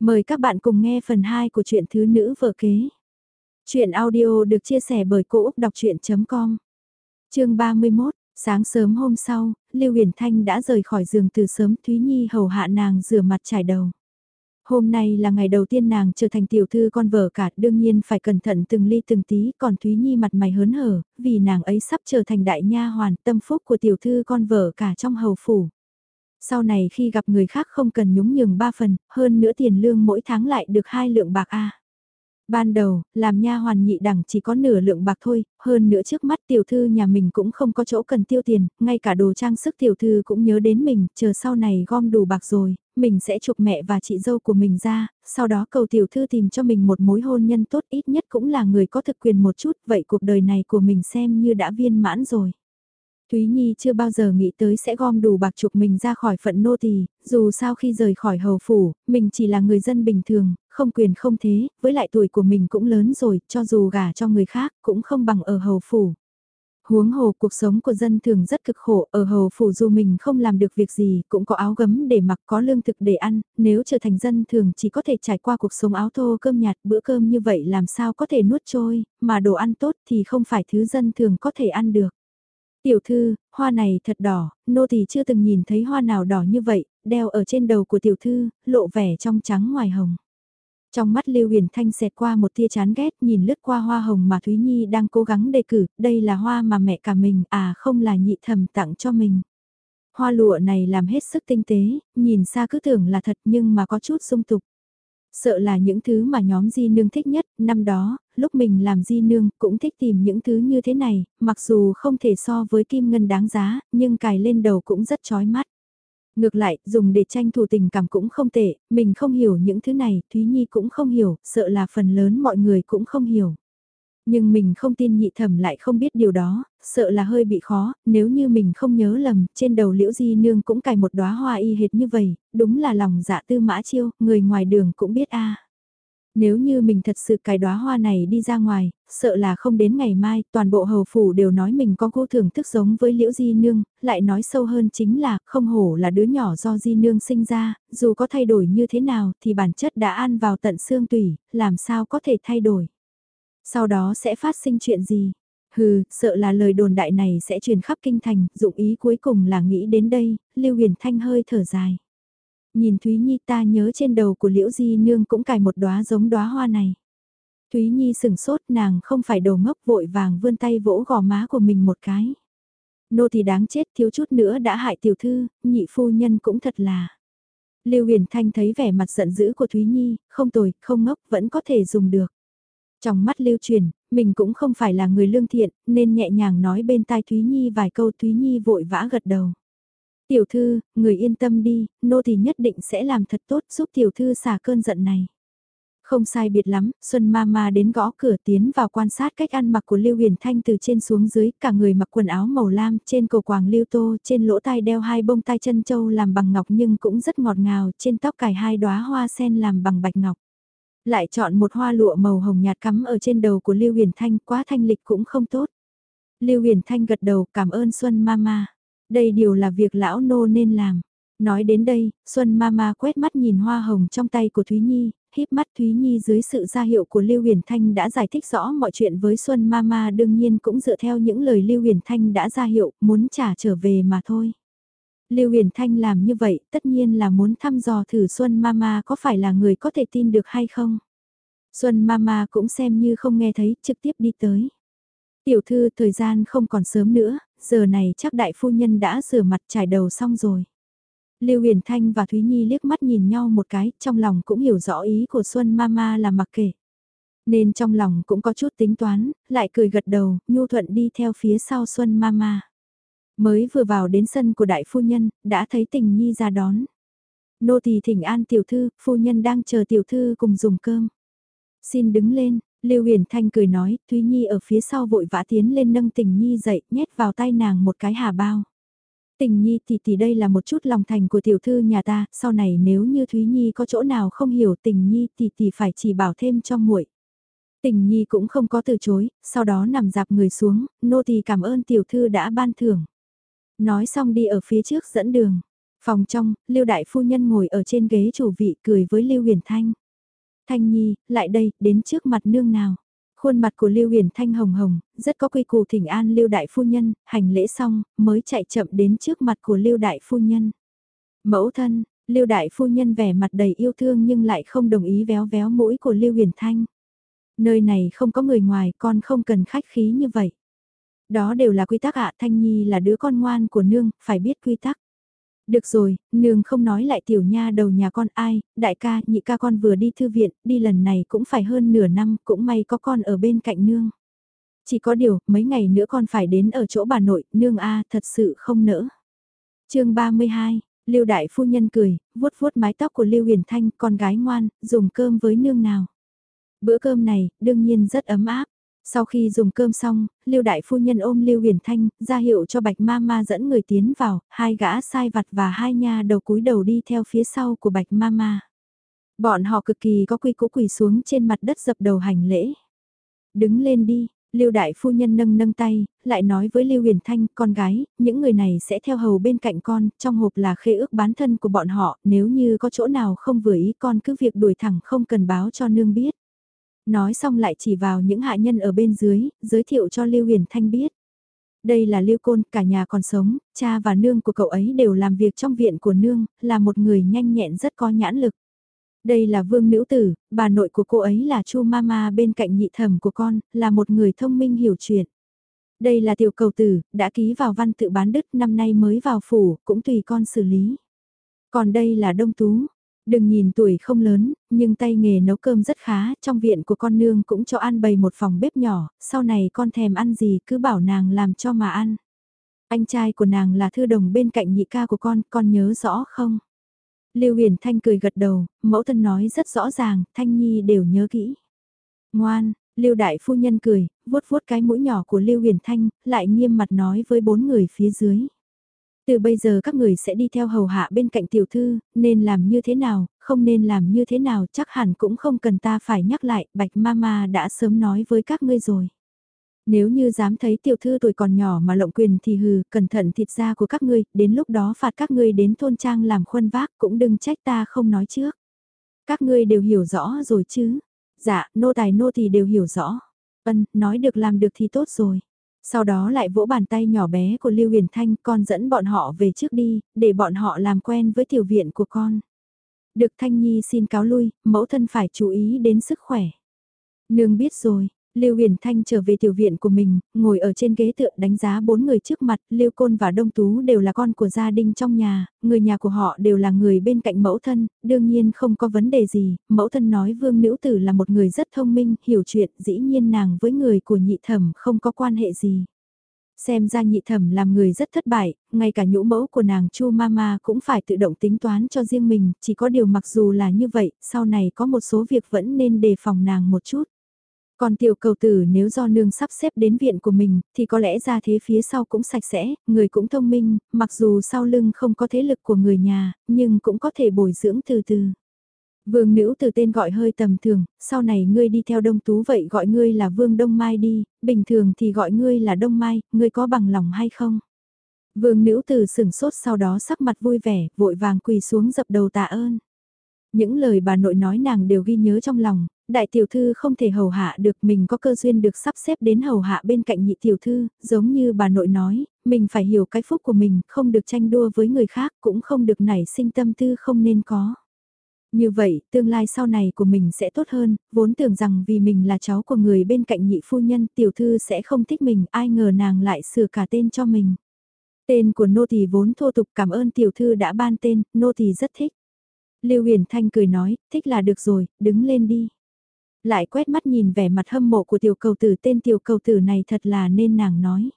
Mời các bạn cùng nghe phần 2 của truyện Thứ Nữ Vợ Kế. Chuyện audio được chia sẻ bởi Cô Úc Đọc Chuyện.com Chương 31, sáng sớm hôm sau, Lưu Huyền Thanh đã rời khỏi giường từ sớm Thúy Nhi hầu hạ nàng rửa mặt trải đầu. Hôm nay là ngày đầu tiên nàng trở thành tiểu thư con vợ cả, đương nhiên phải cẩn thận từng ly từng tí, còn Thúy Nhi mặt mày hớn hở, vì nàng ấy sắp trở thành đại nha hoàn, tâm phúc của tiểu thư con vợ cả trong hầu phủ. Sau này khi gặp người khác không cần nhúng nhường ba phần, hơn nữa tiền lương mỗi tháng lại được hai lượng bạc A. Ban đầu, làm nha hoàn nhị đẳng chỉ có nửa lượng bạc thôi, hơn nữa trước mắt tiểu thư nhà mình cũng không có chỗ cần tiêu tiền, ngay cả đồ trang sức tiểu thư cũng nhớ đến mình, chờ sau này gom đủ bạc rồi, mình sẽ chụp mẹ và chị dâu của mình ra, sau đó cầu tiểu thư tìm cho mình một mối hôn nhân tốt ít nhất cũng là người có thực quyền một chút, vậy cuộc đời này của mình xem như đã viên mãn rồi. Thúy Nhi chưa bao giờ nghĩ tới sẽ gom đủ bạc chục mình ra khỏi phận nô tỳ, dù sao khi rời khỏi hầu phủ, mình chỉ là người dân bình thường, không quyền không thế, với lại tuổi của mình cũng lớn rồi, cho dù gả cho người khác cũng không bằng ở hầu phủ. Huống hồ cuộc sống của dân thường rất cực khổ, ở hầu phủ dù mình không làm được việc gì, cũng có áo gấm để mặc có lương thực để ăn, nếu trở thành dân thường chỉ có thể trải qua cuộc sống áo thô cơm nhạt, bữa cơm như vậy làm sao có thể nuốt trôi, mà đồ ăn tốt thì không phải thứ dân thường có thể ăn được. Tiểu thư, hoa này thật đỏ, nô thì chưa từng nhìn thấy hoa nào đỏ như vậy, đeo ở trên đầu của tiểu thư, lộ vẻ trong trắng ngoài hồng. Trong mắt Lưu Huyền Thanh xẹt qua một tia chán ghét nhìn lướt qua hoa hồng mà Thúy Nhi đang cố gắng đề cử, đây là hoa mà mẹ cả mình, à không là nhị thầm tặng cho mình. Hoa lụa này làm hết sức tinh tế, nhìn xa cứ tưởng là thật nhưng mà có chút sung tục. Sợ là những thứ mà nhóm di nương thích nhất, năm đó, lúc mình làm di nương cũng thích tìm những thứ như thế này, mặc dù không thể so với kim ngân đáng giá, nhưng cài lên đầu cũng rất chói mắt. Ngược lại, dùng để tranh thủ tình cảm cũng không tệ, mình không hiểu những thứ này, Thúy Nhi cũng không hiểu, sợ là phần lớn mọi người cũng không hiểu. Nhưng mình không tin nhị thẩm lại không biết điều đó, sợ là hơi bị khó, nếu như mình không nhớ lầm, trên đầu liễu di nương cũng cài một đóa hoa y hệt như vậy, đúng là lòng dạ tư mã chiêu, người ngoài đường cũng biết a. Nếu như mình thật sự cài đóa hoa này đi ra ngoài, sợ là không đến ngày mai, toàn bộ hầu phủ đều nói mình có cô thưởng thức giống với liễu di nương, lại nói sâu hơn chính là không hổ là đứa nhỏ do di nương sinh ra, dù có thay đổi như thế nào thì bản chất đã ăn vào tận xương tủy, làm sao có thể thay đổi. Sau đó sẽ phát sinh chuyện gì? Hừ, sợ là lời đồn đại này sẽ truyền khắp kinh thành, dụng ý cuối cùng là nghĩ đến đây, Lưu Huyền Thanh hơi thở dài. Nhìn Thúy Nhi ta nhớ trên đầu của Liễu Di Nương cũng cài một đóa giống đóa hoa này. Thúy Nhi sừng sốt nàng không phải đầu ngốc vội vàng vươn tay vỗ gò má của mình một cái. Nô thì đáng chết thiếu chút nữa đã hại tiểu thư, nhị phu nhân cũng thật là. Lưu Huyền Thanh thấy vẻ mặt giận dữ của Thúy Nhi, không tồi, không ngốc, vẫn có thể dùng được. Trong mắt lưu truyền, mình cũng không phải là người lương thiện, nên nhẹ nhàng nói bên tai Thúy Nhi vài câu Thúy Nhi vội vã gật đầu. Tiểu thư, người yên tâm đi, nô thì nhất định sẽ làm thật tốt giúp tiểu thư xả cơn giận này. Không sai biệt lắm, Xuân Mama đến gõ cửa tiến vào quan sát cách ăn mặc của Lưu Huyền Thanh từ trên xuống dưới, cả người mặc quần áo màu lam, trên cổ quàng lưu tô, trên lỗ tai đeo hai bông tai chân châu làm bằng ngọc nhưng cũng rất ngọt ngào, trên tóc cài hai đóa hoa sen làm bằng bạch ngọc. Lại chọn một hoa lụa màu hồng nhạt cắm ở trên đầu của Lưu Huyền Thanh quá thanh lịch cũng không tốt. Lưu Huyền Thanh gật đầu cảm ơn Xuân Mama. Đây điều là việc lão nô nên làm. Nói đến đây, Xuân Mama quét mắt nhìn hoa hồng trong tay của Thúy Nhi, híp mắt Thúy Nhi dưới sự gia hiệu của Lưu Huyền Thanh đã giải thích rõ mọi chuyện với Xuân Mama đương nhiên cũng dựa theo những lời Lưu Huyền Thanh đã ra hiệu, muốn trả trở về mà thôi. Lưu Huyền Thanh làm như vậy tất nhiên là muốn thăm dò thử Xuân Mama có phải là người có thể tin được hay không. Xuân Mama cũng xem như không nghe thấy, trực tiếp đi tới. Tiểu thư thời gian không còn sớm nữa, giờ này chắc đại phu nhân đã rửa mặt trải đầu xong rồi. Lưu Huyền Thanh và Thúy Nhi liếc mắt nhìn nhau một cái, trong lòng cũng hiểu rõ ý của Xuân Mama là mặc kệ. Nên trong lòng cũng có chút tính toán, lại cười gật đầu, nhu thuận đi theo phía sau Xuân Mama. Mới vừa vào đến sân của đại phu nhân, đã thấy tình nhi ra đón. Nô tỳ thỉnh an tiểu thư, phu nhân đang chờ tiểu thư cùng dùng cơm. Xin đứng lên, Lưu Huyền Thanh cười nói, Thúy Nhi ở phía sau vội vã tiến lên nâng tình Nhi dậy, nhét vào tay nàng một cái hà bao. Tình Nhi thì thì đây là một chút lòng thành của tiểu thư nhà ta, sau này nếu như Thúy Nhi có chỗ nào không hiểu tình Nhi thì thì phải chỉ bảo thêm cho muội. Tình Nhi cũng không có từ chối, sau đó nằm dạp người xuống, nô tỳ cảm ơn tiểu thư đã ban thưởng. Nói xong đi ở phía trước dẫn đường. Phòng trong, Lưu Đại Phu Nhân ngồi ở trên ghế chủ vị cười với Lưu Huyền Thanh. Thanh Nhi, lại đây, đến trước mặt nương nào. Khuôn mặt của Lưu Huyền Thanh hồng hồng, rất có quy củ thỉnh an Lưu Đại Phu Nhân, hành lễ xong, mới chạy chậm đến trước mặt của Lưu Đại Phu Nhân. Mẫu thân, Lưu Đại Phu Nhân vẻ mặt đầy yêu thương nhưng lại không đồng ý véo véo mũi của Lưu Huyền Thanh. Nơi này không có người ngoài, con không cần khách khí như vậy. Đó đều là quy tắc ạ, Thanh Nhi là đứa con ngoan của nương, phải biết quy tắc. Được rồi, nương không nói lại tiểu nha đầu nhà con ai, đại ca, nhị ca con vừa đi thư viện, đi lần này cũng phải hơn nửa năm, cũng may có con ở bên cạnh nương. Chỉ có điều, mấy ngày nữa con phải đến ở chỗ bà nội, nương a thật sự không nỡ. chương 32, Lưu Đại Phu Nhân cười, vuốt vuốt mái tóc của Lưu Huyền Thanh, con gái ngoan, dùng cơm với nương nào. Bữa cơm này, đương nhiên rất ấm áp. Sau khi dùng cơm xong, Lưu Đại Phu Nhân ôm Lưu Huyền Thanh, ra hiệu cho Bạch Ma Ma dẫn người tiến vào, hai gã sai vặt và hai nha đầu cúi đầu đi theo phía sau của Bạch Ma Ma. Bọn họ cực kỳ có quy cũ quỳ xuống trên mặt đất dập đầu hành lễ. Đứng lên đi, Lưu Đại Phu Nhân nâng nâng tay, lại nói với Lưu Huyền Thanh, con gái, những người này sẽ theo hầu bên cạnh con, trong hộp là khế ước bán thân của bọn họ, nếu như có chỗ nào không vừa ý con cứ việc đuổi thẳng không cần báo cho nương biết. Nói xong lại chỉ vào những hạ nhân ở bên dưới, giới thiệu cho Lưu Huyền Thanh biết. Đây là Lưu Côn, cả nhà còn sống, cha và nương của cậu ấy đều làm việc trong viện của nương, là một người nhanh nhẹn rất có nhãn lực. Đây là Vương Nữ Tử, bà nội của cô ấy là Chu Mama bên cạnh nhị thẩm của con, là một người thông minh hiểu chuyện. Đây là tiểu cầu tử, đã ký vào văn tự bán đất năm nay mới vào phủ, cũng tùy con xử lý. Còn đây là Đông Tú, Đừng nhìn tuổi không lớn, nhưng tay nghề nấu cơm rất khá, trong viện của con nương cũng cho ăn bày một phòng bếp nhỏ, sau này con thèm ăn gì cứ bảo nàng làm cho mà ăn. Anh trai của nàng là thư đồng bên cạnh nhị ca của con, con nhớ rõ không? Lưu Huyền Thanh cười gật đầu, mẫu thân nói rất rõ ràng, Thanh Nhi đều nhớ kỹ. Ngoan, Lưu Đại Phu Nhân cười, vuốt vuốt cái mũi nhỏ của Lưu Huyền Thanh, lại nghiêm mặt nói với bốn người phía dưới. Từ bây giờ các người sẽ đi theo hầu hạ bên cạnh tiểu thư, nên làm như thế nào, không nên làm như thế nào chắc hẳn cũng không cần ta phải nhắc lại, bạch mama đã sớm nói với các ngươi rồi. Nếu như dám thấy tiểu thư tuổi còn nhỏ mà lộng quyền thì hừ, cẩn thận thịt da của các ngươi, đến lúc đó phạt các ngươi đến thôn trang làm khuân vác cũng đừng trách ta không nói trước. Các ngươi đều hiểu rõ rồi chứ. Dạ, nô tài nô thì đều hiểu rõ. Ân, nói được làm được thì tốt rồi. Sau đó lại vỗ bàn tay nhỏ bé của Lưu Huyền Thanh con dẫn bọn họ về trước đi, để bọn họ làm quen với tiểu viện của con. Được Thanh Nhi xin cáo lui, mẫu thân phải chú ý đến sức khỏe. Nương biết rồi, Lưu Huyền Thanh trở về tiểu viện của mình, ngồi ở trên ghế tựa đánh giá bốn người trước mặt, Lưu Côn và Đông Tú đều là con của gia đình trong nhà, người nhà của họ đều là người bên cạnh mẫu thân, đương nhiên không có vấn đề gì, mẫu thân nói Vương Nữ Tử là một người rất thông minh, hiểu chuyện, dĩ nhiên nàng với người của nhị thẩm không có quan hệ gì. Xem ra nhị thẩm làm người rất thất bại, ngay cả nhũ mẫu của nàng Chu Mama cũng phải tự động tính toán cho riêng mình, chỉ có điều mặc dù là như vậy, sau này có một số việc vẫn nên đề phòng nàng một chút. Còn tiểu cầu tử nếu do nương sắp xếp đến viện của mình, thì có lẽ ra thế phía sau cũng sạch sẽ, người cũng thông minh, mặc dù sau lưng không có thế lực của người nhà, nhưng cũng có thể bồi dưỡng từ từ. Vương nữ từ tên gọi hơi tầm thường, sau này ngươi đi theo Đông Tú vậy gọi ngươi là Vương Đông Mai đi, bình thường thì gọi ngươi là Đông Mai, ngươi có bằng lòng hay không? Vương nữ từ sửng sốt sau đó sắc mặt vui vẻ, vội vàng quỳ xuống dập đầu tạ ơn. Những lời bà nội nói nàng đều ghi nhớ trong lòng, đại tiểu thư không thể hầu hạ được mình có cơ duyên được sắp xếp đến hầu hạ bên cạnh nhị tiểu thư, giống như bà nội nói, mình phải hiểu cái phúc của mình, không được tranh đua với người khác, cũng không được nảy sinh tâm tư không nên có. Như vậy, tương lai sau này của mình sẽ tốt hơn, vốn tưởng rằng vì mình là cháu của người bên cạnh nhị phu nhân, tiểu thư sẽ không thích mình, ai ngờ nàng lại sửa cả tên cho mình. Tên của nô tỳ vốn thô tục cảm ơn tiểu thư đã ban tên, nô tỳ rất thích. Lưu Huyền Thanh cười nói, thích là được rồi, đứng lên đi. Lại quét mắt nhìn vẻ mặt hâm mộ của tiểu cầu tử tên tiểu cầu tử này thật là nên nàng nói.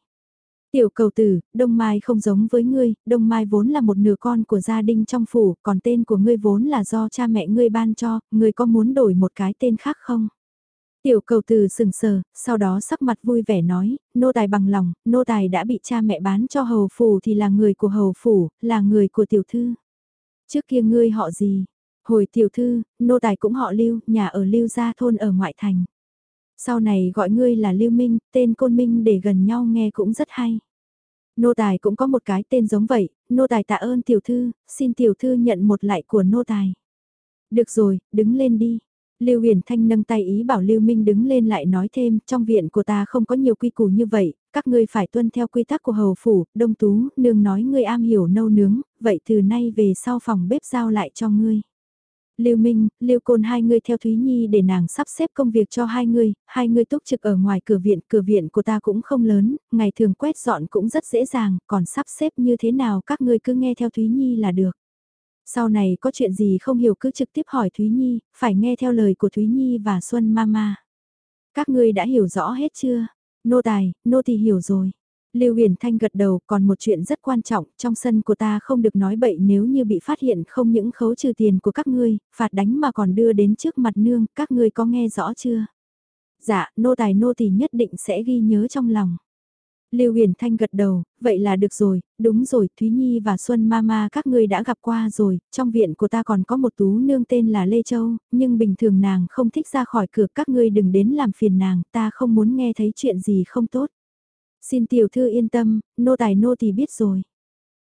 Tiểu cầu tử, Đông Mai không giống với ngươi, Đông Mai vốn là một nửa con của gia đình trong phủ, còn tên của ngươi vốn là do cha mẹ ngươi ban cho, ngươi có muốn đổi một cái tên khác không? Tiểu cầu tử sừng sờ, sau đó sắc mặt vui vẻ nói, nô tài bằng lòng, nô tài đã bị cha mẹ bán cho hầu phủ thì là người của hầu phủ, là người của tiểu thư. Trước kia ngươi họ gì? Hồi tiểu thư, nô tài cũng họ lưu, nhà ở lưu gia thôn ở ngoại thành. Sau này gọi ngươi là lưu minh, tên côn minh để gần nhau nghe cũng rất hay. Nô tài cũng có một cái tên giống vậy, nô tài tạ ơn tiểu thư, xin tiểu thư nhận một lại của nô tài. Được rồi, đứng lên đi. Lưu Huyền Thanh nâng tay ý bảo Lưu Minh đứng lên lại nói thêm, trong viện của ta không có nhiều quy củ như vậy, các ngươi phải tuân theo quy tắc của hầu phủ, đông tú, nương nói ngươi am hiểu nâu nướng, vậy từ nay về sau phòng bếp giao lại cho ngươi. Lưu Minh, Lưu Côn hai người theo Thúy Nhi để nàng sắp xếp công việc cho hai người, hai người túc trực ở ngoài cửa viện, cửa viện của ta cũng không lớn, ngày thường quét dọn cũng rất dễ dàng, còn sắp xếp như thế nào các ngươi cứ nghe theo Thúy Nhi là được. Sau này có chuyện gì không hiểu cứ trực tiếp hỏi Thúy Nhi, phải nghe theo lời của Thúy Nhi và Xuân Mama. Các ngươi đã hiểu rõ hết chưa? Nô tài, nô thì hiểu rồi. Lưu Huyền Thanh gật đầu, còn một chuyện rất quan trọng, trong sân của ta không được nói bậy nếu như bị phát hiện không những khấu trừ tiền của các ngươi, phạt đánh mà còn đưa đến trước mặt nương, các ngươi có nghe rõ chưa? Dạ, nô tài nô thì nhất định sẽ ghi nhớ trong lòng. Lưu Huyền Thanh gật đầu, vậy là được rồi, đúng rồi, Thúy Nhi và Xuân Mama các ngươi đã gặp qua rồi, trong viện của ta còn có một tú nương tên là Lê Châu, nhưng bình thường nàng không thích ra khỏi cửa các ngươi đừng đến làm phiền nàng, ta không muốn nghe thấy chuyện gì không tốt. Xin tiểu thư yên tâm, nô tài nô thì biết rồi.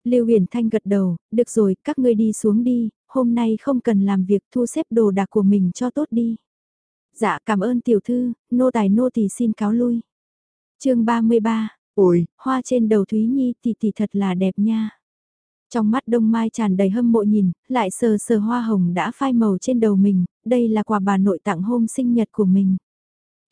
Lưu Huyền Thanh gật đầu, được rồi, các ngươi đi xuống đi, hôm nay không cần làm việc thu xếp đồ đạc của mình cho tốt đi. Dạ cảm ơn tiểu thư, nô tài nô thì xin cáo lui. chương 33, ôi, hoa trên đầu Thúy Nhi tỷ tỷ thật là đẹp nha. Trong mắt đông mai tràn đầy hâm mộ nhìn, lại sờ sờ hoa hồng đã phai màu trên đầu mình, đây là quà bà nội tặng hôm sinh nhật của mình.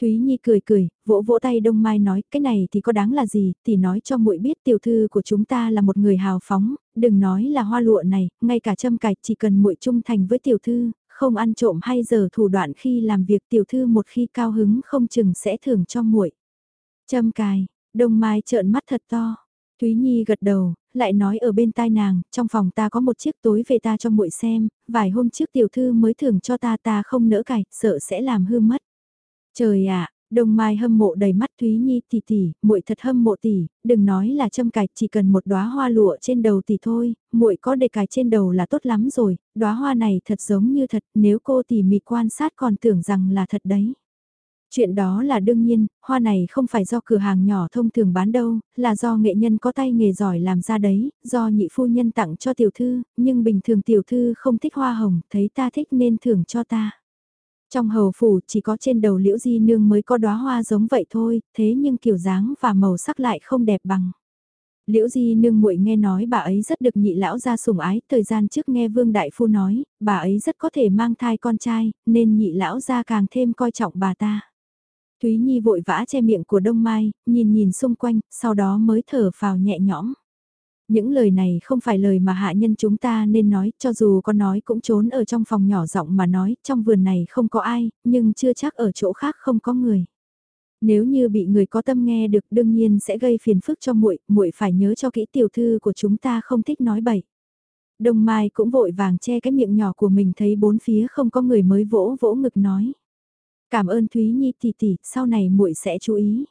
Thúy Nhi cười cười, vỗ vỗ tay Đông Mai nói, cái này thì có đáng là gì, thì nói cho muội biết tiểu thư của chúng ta là một người hào phóng, đừng nói là hoa lụa này, ngay cả châm cài chỉ cần muội trung thành với tiểu thư, không ăn trộm hay giờ thủ đoạn khi làm việc tiểu thư một khi cao hứng không chừng sẽ thưởng cho muội. Châm cài, Đông Mai trợn mắt thật to. Thúy Nhi gật đầu, lại nói ở bên tai nàng, trong phòng ta có một chiếc tối về ta cho muội xem, vài hôm trước tiểu thư mới thưởng cho ta ta không nỡ cài, sợ sẽ làm hư mất. Trời ạ, Đông Mai hâm mộ đầy mắt Thúy Nhi tỷ tỷ, muội thật hâm mộ tỷ, đừng nói là châm cài, chỉ cần một đóa hoa lụa trên đầu tỷ thôi, muội có đề cài trên đầu là tốt lắm rồi, đóa hoa này thật giống như thật, nếu cô tỉ mỉ quan sát còn tưởng rằng là thật đấy. Chuyện đó là đương nhiên, hoa này không phải do cửa hàng nhỏ thông thường bán đâu, là do nghệ nhân có tay nghề giỏi làm ra đấy, do nhị phu nhân tặng cho tiểu thư, nhưng bình thường tiểu thư không thích hoa hồng, thấy ta thích nên thưởng cho ta. Trong hầu phủ chỉ có trên đầu liễu di nương mới có đóa hoa giống vậy thôi, thế nhưng kiểu dáng và màu sắc lại không đẹp bằng. Liễu Di nương muội nghe nói bà ấy rất được nhị lão gia sủng ái, thời gian trước nghe Vương Đại Phu nói, bà ấy rất có thể mang thai con trai, nên nhị lão gia càng thêm coi trọng bà ta. Thúy Nhi vội vã che miệng của Đông Mai, nhìn nhìn xung quanh, sau đó mới thở phào nhẹ nhõm. Những lời này không phải lời mà hạ nhân chúng ta nên nói, cho dù có nói cũng trốn ở trong phòng nhỏ giọng mà nói, trong vườn này không có ai, nhưng chưa chắc ở chỗ khác không có người. Nếu như bị người có tâm nghe được đương nhiên sẽ gây phiền phức cho muội, muội phải nhớ cho kỹ tiểu thư của chúng ta không thích nói bậy. Đông Mai cũng vội vàng che cái miệng nhỏ của mình thấy bốn phía không có người mới vỗ vỗ ngực nói. Cảm ơn Thúy Nhi tỷ tỷ, sau này muội sẽ chú ý.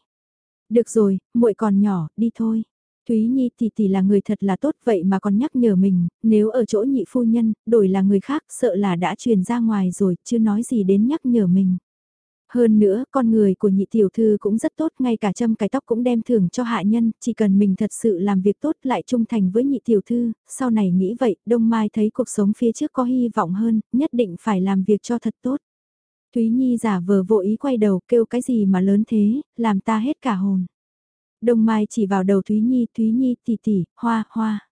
Được rồi, muội còn nhỏ, đi thôi. Thúy Nhi tỷ tỷ là người thật là tốt vậy mà còn nhắc nhở mình, nếu ở chỗ nhị phu nhân, đổi là người khác sợ là đã truyền ra ngoài rồi, chứ nói gì đến nhắc nhở mình. Hơn nữa, con người của nhị tiểu thư cũng rất tốt, ngay cả châm cái tóc cũng đem thưởng cho hạ nhân, chỉ cần mình thật sự làm việc tốt lại trung thành với nhị tiểu thư, sau này nghĩ vậy, Đông Mai thấy cuộc sống phía trước có hy vọng hơn, nhất định phải làm việc cho thật tốt. Thúy Nhi giả vờ vô ý quay đầu kêu cái gì mà lớn thế, làm ta hết cả hồn. Đông Mai chỉ vào đầu Thúy Nhi, Thúy Nhi tỷ tỷ, hoa, hoa.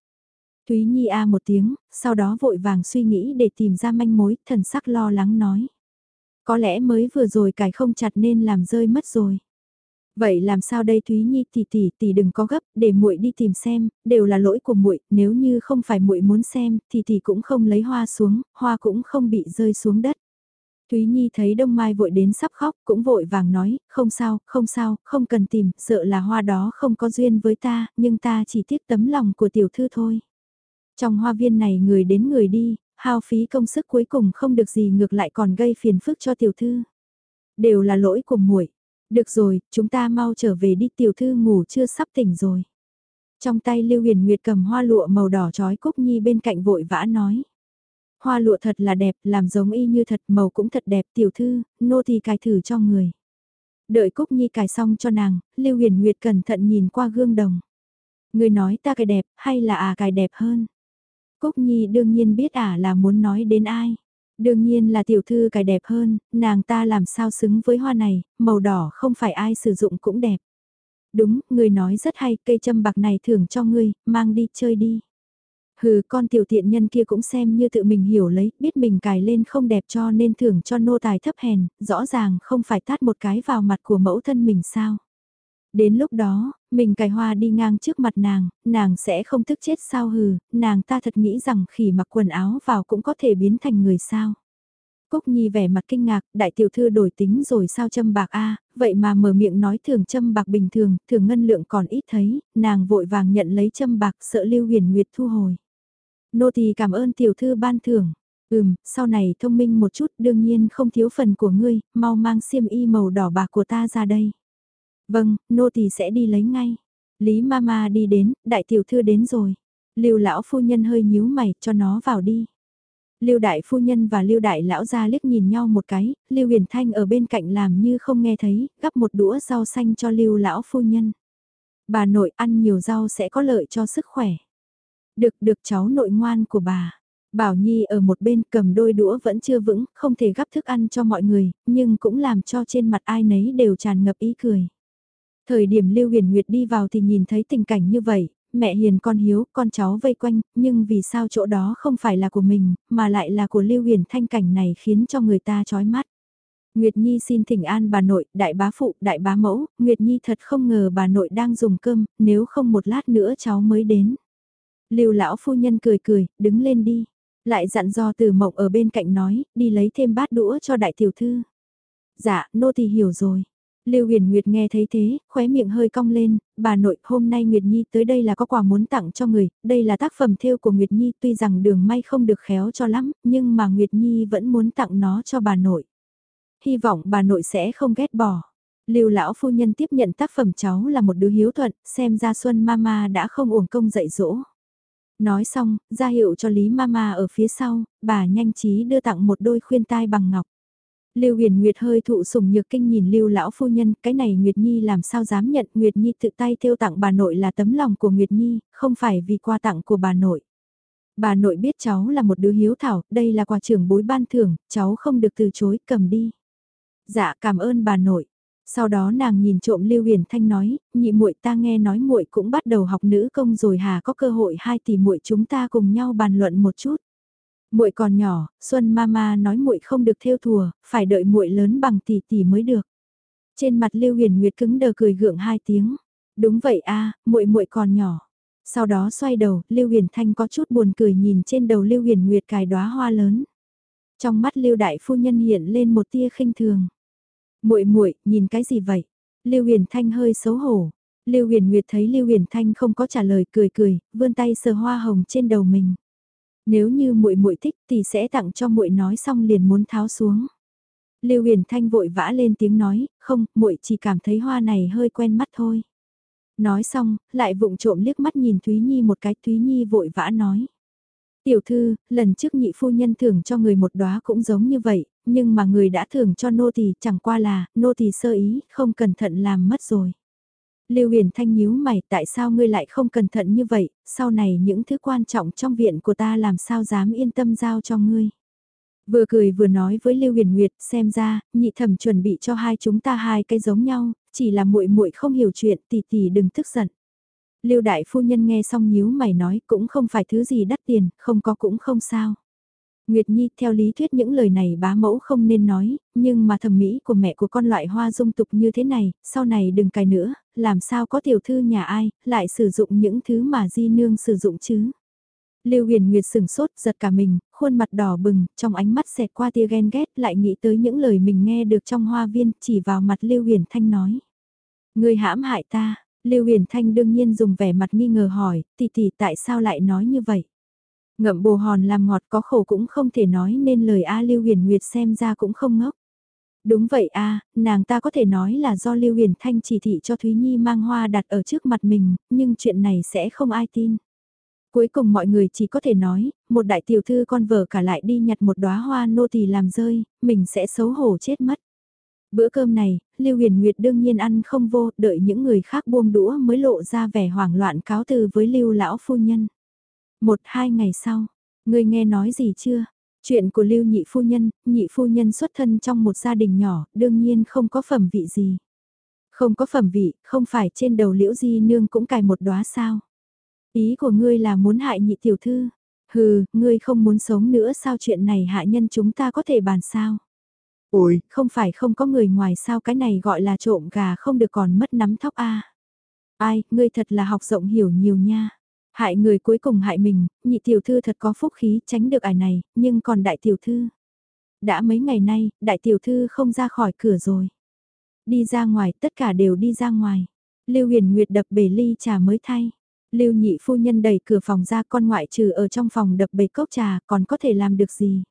Thúy Nhi a một tiếng, sau đó vội vàng suy nghĩ để tìm ra manh mối, thần sắc lo lắng nói. Có lẽ mới vừa rồi cài không chặt nên làm rơi mất rồi. Vậy làm sao đây Thúy Nhi tỷ tỷ tỷ đừng có gấp, để muội đi tìm xem, đều là lỗi của muội, nếu như không phải muội muốn xem thì tỷ cũng không lấy hoa xuống, hoa cũng không bị rơi xuống đất. Thúy Nhi thấy Đông Mai vội đến sắp khóc, cũng vội vàng nói, không sao, không sao, không cần tìm, sợ là hoa đó không có duyên với ta, nhưng ta chỉ tiếc tấm lòng của tiểu thư thôi. Trong hoa viên này người đến người đi, hao phí công sức cuối cùng không được gì ngược lại còn gây phiền phức cho tiểu thư. Đều là lỗi của muội. Được rồi, chúng ta mau trở về đi tiểu thư ngủ chưa sắp tỉnh rồi. Trong tay Lưu Huyền Nguyệt cầm hoa lụa màu đỏ trói Cúc Nhi bên cạnh vội vã nói. Hoa lụa thật là đẹp, làm giống y như thật, màu cũng thật đẹp, tiểu thư, nô thì cài thử cho người. Đợi Cúc Nhi cài xong cho nàng, Lưu Huyền Nguyệt cẩn thận nhìn qua gương đồng. Người nói ta cài đẹp, hay là à cài đẹp hơn? Cúc Nhi đương nhiên biết ả là muốn nói đến ai. Đương nhiên là tiểu thư cài đẹp hơn, nàng ta làm sao xứng với hoa này, màu đỏ không phải ai sử dụng cũng đẹp. Đúng, người nói rất hay, cây châm bạc này thưởng cho ngươi, mang đi chơi đi. Hừ, con tiểu tiện nhân kia cũng xem như tự mình hiểu lấy, biết mình cài lên không đẹp cho nên thưởng cho nô tài thấp hèn, rõ ràng không phải tát một cái vào mặt của mẫu thân mình sao. Đến lúc đó, mình cài hoa đi ngang trước mặt nàng, nàng sẽ không tức chết sao hừ, nàng ta thật nghĩ rằng khỉ mặc quần áo vào cũng có thể biến thành người sao. Cúc Nhi vẻ mặt kinh ngạc, đại tiểu thư đổi tính rồi sao châm bạc a vậy mà mở miệng nói thường châm bạc bình thường, thường ngân lượng còn ít thấy, nàng vội vàng nhận lấy châm bạc sợ Lưu Huyền Nguyệt thu hồi. Nô tỳ cảm ơn tiểu thư ban thưởng. Ừm, sau này thông minh một chút đương nhiên không thiếu phần của ngươi, mau mang xiêm y màu đỏ bạc của ta ra đây. Vâng, nô tỳ sẽ đi lấy ngay. Lý Mama đi đến, đại tiểu thư đến rồi. Lưu lão phu nhân hơi nhíu mày, cho nó vào đi. Lưu đại phu nhân và Lưu đại lão ra liếc nhìn nhau một cái, Lưu Huyền Thanh ở bên cạnh làm như không nghe thấy, gắp một đũa rau xanh cho Lưu lão phu nhân. Bà nội ăn nhiều rau sẽ có lợi cho sức khỏe. Được được cháu nội ngoan của bà. Bảo Nhi ở một bên cầm đôi đũa vẫn chưa vững, không thể gắp thức ăn cho mọi người, nhưng cũng làm cho trên mặt ai nấy đều tràn ngập ý cười. Thời điểm Lưu Huyền Nguyệt đi vào thì nhìn thấy tình cảnh như vậy, mẹ hiền con hiếu, con cháu vây quanh, nhưng vì sao chỗ đó không phải là của mình, mà lại là của Lưu Huyền thanh cảnh này khiến cho người ta chói mắt. Nguyệt Nhi xin thỉnh an bà nội, đại bá phụ, đại bá mẫu, Nguyệt Nhi thật không ngờ bà nội đang dùng cơm, nếu không một lát nữa cháu mới đến. Lưu lão phu nhân cười cười, đứng lên đi. Lại dặn dò từ mộng ở bên cạnh nói, đi lấy thêm bát đũa cho đại tiểu thư. Dạ, nô tỳ hiểu rồi. Lưu Huyền Nguyệt nghe thấy thế, khóe miệng hơi cong lên, bà nội, hôm nay Nguyệt Nhi tới đây là có quà muốn tặng cho người, đây là tác phẩm thêu của Nguyệt Nhi, tuy rằng đường may không được khéo cho lắm, nhưng mà Nguyệt Nhi vẫn muốn tặng nó cho bà nội. Hy vọng bà nội sẽ không ghét bỏ. Lưu lão phu nhân tiếp nhận tác phẩm cháu là một đứa hiếu thuận, xem ra Xuân Mama đã không uổng công dạy dỗ. Nói xong, ra hiệu cho Lý Mama ở phía sau, bà nhanh trí đưa tặng một đôi khuyên tai bằng ngọc. Lưu Huyền Nguyệt hơi thụ sủng nhược kinh nhìn Lưu lão phu nhân, cái này Nguyệt Nhi làm sao dám nhận Nguyệt Nhi tự tay thêu tặng bà nội là tấm lòng của Nguyệt Nhi, không phải vì quà tặng của bà nội. Bà nội biết cháu là một đứa hiếu thảo, đây là quà trưởng bối ban thưởng, cháu không được từ chối, cầm đi. Dạ cảm ơn bà nội. Sau đó nàng nhìn trộm Lưu Huyền Thanh nói, nhị muội ta nghe nói muội cũng bắt đầu học nữ công rồi hà có cơ hội hai tỷ muội chúng ta cùng nhau bàn luận một chút. Muội còn nhỏ, Xuân Mama nói muội không được theo thùa, phải đợi muội lớn bằng tỷ tỷ mới được. Trên mặt Lưu Huyền Nguyệt cứng đờ cười gượng hai tiếng. Đúng vậy a, muội muội còn nhỏ. Sau đó xoay đầu, Lưu Huyền Thanh có chút buồn cười nhìn trên đầu Lưu Huyền Nguyệt cài đóa hoa lớn. Trong mắt Lưu đại phu nhân hiện lên một tia khinh thường. Muội muội, nhìn cái gì vậy? Lưu Huyền Thanh hơi xấu hổ. Lưu Huyền Nguyệt thấy Lưu Huyền Thanh không có trả lời, cười cười, vươn tay sờ hoa hồng trên đầu mình. Nếu như muội muội thích thì sẽ tặng cho muội nói xong liền muốn tháo xuống. Lưu Huyền Thanh vội vã lên tiếng nói, "Không, muội chỉ cảm thấy hoa này hơi quen mắt thôi." Nói xong, lại vụng trộm liếc mắt nhìn Thúy Nhi một cái, Thúy Nhi vội vã nói: "Tiểu thư, lần trước nhị phu nhân thưởng cho người một đóa cũng giống như vậy, nhưng mà người đã thưởng cho nô tỳ chẳng qua là, nô tỳ sơ ý, không cẩn thận làm mất rồi." Lưu Huyền Thanh nhíu mày, tại sao ngươi lại không cẩn thận như vậy, sau này những thứ quan trọng trong viện của ta làm sao dám yên tâm giao cho ngươi. Vừa cười vừa nói với Lưu Huyền Nguyệt, xem ra, nhị thẩm chuẩn bị cho hai chúng ta hai cái giống nhau, chỉ là muội muội không hiểu chuyện, tỷ tỷ đừng tức giận. Lưu đại phu nhân nghe xong nhíu mày nói, cũng không phải thứ gì đắt tiền, không có cũng không sao. Nguyệt Nhi theo lý thuyết những lời này bá mẫu không nên nói, nhưng mà thẩm mỹ của mẹ của con loại hoa dung tục như thế này, sau này đừng cài nữa, làm sao có tiểu thư nhà ai, lại sử dụng những thứ mà di nương sử dụng chứ. Lưu Huyền Nguyệt sửng sốt giật cả mình, khuôn mặt đỏ bừng, trong ánh mắt xẹt qua tia ghen ghét lại nghĩ tới những lời mình nghe được trong hoa viên, chỉ vào mặt Lưu Huyền Thanh nói. Người hãm hại ta, Lưu Huyền Thanh đương nhiên dùng vẻ mặt nghi ngờ hỏi, tỷ tỷ tại sao lại nói như vậy? Ngậm bồ hòn làm ngọt có khổ cũng không thể nói nên lời A Lưu Huyền Nguyệt xem ra cũng không ngốc. Đúng vậy a nàng ta có thể nói là do Lưu Huyền Thanh chỉ thị cho Thúy Nhi mang hoa đặt ở trước mặt mình, nhưng chuyện này sẽ không ai tin. Cuối cùng mọi người chỉ có thể nói, một đại tiểu thư con vợ cả lại đi nhặt một đóa hoa nô tỳ làm rơi, mình sẽ xấu hổ chết mất. Bữa cơm này, Lưu Huyền Nguyệt đương nhiên ăn không vô, đợi những người khác buông đũa mới lộ ra vẻ hoảng loạn cáo từ với Lưu lão phu nhân. Một hai ngày sau, người nghe nói gì chưa? Chuyện của Lưu nhị phu nhân, nhị phu nhân xuất thân trong một gia đình nhỏ, đương nhiên không có phẩm vị gì. Không có phẩm vị, không phải trên đầu liễu di nương cũng cài một đóa sao. Ý của ngươi là muốn hại nhị tiểu thư. Hừ, ngươi không muốn sống nữa sao chuyện này hạ nhân chúng ta có thể bàn sao? Ôi, không phải không có người ngoài sao cái này gọi là trộm gà không được còn mất nắm thóc a. Ai, ngươi thật là học rộng hiểu nhiều nha. Hại người cuối cùng hại mình, nhị tiểu thư thật có phúc khí tránh được ải này, nhưng còn đại tiểu thư. Đã mấy ngày nay, đại tiểu thư không ra khỏi cửa rồi. Đi ra ngoài, tất cả đều đi ra ngoài. Lưu huyền nguyệt đập bể ly trà mới thay. Lưu nhị phu nhân đẩy cửa phòng ra con ngoại trừ ở trong phòng đập bể cốc trà còn có thể làm được gì.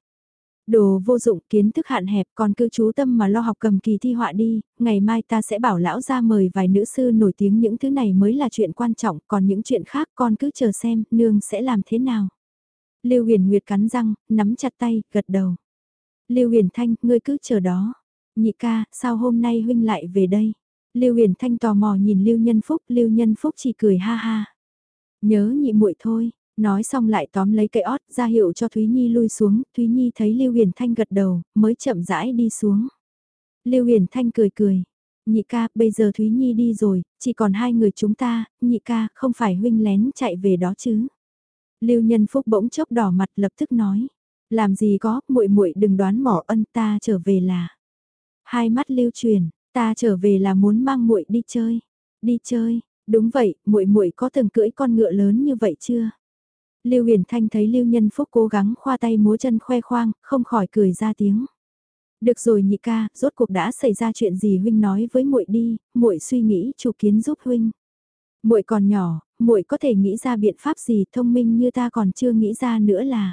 Đồ vô dụng kiến thức hạn hẹp còn cứ chú tâm mà lo học cầm kỳ thi họa đi, ngày mai ta sẽ bảo lão ra mời vài nữ sư nổi tiếng những thứ này mới là chuyện quan trọng, còn những chuyện khác con cứ chờ xem, nương sẽ làm thế nào. Lưu huyền nguyệt cắn răng, nắm chặt tay, gật đầu. Lưu huyền thanh, ngươi cứ chờ đó. Nhị ca, sao hôm nay huynh lại về đây? Lưu huyền thanh tò mò nhìn Lưu nhân phúc, Lưu nhân phúc chỉ cười ha ha. Nhớ nhị muội thôi, nói xong lại tóm lấy cây ót ra hiệu cho Thúy Nhi lui xuống, Thúy Nhi thấy Lưu Huyền Thanh gật đầu, mới chậm rãi đi xuống. Lưu Huyền Thanh cười cười, nhị ca, bây giờ Thúy Nhi đi rồi, chỉ còn hai người chúng ta, nhị ca, không phải huynh lén chạy về đó chứ. Lưu Nhân Phúc bỗng chốc đỏ mặt lập tức nói, làm gì có, muội muội đừng đoán mỏ ân ta trở về là. Hai mắt lưu truyền, ta trở về là muốn mang muội đi chơi, đi chơi, Đúng vậy, muội muội có từng cưỡi con ngựa lớn như vậy chưa? Lưu Huyền Thanh thấy Lưu Nhân Phúc cố gắng khoa tay múa chân khoe khoang, không khỏi cười ra tiếng. Được rồi nhị ca, rốt cuộc đã xảy ra chuyện gì huynh nói với muội đi, muội suy nghĩ chủ kiến giúp huynh. Muội còn nhỏ, muội có thể nghĩ ra biện pháp gì thông minh như ta còn chưa nghĩ ra nữa là.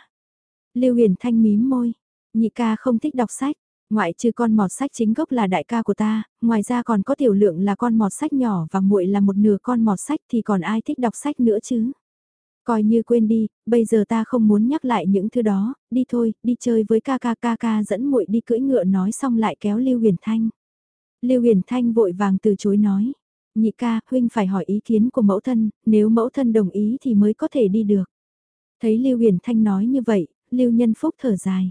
Lưu Huyền Thanh mím môi, nhị ca không thích đọc sách, Ngoại trừ con mọt sách chính gốc là đại ca của ta, ngoài ra còn có tiểu lượng là con mọt sách nhỏ và muội là một nửa con mọt sách thì còn ai thích đọc sách nữa chứ. Coi như quên đi, bây giờ ta không muốn nhắc lại những thứ đó, đi thôi, đi chơi với ca ca ca ca dẫn muội đi cưỡi ngựa nói xong lại kéo Lưu Huyền Thanh. Lưu Huyền Thanh vội vàng từ chối nói, nhị ca, huynh phải hỏi ý kiến của mẫu thân, nếu mẫu thân đồng ý thì mới có thể đi được. Thấy Lưu Huyền Thanh nói như vậy, Lưu Nhân Phúc thở dài.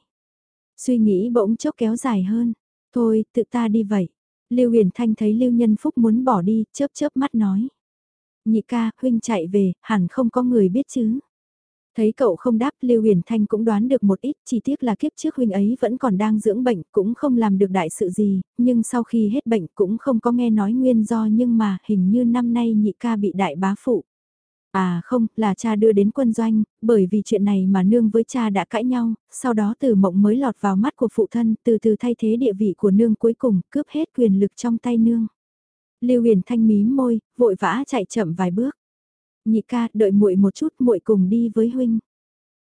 Suy nghĩ bỗng chốc kéo dài hơn. Thôi, tự ta đi vậy. Lưu Huyền Thanh thấy Lưu Nhân Phúc muốn bỏ đi, chớp chớp mắt nói. Nhị ca, huynh chạy về, hẳn không có người biết chứ. Thấy cậu không đáp Lưu Huyền Thanh cũng đoán được một ít, chỉ tiếc là kiếp trước huynh ấy vẫn còn đang dưỡng bệnh, cũng không làm được đại sự gì, nhưng sau khi hết bệnh cũng không có nghe nói nguyên do nhưng mà hình như năm nay nhị ca bị đại bá phụ. À không, là cha đưa đến quân doanh, bởi vì chuyện này mà nương với cha đã cãi nhau, sau đó từ mộng mới lọt vào mắt của phụ thân, từ từ thay thế địa vị của nương cuối cùng, cướp hết quyền lực trong tay nương. Lưu Huyền Thanh mí môi, vội vã chạy chậm vài bước. Nhị ca, đợi muội một chút, muội cùng đi với huynh.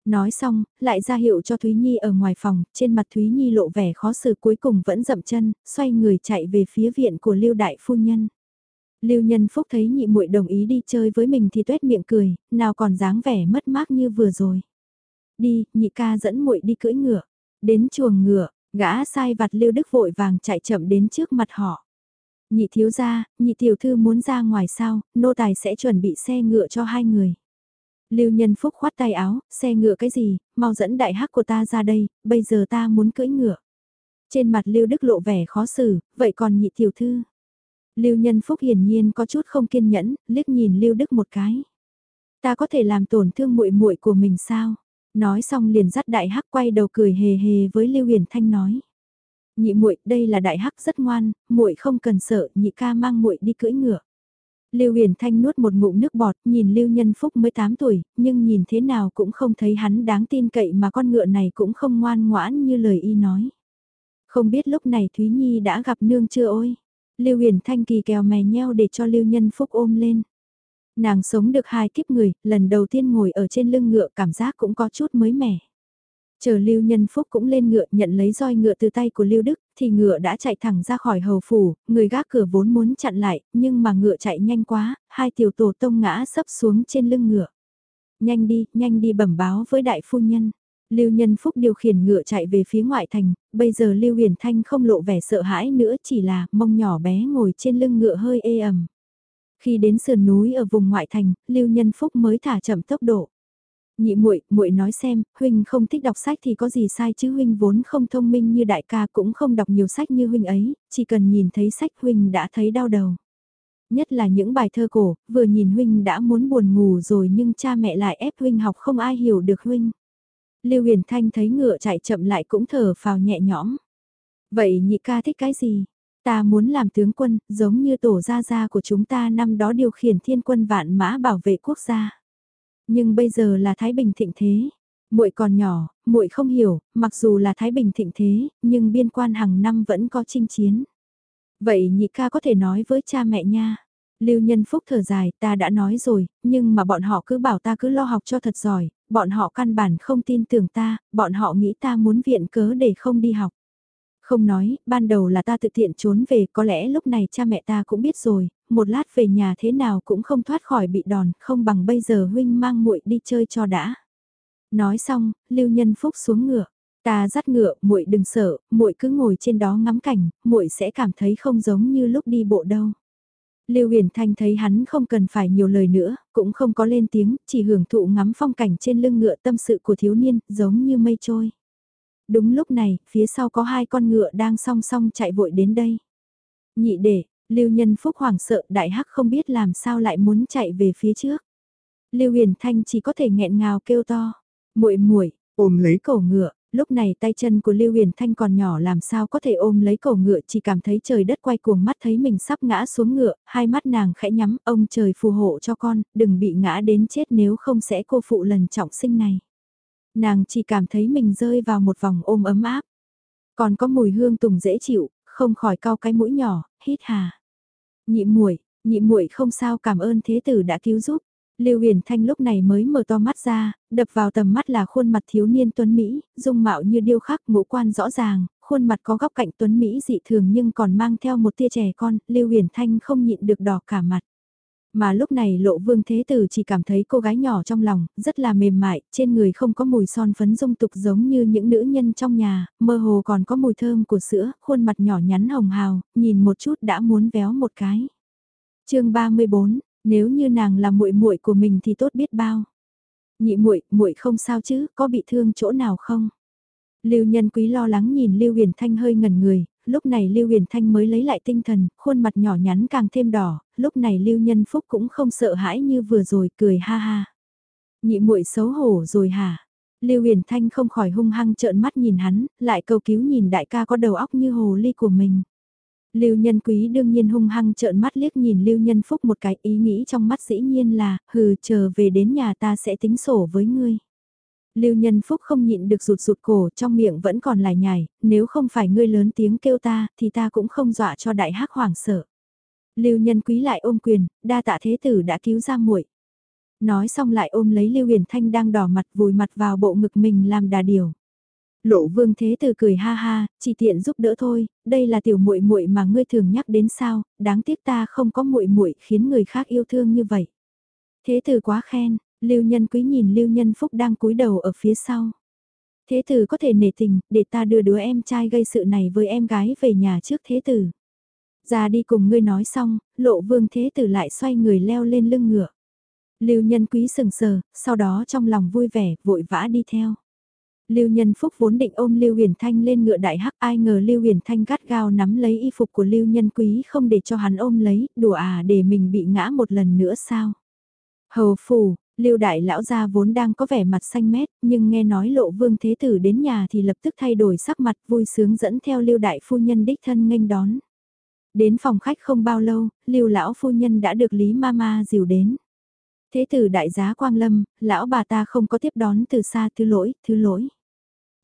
Nói xong, lại ra hiệu cho Thúy Nhi ở ngoài phòng, trên mặt Thúy Nhi lộ vẻ khó xử cuối cùng vẫn dậm chân, xoay người chạy về phía viện của Lưu Đại Phu Nhân. Lưu Nhân Phúc thấy nhị muội đồng ý đi chơi với mình thì tuét miệng cười, nào còn dáng vẻ mất mát như vừa rồi. Đi, nhị ca dẫn muội đi cưỡi ngựa. Đến chuồng ngựa, gã sai vặt Lưu Đức vội vàng chạy chậm đến trước mặt họ. Nhị thiếu gia, nhị tiểu thư muốn ra ngoài sao, nô tài sẽ chuẩn bị xe ngựa cho hai người. Lưu Nhân Phúc khoát tay áo, xe ngựa cái gì, mau dẫn đại hắc của ta ra đây, bây giờ ta muốn cưỡi ngựa. Trên mặt Lưu Đức lộ vẻ khó xử, vậy còn nhị tiểu thư, Lưu Nhân Phúc hiển nhiên có chút không kiên nhẫn, liếc nhìn Lưu Đức một cái. Ta có thể làm tổn thương muội muội của mình sao? Nói xong liền dắt đại hắc quay đầu cười hề hề với Lưu Huyền Thanh nói. Nhị muội, đây là đại hắc rất ngoan, muội không cần sợ, nhị ca mang muội đi cưỡi ngựa. Lưu Huyền Thanh nuốt một ngụm nước bọt, nhìn Lưu Nhân Phúc mới 8 tuổi, nhưng nhìn thế nào cũng không thấy hắn đáng tin cậy mà con ngựa này cũng không ngoan ngoãn như lời y nói. Không biết lúc này Thúy Nhi đã gặp nương chưa ôi? Lưu Huyền Thanh kỳ kèo mè nheo để cho Lưu Nhân Phúc ôm lên. Nàng sống được hai kiếp người, lần đầu tiên ngồi ở trên lưng ngựa cảm giác cũng có chút mới mẻ. Chờ Lưu Nhân Phúc cũng lên ngựa nhận lấy roi ngựa từ tay của Lưu Đức, thì ngựa đã chạy thẳng ra khỏi hầu phủ, người gác cửa vốn muốn chặn lại, nhưng mà ngựa chạy nhanh quá, hai tiểu tổ tông ngã sấp xuống trên lưng ngựa. Nhanh đi, nhanh đi bẩm báo với đại phu nhân. Lưu Nhân Phúc điều khiển ngựa chạy về phía ngoại thành, bây giờ Lưu Huyền Thanh không lộ vẻ sợ hãi nữa chỉ là mông nhỏ bé ngồi trên lưng ngựa hơi ê ẩm. Khi đến sườn núi ở vùng ngoại thành, Lưu Nhân Phúc mới thả chậm tốc độ. Nhị muội, muội nói xem, huynh không thích đọc sách thì có gì sai chứ huynh vốn không thông minh như đại ca cũng không đọc nhiều sách như huynh ấy, chỉ cần nhìn thấy sách huynh đã thấy đau đầu. Nhất là những bài thơ cổ, vừa nhìn huynh đã muốn buồn ngủ rồi nhưng cha mẹ lại ép huynh học không ai hiểu được huynh. Lưu Huyền Thanh thấy ngựa chạy chậm lại cũng thở phào nhẹ nhõm. Vậy nhị ca thích cái gì? Ta muốn làm tướng quân, giống như tổ gia gia của chúng ta năm đó điều khiển thiên quân vạn mã bảo vệ quốc gia. Nhưng bây giờ là Thái Bình thịnh thế. Muội còn nhỏ, muội không hiểu, mặc dù là Thái Bình thịnh thế, nhưng biên quan hàng năm vẫn có chinh chiến. Vậy nhị ca có thể nói với cha mẹ nha. Lưu Nhân Phúc thở dài, ta đã nói rồi, nhưng mà bọn họ cứ bảo ta cứ lo học cho thật giỏi, bọn họ căn bản không tin tưởng ta, bọn họ nghĩ ta muốn viện cớ để không đi học. Không nói, ban đầu là ta tự tiện trốn về, có lẽ lúc này cha mẹ ta cũng biết rồi, một lát về nhà thế nào cũng không thoát khỏi bị đòn, không bằng bây giờ huynh mang muội đi chơi cho đã. Nói xong, Lưu Nhân Phúc xuống ngựa. Ta dắt ngựa, muội đừng sợ, muội cứ ngồi trên đó ngắm cảnh, muội sẽ cảm thấy không giống như lúc đi bộ đâu. Lưu Huyền Thanh thấy hắn không cần phải nhiều lời nữa, cũng không có lên tiếng, chỉ hưởng thụ ngắm phong cảnh trên lưng ngựa tâm sự của thiếu niên, giống như mây trôi. Đúng lúc này, phía sau có hai con ngựa đang song song chạy vội đến đây. Nhị để, Lưu Nhân Phúc hoảng sợ, đại hắc không biết làm sao lại muốn chạy về phía trước. Lưu Huyền Thanh chỉ có thể nghẹn ngào kêu to, muội muội, ôm lấy cổ ngựa, lúc này tay chân của Lưu Huyền Thanh còn nhỏ làm sao có thể ôm lấy cổ ngựa chỉ cảm thấy trời đất quay cuồng mắt thấy mình sắp ngã xuống ngựa, hai mắt nàng khẽ nhắm, ông trời phù hộ cho con, đừng bị ngã đến chết nếu không sẽ cô phụ lần trọng sinh này. Nàng chỉ cảm thấy mình rơi vào một vòng ôm ấm áp, còn có mùi hương tùng dễ chịu, không khỏi cau cái mũi nhỏ, hít hà. Nhị muội, nhị muội không sao cảm ơn thế tử đã cứu giúp. Lưu Huyền Thanh lúc này mới mở to mắt ra, đập vào tầm mắt là khuôn mặt thiếu niên tuấn Mỹ, dung mạo như điêu khắc ngũ quan rõ ràng, khuôn mặt có góc cạnh tuấn Mỹ dị thường nhưng còn mang theo một tia trẻ con, Lưu Huyền Thanh không nhịn được đỏ cả mặt. Mà lúc này lộ vương thế tử chỉ cảm thấy cô gái nhỏ trong lòng, rất là mềm mại, trên người không có mùi son phấn dung tục giống như những nữ nhân trong nhà, mơ hồ còn có mùi thơm của sữa, khuôn mặt nhỏ nhắn hồng hào, nhìn một chút đã muốn véo một cái. chương 34, nếu như nàng là muội muội của mình thì tốt biết bao. Nhị muội, muội không sao chứ, có bị thương chỗ nào không? Lưu Nhân Quý lo lắng nhìn Lưu Huyền Thanh hơi ngẩn người, lúc này Lưu Huyền Thanh mới lấy lại tinh thần, khuôn mặt nhỏ nhắn càng thêm đỏ, lúc này Lưu Nhân Phúc cũng không sợ hãi như vừa rồi, cười ha ha. Nhị muội xấu hổ rồi hả? Lưu Huyền Thanh không khỏi hung hăng trợn mắt nhìn hắn, lại cầu cứu nhìn đại ca có đầu óc như hồ ly của mình. Lưu Nhân Quý đương nhiên hung hăng trợn mắt liếc nhìn Lưu Nhân Phúc một cái ý nghĩ trong mắt dĩ nhiên là, hừ chờ về đến nhà ta sẽ tính sổ với ngươi. Lưu Nhân Phúc không nhịn được rụt rụt cổ trong miệng vẫn còn lại nhải, nếu không phải ngươi lớn tiếng kêu ta thì ta cũng không dọa cho đại hắc hoảng sợ. Lưu Nhân Quý lại ôm quyền, đa tạ thế tử đã cứu ra muội. Nói xong lại ôm lấy Lưu Huyền Thanh đang đỏ mặt vùi mặt vào bộ ngực mình làm đà điều. Lộ Vương Thế Tử cười ha ha, chỉ tiện giúp đỡ thôi, đây là tiểu muội muội mà ngươi thường nhắc đến sao, đáng tiếc ta không có muội muội khiến người khác yêu thương như vậy. Thế Tử quá khen, Lưu Nhân Quý nhìn Lưu Nhân Phúc đang cúi đầu ở phía sau. Thế tử có thể nể tình, để ta đưa đứa em trai gây sự này với em gái về nhà trước thế tử. Ra đi cùng ngươi nói xong, lộ vương thế tử lại xoay người leo lên lưng ngựa. Lưu nhân quý sừng sờ, sau đó trong lòng vui vẻ, vội vã đi theo. Lưu Nhân Phúc vốn định ôm Lưu Huyền Thanh lên ngựa đại hắc, ai ngờ Lưu Huyền Thanh gắt gao nắm lấy y phục của Lưu Nhân Quý không để cho hắn ôm lấy, đùa à để mình bị ngã một lần nữa sao? Hầu phủ, Lưu đại lão gia vốn đang có vẻ mặt xanh mét, nhưng nghe nói lộ vương thế tử đến nhà thì lập tức thay đổi sắc mặt vui sướng dẫn theo lưu đại phu nhân đích thân nghênh đón. Đến phòng khách không bao lâu, lưu lão phu nhân đã được Lý Mama dìu đến. Thế tử đại giá Quang Lâm, lão bà ta không có tiếp đón từ xa thứ lỗi, thứ lỗi.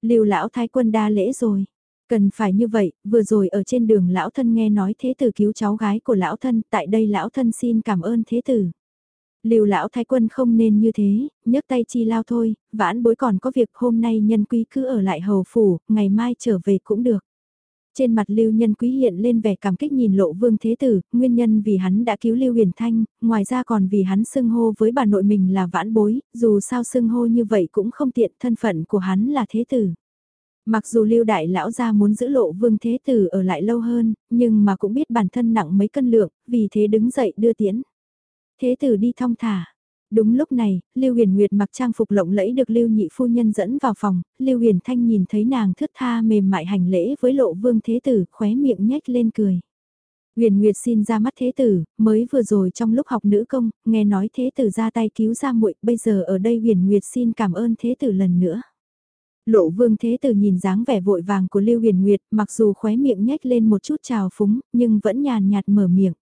Lưu lão thái quân đa lễ rồi. Cần phải như vậy, vừa rồi ở trên đường lão thân nghe nói thế tử cứu cháu gái của lão thân, tại đây lão thân xin cảm ơn thế tử. Lưu lão thái quân không nên như thế, nhấc tay chi lao thôi, vãn bối còn có việc hôm nay nhân quý cứ ở lại hầu phủ, ngày mai trở về cũng được. Trên mặt Lưu Nhân Quý hiện lên vẻ cảm kích nhìn lộ vương thế tử, nguyên nhân vì hắn đã cứu Lưu Huyền Thanh, ngoài ra còn vì hắn xưng hô với bà nội mình là vãn bối, dù sao xưng hô như vậy cũng không tiện thân phận của hắn là thế tử. Mặc dù Lưu Đại Lão gia muốn giữ lộ vương thế tử ở lại lâu hơn, nhưng mà cũng biết bản thân nặng mấy cân lượng, vì thế đứng dậy đưa tiễn. Thế tử đi thong thả, Đúng lúc này, Lưu Huyền Nguyệt mặc trang phục lộng lẫy được Lưu Nhị phu nhân dẫn vào phòng, Lưu Huyền Thanh nhìn thấy nàng thướt tha mềm mại hành lễ với Lộ Vương Thế tử, khóe miệng nhếch lên cười. Huyền Nguyệt xin ra mắt Thế tử, mới vừa rồi trong lúc học nữ công, nghe nói Thế tử ra tay cứu ra muội, bây giờ ở đây Huyền Nguyệt xin cảm ơn Thế tử lần nữa. Lộ Vương Thế tử nhìn dáng vẻ vội vàng của Lưu Huyền Nguyệt, mặc dù khóe miệng nhếch lên một chút trào phúng, nhưng vẫn nhàn nhạt mở miệng.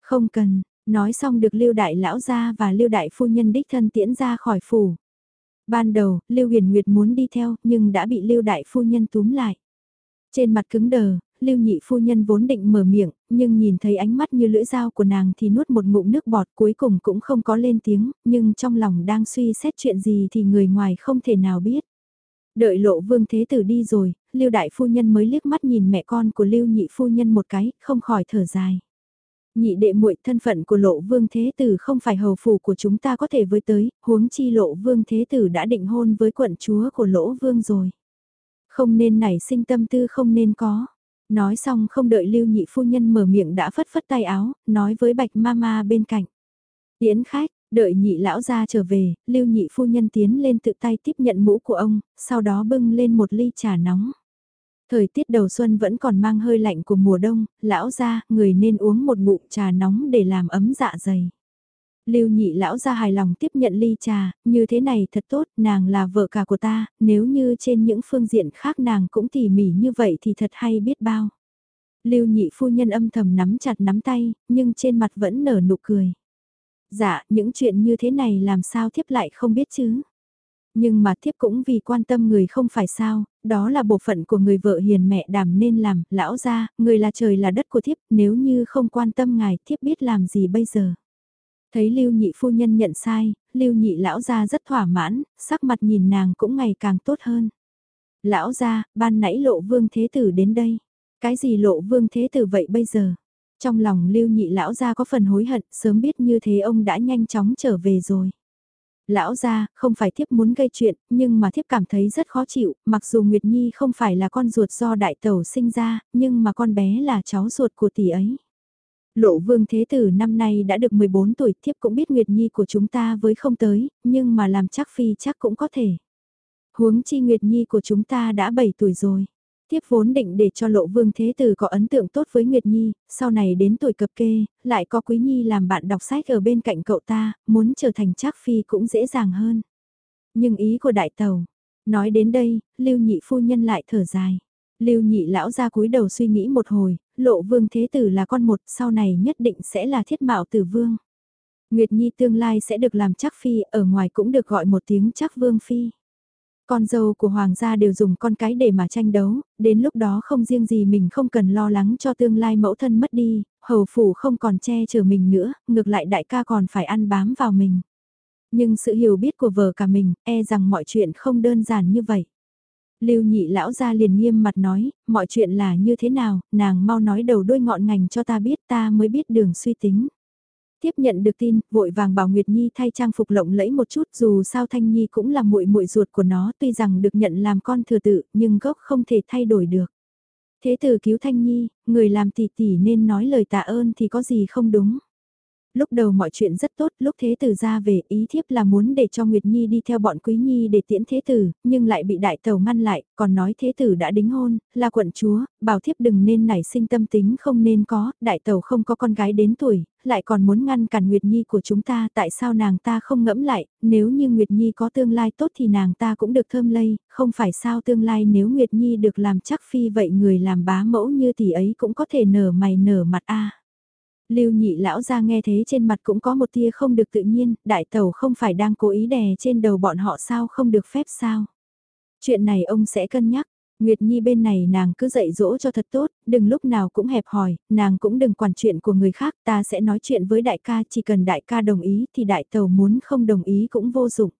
Không cần, Nói xong được Lưu Đại Lão gia và Lưu Đại Phu Nhân đích thân tiễn ra khỏi phủ. Ban đầu, Lưu Huyền Nguyệt muốn đi theo, nhưng đã bị Lưu Đại Phu Nhân túm lại. Trên mặt cứng đờ, Lưu Nhị Phu Nhân vốn định mở miệng, nhưng nhìn thấy ánh mắt như lưỡi dao của nàng thì nuốt một ngụm nước bọt cuối cùng cũng không có lên tiếng, nhưng trong lòng đang suy xét chuyện gì thì người ngoài không thể nào biết. Đợi lộ vương thế tử đi rồi, Lưu Đại Phu Nhân mới liếc mắt nhìn mẹ con của Lưu Nhị Phu Nhân một cái, không khỏi thở dài. Nhị đệ muội thân phận của lộ vương thế tử không phải hầu phủ của chúng ta có thể với tới, huống chi lộ vương thế tử đã định hôn với quận chúa của lỗ vương rồi. Không nên nảy sinh tâm tư không nên có. Nói xong không đợi lưu nhị phu nhân mở miệng đã phất phất tay áo, nói với bạch mama bên cạnh. Tiến khách, đợi nhị lão ra trở về, lưu nhị phu nhân tiến lên tự tay tiếp nhận mũ của ông, sau đó bưng lên một ly trà nóng. Thời tiết đầu xuân vẫn còn mang hơi lạnh của mùa đông, lão ra, người nên uống một ngụm trà nóng để làm ấm dạ dày. Lưu nhị lão ra hài lòng tiếp nhận ly trà, như thế này thật tốt, nàng là vợ cả của ta, nếu như trên những phương diện khác nàng cũng tỉ mỉ như vậy thì thật hay biết bao. Lưu nhị phu nhân âm thầm nắm chặt nắm tay, nhưng trên mặt vẫn nở nụ cười. Dạ, những chuyện như thế này làm sao thiếp lại không biết chứ. Nhưng mà thiếp cũng vì quan tâm người không phải sao, đó là bộ phận của người vợ hiền mẹ đảm nên làm, lão ra, người là trời là đất của thiếp, nếu như không quan tâm ngài, thiếp biết làm gì bây giờ. Thấy lưu nhị phu nhân nhận sai, lưu nhị lão ra rất thỏa mãn, sắc mặt nhìn nàng cũng ngày càng tốt hơn. Lão ra, ban nãy lộ vương thế tử đến đây. Cái gì lộ vương thế tử vậy bây giờ? Trong lòng lưu nhị lão ra có phần hối hận, sớm biết như thế ông đã nhanh chóng trở về rồi. Lão gia, không phải thiếp muốn gây chuyện, nhưng mà thiếp cảm thấy rất khó chịu, mặc dù Nguyệt Nhi không phải là con ruột do đại tẩu sinh ra, nhưng mà con bé là cháu ruột của tỷ ấy. Lộ vương thế tử năm nay đã được 14 tuổi, thiếp cũng biết Nguyệt Nhi của chúng ta với không tới, nhưng mà làm chắc phi chắc cũng có thể. Huống chi Nguyệt Nhi của chúng ta đã 7 tuổi rồi. Tiếp vốn định để cho lộ vương thế tử có ấn tượng tốt với Nguyệt Nhi, sau này đến tuổi cập kê, lại có Quý Nhi làm bạn đọc sách ở bên cạnh cậu ta, muốn trở thành trác phi cũng dễ dàng hơn. Nhưng ý của đại tàu, nói đến đây, lưu nhị phu nhân lại thở dài. Lưu nhị lão ra cúi đầu suy nghĩ một hồi, lộ vương thế tử là con một, sau này nhất định sẽ là thiết mạo tử vương. Nguyệt Nhi tương lai sẽ được làm chắc phi, ở ngoài cũng được gọi một tiếng chắc vương phi. Con dâu của hoàng gia đều dùng con cái để mà tranh đấu, đến lúc đó không riêng gì mình không cần lo lắng cho tương lai mẫu thân mất đi, hầu phủ không còn che chở mình nữa, ngược lại đại ca còn phải ăn bám vào mình. Nhưng sự hiểu biết của vợ cả mình, e rằng mọi chuyện không đơn giản như vậy. Lưu nhị lão ra liền nghiêm mặt nói, mọi chuyện là như thế nào, nàng mau nói đầu đôi ngọn ngành cho ta biết ta mới biết đường suy tính. Tiếp nhận được tin, vội vàng bảo Nguyệt Nhi thay trang phục lộng lẫy một chút, dù sao Thanh Nhi cũng là muội muội ruột của nó, tuy rằng được nhận làm con thừa tự, nhưng gốc không thể thay đổi được. Thế tử cứu Thanh Nhi, người làm tỷ tỷ nên nói lời tạ ơn thì có gì không đúng lúc đầu mọi chuyện rất tốt, lúc thế tử ra về ý thiếp là muốn để cho Nguyệt Nhi đi theo bọn Quý Nhi để tiễn thế tử, nhưng lại bị đại tàu ngăn lại, còn nói thế tử đã đính hôn, là quận chúa, bảo thiếp đừng nên nảy sinh tâm tính không nên có, đại tàu không có con gái đến tuổi, lại còn muốn ngăn cản Nguyệt Nhi của chúng ta, tại sao nàng ta không ngẫm lại, nếu như Nguyệt Nhi có tương lai tốt thì nàng ta cũng được thơm lây, không phải sao tương lai nếu Nguyệt Nhi được làm chắc phi vậy người làm bá mẫu như tỷ ấy cũng có thể nở mày nở mặt a. Lưu nhị lão ra nghe thế trên mặt cũng có một tia không được tự nhiên, đại tàu không phải đang cố ý đè trên đầu bọn họ sao không được phép sao. Chuyện này ông sẽ cân nhắc, Nguyệt Nhi bên này nàng cứ dạy dỗ cho thật tốt, đừng lúc nào cũng hẹp hòi, nàng cũng đừng quản chuyện của người khác, ta sẽ nói chuyện với đại ca, chỉ cần đại ca đồng ý thì đại tàu muốn không đồng ý cũng vô dụng.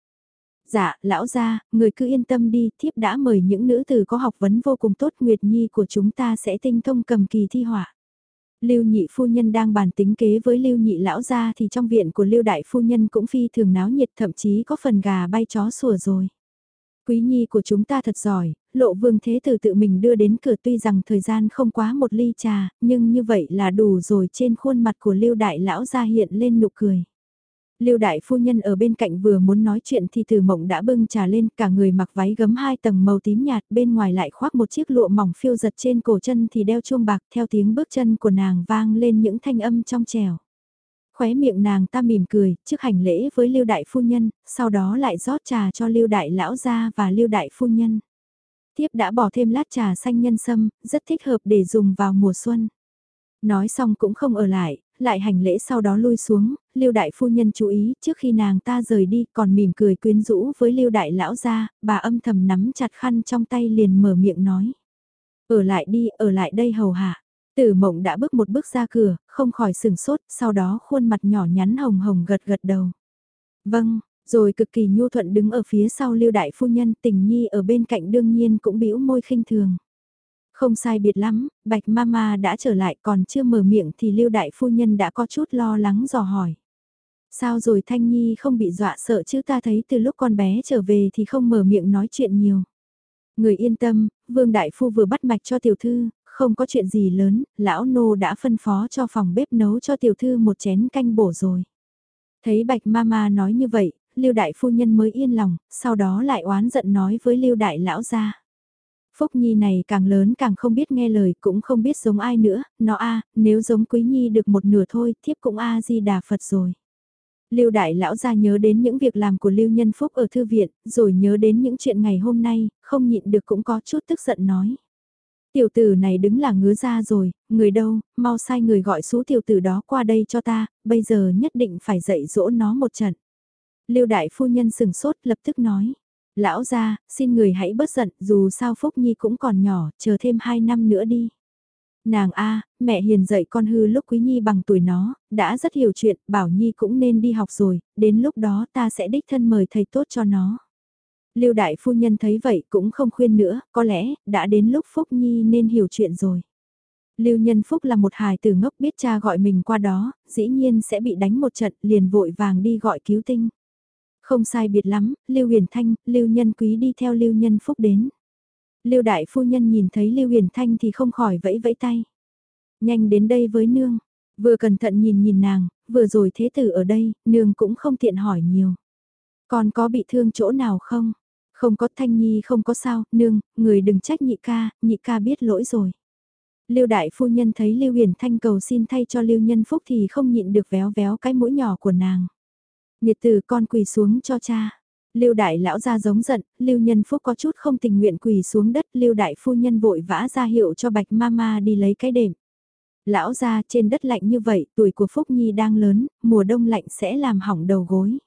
Dạ, lão gia, người cứ yên tâm đi, thiếp đã mời những nữ tử có học vấn vô cùng tốt Nguyệt Nhi của chúng ta sẽ tinh thông cầm kỳ thi họa. Lưu nhị phu nhân đang bàn tính kế với Lưu nhị lão gia thì trong viện của Lưu đại phu nhân cũng phi thường náo nhiệt thậm chí có phần gà bay chó sủa rồi. Quý nhi của chúng ta thật giỏi, lộ vương thế tử tự mình đưa đến cửa tuy rằng thời gian không quá một ly trà, nhưng như vậy là đủ rồi trên khuôn mặt của Lưu đại lão gia hiện lên nụ cười. Lưu đại phu nhân ở bên cạnh vừa muốn nói chuyện thì từ mộng đã bưng trà lên, cả người mặc váy gấm hai tầng màu tím nhạt, bên ngoài lại khoác một chiếc lụa mỏng phiêu giật trên cổ chân thì đeo chuông bạc, theo tiếng bước chân của nàng vang lên những thanh âm trong trẻo. Khóe miệng nàng ta mỉm cười, trước hành lễ với Lưu đại phu nhân, sau đó lại rót trà cho Lưu đại lão gia và Lưu đại phu nhân. Tiếp đã bỏ thêm lát trà xanh nhân sâm, rất thích hợp để dùng vào mùa xuân. Nói xong cũng không ở lại, lại hành lễ sau đó lui xuống, Lưu đại phu nhân chú ý, trước khi nàng ta rời đi, còn mỉm cười quyến rũ với Lưu đại lão gia, bà âm thầm nắm chặt khăn trong tay liền mở miệng nói: "Ở lại đi, ở lại đây hầu hạ." Tử Mộng đã bước một bước ra cửa, không khỏi sừng sốt, sau đó khuôn mặt nhỏ nhắn hồng hồng gật gật đầu. "Vâng." Rồi cực kỳ nhu thuận đứng ở phía sau Lưu đại phu nhân, Tình Nhi ở bên cạnh đương nhiên cũng bĩu môi khinh thường. Không sai biệt lắm, Bạch Mama đã trở lại còn chưa mở miệng thì Lưu Đại Phu Nhân đã có chút lo lắng dò hỏi. Sao rồi Thanh Nhi không bị dọa sợ chứ ta thấy từ lúc con bé trở về thì không mở miệng nói chuyện nhiều. Người yên tâm, Vương Đại Phu vừa bắt mạch cho tiểu thư, không có chuyện gì lớn, lão nô đã phân phó cho phòng bếp nấu cho tiểu thư một chén canh bổ rồi. Thấy Bạch Mama nói như vậy, Lưu Đại Phu Nhân mới yên lòng, sau đó lại oán giận nói với Lưu Đại Lão ra. Phúc Nhi này càng lớn càng không biết nghe lời cũng không biết giống ai nữa, nó a nếu giống Quý Nhi được một nửa thôi, thiếp cũng A-di-đà Phật rồi. Lưu đại lão ra nhớ đến những việc làm của Lưu Nhân Phúc ở thư viện, rồi nhớ đến những chuyện ngày hôm nay, không nhịn được cũng có chút tức giận nói. Tiểu tử này đứng là ngứa ra rồi, người đâu, mau sai người gọi số tiểu tử đó qua đây cho ta, bây giờ nhất định phải dạy dỗ nó một trận. Lưu đại phu nhân sừng sốt lập tức nói. Lão gia, xin người hãy bớt giận, dù sao Phúc Nhi cũng còn nhỏ, chờ thêm 2 năm nữa đi. Nàng A, mẹ hiền dạy con hư lúc Quý Nhi bằng tuổi nó, đã rất hiểu chuyện, bảo Nhi cũng nên đi học rồi, đến lúc đó ta sẽ đích thân mời thầy tốt cho nó. Lưu đại phu nhân thấy vậy cũng không khuyên nữa, có lẽ, đã đến lúc Phúc Nhi nên hiểu chuyện rồi. Lưu Nhân Phúc là một hài tử ngốc biết cha gọi mình qua đó, dĩ nhiên sẽ bị đánh một trận liền vội vàng đi gọi cứu tinh. Không sai biệt lắm, Lưu Huyền Thanh, Lưu Nhân Quý đi theo Lưu Nhân Phúc đến. Lưu Đại Phu Nhân nhìn thấy Lưu Huyền Thanh thì không khỏi vẫy vẫy tay. Nhanh đến đây với nương, vừa cẩn thận nhìn nhìn nàng, vừa rồi thế tử ở đây, nương cũng không tiện hỏi nhiều. Còn có bị thương chỗ nào không? Không có Thanh Nhi không có sao, nương, người đừng trách nhị ca, nhị ca biết lỗi rồi. Lưu đại phu nhân thấy Lưu Huyền Thanh cầu xin thay cho Lưu Nhân Phúc thì không nhịn được véo véo cái mũi nhỏ của nàng. Nhiệt tử con quỳ xuống cho cha. Lưu đại lão ra giống giận, Lưu Nhân Phúc có chút không tình nguyện quỳ xuống đất, Lưu đại phu nhân vội vã ra hiệu cho Bạch Mama đi lấy cái đệm. Lão ra trên đất lạnh như vậy, tuổi của Phúc Nhi đang lớn, mùa đông lạnh sẽ làm hỏng đầu gối.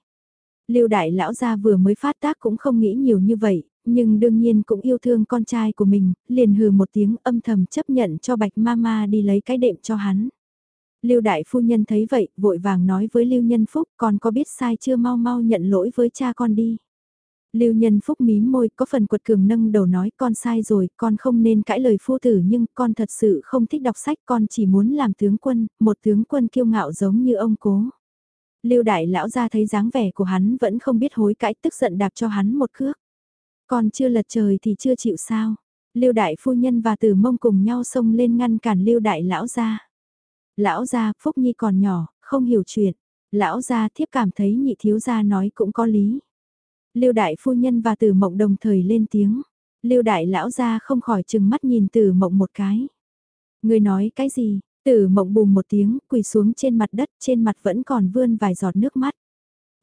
Lưu đại lão gia vừa mới phát tác cũng không nghĩ nhiều như vậy, nhưng đương nhiên cũng yêu thương con trai của mình, liền hừ một tiếng âm thầm chấp nhận cho Bạch Mama đi lấy cái đệm cho hắn. Lưu đại phu nhân thấy vậy, vội vàng nói với Lưu Nhân Phúc, con có biết sai chưa mau mau nhận lỗi với cha con đi. Lưu Nhân Phúc mím môi, có phần quật cường nâng đầu nói con sai rồi, con không nên cãi lời phu tử nhưng con thật sự không thích đọc sách, con chỉ muốn làm tướng quân, một tướng quân kiêu ngạo giống như ông cố. Lưu đại lão ra thấy dáng vẻ của hắn vẫn không biết hối cãi tức giận đạp cho hắn một cước. Còn chưa lật trời thì chưa chịu sao. Lưu đại phu nhân và tử mông cùng nhau xông lên ngăn cản lưu đại lão ra. Lão gia, Phúc Nhi còn nhỏ, không hiểu chuyện. Lão gia thiếp cảm thấy nhị thiếu gia nói cũng có lý. Lưu đại phu nhân và Tử Mộng đồng thời lên tiếng. Lưu đại lão gia không khỏi chừng mắt nhìn Tử Mộng một cái. Người nói cái gì? Tử Mộng bùm một tiếng, quỳ xuống trên mặt đất, trên mặt vẫn còn vươn vài giọt nước mắt.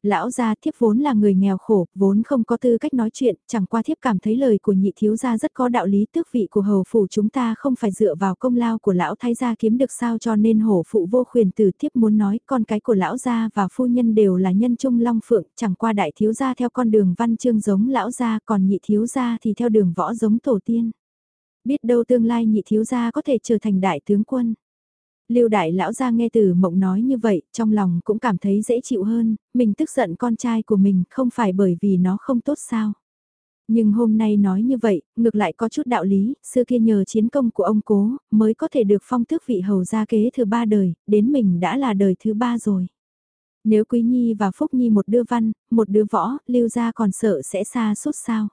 Lão gia thiếp vốn là người nghèo khổ, vốn không có tư cách nói chuyện, chẳng qua thiếp cảm thấy lời của nhị thiếu gia rất có đạo lý tước vị của hầu phủ chúng ta không phải dựa vào công lao của lão thái gia kiếm được sao cho nên hổ phụ vô khuyền từ thiếp muốn nói con cái của lão gia và phu nhân đều là nhân trung long phượng, chẳng qua đại thiếu gia theo con đường văn chương giống lão gia còn nhị thiếu gia thì theo đường võ giống tổ tiên. Biết đâu tương lai nhị thiếu gia có thể trở thành đại tướng quân. Lưu đại lão ra nghe từ mộng nói như vậy, trong lòng cũng cảm thấy dễ chịu hơn, mình tức giận con trai của mình không phải bởi vì nó không tốt sao. Nhưng hôm nay nói như vậy, ngược lại có chút đạo lý, xưa kia nhờ chiến công của ông cố, mới có thể được phong tước vị hầu gia kế thứ ba đời, đến mình đã là đời thứ ba rồi. Nếu Quý Nhi và Phúc Nhi một đứa văn, một đứa võ, lưu gia còn sợ sẽ xa suốt sao.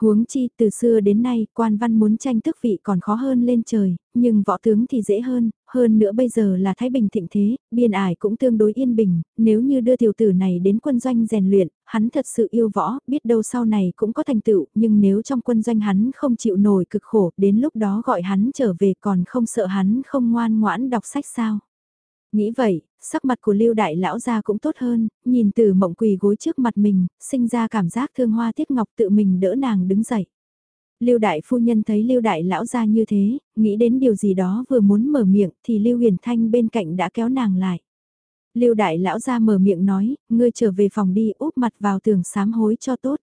Huống chi từ xưa đến nay quan văn muốn tranh tước vị còn khó hơn lên trời, nhưng võ tướng thì dễ hơn, hơn nữa bây giờ là Thái Bình thịnh thế, biên ải cũng tương đối yên bình, nếu như đưa tiểu tử này đến quân doanh rèn luyện, hắn thật sự yêu võ, biết đâu sau này cũng có thành tựu, nhưng nếu trong quân doanh hắn không chịu nổi cực khổ, đến lúc đó gọi hắn trở về còn không sợ hắn không ngoan ngoãn đọc sách sao. Nghĩ vậy, sắc mặt của Lưu Đại Lão ra cũng tốt hơn, nhìn từ mộng quỳ gối trước mặt mình, sinh ra cảm giác thương hoa tiếc ngọc tự mình đỡ nàng đứng dậy. Lưu Đại Phu Nhân thấy Lưu Đại Lão ra như thế, nghĩ đến điều gì đó vừa muốn mở miệng thì Lưu Huyền Thanh bên cạnh đã kéo nàng lại. Lưu Đại Lão ra mở miệng nói, ngươi trở về phòng đi úp mặt vào tường sám hối cho tốt.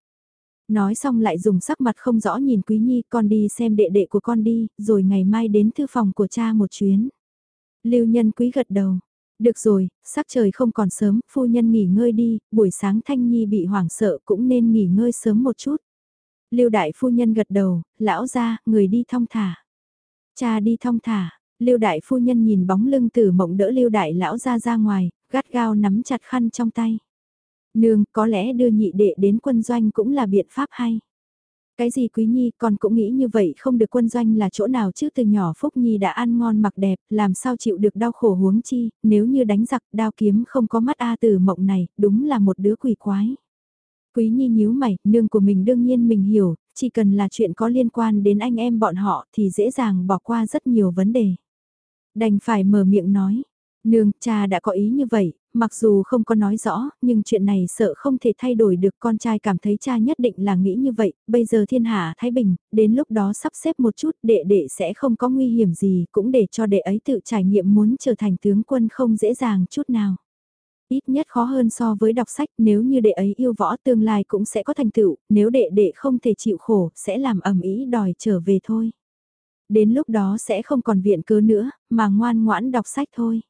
Nói xong lại dùng sắc mặt không rõ nhìn Quý Nhi con đi xem đệ đệ của con đi, rồi ngày mai đến thư phòng của cha một chuyến. Lưu Nhân Quý gật đầu, được rồi, sắc trời không còn sớm, phu nhân nghỉ ngơi đi, buổi sáng Thanh Nhi bị hoảng sợ cũng nên nghỉ ngơi sớm một chút. Lưu đại phu nhân gật đầu, lão ra, người đi thong thả. Cha đi thong thả, Lưu đại phu nhân nhìn bóng lưng tử mộng đỡ Lưu đại lão ra ra ngoài, gắt gao nắm chặt khăn trong tay. Nương, có lẽ đưa nhị đệ đến quân doanh cũng là biện pháp hay. Cái gì Quý Nhi con cũng nghĩ như vậy không được quân doanh là chỗ nào chứ từ nhỏ Phúc Nhi đã ăn ngon mặc đẹp, làm sao chịu được đau khổ huống chi, nếu như đánh giặc đao kiếm không có mắt A từ mộng này, đúng là một đứa quỷ quái. Quý Nhi nhíu mày, nương của mình đương nhiên mình hiểu, chỉ cần là chuyện có liên quan đến anh em bọn họ thì dễ dàng bỏ qua rất nhiều vấn đề. Đành phải mở miệng nói, nương, cha đã có ý như vậy, mặc dù không có nói rõ, nhưng chuyện này sợ không thể thay đổi được con trai cảm thấy cha nhất định là nghĩ như vậy, bây giờ thiên hạ Thái Bình, đến lúc đó sắp xếp một chút đệ đệ sẽ không có nguy hiểm gì, cũng để cho đệ ấy tự trải nghiệm muốn trở thành tướng quân không dễ dàng chút nào. Ít nhất khó hơn so với đọc sách nếu như đệ ấy yêu võ tương lai cũng sẽ có thành tựu, nếu đệ đệ không thể chịu khổ sẽ làm ẩm ý đòi trở về thôi. Đến lúc đó sẽ không còn viện cớ nữa, mà ngoan ngoãn đọc sách thôi.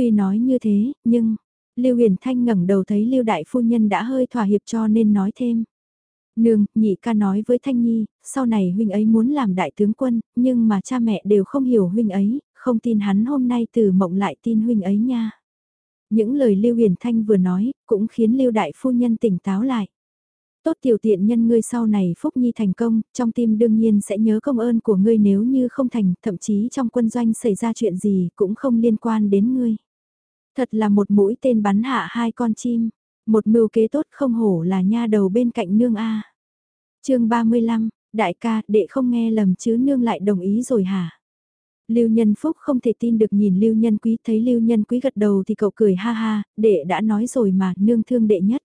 Tuy nói như thế, nhưng, Lưu Huyền Thanh ngẩng đầu thấy Lưu Đại Phu Nhân đã hơi thỏa hiệp cho nên nói thêm. Nương, nhị ca nói với Thanh Nhi, sau này huynh ấy muốn làm đại tướng quân, nhưng mà cha mẹ đều không hiểu huynh ấy, không tin hắn hôm nay từ mộng lại tin huynh ấy nha. Những lời Lưu Huyền Thanh vừa nói, cũng khiến Lưu Đại Phu Nhân tỉnh táo lại. Tốt tiểu tiện nhân ngươi sau này Phúc Nhi thành công, trong tim đương nhiên sẽ nhớ công ơn của ngươi nếu như không thành, thậm chí trong quân doanh xảy ra chuyện gì cũng không liên quan đến ngươi. Thật là một mũi tên bắn hạ hai con chim, một mưu kế tốt không hổ là nha đầu bên cạnh nương A. chương 35, đại ca, đệ không nghe lầm chứ nương lại đồng ý rồi hả? Lưu Nhân Phúc không thể tin được nhìn Lưu Nhân Quý thấy Lưu Nhân Quý gật đầu thì cậu cười ha ha, đệ đã nói rồi mà, nương thương đệ nhất.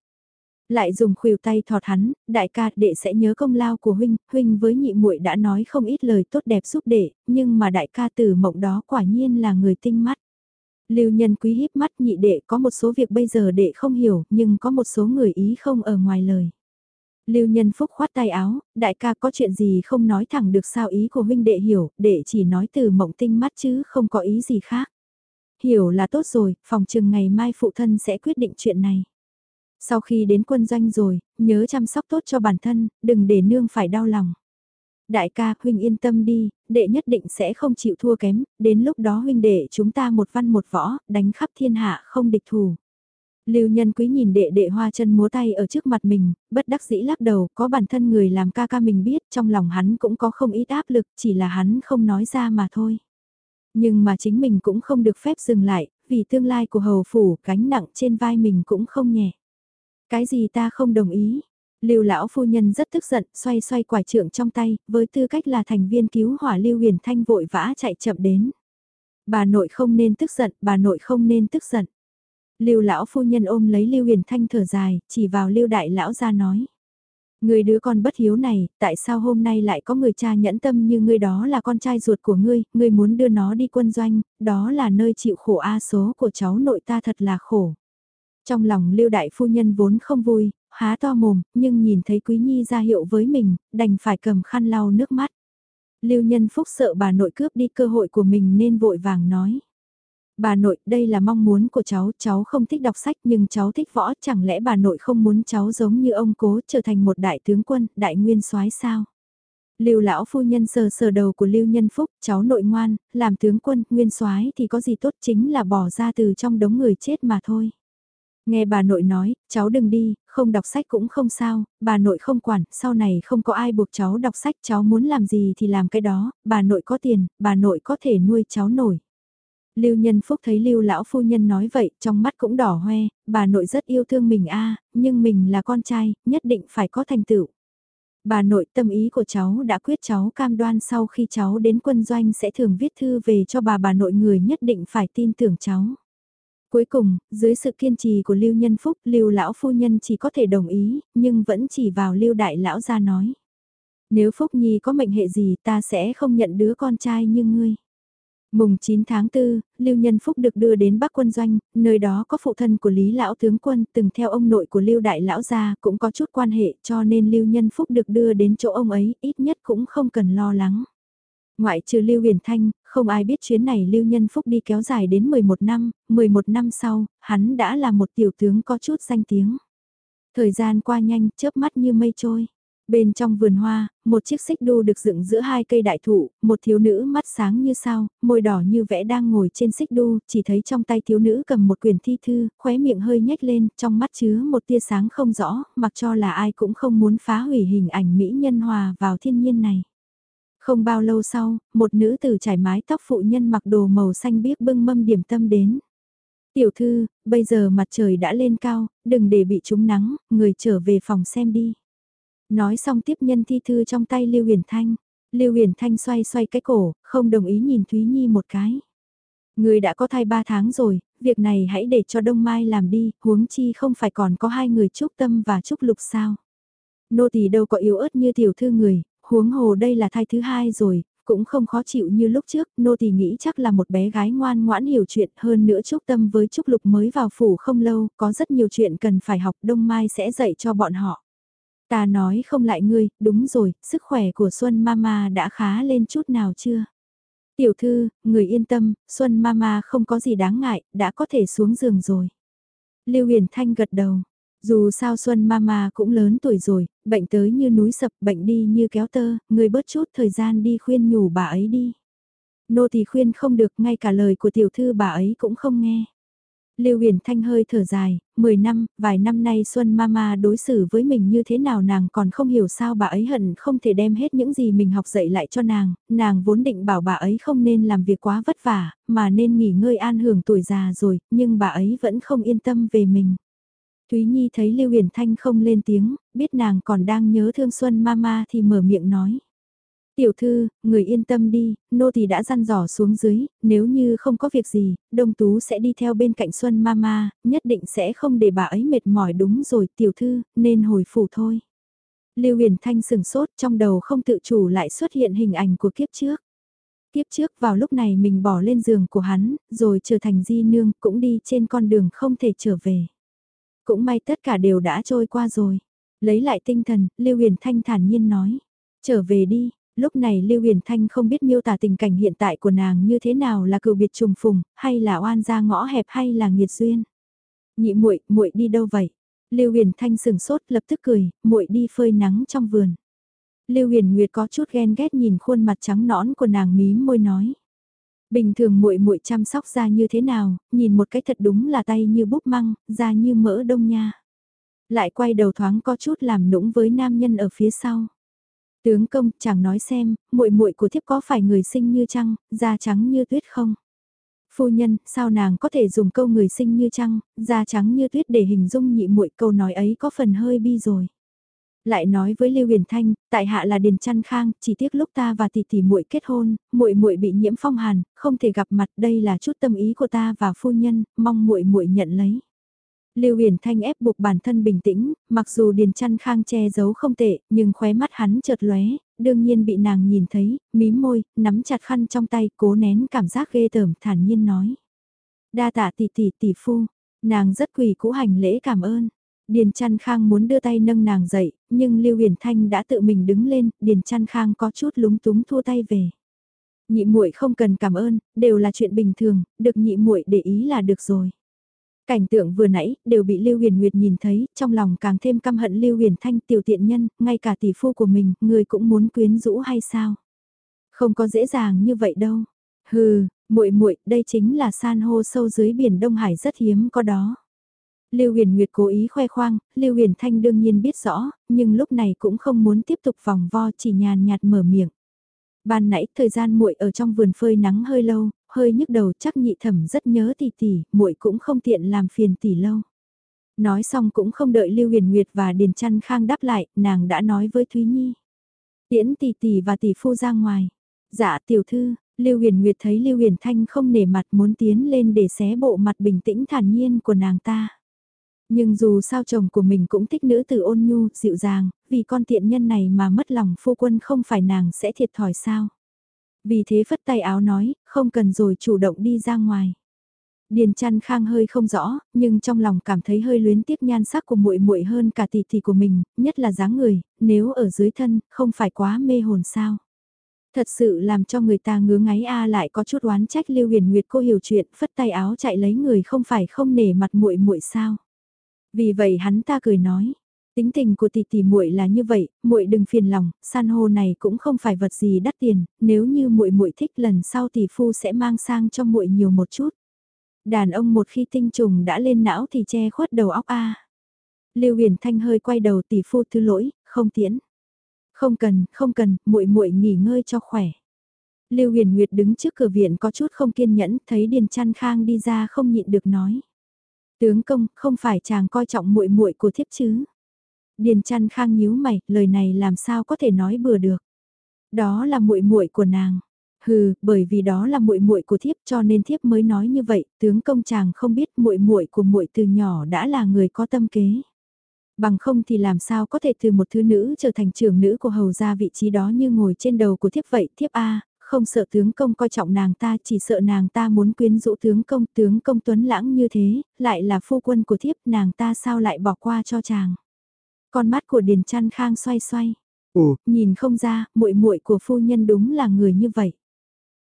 Lại dùng khuỷu tay thọt hắn, đại ca đệ sẽ nhớ công lao của huynh, huynh với nhị muội đã nói không ít lời tốt đẹp giúp đệ, nhưng mà đại ca tử mộng đó quả nhiên là người tinh mắt. Lưu nhân quý híp mắt nhị đệ có một số việc bây giờ đệ không hiểu, nhưng có một số người ý không ở ngoài lời. Lưu nhân phúc khoát tay áo, đại ca có chuyện gì không nói thẳng được sao ý của huynh đệ hiểu, đệ chỉ nói từ mộng tinh mắt chứ không có ý gì khác. Hiểu là tốt rồi, phòng chừng ngày mai phụ thân sẽ quyết định chuyện này. Sau khi đến quân doanh rồi, nhớ chăm sóc tốt cho bản thân, đừng để nương phải đau lòng. Đại ca, huynh yên tâm đi, đệ nhất định sẽ không chịu thua kém, đến lúc đó huynh đệ chúng ta một văn một võ, đánh khắp thiên hạ không địch thù. Lưu nhân quý nhìn đệ đệ hoa chân múa tay ở trước mặt mình, bất đắc dĩ lắc đầu, có bản thân người làm ca ca mình biết, trong lòng hắn cũng có không ít áp lực, chỉ là hắn không nói ra mà thôi. Nhưng mà chính mình cũng không được phép dừng lại, vì tương lai của hầu phủ, gánh nặng trên vai mình cũng không nhẹ. Cái gì ta không đồng ý? Lưu lão phu nhân rất tức giận, xoay xoay quả trượng trong tay, với tư cách là thành viên cứu hỏa Lưu Huyền Thanh vội vã chạy chậm đến. Bà nội không nên tức giận, bà nội không nên tức giận. Lưu lão phu nhân ôm lấy Lưu Huyền Thanh thở dài, chỉ vào Lưu đại lão ra nói. Người đứa con bất hiếu này, tại sao hôm nay lại có người cha nhẫn tâm như ngươi đó là con trai ruột của ngươi, ngươi muốn đưa nó đi quân doanh, đó là nơi chịu khổ A số của cháu nội ta thật là khổ. Trong lòng lưu đại phu nhân vốn không vui, há to mồm, nhưng nhìn thấy quý nhi ra hiệu với mình, đành phải cầm khăn lau nước mắt. Lưu nhân phúc sợ bà nội cướp đi cơ hội của mình nên vội vàng nói. Bà nội, đây là mong muốn của cháu, cháu không thích đọc sách nhưng cháu thích võ, chẳng lẽ bà nội không muốn cháu giống như ông cố trở thành một đại tướng quân, đại nguyên soái sao? Lưu lão phu nhân sờ sờ đầu của Lưu Nhân Phúc, cháu nội ngoan, làm tướng quân, nguyên soái thì có gì tốt chính là bỏ ra từ trong đống người chết mà thôi. Nghe bà nội nói, cháu đừng đi, không đọc sách cũng không sao, bà nội không quản, sau này không có ai buộc cháu đọc sách, cháu muốn làm gì thì làm cái đó, bà nội có tiền, bà nội có thể nuôi cháu nổi. Lưu Nhân Phúc thấy Lưu lão phu nhân nói vậy, trong mắt cũng đỏ hoe, bà nội rất yêu thương mình a, nhưng mình là con trai, nhất định phải có thành tựu. Bà nội tâm ý của cháu đã quyết cháu cam đoan sau khi cháu đến quân doanh sẽ thường viết thư về cho bà bà nội người nhất định phải tin tưởng cháu. Cuối cùng, dưới sự kiên trì của Lưu Nhân Phúc, Lưu lão phu nhân chỉ có thể đồng ý, nhưng vẫn chỉ vào Lưu đại lão ra nói. Nếu Phúc Nhi có mệnh hệ gì ta sẽ không nhận đứa con trai như ngươi. Mùng 9 tháng 4, Lưu Nhân Phúc được đưa đến Bắc Quân Doanh, nơi đó có phụ thân của Lý Lão Tướng Quân từng theo ông nội của Lưu Đại Lão gia cũng có chút quan hệ cho nên Lưu Nhân Phúc được đưa đến chỗ ông ấy ít nhất cũng không cần lo lắng. Ngoại trừ Lưu Huyền Thanh, không ai biết chuyến này Lưu Nhân Phúc đi kéo dài đến 11 năm, 11 năm sau, hắn đã là một tiểu tướng có chút danh tiếng. Thời gian qua nhanh, chớp mắt như mây trôi. Bên trong vườn hoa, một chiếc xích đu được dựng giữa hai cây đại thụ, một thiếu nữ mắt sáng như sao, môi đỏ như vẽ đang ngồi trên xích đu, chỉ thấy trong tay thiếu nữ cầm một quyển thi thư, khóe miệng hơi nhếch lên, trong mắt chứa một tia sáng không rõ, mặc cho là ai cũng không muốn phá hủy hình ảnh mỹ nhân hòa vào thiên nhiên này. Không bao lâu sau, một nữ tử trải mái tóc phụ nhân mặc đồ màu xanh biếc bưng mâm điểm tâm đến. Tiểu thư, bây giờ mặt trời đã lên cao, đừng để bị trúng nắng, người trở về phòng xem đi. Nói xong tiếp nhân thi thư trong tay Lưu Huyền Thanh. Lưu Huyền Thanh xoay xoay cái cổ, không đồng ý nhìn Thúy Nhi một cái. Người đã có thai ba tháng rồi, việc này hãy để cho Đông Mai làm đi, huống chi không phải còn có hai người Trúc Tâm và Trúc Lục sao. Nô tỳ đâu có yếu ớt như tiểu thư người, huống hồ đây là thai thứ hai rồi, cũng không khó chịu như lúc trước, nô tỳ nghĩ chắc là một bé gái ngoan ngoãn hiểu chuyện hơn nữa Trúc Tâm với Trúc Lục mới vào phủ không lâu, có rất nhiều chuyện cần phải học Đông Mai sẽ dạy cho bọn họ. Ta nói không lại ngươi, đúng rồi, sức khỏe của Xuân Mama đã khá lên chút nào chưa? Tiểu thư, người yên tâm, Xuân Mama không có gì đáng ngại, đã có thể xuống giường rồi. Lưu Huyền Thanh gật đầu. Dù sao Xuân Mama cũng lớn tuổi rồi, bệnh tới như núi sập, bệnh đi như kéo tơ, người bớt chút thời gian đi khuyên nhủ bà ấy đi. Nô thì khuyên không được, ngay cả lời của tiểu thư bà ấy cũng không nghe. Lưu Huyền Thanh hơi thở dài, 10 năm, vài năm nay Xuân Mama đối xử với mình như thế nào nàng còn không hiểu sao bà ấy hận không thể đem hết những gì mình học dạy lại cho nàng, nàng vốn định bảo bà ấy không nên làm việc quá vất vả, mà nên nghỉ ngơi an hưởng tuổi già rồi, nhưng bà ấy vẫn không yên tâm về mình. Thúy Nhi thấy Lưu Huyền Thanh không lên tiếng, biết nàng còn đang nhớ thương Xuân Mama thì mở miệng nói. Tiểu thư, người yên tâm đi, nô thì đã dăn dò xuống dưới, nếu như không có việc gì, Đông Tú sẽ đi theo bên cạnh Xuân Mama, nhất định sẽ không để bà ấy mệt mỏi đúng rồi tiểu thư, nên hồi phủ thôi. Lưu Huyền Thanh sừng sốt trong đầu không tự chủ lại xuất hiện hình ảnh của kiếp trước. Kiếp trước vào lúc này mình bỏ lên giường của hắn, rồi trở thành di nương cũng đi trên con đường không thể trở về. Cũng may tất cả đều đã trôi qua rồi. Lấy lại tinh thần, Lưu Huyền Thanh thản nhiên nói. Trở về đi, lúc này Lưu Huyền Thanh không biết miêu tả tình cảnh hiện tại của nàng như thế nào là cựu biệt trùng phùng, hay là oan gia ngõ hẹp hay là nghiệt duyên. Nhị muội, muội đi đâu vậy? Lưu Huyền Thanh sừng sốt lập tức cười, muội đi phơi nắng trong vườn. Lưu Huyền Nguyệt có chút ghen ghét nhìn khuôn mặt trắng nõn của nàng mím môi nói. Bình thường muội muội chăm sóc da như thế nào, nhìn một cái thật đúng là tay như búp măng, da như mỡ đông nha. Lại quay đầu thoáng có chút làm nũng với nam nhân ở phía sau. Tướng công, chẳng nói xem, muội muội của thiếp có phải người sinh như trăng, da trắng như tuyết không? Phu nhân, sao nàng có thể dùng câu người sinh như trăng, da trắng như tuyết để hình dung nhị muội câu nói ấy có phần hơi bi rồi. Lại nói với Lưu Huyền Thanh, tại hạ là Điền Chăn Khang, chỉ tiếc lúc ta và tỷ tỷ muội kết hôn, muội muội bị nhiễm phong hàn, không thể gặp mặt, đây là chút tâm ý của ta và phu nhân, mong muội muội nhận lấy. Lưu Huyền Thanh ép buộc bản thân bình tĩnh, mặc dù Điền Chăn Khang che giấu không tệ, nhưng khóe mắt hắn chợt lóe, đương nhiên bị nàng nhìn thấy, mím môi, nắm chặt khăn trong tay, cố nén cảm giác ghê tởm, thản nhiên nói: "Đa tạ tỷ tỷ tỷ phu." Nàng rất quỳ cũ hành lễ cảm ơn. Điền Trăn Khang muốn đưa tay nâng nàng dậy, nhưng Lưu Huyền Thanh đã tự mình đứng lên, Điền Trăn Khang có chút lúng túng thua tay về. Nhị muội không cần cảm ơn, đều là chuyện bình thường, được nhị muội để ý là được rồi. Cảnh tượng vừa nãy đều bị Lưu Huyền Nguyệt nhìn thấy, trong lòng càng thêm căm hận Lưu Huyền Thanh tiểu tiện nhân, ngay cả tỷ phu của mình, người cũng muốn quyến rũ hay sao? Không có dễ dàng như vậy đâu. Hừ, muội muội, đây chính là san hô sâu dưới biển Đông Hải rất hiếm có đó. Lưu Huyền Nguyệt cố ý khoe khoang, Lưu Huyền Thanh đương nhiên biết rõ, nhưng lúc này cũng không muốn tiếp tục vòng vo chỉ nhàn nhạt mở miệng. Ban nãy thời gian muội ở trong vườn phơi nắng hơi lâu, hơi nhức đầu chắc nhị thẩm rất nhớ tỷ tỷ, muội cũng không tiện làm phiền tỷ lâu. Nói xong cũng không đợi Lưu Huyền Nguyệt và Điền Trăn Khang đáp lại, nàng đã nói với Thúy Nhi. Tiễn tỷ tỷ và tỷ phu ra ngoài. Dạ tiểu thư, Lưu Huyền Nguyệt thấy Lưu Huyền Thanh không nể mặt muốn tiến lên để xé bộ mặt bình tĩnh thản nhiên của nàng ta. Nhưng dù sao chồng của mình cũng thích nữ tử ôn nhu, dịu dàng, vì con tiện nhân này mà mất lòng phu quân không phải nàng sẽ thiệt thòi sao. Vì thế phất tay áo nói, không cần rồi chủ động đi ra ngoài. Điền chăn khang hơi không rõ, nhưng trong lòng cảm thấy hơi luyến tiếc nhan sắc của muội muội hơn cả tỷ tỷ của mình, nhất là dáng người, nếu ở dưới thân, không phải quá mê hồn sao. Thật sự làm cho người ta ngứa ngáy a lại có chút oán trách Lưu Huyền Nguyệt cô hiểu chuyện, phất tay áo chạy lấy người không phải không nể mặt muội muội sao. Vì vậy hắn ta cười nói, tính tình của tỷ tỷ muội là như vậy, muội đừng phiền lòng, san hô này cũng không phải vật gì đắt tiền, nếu như muội muội thích lần sau tỷ phu sẽ mang sang cho muội nhiều một chút. Đàn ông một khi tinh trùng đã lên não thì che khuất đầu óc a. Lưu Huyền Thanh hơi quay đầu tỷ phu thứ lỗi, không tiễn. Không cần, không cần, muội muội nghỉ ngơi cho khỏe. Lưu Huyền Nguyệt đứng trước cửa viện có chút không kiên nhẫn, thấy Điền Chăn Khang đi ra không nhịn được nói. Tướng công, không phải chàng coi trọng muội muội của thiếp chứ? Điền Chăn Khang nhíu mày, lời này làm sao có thể nói bừa được? Đó là muội muội của nàng. Hừ, bởi vì đó là muội muội của thiếp cho nên thiếp mới nói như vậy, tướng công chàng không biết muội muội của muội từ nhỏ đã là người có tâm kế. Bằng không thì làm sao có thể từ một thứ nữ trở thành trưởng nữ của hầu ra vị trí đó như ngồi trên đầu của thiếp vậy, thiếp A, không sợ tướng công coi trọng nàng ta chỉ sợ nàng ta muốn quyến rũ tướng công, tướng công tuấn lãng như thế, lại là phu quân của thiếp, nàng ta sao lại bỏ qua cho chàng. Con mắt của Điền Trăn Khang xoay xoay. Ồ, nhìn không ra, muội muội của phu nhân đúng là người như vậy.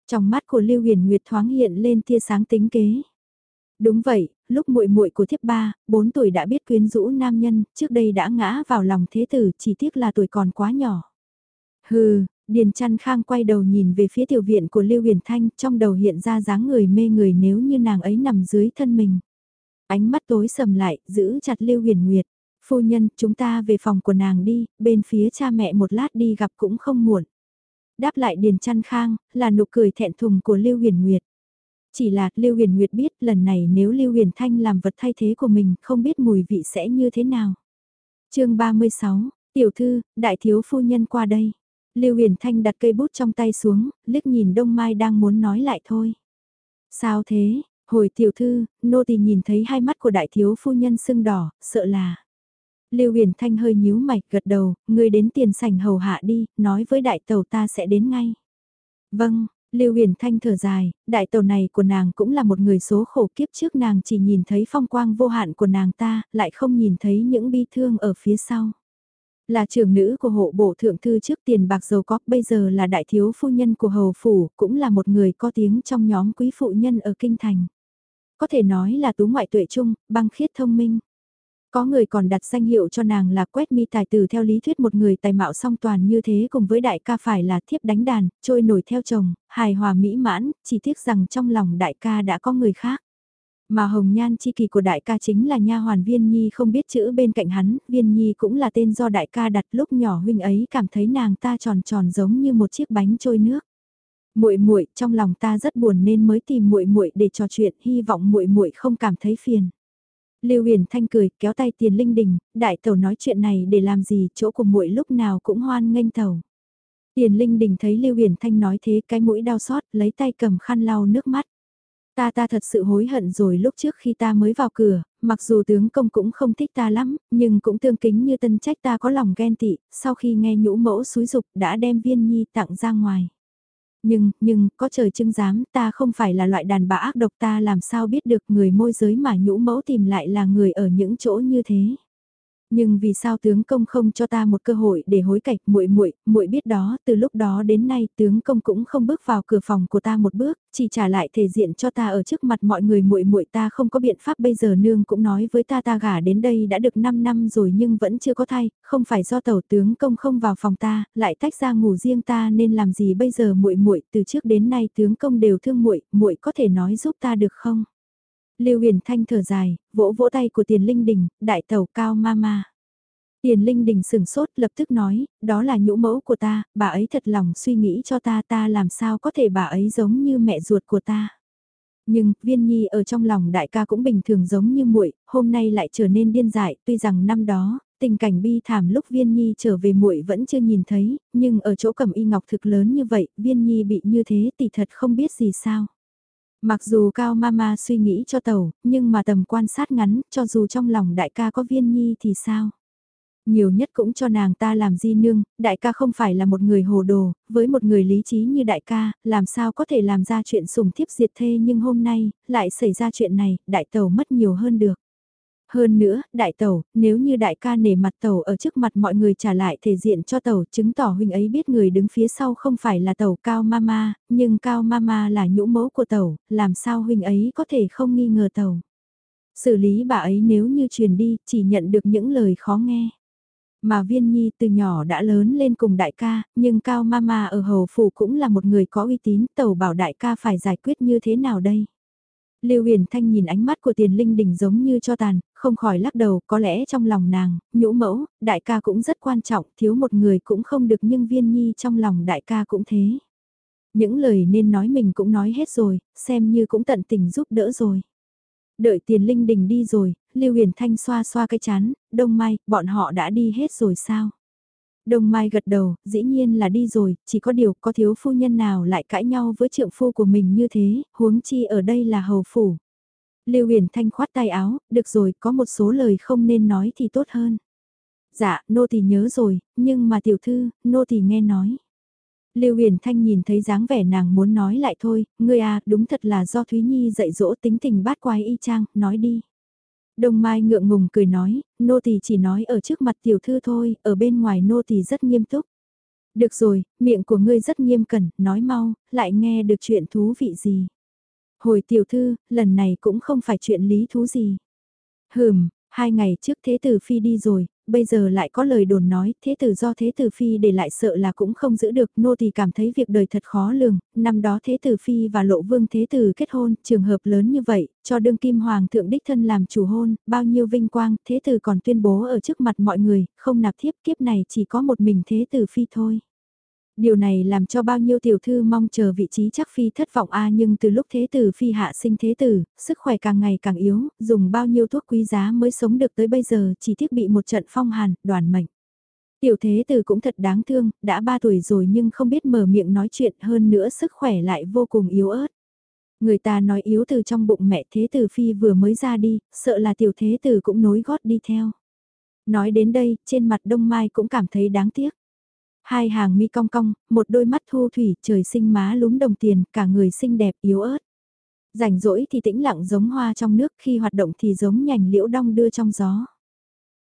Trong mắt của Lưu Huyền Nguyệt thoáng hiện lên tia sáng tính kế. Đúng vậy, lúc muội muội của thiếp ba, 4 tuổi đã biết quyến rũ nam nhân, trước đây đã ngã vào lòng thế tử, chỉ tiếc là tuổi còn quá nhỏ. Hừ, Điền Trăn Khang quay đầu nhìn về phía tiểu viện của Lưu Huyền Thanh, trong đầu hiện ra dáng người mê người nếu như nàng ấy nằm dưới thân mình. Ánh mắt tối sầm lại, giữ chặt Lưu Huyền Nguyệt. Phu nhân, chúng ta về phòng của nàng đi, bên phía cha mẹ một lát đi gặp cũng không muộn. Đáp lại Điền Trăn Khang, là nụ cười thẹn thùng của Lưu Huyền Nguyệt. Chỉ là Lưu Huyền Nguyệt biết lần này nếu Lưu Huyền Thanh làm vật thay thế của mình không biết mùi vị sẽ như thế nào. chương 36, Tiểu Thư, Đại Thiếu Phu Nhân qua đây. Lưu Huyền Thanh đặt cây bút trong tay xuống, liếc nhìn Đông Mai đang muốn nói lại thôi. Sao thế, hồi tiểu thư, nô tỳ nhìn thấy hai mắt của đại thiếu phu nhân sưng đỏ, sợ là. Lưu Huyền Thanh hơi nhíu mày, gật đầu, người đến tiền sảnh hầu hạ đi, nói với đại tàu ta sẽ đến ngay. Vâng, Lưu Huyền Thanh thở dài, đại tàu này của nàng cũng là một người số khổ kiếp trước nàng chỉ nhìn thấy phong quang vô hạn của nàng ta, lại không nhìn thấy những bi thương ở phía sau. Là trưởng nữ của hộ bộ thượng thư trước tiền bạc giàu có, bây giờ là đại thiếu phu nhân của hầu phủ, cũng là một người có tiếng trong nhóm quý phụ nhân ở kinh thành. Có thể nói là tú ngoại tuệ trung, băng khiết thông minh. Có người còn đặt danh hiệu cho nàng là quét mi tài tử theo lý thuyết một người tài mạo song toàn như thế cùng với đại ca phải là thiếp đánh đàn, trôi nổi theo chồng, hài hòa mỹ mãn, chỉ tiếc rằng trong lòng đại ca đã có người khác. Mà hồng nhan chi kỳ của đại ca chính là nha hoàn viên nhi không biết chữ bên cạnh hắn, viên nhi cũng là tên do đại ca đặt lúc nhỏ huynh ấy cảm thấy nàng ta tròn tròn giống như một chiếc bánh trôi nước. Muội muội, trong lòng ta rất buồn nên mới tìm muội muội để trò chuyện, hy vọng muội muội không cảm thấy phiền. Lưu Huyền Thanh cười, kéo tay Tiền Linh Đình, đại tẩu nói chuyện này để làm gì, chỗ của muội lúc nào cũng hoan nghênh tẩu. Tiền Linh Đình thấy Lưu Huyền Thanh nói thế, cái mũi đau xót, lấy tay cầm khăn lau nước mắt. Ta ta thật sự hối hận rồi lúc trước khi ta mới vào cửa, mặc dù tướng công cũng không thích ta lắm, nhưng cũng tương kính như tân trách ta có lòng ghen tị, sau khi nghe nhũ mẫu xúi dục đã đem viên nhi tặng ra ngoài. Nhưng, nhưng, có trời chứng giám ta không phải là loại đàn bà ác độc ta làm sao biết được người môi giới mà nhũ mẫu tìm lại là người ở những chỗ như thế. Nhưng vì sao tướng công không cho ta một cơ hội để hối cải, muội muội, muội biết đó, từ lúc đó đến nay tướng công cũng không bước vào cửa phòng của ta một bước, chỉ trả lại thể diện cho ta ở trước mặt mọi người muội muội ta không có biện pháp bây giờ nương cũng nói với ta ta gả đến đây đã được 5 năm rồi nhưng vẫn chưa có thai, không phải do tẩu tướng công không vào phòng ta, lại tách ra ngủ riêng ta nên làm gì bây giờ muội muội, từ trước đến nay tướng công đều thương muội, muội có thể nói giúp ta được không? Lưu Huyền Thanh thở dài, vỗ vỗ tay của Tiền Linh Đình, đại tàu cao ma ma. Tiền Linh Đình sừng sốt lập tức nói, đó là nhũ mẫu của ta, bà ấy thật lòng suy nghĩ cho ta ta làm sao có thể bà ấy giống như mẹ ruột của ta. Nhưng, viên nhi ở trong lòng đại ca cũng bình thường giống như muội hôm nay lại trở nên điên dại, tuy rằng năm đó, tình cảnh bi thảm lúc viên nhi trở về muội vẫn chưa nhìn thấy, nhưng ở chỗ cầm y ngọc thực lớn như vậy, viên nhi bị như thế thì thật không biết gì sao. Mặc dù Cao Mama suy nghĩ cho tàu, nhưng mà tầm quan sát ngắn, cho dù trong lòng đại ca có viên nhi thì sao? Nhiều nhất cũng cho nàng ta làm di nương, đại ca không phải là một người hồ đồ, với một người lý trí như đại ca, làm sao có thể làm ra chuyện sùng thiếp diệt thê nhưng hôm nay, lại xảy ra chuyện này, đại tàu mất nhiều hơn được. Hơn nữa, đại tẩu, nếu như đại ca nể mặt tẩu ở trước mặt mọi người trả lại thể diện cho tẩu, chứng tỏ huynh ấy biết người đứng phía sau không phải là tẩu cao mama, nhưng cao mama là nhũ mẫu của tẩu, làm sao huynh ấy có thể không nghi ngờ tẩu. Xử lý bà ấy nếu như truyền đi, chỉ nhận được những lời khó nghe. Mà viên nhi từ nhỏ đã lớn lên cùng đại ca, nhưng cao mama ở hầu phủ cũng là một người có uy tín, tẩu bảo đại ca phải giải quyết như thế nào đây? Lưu Huyền Thanh nhìn ánh mắt của Tiền Linh Đình giống như cho tàn, không khỏi lắc đầu, có lẽ trong lòng nàng, nhũ mẫu, đại ca cũng rất quan trọng, thiếu một người cũng không được nhưng viên nhi trong lòng đại ca cũng thế. Những lời nên nói mình cũng nói hết rồi, xem như cũng tận tình giúp đỡ rồi. Đợi Tiền Linh Đình đi rồi, Lưu Huyền Thanh xoa xoa cái chán, đông mai, bọn họ đã đi hết rồi sao? Đồng Mai gật đầu, dĩ nhiên là đi rồi, chỉ có điều có thiếu phu nhân nào lại cãi nhau với trượng phu của mình như thế, huống chi ở đây là hầu phủ. Lưu Huyền Thanh khoát tay áo, được rồi, có một số lời không nên nói thì tốt hơn. Dạ, nô thì nhớ rồi, nhưng mà tiểu thư, nô thì nghe nói. Lưu Huyền Thanh nhìn thấy dáng vẻ nàng muốn nói lại thôi, ngươi à, đúng thật là do Thúy Nhi dạy dỗ tính tình bát quái y chang, nói đi. Đông Mai ngượng ngùng cười nói, nô tỳ chỉ nói ở trước mặt tiểu thư thôi, ở bên ngoài nô tỳ rất nghiêm túc. Được rồi, miệng của ngươi rất nghiêm cẩn, nói mau, lại nghe được chuyện thú vị gì. Hồi tiểu thư, lần này cũng không phải chuyện lý thú gì. Hừm, hai ngày trước thế tử phi đi rồi, bây giờ lại có lời đồn nói, thế tử do thế tử phi để lại sợ là cũng không giữ được, nô thì cảm thấy việc đời thật khó lường, năm đó thế tử phi và lộ vương thế tử kết hôn, trường hợp lớn như vậy, cho đương kim hoàng thượng đích thân làm chủ hôn, bao nhiêu vinh quang, thế tử còn tuyên bố ở trước mặt mọi người, không nạp thiếp kiếp này chỉ có một mình thế tử phi thôi. Điều này làm cho bao nhiêu tiểu thư mong chờ vị trí chắc phi thất vọng a nhưng từ lúc thế tử phi hạ sinh thế tử, sức khỏe càng ngày càng yếu, dùng bao nhiêu thuốc quý giá mới sống được tới bây giờ chỉ thiết bị một trận phong hàn, đoàn mệnh. Tiểu thế tử cũng thật đáng thương, đã 3 tuổi rồi nhưng không biết mở miệng nói chuyện hơn nữa sức khỏe lại vô cùng yếu ớt. Người ta nói yếu từ trong bụng mẹ thế tử phi vừa mới ra đi, sợ là tiểu thế tử cũng nối gót đi theo. Nói đến đây, trên mặt đông mai cũng cảm thấy đáng tiếc. Hai hàng mi cong cong, một đôi mắt thu thủy, trời sinh má lúm đồng tiền, cả người xinh đẹp yếu ớt. Rảnh rỗi thì tĩnh lặng giống hoa trong nước, khi hoạt động thì giống nhành liễu đong đưa trong gió.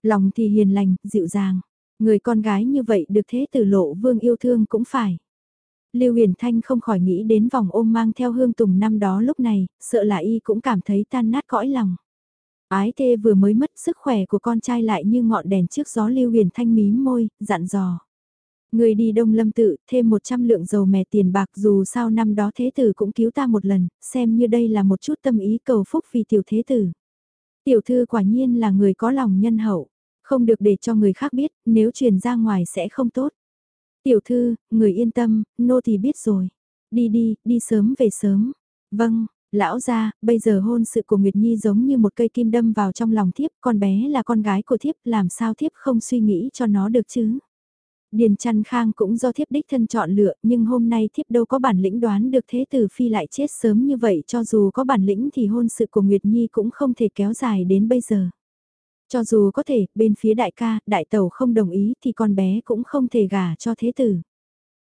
Lòng thì hiền lành, dịu dàng. Người con gái như vậy được thế tử lộ vương yêu thương cũng phải. Lưu Huyền Thanh không khỏi nghĩ đến vòng ôm mang theo hương tùng năm đó lúc này, sợ là y cũng cảm thấy tan nát cõi lòng. Ái tê vừa mới mất sức khỏe của con trai lại như ngọn đèn trước gió Lưu Huyền Thanh mím môi, dặn dò. Người đi đông lâm tự, thêm 100 lượng dầu mè tiền bạc dù sao năm đó thế tử cũng cứu ta một lần, xem như đây là một chút tâm ý cầu phúc vì tiểu thế tử. Tiểu thư quả nhiên là người có lòng nhân hậu, không được để cho người khác biết, nếu truyền ra ngoài sẽ không tốt. Tiểu thư, người yên tâm, nô thì biết rồi. Đi đi, đi sớm về sớm. Vâng, lão gia, bây giờ hôn sự của Nguyệt Nhi giống như một cây kim đâm vào trong lòng thiếp, con bé là con gái của thiếp, làm sao thiếp không suy nghĩ cho nó được chứ? Điền chăn khang cũng do thiếp đích thân chọn lựa, nhưng hôm nay thiếp đâu có bản lĩnh đoán được thế tử phi lại chết sớm như vậy cho dù có bản lĩnh thì hôn sự của Nguyệt Nhi cũng không thể kéo dài đến bây giờ. Cho dù có thể, bên phía đại ca, đại tàu không đồng ý thì con bé cũng không thể gả cho thế tử.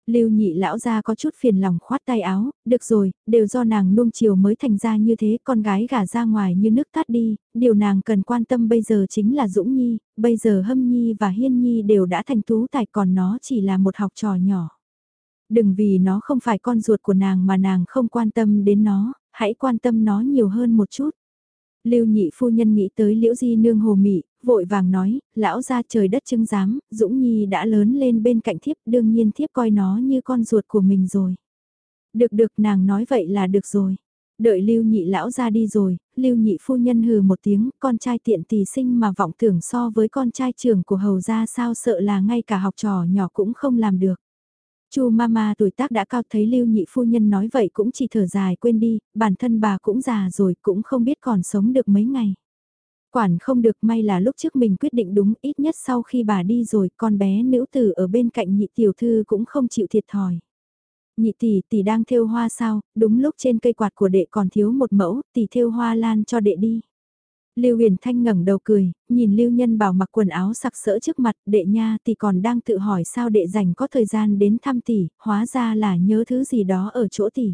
Lưu nhị lão ra có chút phiền lòng khoát tay áo, được rồi, đều do nàng nuông chiều mới thành ra như thế, con gái gả ra ngoài như nước tắt đi, điều nàng cần quan tâm bây giờ chính là Dũng Nhi, bây giờ Hâm Nhi và Hiên Nhi đều đã thành tú tài còn nó chỉ là một học trò nhỏ. Đừng vì nó không phải con ruột của nàng mà nàng không quan tâm đến nó, hãy quan tâm nó nhiều hơn một chút. Lưu nhị phu nhân nghĩ tới liễu di nương hồ mị, vội vàng nói, lão ra trời đất chứng giám, Dũng Nhi đã lớn lên bên cạnh thiếp, đương nhiên thiếp coi nó như con ruột của mình rồi. Được được nàng nói vậy là được rồi. Đợi lưu nhị lão ra đi rồi, lưu nhị phu nhân hừ một tiếng, con trai tiện tỳ sinh mà vọng tưởng so với con trai trưởng của hầu ra sao sợ là ngay cả học trò nhỏ cũng không làm được. Chu mama tuổi tác đã cao thấy Lưu Nhị phu nhân nói vậy cũng chỉ thở dài quên đi, bản thân bà cũng già rồi cũng không biết còn sống được mấy ngày. Quản không được may là lúc trước mình quyết định đúng ít nhất sau khi bà đi rồi con bé nữ tử ở bên cạnh nhị tiểu thư cũng không chịu thiệt thòi. Nhị tỷ tỷ đang thêu hoa sao, đúng lúc trên cây quạt của đệ còn thiếu một mẫu, tỷ thêu hoa lan cho đệ đi. Lưu Huyền Thanh ngẩng đầu cười, nhìn Lưu Nhân Bảo mặc quần áo sặc sỡ trước mặt, đệ nha tỷ còn đang tự hỏi sao đệ dành có thời gian đến thăm tỷ, hóa ra là nhớ thứ gì đó ở chỗ tỷ.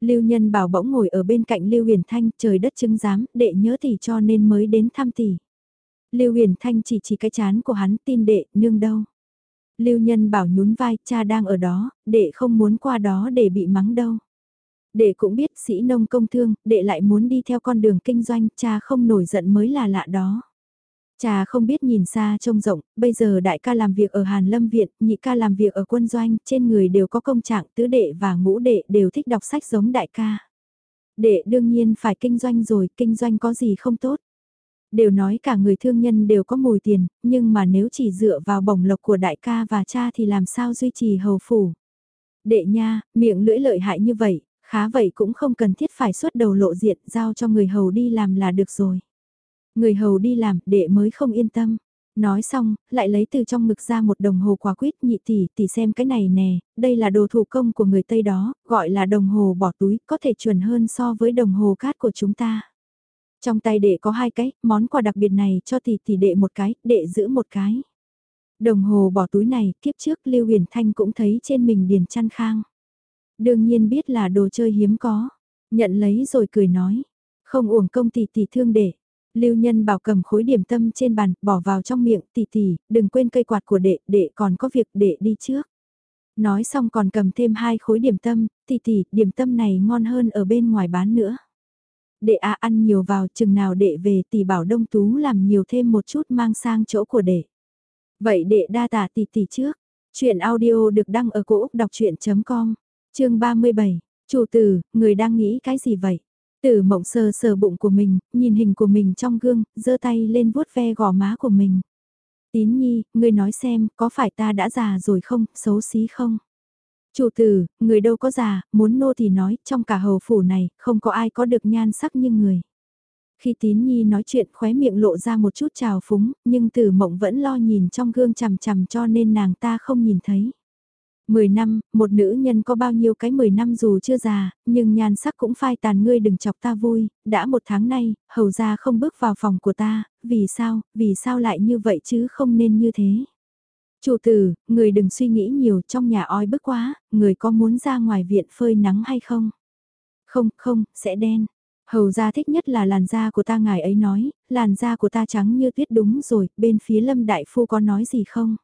Lưu Nhân Bảo bỗng ngồi ở bên cạnh Lưu Huyền Thanh, trời đất chứng giám, đệ nhớ tỷ cho nên mới đến thăm tỷ. Lưu Huyền Thanh chỉ chỉ cái chán của hắn, tin đệ, nương đâu. Lưu Nhân Bảo nhún vai, cha đang ở đó, đệ không muốn qua đó để bị mắng đâu. Đệ cũng biết sĩ nông công thương, đệ lại muốn đi theo con đường kinh doanh, cha không nổi giận mới là lạ đó. Cha không biết nhìn xa trông rộng, bây giờ đại ca làm việc ở Hàn Lâm Viện, nhị ca làm việc ở quân doanh, trên người đều có công trạng tứ đệ và ngũ đệ đều thích đọc sách giống đại ca. Đệ đương nhiên phải kinh doanh rồi, kinh doanh có gì không tốt. Đều nói cả người thương nhân đều có mùi tiền, nhưng mà nếu chỉ dựa vào bổng lộc của đại ca và cha thì làm sao duy trì hầu phủ. Đệ nha, miệng lưỡi lợi hại như vậy, khá vậy cũng không cần thiết phải xuất đầu lộ diện giao cho người hầu đi làm là được rồi. Người hầu đi làm, đệ mới không yên tâm. Nói xong, lại lấy từ trong ngực ra một đồng hồ quả quýt nhị tỷ, tỷ xem cái này nè, đây là đồ thủ công của người Tây đó, gọi là đồng hồ bỏ túi, có thể chuẩn hơn so với đồng hồ cát của chúng ta. Trong tay đệ có hai cái, món quà đặc biệt này cho tỷ tỷ đệ một cái, đệ giữ một cái. Đồng hồ bỏ túi này, kiếp trước Lưu Huyền Thanh cũng thấy trên mình điền chăn khang. Đương nhiên biết là đồ chơi hiếm có. Nhận lấy rồi cười nói. Không uổng công tỷ tỷ thương đệ. Lưu nhân bảo cầm khối điểm tâm trên bàn, bỏ vào trong miệng, tỷ tỷ, đừng quên cây quạt của đệ, đệ còn có việc đệ đi trước. Nói xong còn cầm thêm hai khối điểm tâm, tỷ tỷ, điểm tâm này ngon hơn ở bên ngoài bán nữa. Đệ à, ăn nhiều vào, chừng nào đệ về tỷ bảo đông tú làm nhiều thêm một chút mang sang chỗ của đệ. Vậy đệ đa tả tỷ tỷ trước. Chuyện audio được đăng ở cổ Úc đọc chuyện.com chương 37, chủ tử, người đang nghĩ cái gì vậy? Tử mộng sờ sờ bụng của mình, nhìn hình của mình trong gương, giơ tay lên vuốt ve gò má của mình. Tín nhi, người nói xem, có phải ta đã già rồi không, xấu xí không? Chủ tử, người đâu có già, muốn nô thì nói, trong cả hầu phủ này, không có ai có được nhan sắc như người. Khi tín nhi nói chuyện khóe miệng lộ ra một chút trào phúng, nhưng tử mộng vẫn lo nhìn trong gương chằm chằm cho nên nàng ta không nhìn thấy. 10 năm, một nữ nhân có bao nhiêu cái 10 năm dù chưa già, nhưng nhan sắc cũng phai tàn ngươi đừng chọc ta vui, đã một tháng nay, hầu ra không bước vào phòng của ta, vì sao, vì sao lại như vậy chứ không nên như thế. Chủ tử, người đừng suy nghĩ nhiều trong nhà oi bức quá, người có muốn ra ngoài viện phơi nắng hay không? Không, không, sẽ đen. Hầu ra thích nhất là làn da của ta ngài ấy nói, làn da của ta trắng như tuyết đúng rồi, bên phía lâm đại phu có nói gì không?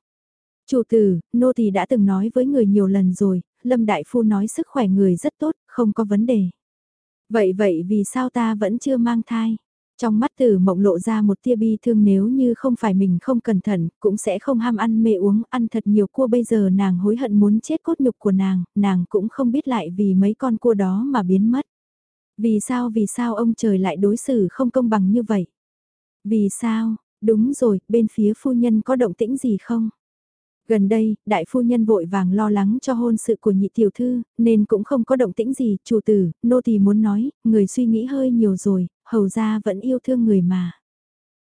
Chủ tử, nô thì đã từng nói với người nhiều lần rồi, Lâm Đại Phu nói sức khỏe người rất tốt, không có vấn đề. Vậy vậy vì sao ta vẫn chưa mang thai? Trong mắt tử mộng lộ ra một tia bi thương nếu như không phải mình không cẩn thận, cũng sẽ không ham ăn mê uống, ăn thật nhiều cua bây giờ nàng hối hận muốn chết cốt nhục của nàng, nàng cũng không biết lại vì mấy con cua đó mà biến mất. Vì sao vì sao ông trời lại đối xử không công bằng như vậy? Vì sao, đúng rồi, bên phía phu nhân có động tĩnh gì không? Gần đây, đại phu nhân vội vàng lo lắng cho hôn sự của nhị tiểu thư, nên cũng không có động tĩnh gì, chủ tử, nô tỳ muốn nói, người suy nghĩ hơi nhiều rồi, hầu ra vẫn yêu thương người mà.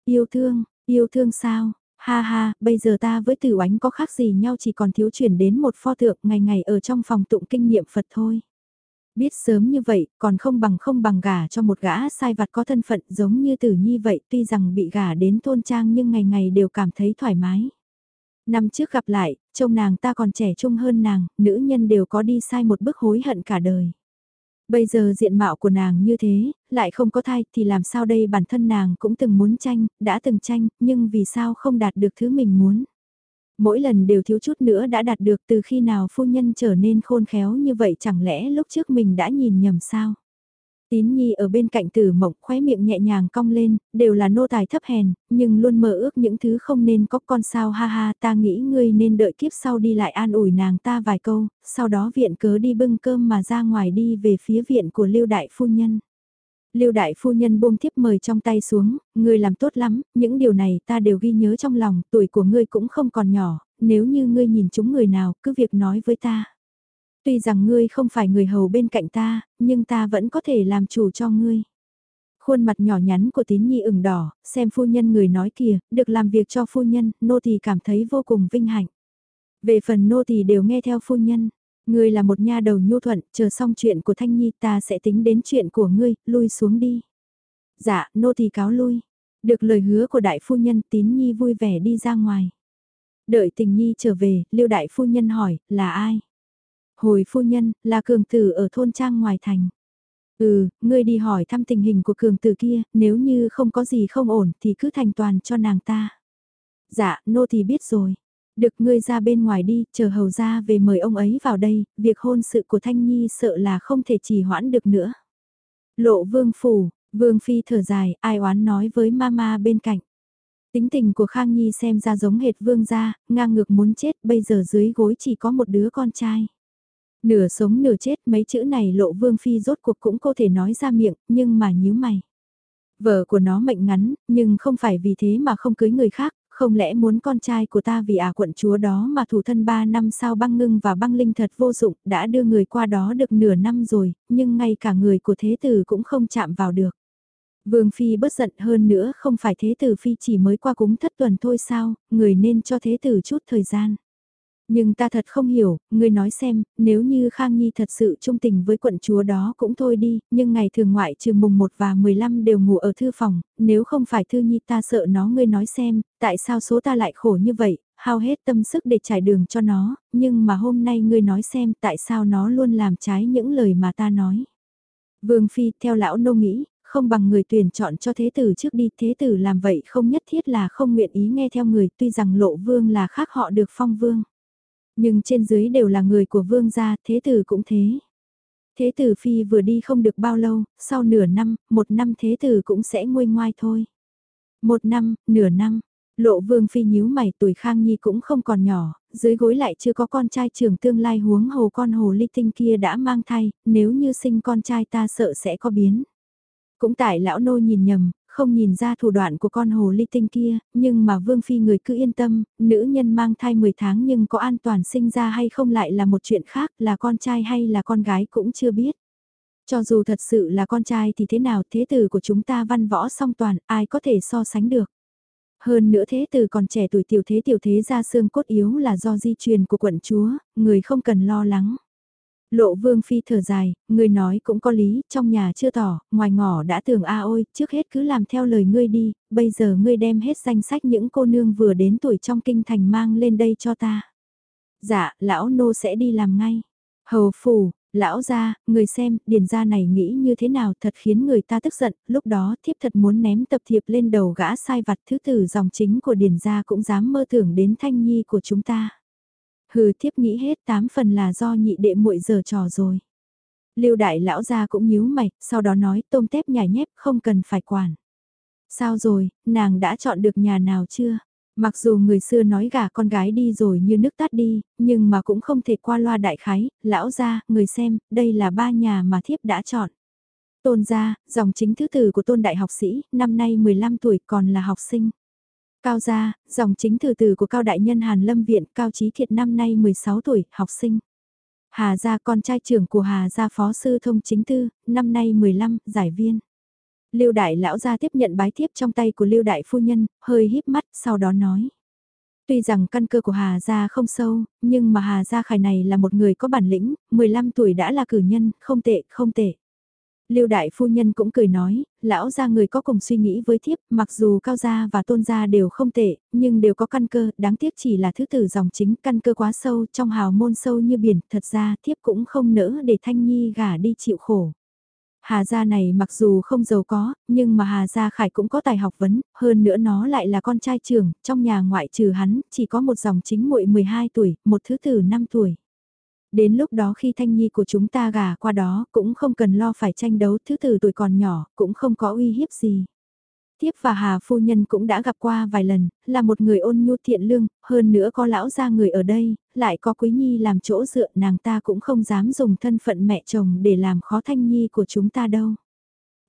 Yêu thương, yêu thương sao? Ha ha, bây giờ ta với tử oánh có khác gì nhau chỉ còn thiếu chuyển đến một pho tượng ngày ngày ở trong phòng tụng kinh nghiệm Phật thôi. Biết sớm như vậy, còn không bằng không bằng gả cho một gã sai vặt có thân phận giống như tử nhi vậy tuy rằng bị gả đến thôn trang nhưng ngày ngày đều cảm thấy thoải mái. Năm trước gặp lại, trông nàng ta còn trẻ trung hơn nàng, nữ nhân đều có đi sai một bước hối hận cả đời. Bây giờ diện mạo của nàng như thế, lại không có thai thì làm sao đây bản thân nàng cũng từng muốn tranh, đã từng tranh, nhưng vì sao không đạt được thứ mình muốn. Mỗi lần đều thiếu chút nữa đã đạt được từ khi nào phu nhân trở nên khôn khéo như vậy chẳng lẽ lúc trước mình đã nhìn nhầm sao. Tín Nhi ở bên cạnh tử mộng khóe miệng nhẹ nhàng cong lên, đều là nô tài thấp hèn, nhưng luôn mơ ước những thứ không nên có con sao ha ha ta nghĩ ngươi nên đợi kiếp sau đi lại an ủi nàng ta vài câu, sau đó viện cớ đi bưng cơm mà ra ngoài đi về phía viện của lưu đại phu nhân. Lưu đại phu nhân buông thiếp mời trong tay xuống, ngươi làm tốt lắm, những điều này ta đều ghi nhớ trong lòng, tuổi của ngươi cũng không còn nhỏ, nếu như ngươi nhìn chúng người nào, cứ việc nói với ta. Tuy rằng ngươi không phải người hầu bên cạnh ta, nhưng ta vẫn có thể làm chủ cho ngươi. Khuôn mặt nhỏ nhắn của tín nhi ửng đỏ, xem phu nhân người nói kìa, được làm việc cho phu nhân, nô tỳ cảm thấy vô cùng vinh hạnh. Về phần nô tỳ đều nghe theo phu nhân, ngươi là một nha đầu nhu thuận, chờ xong chuyện của Thanh Nhi ta sẽ tính đến chuyện của ngươi, lui xuống đi. Dạ, nô tỳ cáo lui. Được lời hứa của đại phu nhân tín nhi vui vẻ đi ra ngoài. Đợi tình nhi trở về, liêu đại phu nhân hỏi, là ai? Hồi phu nhân, là cường tử ở thôn trang ngoài thành. Ừ, ngươi đi hỏi thăm tình hình của cường tử kia, nếu như không có gì không ổn thì cứ thành toàn cho nàng ta. Dạ, nô thì biết rồi. Được ngươi ra bên ngoài đi, chờ hầu ra về mời ông ấy vào đây, việc hôn sự của Thanh Nhi sợ là không thể trì hoãn được nữa. Lộ vương phủ, vương phi thở dài, ai oán nói với mama bên cạnh. Tính tình của Khang Nhi xem ra giống hệt vương gia, ngang ngược muốn chết, bây giờ dưới gối chỉ có một đứa con trai. Nửa sống nửa chết mấy chữ này lộ vương phi rốt cuộc cũng có thể nói ra miệng, nhưng mà nhíu mày. Vợ của nó mệnh ngắn, nhưng không phải vì thế mà không cưới người khác, không lẽ muốn con trai của ta vì à quận chúa đó mà thủ thân 3 năm sau băng ngưng và băng linh thật vô dụng, đã đưa người qua đó được nửa năm rồi, nhưng ngay cả người của thế tử cũng không chạm vào được. Vương Phi bất giận hơn nữa không phải thế tử Phi chỉ mới qua cúng thất tuần thôi sao, người nên cho thế tử chút thời gian. Nhưng ta thật không hiểu, ngươi nói xem, nếu như Khang Nhi thật sự trung tình với quận chúa đó cũng thôi đi, nhưng ngày thường ngoại trừ mùng 1 và 15 đều ngủ ở thư phòng, nếu không phải Thư Nhi ta sợ nó ngươi nói xem, tại sao số ta lại khổ như vậy, hao hết tâm sức để trải đường cho nó, nhưng mà hôm nay ngươi nói xem tại sao nó luôn làm trái những lời mà ta nói. Vương Phi theo lão nô nghĩ, không bằng người tuyển chọn cho thế tử trước đi, thế tử làm vậy không nhất thiết là không nguyện ý nghe theo người, tuy rằng lộ vương là khác họ được phong vương. Nhưng trên dưới đều là người của vương gia, thế tử cũng thế. Thế tử phi vừa đi không được bao lâu, sau nửa năm, một năm thế tử cũng sẽ nguôi ngoai thôi. Một năm, nửa năm, lộ vương phi nhíu mày tuổi khang nhi cũng không còn nhỏ, dưới gối lại chưa có con trai trưởng tương lai huống hồ con hồ ly tinh kia đã mang thai, nếu như sinh con trai ta sợ sẽ có biến. Cũng tại lão nô nhìn nhầm, không nhìn ra thủ đoạn của con hồ ly tinh kia, nhưng mà Vương Phi người cứ yên tâm, nữ nhân mang thai 10 tháng nhưng có an toàn sinh ra hay không lại là một chuyện khác, là con trai hay là con gái cũng chưa biết. Cho dù thật sự là con trai thì thế nào thế tử của chúng ta văn võ song toàn, ai có thể so sánh được. Hơn nữa thế tử còn trẻ tuổi tiểu thế tiểu thế ra xương cốt yếu là do di truyền của quận chúa, người không cần lo lắng. Lộ vương phi thở dài, người nói cũng có lý, trong nhà chưa tỏ, ngoài ngỏ đã tưởng a ôi, trước hết cứ làm theo lời ngươi đi, bây giờ ngươi đem hết danh sách những cô nương vừa đến tuổi trong kinh thành mang lên đây cho ta. Dạ, lão nô sẽ đi làm ngay. Hầu phủ, lão gia, người xem, điền gia này nghĩ như thế nào thật khiến người ta tức giận, lúc đó thiếp thật muốn ném tập thiệp lên đầu gã sai vặt thứ tử dòng chính của điền gia cũng dám mơ tưởng đến thanh nhi của chúng ta. Hừ thiếp nghĩ hết tám phần là do nhị đệ muội giờ trò rồi. Lưu đại lão gia cũng nhíu mày, sau đó nói tôm tép nhảy nhép không cần phải quản. Sao rồi, nàng đã chọn được nhà nào chưa? Mặc dù người xưa nói gả con gái đi rồi như nước tắt đi, nhưng mà cũng không thể qua loa đại khái, lão gia, người xem, đây là ba nhà mà thiếp đã chọn. Tôn gia, dòng chính thứ tử của tôn đại học sĩ, năm nay 15 tuổi còn là học sinh. Cao gia, dòng chính từ từ của Cao Đại Nhân Hàn Lâm Viện, Cao Trí thiện năm nay 16 tuổi, học sinh. Hà gia con trai trưởng của Hà gia phó sư thông chính tư, năm nay 15, giải viên. Lưu đại lão gia tiếp nhận bái thiếp trong tay của Lưu đại phu nhân, hơi híp mắt, sau đó nói. Tuy rằng căn cơ của Hà gia không sâu, nhưng mà Hà gia khải này là một người có bản lĩnh, 15 tuổi đã là cử nhân, không tệ, không tệ. Lưu đại phu nhân cũng cười nói, lão gia người có cùng suy nghĩ với thiếp, mặc dù cao gia và tôn gia đều không tệ, nhưng đều có căn cơ, đáng tiếc chỉ là thứ tử dòng chính, căn cơ quá sâu, trong hào môn sâu như biển, thật ra thiếp cũng không nỡ để Thanh Nhi gả đi chịu khổ. Hà gia này mặc dù không giàu có, nhưng mà Hà gia Khải cũng có tài học vấn, hơn nữa nó lại là con trai trưởng, trong nhà ngoại trừ hắn, chỉ có một dòng chính muội 12 tuổi, một thứ tử 5 tuổi. Đến lúc đó khi thanh nhi của chúng ta gả qua đó cũng không cần lo phải tranh đấu thứ từ tuổi còn nhỏ, cũng không có uy hiếp gì. Tiếp và Hà phu nhân cũng đã gặp qua vài lần, là một người ôn nhu thiện lương, hơn nữa có lão gia người ở đây, lại có quý nhi làm chỗ dựa nàng ta cũng không dám dùng thân phận mẹ chồng để làm khó thanh nhi của chúng ta đâu.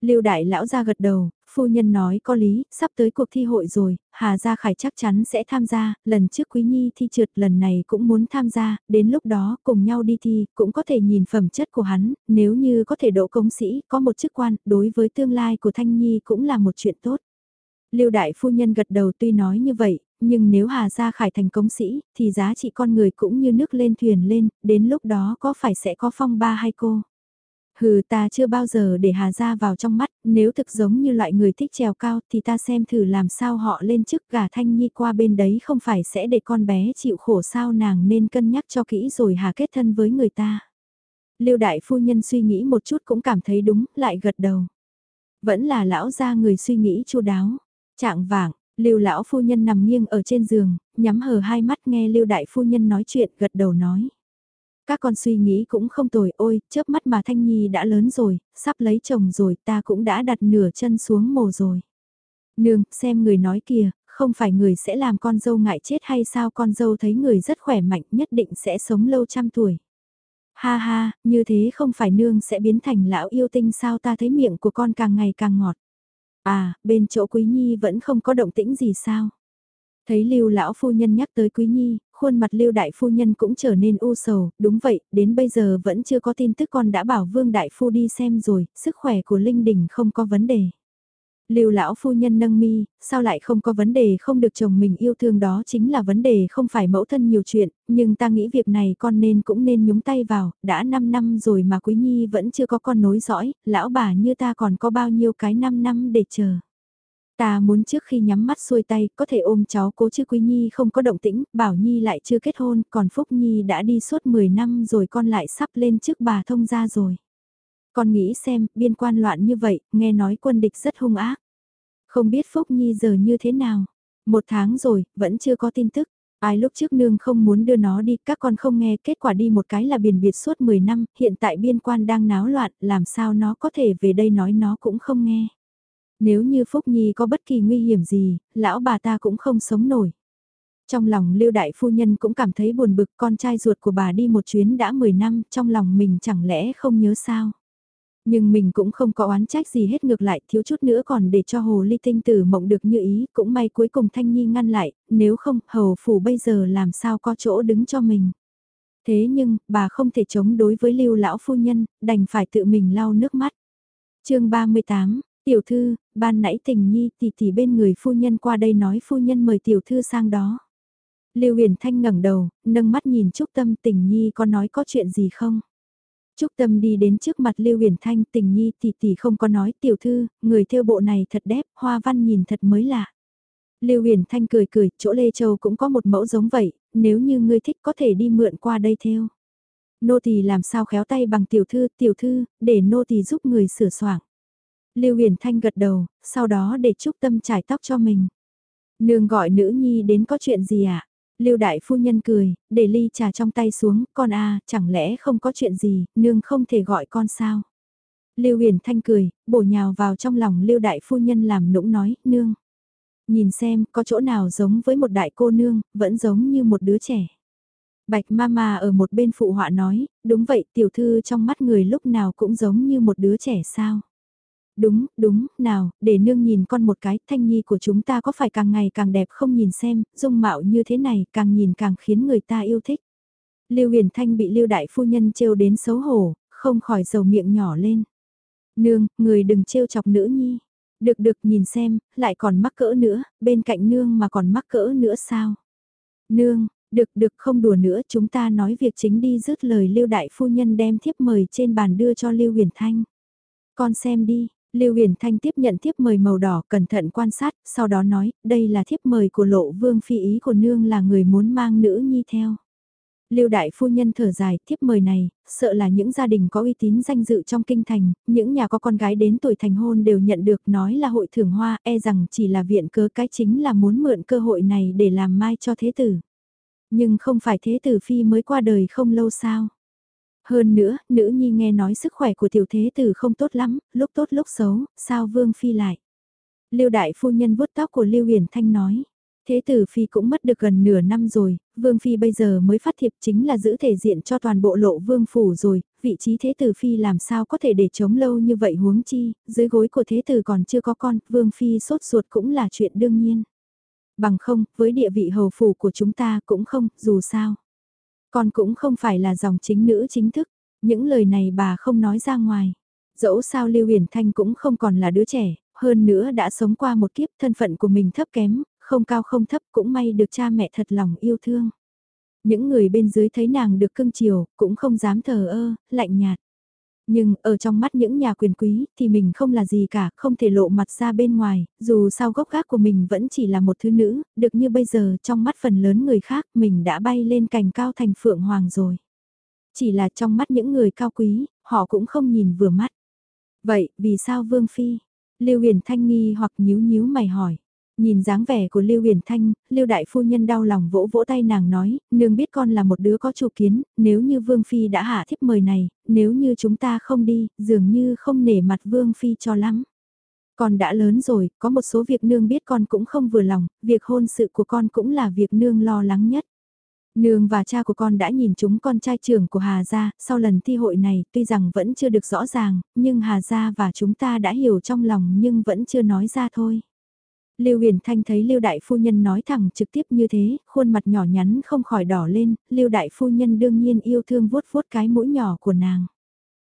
Lưu đại lão ra gật đầu, phu nhân nói có lý, sắp tới cuộc thi hội rồi, Hà Gia Khải chắc chắn sẽ tham gia, lần trước Quý Nhi thi trượt lần này cũng muốn tham gia, đến lúc đó cùng nhau đi thi, cũng có thể nhìn phẩm chất của hắn, nếu như có thể đỗ công sĩ, có một chức quan, đối với tương lai của Thanh Nhi cũng là một chuyện tốt. Lưu đại phu nhân gật đầu tuy nói như vậy, nhưng nếu Hà Gia Khải thành công sĩ, thì giá trị con người cũng như nước lên thuyền lên, đến lúc đó có phải sẽ có phong ba hay cô? Hừ ta chưa bao giờ để Hà Gia vào trong mắt, nếu thực giống như loại người thích trèo cao thì ta xem thử làm sao họ lên chức gả Thanh Nhi qua bên đấy không phải sẽ để con bé chịu khổ sao nàng nên cân nhắc cho kỹ rồi Hà kết thân với người ta. Lưu đại phu nhân suy nghĩ một chút cũng cảm thấy đúng, lại gật đầu. Vẫn là lão gia người suy nghĩ chu đáo. Trạng vạng, Lưu lão phu nhân nằm nghiêng ở trên giường, nhắm hờ hai mắt nghe Lưu đại phu nhân nói chuyện, gật đầu nói. Các con suy nghĩ cũng không tồi, ôi, chớp mắt mà Thanh Nhi đã lớn rồi, sắp lấy chồng rồi, ta cũng đã đặt nửa chân xuống mồ rồi. Nương, xem người nói kìa, không phải người sẽ làm con dâu ngại chết hay sao con dâu thấy người rất khỏe mạnh nhất định sẽ sống lâu trăm tuổi. Ha ha, như thế không phải nương sẽ biến thành lão yêu tinh sao ta thấy miệng của con càng ngày càng ngọt. À, bên chỗ Quý Nhi vẫn không có động tĩnh gì sao? Thấy Lưu lão phu nhân nhắc tới Quý Nhi, khuôn mặt Lưu đại phu nhân cũng trở nên u sầu, đúng vậy, đến bây giờ vẫn chưa có tin tức con đã bảo Vương đại phu đi xem rồi, sức khỏe của Linh Đình không có vấn đề. Lưu lão phu nhân nâng mi, sao lại không có vấn đề không được chồng mình yêu thương đó chính là vấn đề không phải mẫu thân nhiều chuyện, nhưng ta nghĩ việc này con nên cũng nên nhúng tay vào, đã 5 năm rồi mà Quý Nhi vẫn chưa có con nối dõi, lão bà như ta còn có bao nhiêu cái 5 năm để chờ. Ta muốn trước khi nhắm mắt xuôi tay, có thể ôm cháu cố chứ Quý Nhi không có động tĩnh, Bảo Nhi lại chưa kết hôn, còn Phúc Nhi đã đi suốt 10 năm rồi con lại sắp lên trước bà thông gia rồi. Con nghĩ xem, biên quan loạn như vậy, nghe nói quân địch rất hung ác. Không biết Phúc Nhi giờ như thế nào. Một tháng rồi, vẫn chưa có tin tức. Ai lúc trước nương không muốn đưa nó đi, các con không nghe, kết quả đi một cái là biển biệt suốt 10 năm, hiện tại biên quan đang náo loạn, làm sao nó có thể về đây nói nó cũng không nghe. Nếu như Phúc Nhi có bất kỳ nguy hiểm gì, lão bà ta cũng không sống nổi. Trong lòng Lưu Đại Phu Nhân cũng cảm thấy buồn bực con trai ruột của bà đi một chuyến đã 10 năm, trong lòng mình chẳng lẽ không nhớ sao. Nhưng mình cũng không có oán trách gì hết ngược lại, thiếu chút nữa còn để cho Hồ Ly Tinh Tử mộng được như ý, cũng may cuối cùng Thanh Nhi ngăn lại, nếu không, Hầu Phủ bây giờ làm sao có chỗ đứng cho mình. Thế nhưng, bà không thể chống đối với Lưu Lão Phu Nhân, đành phải tự mình lau nước mắt. chương 38, Tiểu Thư, ban nãy tình Nhi tỷ tỷ bên người Phu Nhân qua đây nói Phu Nhân mời Tiểu Thư sang đó. Lưu Huyền Thanh ngẩng đầu, nâng mắt nhìn Trúc Tâm tình Nhi có nói có chuyện gì không? Trúc Tâm đi đến trước mặt Lưu Huyền Thanh tình nhi tỷ tỷ không có nói tiểu thư, người theo bộ này thật đẹp, hoa văn nhìn thật mới lạ. Lưu Huyền Thanh cười cười, chỗ Lê Châu cũng có một mẫu giống vậy, nếu như ngươi thích có thể đi mượn qua đây theo. Nô tỳ làm sao khéo tay bằng tiểu thư, tiểu thư, để nô tỳ giúp người sửa soạn. Lưu Huyền Thanh gật đầu, sau đó để Trúc Tâm trải tóc cho mình. Nương gọi nữ nhi đến có chuyện gì ạ? À? Lưu đại phu nhân cười, để ly trà trong tay xuống, con a, chẳng lẽ không có chuyện gì, nương không thể gọi con sao? Lưu Huyền Thanh cười, bổ nhào vào trong lòng Lưu đại phu nhân làm nũng nói, nương. Nhìn xem, có chỗ nào giống với một đại cô nương, vẫn giống như một đứa trẻ. Bạch Mama ở một bên phụ họa nói, đúng vậy tiểu thư trong mắt người lúc nào cũng giống như một đứa trẻ sao. Đúng, đúng, nào, để nương nhìn con một cái, thanh nhi của chúng ta có phải càng ngày càng đẹp không nhìn xem, dung mạo như thế này, càng nhìn càng khiến người ta yêu thích. Lưu Huyền Thanh bị Lưu Đại Phu Nhân trêu đến xấu hổ, không khỏi dầu miệng nhỏ lên. Nương, người đừng trêu chọc nữ nhi. Được được nhìn xem, lại còn mắc cỡ nữa, bên cạnh nương mà còn mắc cỡ nữa sao? Nương, được được không đùa nữa chúng ta nói việc chính đi dứt lời Lưu Đại Phu Nhân đem thiếp mời trên bàn đưa cho Lưu Huyền Thanh. Con xem đi, Lưu Huyền Thanh tiếp nhận thiếp mời màu đỏ cẩn thận quan sát, sau đó nói, đây là thiếp mời của lộ vương phi ý của nương là người muốn mang nữ nhi theo. Lưu đại phu nhân thở dài, thiếp mời này, sợ là những gia đình có uy tín danh dự trong kinh thành, những nhà có con gái đến tuổi thành hôn đều nhận được nói là hội thưởng hoa, e rằng chỉ là viện cớ cái chính là muốn mượn cơ hội này để làm mai cho thế tử. Nhưng không phải thế tử phi mới qua đời không lâu sao. Hơn nữa, nữ nhi nghe nói sức khỏe của tiểu thế tử không tốt lắm, lúc tốt lúc xấu, sao vương phi lại. Lưu đại phu nhân vuốt tóc của Lưu Huyền Thanh nói. Thế tử Phi cũng mất được gần nửa năm rồi, Vương Phi bây giờ mới phát thiệp chính là giữ thể diện cho toàn bộ lộ Vương Phủ rồi, vị trí Thế tử Phi làm sao có thể để chống lâu như vậy huống chi, dưới gối của Thế tử còn chưa có con, Vương Phi sốt ruột cũng là chuyện đương nhiên. Bằng không, với địa vị hầu phủ của chúng ta cũng không, dù sao. Con cũng không phải là dòng chính nữ chính thức, những lời này bà không nói ra ngoài. Dẫu sao Lưu Huyền Thanh cũng không còn là đứa trẻ, hơn nữa đã sống qua một kiếp thân phận của mình thấp kém, không cao không thấp cũng may được cha mẹ thật lòng yêu thương. Những người bên dưới thấy nàng được cưng chiều, cũng không dám thờ ơ, lạnh nhạt. Nhưng ở trong mắt những nhà quyền quý thì mình không là gì cả, không thể lộ mặt ra bên ngoài, dù sao gốc gác của mình vẫn chỉ là một thứ nữ, được như bây giờ trong mắt phần lớn người khác mình đã bay lên cành cao thành phượng hoàng rồi. Chỉ là trong mắt những người cao quý, họ cũng không nhìn vừa mắt. Vậy, vì sao Vương Phi? Lưu Huyền Thanh nghi hoặc nhíu nhíu mày hỏi. Nhìn dáng vẻ của Lưu Huyền Thanh, Lưu Đại Phu Nhân đau lòng vỗ vỗ tay nàng nói, nương biết con là một đứa có chủ kiến, nếu như Vương Phi đã hạ thiếp mời này, nếu như chúng ta không đi, dường như không nể mặt Vương Phi cho lắm. Con đã lớn rồi, có một số việc nương biết con cũng không vừa lòng, việc hôn sự của con cũng là việc nương lo lắng nhất. Nương và cha của con đã nhìn chúng con trai trưởng của Hà Gia, sau lần thi hội này tuy rằng vẫn chưa được rõ ràng, nhưng Hà Gia và chúng ta đã hiểu trong lòng nhưng vẫn chưa nói ra thôi. Lưu Huyền Thanh thấy Lưu Đại Phu Nhân nói thẳng trực tiếp như thế, khuôn mặt nhỏ nhắn không khỏi đỏ lên, Lưu Đại Phu Nhân đương nhiên yêu thương vuốt vuốt cái mũi nhỏ của nàng.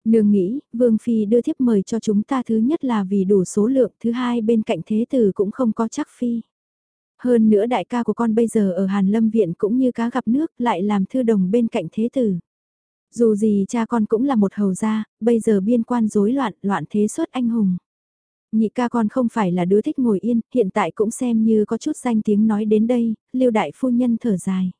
Nương nghĩ, Vương Phi đưa thiếp mời cho chúng ta thứ nhất là vì đủ số lượng, thứ hai bên cạnh thế tử cũng không có chắc Phi. Hơn nữa đại ca của con bây giờ ở Hàn Lâm Viện cũng như cá gặp nước, lại làm thư đồng bên cạnh thế tử. Dù gì cha con cũng là một hầu gia, bây giờ biên quan rối loạn, loạn thế xuất anh hùng nhị ca con không phải là đứa thích ngồi yên, hiện tại cũng xem như có chút danh tiếng nói đến đây, Lưu đại phu nhân thở dài.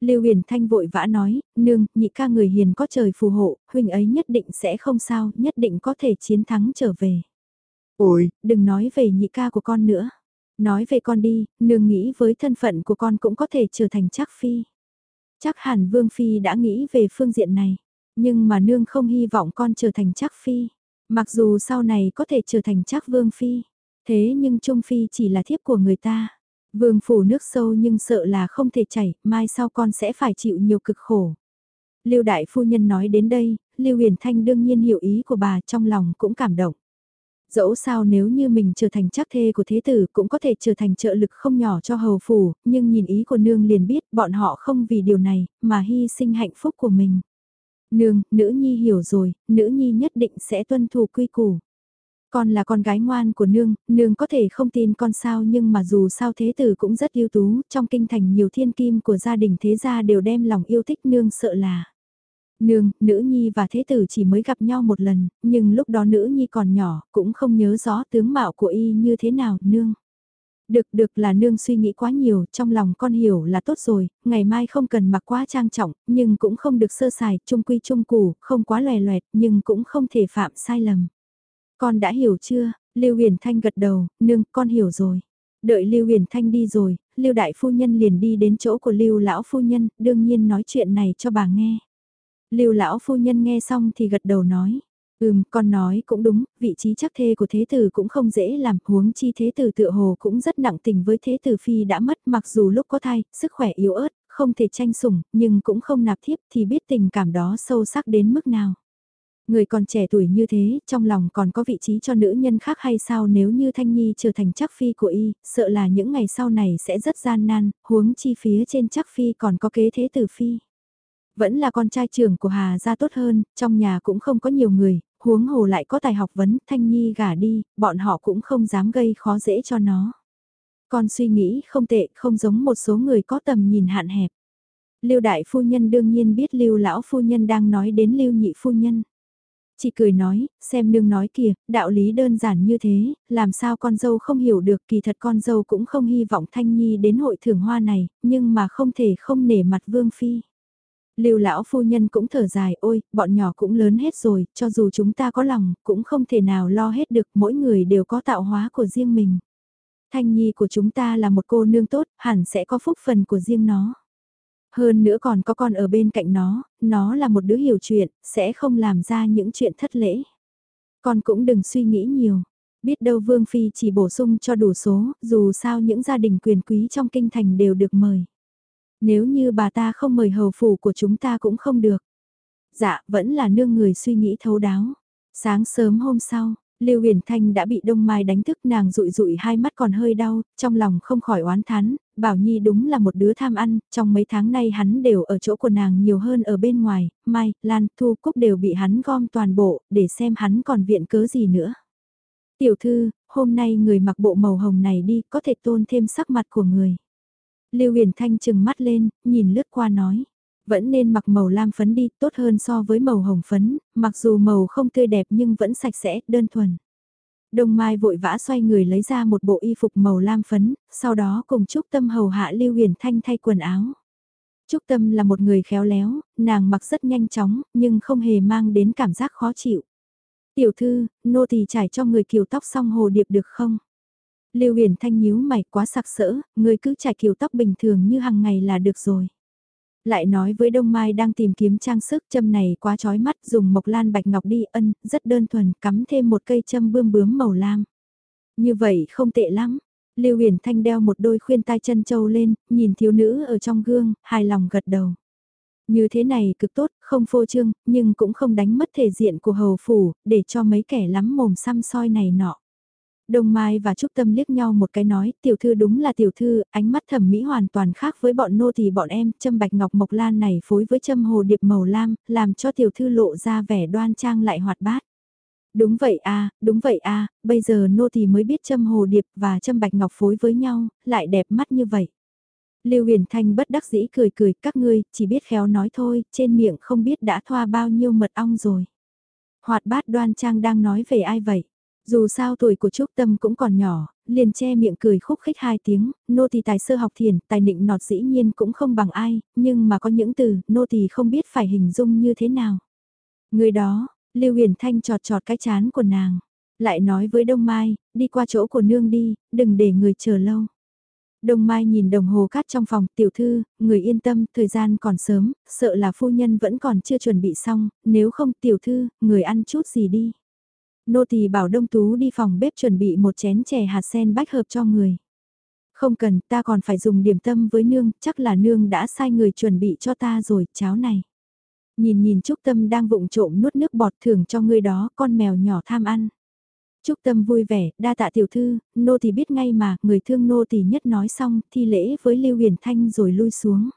Lưu Huyền Thanh vội vã nói, nương, nhị ca người hiền có trời phù hộ, huynh ấy nhất định sẽ không sao, nhất định có thể chiến thắng trở về. Ôi, đừng nói về nhị ca của con nữa. Nói về con đi, nương nghĩ với thân phận của con cũng có thể trở thành chắc phi. Chắc hẳn Vương Phi đã nghĩ về phương diện này, nhưng mà nương không hy vọng con trở thành chắc phi. Mặc dù sau này có thể trở thành chắc vương phi, thế nhưng Trung Phi chỉ là thiếp của người ta. Vương phủ nước sâu nhưng sợ là không thể chảy, mai sau con sẽ phải chịu nhiều cực khổ. Lưu đại phu nhân nói đến đây, Lưu Huyền Thanh đương nhiên hiểu ý của bà trong lòng cũng cảm động. Dẫu sao nếu như mình trở thành chắc thê của thế tử cũng có thể trở thành trợ lực không nhỏ cho hầu phủ, nhưng nhìn ý của nương liền biết bọn họ không vì điều này mà hy sinh hạnh phúc của mình. Nương, nữ nhi hiểu rồi, nữ nhi nhất định sẽ tuân thủ quy củ. Con là con gái ngoan của nương, nương có thể không tin con sao nhưng mà dù sao thế tử cũng rất ưu tú, trong kinh thành nhiều thiên kim của gia đình thế gia đều đem lòng yêu thích nương sợ là. Nương, nữ nhi và thế tử chỉ mới gặp nhau một lần, nhưng lúc đó nữ nhi còn nhỏ, cũng không nhớ rõ tướng mạo của y như thế nào, nương. Được được là nương suy nghĩ quá nhiều, trong lòng con hiểu là tốt rồi, ngày mai không cần mặc quá trang trọng, nhưng cũng không được sơ sài, trung quy trung củ, không quá loè loẹt, nhưng cũng không thể phạm sai lầm. Con đã hiểu chưa? Lưu Huyền Thanh gật đầu, nương, con hiểu rồi. Đợi Lưu Huyền Thanh đi rồi, Lưu Đại Phu Nhân liền đi đến chỗ của Lưu Lão Phu Nhân, đương nhiên nói chuyện này cho bà nghe. Lưu Lão Phu Nhân nghe xong thì gật đầu nói, Ừm, con nói cũng đúng, vị trí chắc thê của thế tử cũng không dễ làm, huống chi thế tử tựa hồ cũng rất nặng tình với thế tử phi đã mất mặc dù lúc có thai, sức khỏe yếu ớt, không thể tranh sủng, nhưng cũng không nạp thiếp thì biết tình cảm đó sâu sắc đến mức nào. Người còn trẻ tuổi như thế, trong lòng còn có vị trí cho nữ nhân khác hay sao nếu như Thanh Nhi trở thành chắc phi của y, sợ là những ngày sau này sẽ rất gian nan, huống chi phía trên chắc phi còn có kế thế tử phi. Vẫn là con trai trưởng của Hà gia tốt hơn, trong nhà cũng không có nhiều người, huống hồ lại có tài học vấn, Thanh Nhi gả đi, bọn họ cũng không dám gây khó dễ cho nó. Con suy nghĩ không tệ, không giống một số người có tầm nhìn hạn hẹp. Lưu đại phu nhân đương nhiên biết Lưu lão phu nhân đang nói đến Lưu nhị phu nhân. Chị cười nói, xem nương nói kìa, đạo lý đơn giản như thế, làm sao con dâu không hiểu được kỳ thật con dâu cũng không hy vọng Thanh Nhi đến hội thưởng hoa này, nhưng mà không thể không nể mặt Vương Phi. Lưu lão phu nhân cũng thở dài, ôi, bọn nhỏ cũng lớn hết rồi, cho dù chúng ta có lòng, cũng không thể nào lo hết được, mỗi người đều có tạo hóa của riêng mình. Thanh Nhi của chúng ta là một cô nương tốt, hẳn sẽ có phúc phần của riêng nó. Hơn nữa còn có con ở bên cạnh nó, nó là một đứa hiểu chuyện, sẽ không làm ra những chuyện thất lễ. Con cũng đừng suy nghĩ nhiều. Biết đâu Vương Phi chỉ bổ sung cho đủ số, dù sao những gia đình quyền quý trong kinh thành đều được mời. Nếu như bà ta không mời hầu phủ của chúng ta cũng không được. Dạ, vẫn là nương người suy nghĩ thấu đáo. Sáng sớm hôm sau, Lưu Huyền Thanh đã bị Đông Mai đánh thức nàng rụi rụi hai mắt còn hơi đau, trong lòng không khỏi oán thán, Bảo Nhi đúng là một đứa tham ăn, trong mấy tháng nay hắn đều ở chỗ của nàng nhiều hơn ở bên ngoài, Mai, Lan, Thu Cúc đều bị hắn gom toàn bộ, để xem hắn còn viện cớ gì nữa. Tiểu thư, hôm nay người mặc bộ màu hồng này đi, có thể tôn thêm sắc mặt của người. Lưu Huyền Thanh chừng mắt lên, nhìn lướt qua nói. Vẫn nên mặc màu lam phấn đi, tốt hơn so với màu hồng phấn, mặc dù màu không tươi đẹp nhưng vẫn sạch sẽ, đơn thuần. Đông Mai vội vã xoay người lấy ra một bộ y phục màu lam phấn, sau đó cùng Trúc Tâm hầu hạ Lưu Huyền Thanh thay quần áo. Trúc Tâm là một người khéo léo, nàng mặc rất nhanh chóng, nhưng không hề mang đến cảm giác khó chịu. Tiểu thư, nô tỳ trải cho người kiều tóc xong hồ điệp được không? Lưu Huyền Thanh nhíu mày quá sặc sỡ, người cứ trải kiểu tóc bình thường như hàng ngày là được rồi. Lại nói với Đông Mai đang tìm kiếm trang sức châm này quá chói mắt dùng mộc lan bạch ngọc đi ân, rất đơn thuần, cắm thêm một cây châm bươm bướm màu lam. Như vậy không tệ lắm. Lưu Huyền Thanh đeo một đôi khuyên tai chân châu lên, nhìn thiếu nữ ở trong gương, hài lòng gật đầu. Như thế này cực tốt, không phô trương, nhưng cũng không đánh mất thể diện của hầu phủ, để cho mấy kẻ lắm mồm xăm soi này nọ. Đông Mai và Trúc Tâm liếc nhau một cái nói, tiểu thư đúng là tiểu thư, ánh mắt thẩm mỹ hoàn toàn khác với bọn nô thì bọn em, châm bạch ngọc mộc lan này phối với châm hồ điệp màu lam, làm cho tiểu thư lộ ra vẻ đoan trang lại hoạt bát. Đúng vậy a, đúng vậy a, bây giờ nô thì mới biết châm hồ điệp và châm bạch ngọc phối với nhau, lại đẹp mắt như vậy. Lưu Huyền Thanh bất đắc dĩ cười cười, các ngươi chỉ biết khéo nói thôi, trên miệng không biết đã thoa bao nhiêu mật ong rồi. Hoạt bát đoan trang đang nói về ai vậy? Dù sao tuổi của Trúc Tâm cũng còn nhỏ, liền che miệng cười khúc khích hai tiếng, nô tỳ tài sơ học thiền, tài nịnh nọt dĩ nhiên cũng không bằng ai, nhưng mà có những từ, nô tỳ không biết phải hình dung như thế nào. Người đó, Lưu Huyền Thanh trọt trọt cái chán của nàng, lại nói với Đông Mai, đi qua chỗ của nương đi, đừng để người chờ lâu. Đông Mai nhìn đồng hồ cát trong phòng, tiểu thư, người yên tâm, thời gian còn sớm, sợ là phu nhân vẫn còn chưa chuẩn bị xong, nếu không tiểu thư, người ăn chút gì đi nô tỳ bảo Đông Tú đi phòng bếp chuẩn bị một chén chè hạt sen bách hợp cho người. Không cần, ta còn phải dùng điểm tâm với nương, chắc là nương đã sai người chuẩn bị cho ta rồi, cháo này. Nhìn nhìn Trúc Tâm đang vụng trộm nuốt nước bọt thưởng cho người đó, con mèo nhỏ tham ăn. Trúc Tâm vui vẻ, đa tạ tiểu thư, nô tỳ biết ngay mà, người thương nô tỳ nhất nói xong, thi lễ với Lưu Huyền Thanh rồi lui xuống.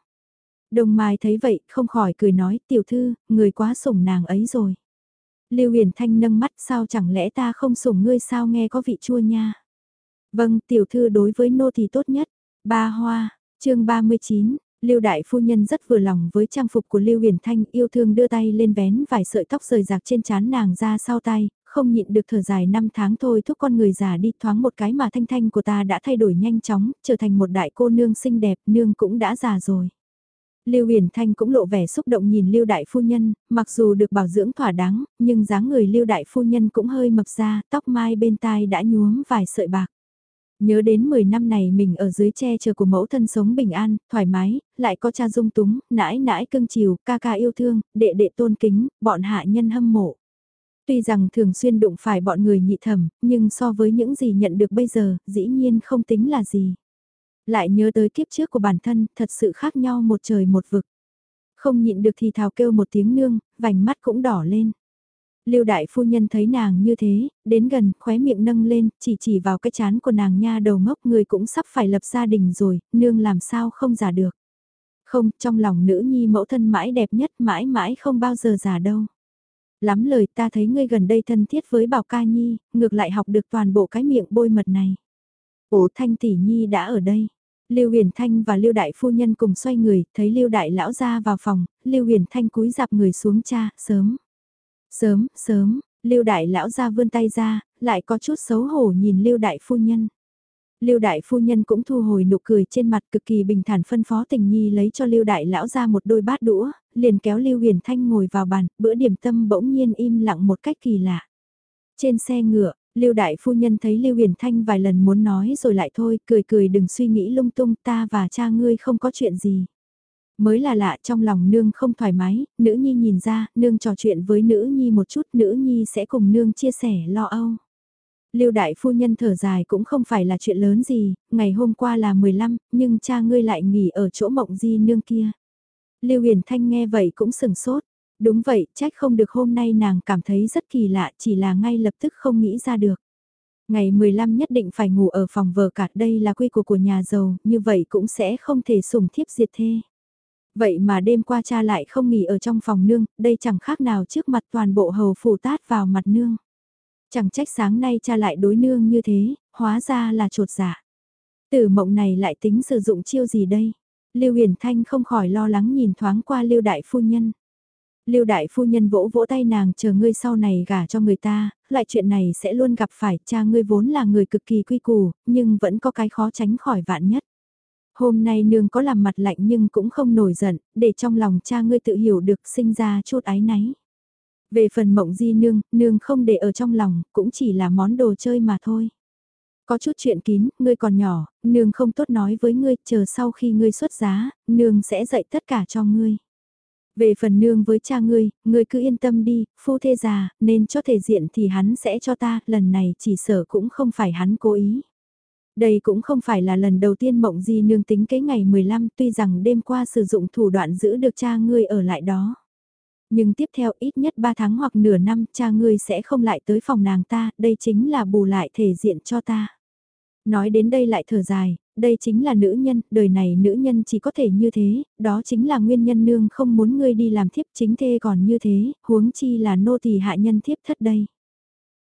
Đồng Mai thấy vậy, không khỏi cười nói, tiểu thư, người quá sủng nàng ấy rồi. Lưu Huyền Thanh nâng mắt sao chẳng lẽ ta không sủng ngươi sao nghe có vị chua nha. Vâng, tiểu thư đối với nô thì tốt nhất. Ba hoa, chương 39, Lưu đại phu nhân rất vừa lòng với trang phục của Lưu Huyền Thanh, yêu thương đưa tay lên vén vài sợi tóc rời rạc trên trán nàng ra sau tay, không nhịn được thở dài năm tháng thôi thúc con người già đi thoáng một cái mà thanh thanh của ta đã thay đổi nhanh chóng, trở thành một đại cô nương xinh đẹp, nương cũng đã già rồi. Lưu Huyền Thanh cũng lộ vẻ xúc động nhìn Lưu Đại Phu Nhân, mặc dù được bảo dưỡng thỏa đáng, nhưng dáng người Lưu Đại Phu Nhân cũng hơi mập ra, tóc mai bên tai đã nhuốm vài sợi bạc. Nhớ đến 10 năm này mình ở dưới che chở của mẫu thân sống bình an, thoải mái, lại có cha dung túng, nãi nãi cưng chiều, ca ca yêu thương, đệ đệ tôn kính, bọn hạ nhân hâm mộ. Tuy rằng thường xuyên đụng phải bọn người nhị thẩm, nhưng so với những gì nhận được bây giờ, dĩ nhiên không tính là gì. Lại nhớ tới kiếp trước của bản thân, thật sự khác nhau một trời một vực. Không nhịn được thì thào kêu một tiếng nương, vành mắt cũng đỏ lên. Lưu đại phu nhân thấy nàng như thế, đến gần, khóe miệng nâng lên, chỉ chỉ vào cái chán của nàng nha đầu ngốc người cũng sắp phải lập gia đình rồi, nương làm sao không giả được. Không, trong lòng nữ nhi mẫu thân mãi đẹp nhất mãi mãi không bao giờ giả đâu. Lắm lời ta thấy ngươi gần đây thân thiết với bảo ca nhi, ngược lại học được toàn bộ cái miệng bôi mật này. Ồ thanh tỷ nhi đã ở đây. Lưu Huyền Thanh và Lưu Đại Phu Nhân cùng xoay người, thấy Lưu Đại Lão ra vào phòng, Lưu Huyền Thanh cúi dạp người xuống cha, sớm. Sớm, sớm, Lưu đại lão ra vươn tay ra, lại có chút xấu hổ nhìn Lưu đại phu nhân. Lưu đại phu nhân cũng thu hồi nụ cười trên mặt cực kỳ bình thản phân phó tình nhi lấy cho Lưu đại lão ra một đôi bát đũa, liền kéo Lưu Huyền Thanh ngồi vào bàn, bữa điểm tâm bỗng nhiên im lặng một cách kỳ lạ. Trên xe ngựa, Lưu đại phu nhân thấy Lưu Huyền Thanh vài lần muốn nói rồi lại thôi, cười cười đừng suy nghĩ lung tung, ta và cha ngươi không có chuyện gì. Mới là lạ trong lòng nương không thoải mái, nữ nhi nhìn ra, nương trò chuyện với nữ nhi một chút, nữ nhi sẽ cùng nương chia sẻ lo âu. Lưu đại phu nhân thở dài cũng không phải là chuyện lớn gì, ngày hôm qua là 15, nhưng cha ngươi lại nghỉ ở chỗ mộng di nương kia. Lưu Huyền Thanh nghe vậy cũng sừng sốt. Đúng vậy, trách không được hôm nay nàng cảm thấy rất kỳ lạ, chỉ là ngay lập tức không nghĩ ra được. Ngày 15 nhất định phải ngủ ở phòng vợ cả đây là quy củ của nhà giàu, như vậy cũng sẽ không thể sủng thiếp diệt thê. Vậy mà đêm qua cha lại không nghỉ ở trong phòng nương, đây chẳng khác nào trước mặt toàn bộ hầu phủ tát vào mặt nương. Chẳng trách sáng nay cha lại đối nương như thế, hóa ra là trột giả. Dạ. Tử mộng này lại tính sử dụng chiêu gì đây? Lưu Huyền Thanh không khỏi lo lắng nhìn thoáng qua Lưu Đại Phu Nhân. Lưu Đại Phu Nhân vỗ vỗ tay nàng chờ ngươi sau này gả cho người ta, lại chuyện này sẽ luôn gặp phải cha ngươi vốn là người cực kỳ quy củ, nhưng vẫn có cái khó tránh khỏi vạn nhất. Hôm nay nương có làm mặt lạnh nhưng cũng không nổi giận, để trong lòng cha ngươi tự hiểu được sinh ra chút ái náy. Về phần mộng di nương, nương không để ở trong lòng, cũng chỉ là món đồ chơi mà thôi. Có chút chuyện kín, ngươi còn nhỏ, nương không tốt nói với ngươi, chờ sau khi ngươi xuất giá, nương sẽ dạy tất cả cho ngươi. Về phần nương với cha ngươi, ngươi cứ yên tâm đi, phu thê già, nên cho thể diện thì hắn sẽ cho ta, lần này chỉ sợ cũng không phải hắn cố ý. Đây cũng không phải là lần đầu tiên mộng di nương tính cái ngày 15 tuy rằng đêm qua sử dụng thủ đoạn giữ được cha ngươi ở lại đó. Nhưng tiếp theo ít nhất 3 tháng hoặc nửa năm cha ngươi sẽ không lại tới phòng nàng ta, đây chính là bù lại thể diện cho ta. Nói đến đây lại thở dài, đây chính là nữ nhân, đời này nữ nhân chỉ có thể như thế, đó chính là nguyên nhân nương không muốn ngươi đi làm thiếp chính thê còn như thế, huống chi là nô tỳ hạ nhân thiếp thất đây.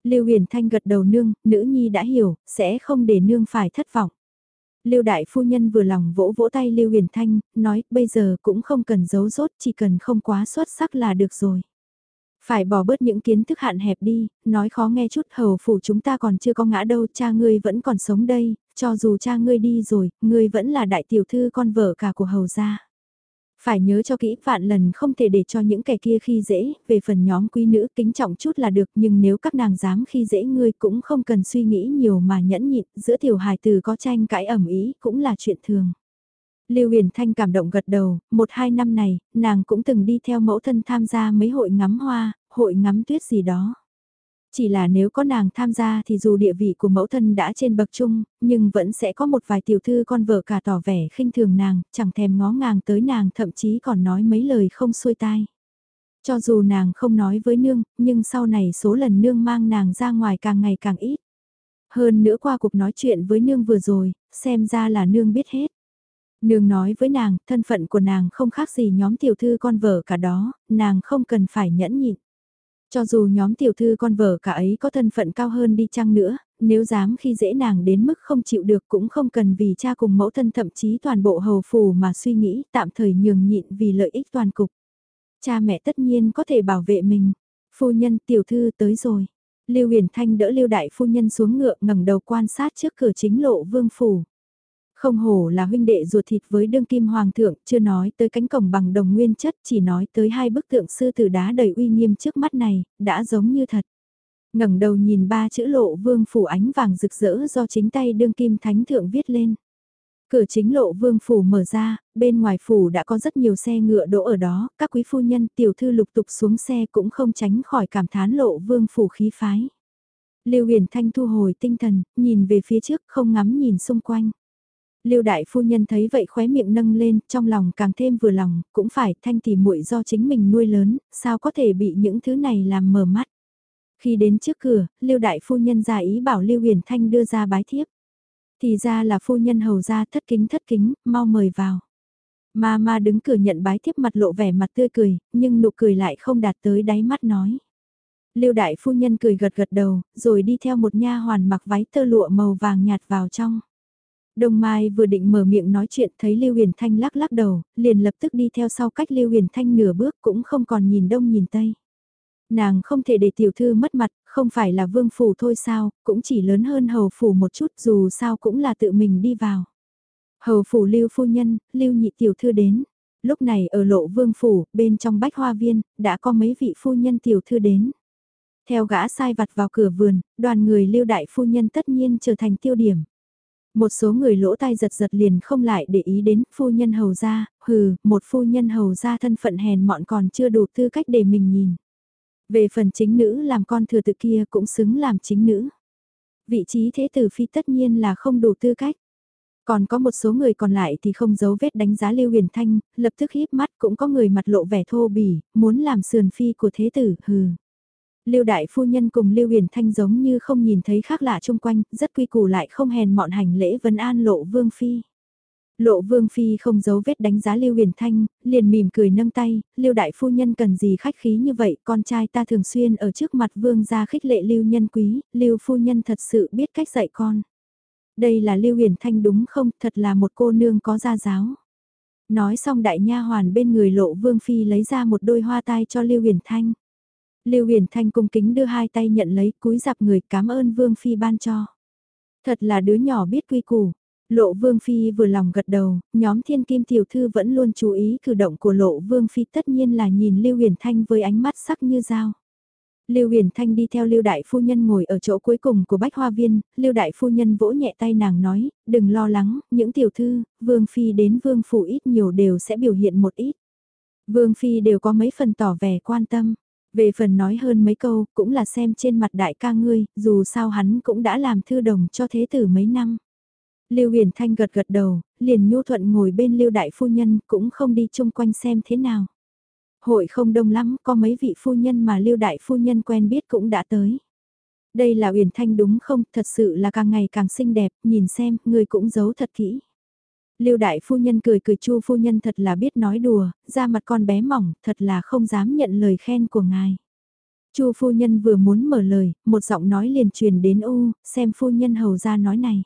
Lưu Huyền Thanh gật đầu nương, nữ nhi đã hiểu, sẽ không để nương phải thất vọng. Lưu đại phu nhân vừa lòng vỗ vỗ tay Lưu Huyền Thanh, nói bây giờ cũng không cần giấu rốt, chỉ cần không quá xuất sắc là được rồi. Phải bỏ bớt những kiến thức hạn hẹp đi, nói khó nghe chút hầu phủ chúng ta còn chưa có ngã đâu, cha ngươi vẫn còn sống đây, cho dù cha ngươi đi rồi, ngươi vẫn là đại tiểu thư con vợ cả của hầu gia. Phải nhớ cho kỹ vạn lần không thể để cho những kẻ kia khi dễ, về phần nhóm quý nữ kính trọng chút là được nhưng nếu các nàng dám khi dễ ngươi cũng không cần suy nghĩ nhiều mà nhẫn nhịn, giữa tiểu hài từ có tranh cãi ẩm ý cũng là chuyện thường. Lưu Huyền Thanh cảm động gật đầu, một hai năm này, nàng cũng từng đi theo mẫu thân tham gia mấy hội ngắm hoa, hội ngắm tuyết gì đó. Chỉ là nếu có nàng tham gia thì dù địa vị của mẫu thân đã trên bậc trung, nhưng vẫn sẽ có một vài tiểu thư con vợ cả tỏ vẻ khinh thường nàng, chẳng thèm ngó ngàng tới nàng thậm chí còn nói mấy lời không xuôi tai. Cho dù nàng không nói với nương, nhưng sau này số lần nương mang nàng ra ngoài càng ngày càng ít. Hơn nữa qua cuộc nói chuyện với nương vừa rồi, xem ra là nương biết hết. Nương nói với nàng, thân phận của nàng không khác gì nhóm tiểu thư con vợ cả đó, nàng không cần phải nhẫn nhịn. Cho dù nhóm tiểu thư con vợ cả ấy có thân phận cao hơn đi chăng nữa, nếu dám khi dễ nàng đến mức không chịu được cũng không cần vì cha cùng mẫu thân thậm chí toàn bộ hầu phủ mà suy nghĩ tạm thời nhường nhịn vì lợi ích toàn cục. Cha mẹ tất nhiên có thể bảo vệ mình. Phu nhân tiểu thư tới rồi. Lưu Huyền Thanh đỡ Lưu Đại Phu Nhân xuống ngựa ngẩng đầu quan sát trước cửa chính lộ vương phủ. Không hổ là huynh đệ ruột thịt với đương kim hoàng thượng, chưa nói tới cánh cổng bằng đồng nguyên chất, chỉ nói tới hai bức tượng sư tử đá đầy uy nghiêm trước mắt này, đã giống như thật. ngẩng đầu nhìn ba chữ lộ vương phủ ánh vàng rực rỡ do chính tay đương kim thánh thượng viết lên. Cửa chính lộ vương phủ mở ra, bên ngoài phủ đã có rất nhiều xe ngựa đỗ ở đó, các quý phu nhân tiểu thư lục tục xuống xe cũng không tránh khỏi cảm thán lộ vương phủ khí phái. Lưu Huyền Thanh thu hồi tinh thần, nhìn về phía trước không ngắm nhìn xung quanh. Lưu đại phu nhân thấy vậy khóe miệng nâng lên, trong lòng càng thêm vừa lòng, cũng phải thanh tỷ muội do chính mình nuôi lớn, sao có thể bị những thứ này làm mờ mắt. Khi đến trước cửa, Lưu đại phu nhân ra ý bảo Lưu Huyền Thanh đưa ra bái thiếp. Thì ra là phu nhân hầu ra thất kính thất kính, mau mời vào. Ma ma đứng cửa nhận bái thiếp mặt lộ vẻ mặt tươi cười, nhưng nụ cười lại không đạt tới đáy mắt nói. Lưu đại phu nhân cười gật gật đầu, rồi đi theo một nha hoàn mặc váy tơ lụa màu vàng nhạt vào trong. Đông Mai vừa định mở miệng nói chuyện thấy Lưu Huyền Thanh lắc lắc đầu, liền lập tức đi theo sau cách Lưu Huyền Thanh nửa bước cũng không còn nhìn đông nhìn tây. Nàng không thể để tiểu thư mất mặt, không phải là vương phủ thôi sao, cũng chỉ lớn hơn hầu phủ một chút dù sao cũng là tự mình đi vào. Hầu phủ lưu phu nhân, lưu nhị tiểu thư đến. Lúc này ở lộ vương phủ, bên trong bách hoa viên, đã có mấy vị phu nhân tiểu thư đến. Theo gã sai vặt vào cửa vườn, đoàn người lưu đại phu nhân tất nhiên trở thành tiêu điểm. Một số người lỗ tai giật giật liền không lại để ý đến phu nhân hầu gia, hừ, một phu nhân hầu gia thân phận hèn mọn còn chưa đủ tư cách để mình nhìn. Về phần chính nữ làm con thừa tự kia cũng xứng làm chính nữ. Vị trí thế tử phi tất nhiên là không đủ tư cách. Còn có một số người còn lại thì không giấu vết đánh giá Lưu Huyền Thanh, lập tức híp mắt cũng có người mặt lộ vẻ thô bỉ, muốn làm sườn phi của thế tử, hừ. Lưu đại phu nhân cùng Lưu Huyền Thanh giống như không nhìn thấy khác lạ chung quanh, rất quy củ lại không hèn mọn hành lễ vấn an lộ vương phi. Lộ vương phi không giấu vết đánh giá Lưu Huyền Thanh, liền mỉm cười nâng tay, Lưu đại phu nhân cần gì khách khí như vậy, con trai ta thường xuyên ở trước mặt vương gia khích lệ Lưu nhân quý, Lưu phu nhân thật sự biết cách dạy con. Đây là Lưu Huyền Thanh đúng không, thật là một cô nương có gia giáo. Nói xong đại nha hoàn bên người lộ vương phi lấy ra một đôi hoa tai cho Lưu Huyền Thanh. Lưu Huyền Thanh cung kính đưa hai tay nhận lấy cúi dạp người cảm ơn Vương Phi ban cho. Thật là đứa nhỏ biết quy củ. Lộ Vương Phi vừa lòng gật đầu, nhóm thiên kim tiểu thư vẫn luôn chú ý cử động của Lộ Vương Phi tất nhiên là nhìn Lưu Huyền Thanh với ánh mắt sắc như dao. Lưu Huyền Thanh đi theo Lưu Đại Phu Nhân ngồi ở chỗ cuối cùng của Bách Hoa Viên, Lưu Đại Phu Nhân vỗ nhẹ tay nàng nói, đừng lo lắng, những tiểu thư, Vương Phi đến Vương Phủ ít nhiều đều sẽ biểu hiện một ít. Vương Phi đều có mấy phần tỏ vẻ quan tâm. Về phần nói hơn mấy câu, cũng là xem trên mặt đại ca ngươi, dù sao hắn cũng đã làm thư đồng cho thế tử mấy năm. Lưu Huyền Thanh gật gật đầu, liền nhu thuận ngồi bên Lưu Đại Phu Nhân, cũng không đi chung quanh xem thế nào. Hội không đông lắm, có mấy vị phu nhân mà Lưu Đại Phu Nhân quen biết cũng đã tới. Đây là Huyền Thanh đúng không, thật sự là càng ngày càng xinh đẹp, nhìn xem, người cũng giấu thật kỹ. Lưu đại phu nhân cười cười Chu phu nhân thật là biết nói đùa, da mặt con bé mỏng, thật là không dám nhận lời khen của ngài. Chu phu nhân vừa muốn mở lời, một giọng nói liền truyền đến u, xem phu nhân hầu ra nói này.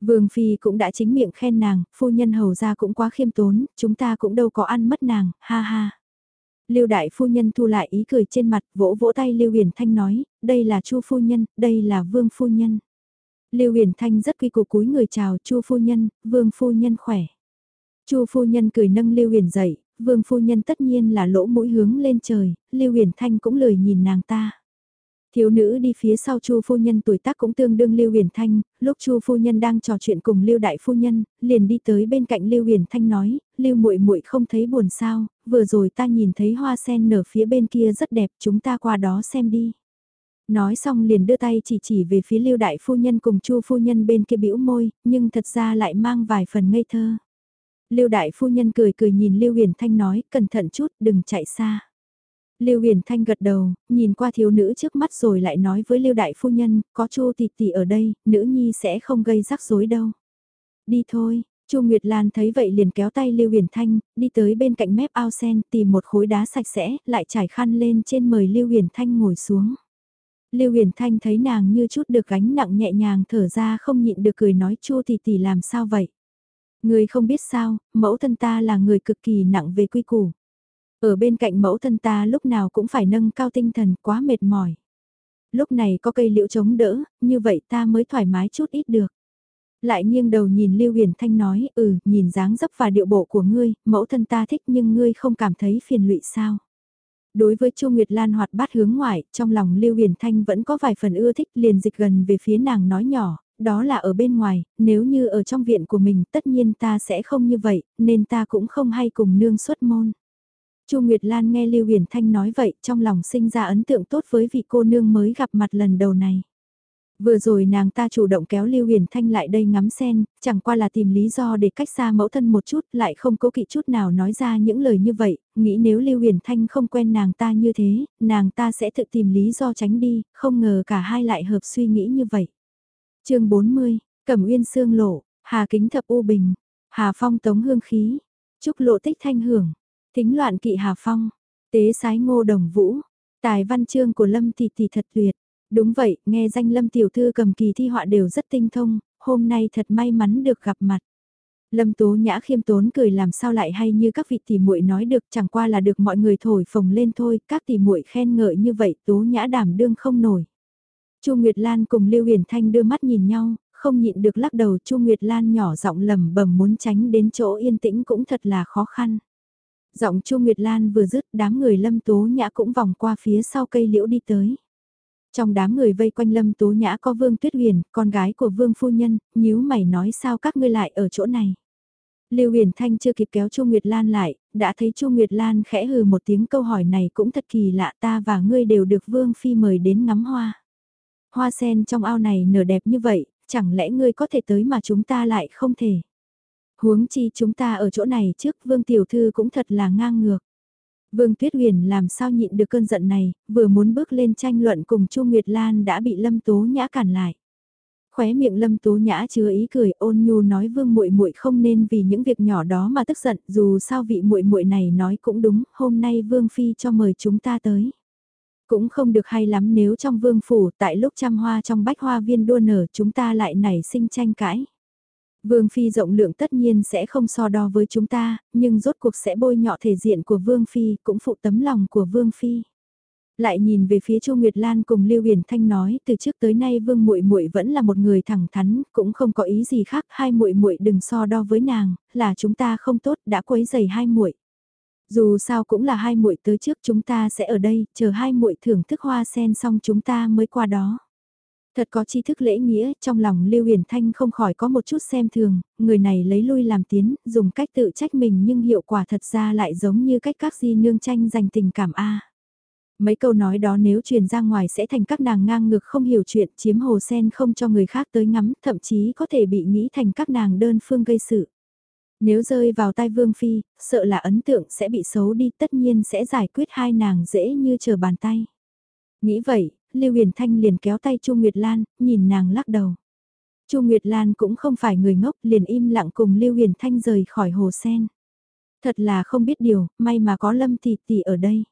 Vương Phi cũng đã chính miệng khen nàng, phu nhân hầu ra cũng quá khiêm tốn, chúng ta cũng đâu có ăn mất nàng, ha ha. Lưu đại phu nhân thu lại ý cười trên mặt, vỗ vỗ tay Lưu Huyền Thanh nói, đây là Chu phu nhân, đây là Vương phu nhân. Lưu Huyền Thanh rất quy củ cúi người chào Chu phu nhân, Vương phu nhân khỏe. Chu phu nhân cười nâng Lưu Huyền dậy, Vương phu nhân tất nhiên là lỗ mũi hướng lên trời, Lưu Huyền Thanh cũng lười nhìn nàng ta. Thiếu nữ đi phía sau Chu phu nhân tuổi tác cũng tương đương Lưu Huyền Thanh, lúc Chu phu nhân đang trò chuyện cùng Lưu đại phu nhân, liền đi tới bên cạnh Lưu Huyền Thanh nói, Lưu muội muội không thấy buồn sao, vừa rồi ta nhìn thấy hoa sen nở phía bên kia rất đẹp, chúng ta qua đó xem đi. Nói xong liền đưa tay chỉ chỉ về phía lưu đại phu nhân cùng chu phu nhân bên kia bĩu môi, nhưng thật ra lại mang vài phần ngây thơ. Lưu đại phu nhân cười cười nhìn Lưu Huyền Thanh nói, cẩn thận chút, đừng chạy xa. Lưu Huyền Thanh gật đầu, nhìn qua thiếu nữ trước mắt rồi lại nói với Lưu đại phu nhân, có Chu tỷ tỷ ở đây, nữ nhi sẽ không gây rắc rối đâu. Đi thôi, Chu Nguyệt Lan thấy vậy liền kéo tay Lưu Huyền Thanh, đi tới bên cạnh mép ao sen, tìm một khối đá sạch sẽ, lại trải khăn lên trên mời Lưu Huyền Thanh ngồi xuống. Lưu Huyền Thanh thấy nàng như chút được gánh nặng nhẹ nhàng thở ra không nhịn được cười nói chua tỷ tỷ làm sao vậy. Người không biết sao, mẫu thân ta là người cực kỳ nặng về quy củ. Ở bên cạnh mẫu thân ta lúc nào cũng phải nâng cao tinh thần quá mệt mỏi. Lúc này có cây liễu chống đỡ, như vậy ta mới thoải mái chút ít được. Lại nghiêng đầu nhìn Lưu Huyền Thanh nói, ừ, nhìn dáng dấp và điệu bộ của ngươi, mẫu thân ta thích nhưng ngươi không cảm thấy phiền lụy sao. Đối với Chu Nguyệt Lan hoạt bát hướng ngoại, trong lòng Lưu Huyền Thanh vẫn có vài phần ưa thích liền dịch gần về phía nàng nói nhỏ, đó là ở bên ngoài, nếu như ở trong viện của mình tất nhiên ta sẽ không như vậy, nên ta cũng không hay cùng nương xuất môn. Chu Nguyệt Lan nghe Lưu Huyền Thanh nói vậy trong lòng sinh ra ấn tượng tốt với vị cô nương mới gặp mặt lần đầu này. Vừa rồi nàng ta chủ động kéo Lưu Huyền Thanh lại đây ngắm sen, chẳng qua là tìm lý do để cách xa mẫu thân một chút, lại không cố kỵ chút nào nói ra những lời như vậy, nghĩ nếu Lưu Huyền Thanh không quen nàng ta như thế, nàng ta sẽ tự tìm lý do tránh đi, không ngờ cả hai lại hợp suy nghĩ như vậy. chương 40, Cẩm Uyên Sương Lộ, Hà Kính Thập U Bình, Hà Phong Tống Hương Khí, Trúc Lộ Tích Thanh Hưởng, Thính Loạn Kỵ Hà Phong, Tế Sái Ngô Đồng Vũ, Tài văn chương của Lâm Thị Thị thật tuyệt. Đúng vậy, nghe danh Lâm Tiểu Thư cầm kỳ thi họa đều rất tinh thông, hôm nay thật may mắn được gặp mặt. Lâm Tố Nhã khiêm tốn cười làm sao lại hay như các vị tỷ muội nói được, chẳng qua là được mọi người thổi phồng lên thôi, các tỷ muội khen ngợi như vậy, Tố Nhã đảm đương không nổi. Chu Nguyệt Lan cùng Lưu Huyền Thanh đưa mắt nhìn nhau, không nhịn được lắc đầu Chu Nguyệt Lan nhỏ giọng lầm bầm muốn tránh đến chỗ yên tĩnh cũng thật là khó khăn. Giọng Chu Nguyệt Lan vừa dứt đám người Lâm Tố Nhã cũng vòng qua phía sau cây liễu đi tới. Trong đám người vây quanh Lâm Tố Nhã có Vương Tuyết Huyền, con gái của Vương Phu Nhân, nhíu mày nói sao các ngươi lại ở chỗ này. Lưu Huyền Thanh chưa kịp kéo Chu Nguyệt Lan lại, đã thấy Chu Nguyệt Lan khẽ hừ một tiếng câu hỏi này cũng thật kỳ lạ ta và ngươi đều được Vương Phi mời đến ngắm hoa. Hoa sen trong ao này nở đẹp như vậy, chẳng lẽ ngươi có thể tới mà chúng ta lại không thể. Huống chi chúng ta ở chỗ này trước Vương Tiểu Thư cũng thật là ngang ngược. Vương Tuyết Huyền làm sao nhịn được cơn giận này, vừa muốn bước lên tranh luận cùng Chu Nguyệt Lan đã bị Lâm Tố Nhã cản lại. Khóe miệng Lâm Tố Nhã chứa ý cười ôn nhu nói Vương muội muội không nên vì những việc nhỏ đó mà tức giận, dù sao vị muội muội này nói cũng đúng, hôm nay Vương phi cho mời chúng ta tới. Cũng không được hay lắm nếu trong vương phủ tại lúc trăm hoa trong bách hoa viên đua nở chúng ta lại nảy sinh tranh cãi. Vương Phi rộng lượng tất nhiên sẽ không so đo với chúng ta, nhưng rốt cuộc sẽ bôi nhọ thể diện của Vương Phi, cũng phụ tấm lòng của Vương Phi. Lại nhìn về phía Chu Nguyệt Lan cùng Lưu Huyền Thanh nói, từ trước tới nay Vương Muội Muội vẫn là một người thẳng thắn, cũng không có ý gì khác, hai muội muội đừng so đo với nàng, là chúng ta không tốt, đã quấy rầy hai muội. Dù sao cũng là hai muội tới trước chúng ta sẽ ở đây, chờ hai muội thưởng thức hoa sen xong chúng ta mới qua đó. Thật có tri thức lễ nghĩa, trong lòng Lưu Huyền Thanh không khỏi có một chút xem thường, người này lấy lui làm tiến, dùng cách tự trách mình nhưng hiệu quả thật ra lại giống như cách các di nương tranh giành tình cảm A. Mấy câu nói đó nếu truyền ra ngoài sẽ thành các nàng ngang ngược không hiểu chuyện chiếm hồ sen không cho người khác tới ngắm, thậm chí có thể bị nghĩ thành các nàng đơn phương gây sự. Nếu rơi vào tai Vương Phi, sợ là ấn tượng sẽ bị xấu đi tất nhiên sẽ giải quyết hai nàng dễ như chờ bàn tay. Nghĩ vậy, Lưu Huyền Thanh liền kéo tay Chu Nguyệt Lan, nhìn nàng lắc đầu. Chu Nguyệt Lan cũng không phải người ngốc, liền im lặng cùng Lưu Huyền Thanh rời khỏi hồ sen. Thật là không biết điều, may mà có Lâm Tỷ Tỷ ở đây.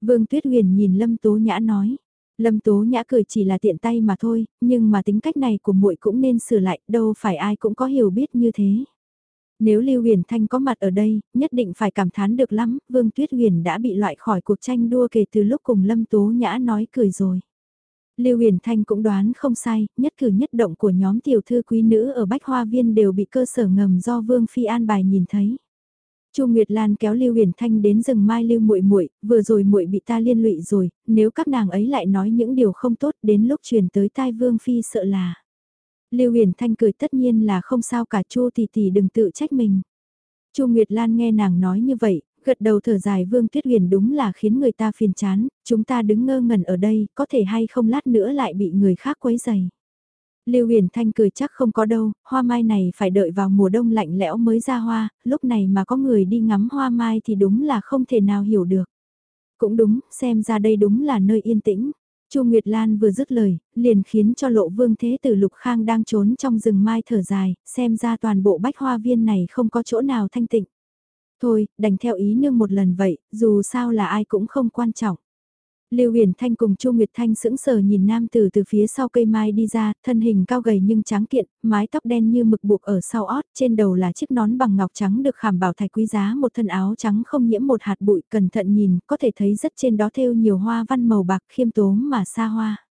Vương Tuyết Huyền nhìn Lâm Tố Nhã nói. Lâm Tố Nhã cười chỉ là tiện tay mà thôi, nhưng mà tính cách này của muội cũng nên sửa lại, đâu phải ai cũng có hiểu biết như thế. Nếu Lưu Huyền Thanh có mặt ở đây, nhất định phải cảm thán được lắm, Vương Tuyết Huyền đã bị loại khỏi cuộc tranh đua kể từ lúc cùng Lâm Tố Nhã nói cười rồi. Lưu Huyền Thanh cũng đoán không sai, nhất cử nhất động của nhóm tiểu thư quý nữ ở Bách Hoa Viên đều bị cơ sở ngầm do Vương Phi an bài nhìn thấy. Chu Nguyệt Lan kéo Lưu Huyền Thanh đến rừng mai Lưu muội muội, vừa rồi muội bị ta liên lụy rồi, nếu các nàng ấy lại nói những điều không tốt đến lúc truyền tới tai Vương Phi sợ là. Lưu Huyền Thanh cười tất nhiên là không sao cả Chu tỷ tỷ đừng tự trách mình. Chu Nguyệt Lan nghe nàng nói như vậy, gật đầu thở dài Vương Tuyết Huyền đúng là khiến người ta phiền chán, chúng ta đứng ngơ ngẩn ở đây, có thể hay không lát nữa lại bị người khác quấy dày. Lưu Huyền Thanh cười chắc không có đâu, hoa mai này phải đợi vào mùa đông lạnh lẽo mới ra hoa, lúc này mà có người đi ngắm hoa mai thì đúng là không thể nào hiểu được. Cũng đúng, xem ra đây đúng là nơi yên tĩnh. Chu Nguyệt Lan vừa dứt lời, liền khiến cho lộ vương thế tử Lục Khang đang trốn trong rừng mai thở dài, xem ra toàn bộ bách hoa viên này không có chỗ nào thanh tịnh. Thôi, đành theo ý nương một lần vậy, dù sao là ai cũng không quan trọng. Lưu Huyền Thanh cùng Chu Nguyệt Thanh sững sờ nhìn nam tử từ phía sau cây mai đi ra, thân hình cao gầy nhưng trắng kiện, mái tóc đen như mực buộc ở sau ót, trên đầu là chiếc nón bằng ngọc trắng được khảm bảo thạch quý giá, một thân áo trắng không nhiễm một hạt bụi, cẩn thận nhìn, có thể thấy rất trên đó thêu nhiều hoa văn màu bạc khiêm tốn mà xa hoa.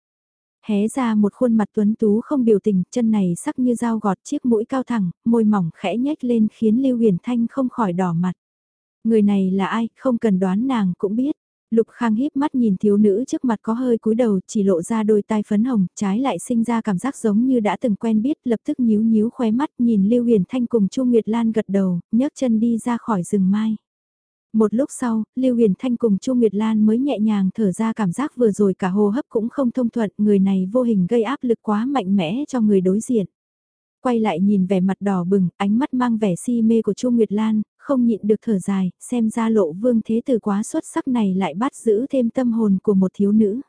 Hé ra một khuôn mặt tuấn tú không biểu tình, chân này sắc như dao gọt chiếc mũi cao thẳng, môi mỏng khẽ nhếch lên khiến Lưu Huyền Thanh không khỏi đỏ mặt. Người này là ai, không cần đoán nàng cũng biết. Lục Khang híp mắt nhìn thiếu nữ trước mặt có hơi cúi đầu chỉ lộ ra đôi tai phấn hồng, trái lại sinh ra cảm giác giống như đã từng quen biết, lập tức nhíu nhíu khóe mắt nhìn Lưu Huyền Thanh cùng Chu Nguyệt Lan gật đầu, nhấc chân đi ra khỏi rừng mai. Một lúc sau, Lưu Huyền Thanh cùng Chu Nguyệt Lan mới nhẹ nhàng thở ra cảm giác vừa rồi cả hô hấp cũng không thông thuận, người này vô hình gây áp lực quá mạnh mẽ cho người đối diện quay lại nhìn vẻ mặt đỏ bừng, ánh mắt mang vẻ si mê của Chu Nguyệt Lan, không nhịn được thở dài, xem ra lộ vương thế tử quá xuất sắc này lại bắt giữ thêm tâm hồn của một thiếu nữ.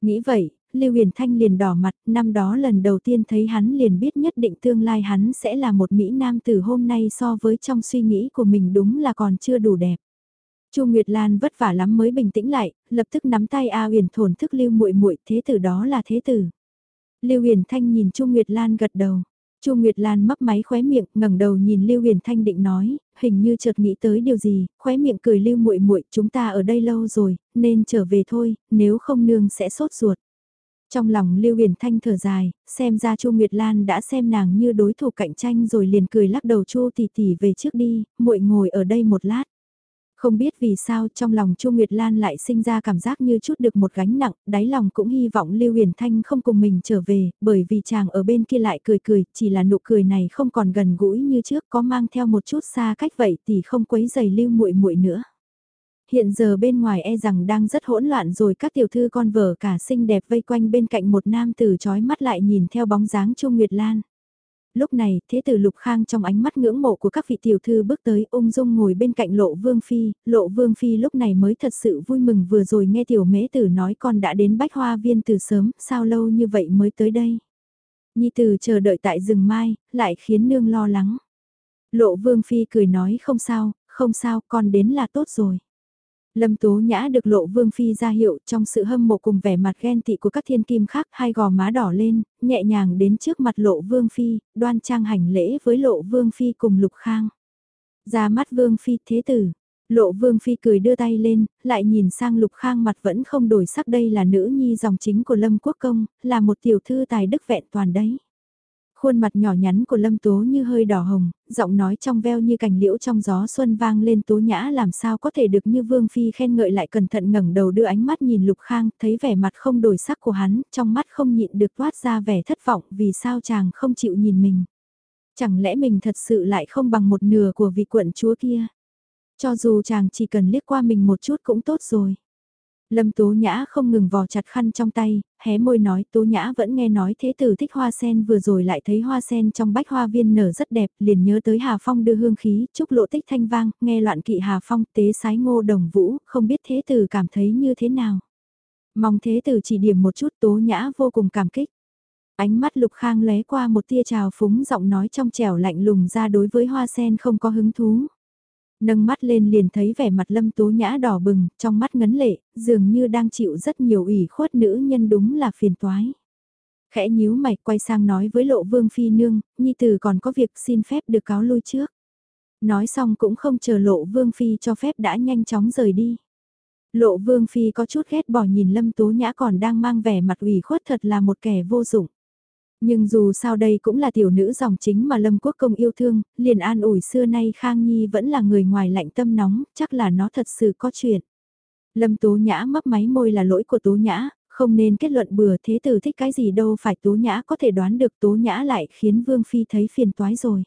Nghĩ vậy, Lưu Huyền Thanh liền đỏ mặt, năm đó lần đầu tiên thấy hắn liền biết nhất định tương lai hắn sẽ là một Mỹ Nam từ hôm nay so với trong suy nghĩ của mình đúng là còn chưa đủ đẹp. Chu Nguyệt Lan vất vả lắm mới bình tĩnh lại, lập tức nắm tay A Huyền thổn thức Lưu muội muội thế tử đó là thế tử. Lưu Huyền Thanh nhìn Chu Nguyệt Lan gật đầu. Chu Nguyệt Lan mấp máy khóe miệng, ngẩng đầu nhìn Lưu Huyền Thanh định nói, hình như chợt nghĩ tới điều gì, khóe miệng cười Lưu muội muội, chúng ta ở đây lâu rồi, nên trở về thôi, nếu không nương sẽ sốt ruột. Trong lòng Lưu Huyền Thanh thở dài, xem ra Chu Nguyệt Lan đã xem nàng như đối thủ cạnh tranh rồi liền cười lắc đầu Chu tỷ tỷ về trước đi, muội ngồi ở đây một lát. Không biết vì sao trong lòng Chu Nguyệt Lan lại sinh ra cảm giác như chút được một gánh nặng, đáy lòng cũng hy vọng Lưu Huyền Thanh không cùng mình trở về, bởi vì chàng ở bên kia lại cười cười, chỉ là nụ cười này không còn gần gũi như trước, có mang theo một chút xa cách vậy thì không quấy giày Lưu muội muội nữa. Hiện giờ bên ngoài e rằng đang rất hỗn loạn rồi các tiểu thư con vợ cả xinh đẹp vây quanh bên cạnh một nam tử chói mắt lại nhìn theo bóng dáng Chu Nguyệt Lan lúc này thế tử Lục Khang trong ánh mắt ngưỡng mộ của các vị tiểu thư bước tới ung dung ngồi bên cạnh lộ vương phi, lộ vương phi lúc này mới thật sự vui mừng vừa rồi nghe tiểu mễ tử nói con đã đến bách hoa viên từ sớm, sao lâu như vậy mới tới đây. Nhi tử chờ đợi tại rừng mai, lại khiến nương lo lắng. Lộ vương phi cười nói không sao, không sao, con đến là tốt rồi. Lâm Tố Nhã được lộ vương phi ra hiệu trong sự hâm mộ cùng vẻ mặt ghen tị của các thiên kim khác hai gò má đỏ lên, nhẹ nhàng đến trước mặt lộ vương phi, đoan trang hành lễ với lộ vương phi cùng lục khang. Ra mắt vương phi thế tử, lộ vương phi cười đưa tay lên, lại nhìn sang lục khang mặt vẫn không đổi sắc đây là nữ nhi dòng chính của lâm quốc công, là một tiểu thư tài đức vẹn toàn đấy. Khuôn mặt nhỏ nhắn của Lâm Tố như hơi đỏ hồng, giọng nói trong veo như cành liễu trong gió xuân vang lên Tố Nhã làm sao có thể được như Vương Phi khen ngợi lại cẩn thận ngẩng đầu đưa ánh mắt nhìn Lục Khang, thấy vẻ mặt không đổi sắc của hắn, trong mắt không nhịn được toát ra vẻ thất vọng vì sao chàng không chịu nhìn mình. Chẳng lẽ mình thật sự lại không bằng một nửa của vị quận chúa kia? Cho dù chàng chỉ cần liếc qua mình một chút cũng tốt rồi. Lâm Tố Nhã không ngừng vò chặt khăn trong tay, hé môi nói Tố Nhã vẫn nghe nói thế tử thích hoa sen vừa rồi lại thấy hoa sen trong bách hoa viên nở rất đẹp, liền nhớ tới Hà Phong đưa hương khí, chúc lộ tích thanh vang, nghe loạn kỵ Hà Phong tế sái ngô đồng vũ, không biết thế tử cảm thấy như thế nào. Mong thế tử chỉ điểm một chút Tố Nhã vô cùng cảm kích. Ánh mắt Lục Khang lé qua một tia trào phúng giọng nói trong trẻo lạnh lùng ra đối với hoa sen không có hứng thú nâng mắt lên liền thấy vẻ mặt lâm tố nhã đỏ bừng, trong mắt ngấn lệ, dường như đang chịu rất nhiều ủy khuất nữ nhân đúng là phiền toái. Khẽ nhíu mày quay sang nói với lộ vương phi nương, nhi tử còn có việc xin phép được cáo lui trước. Nói xong cũng không chờ lộ vương phi cho phép đã nhanh chóng rời đi. Lộ vương phi có chút ghét bỏ nhìn lâm tố nhã còn đang mang vẻ mặt ủy khuất thật là một kẻ vô dụng. Nhưng dù sao đây cũng là tiểu nữ dòng chính mà Lâm Quốc Công yêu thương, liền an ủi xưa nay Khang Nhi vẫn là người ngoài lạnh tâm nóng, chắc là nó thật sự có chuyện. Lâm Tố Nhã mấp máy môi là lỗi của Tố Nhã, không nên kết luận bừa thế tử thích cái gì đâu phải Tố Nhã có thể đoán được Tố Nhã lại khiến Vương Phi thấy phiền toái rồi.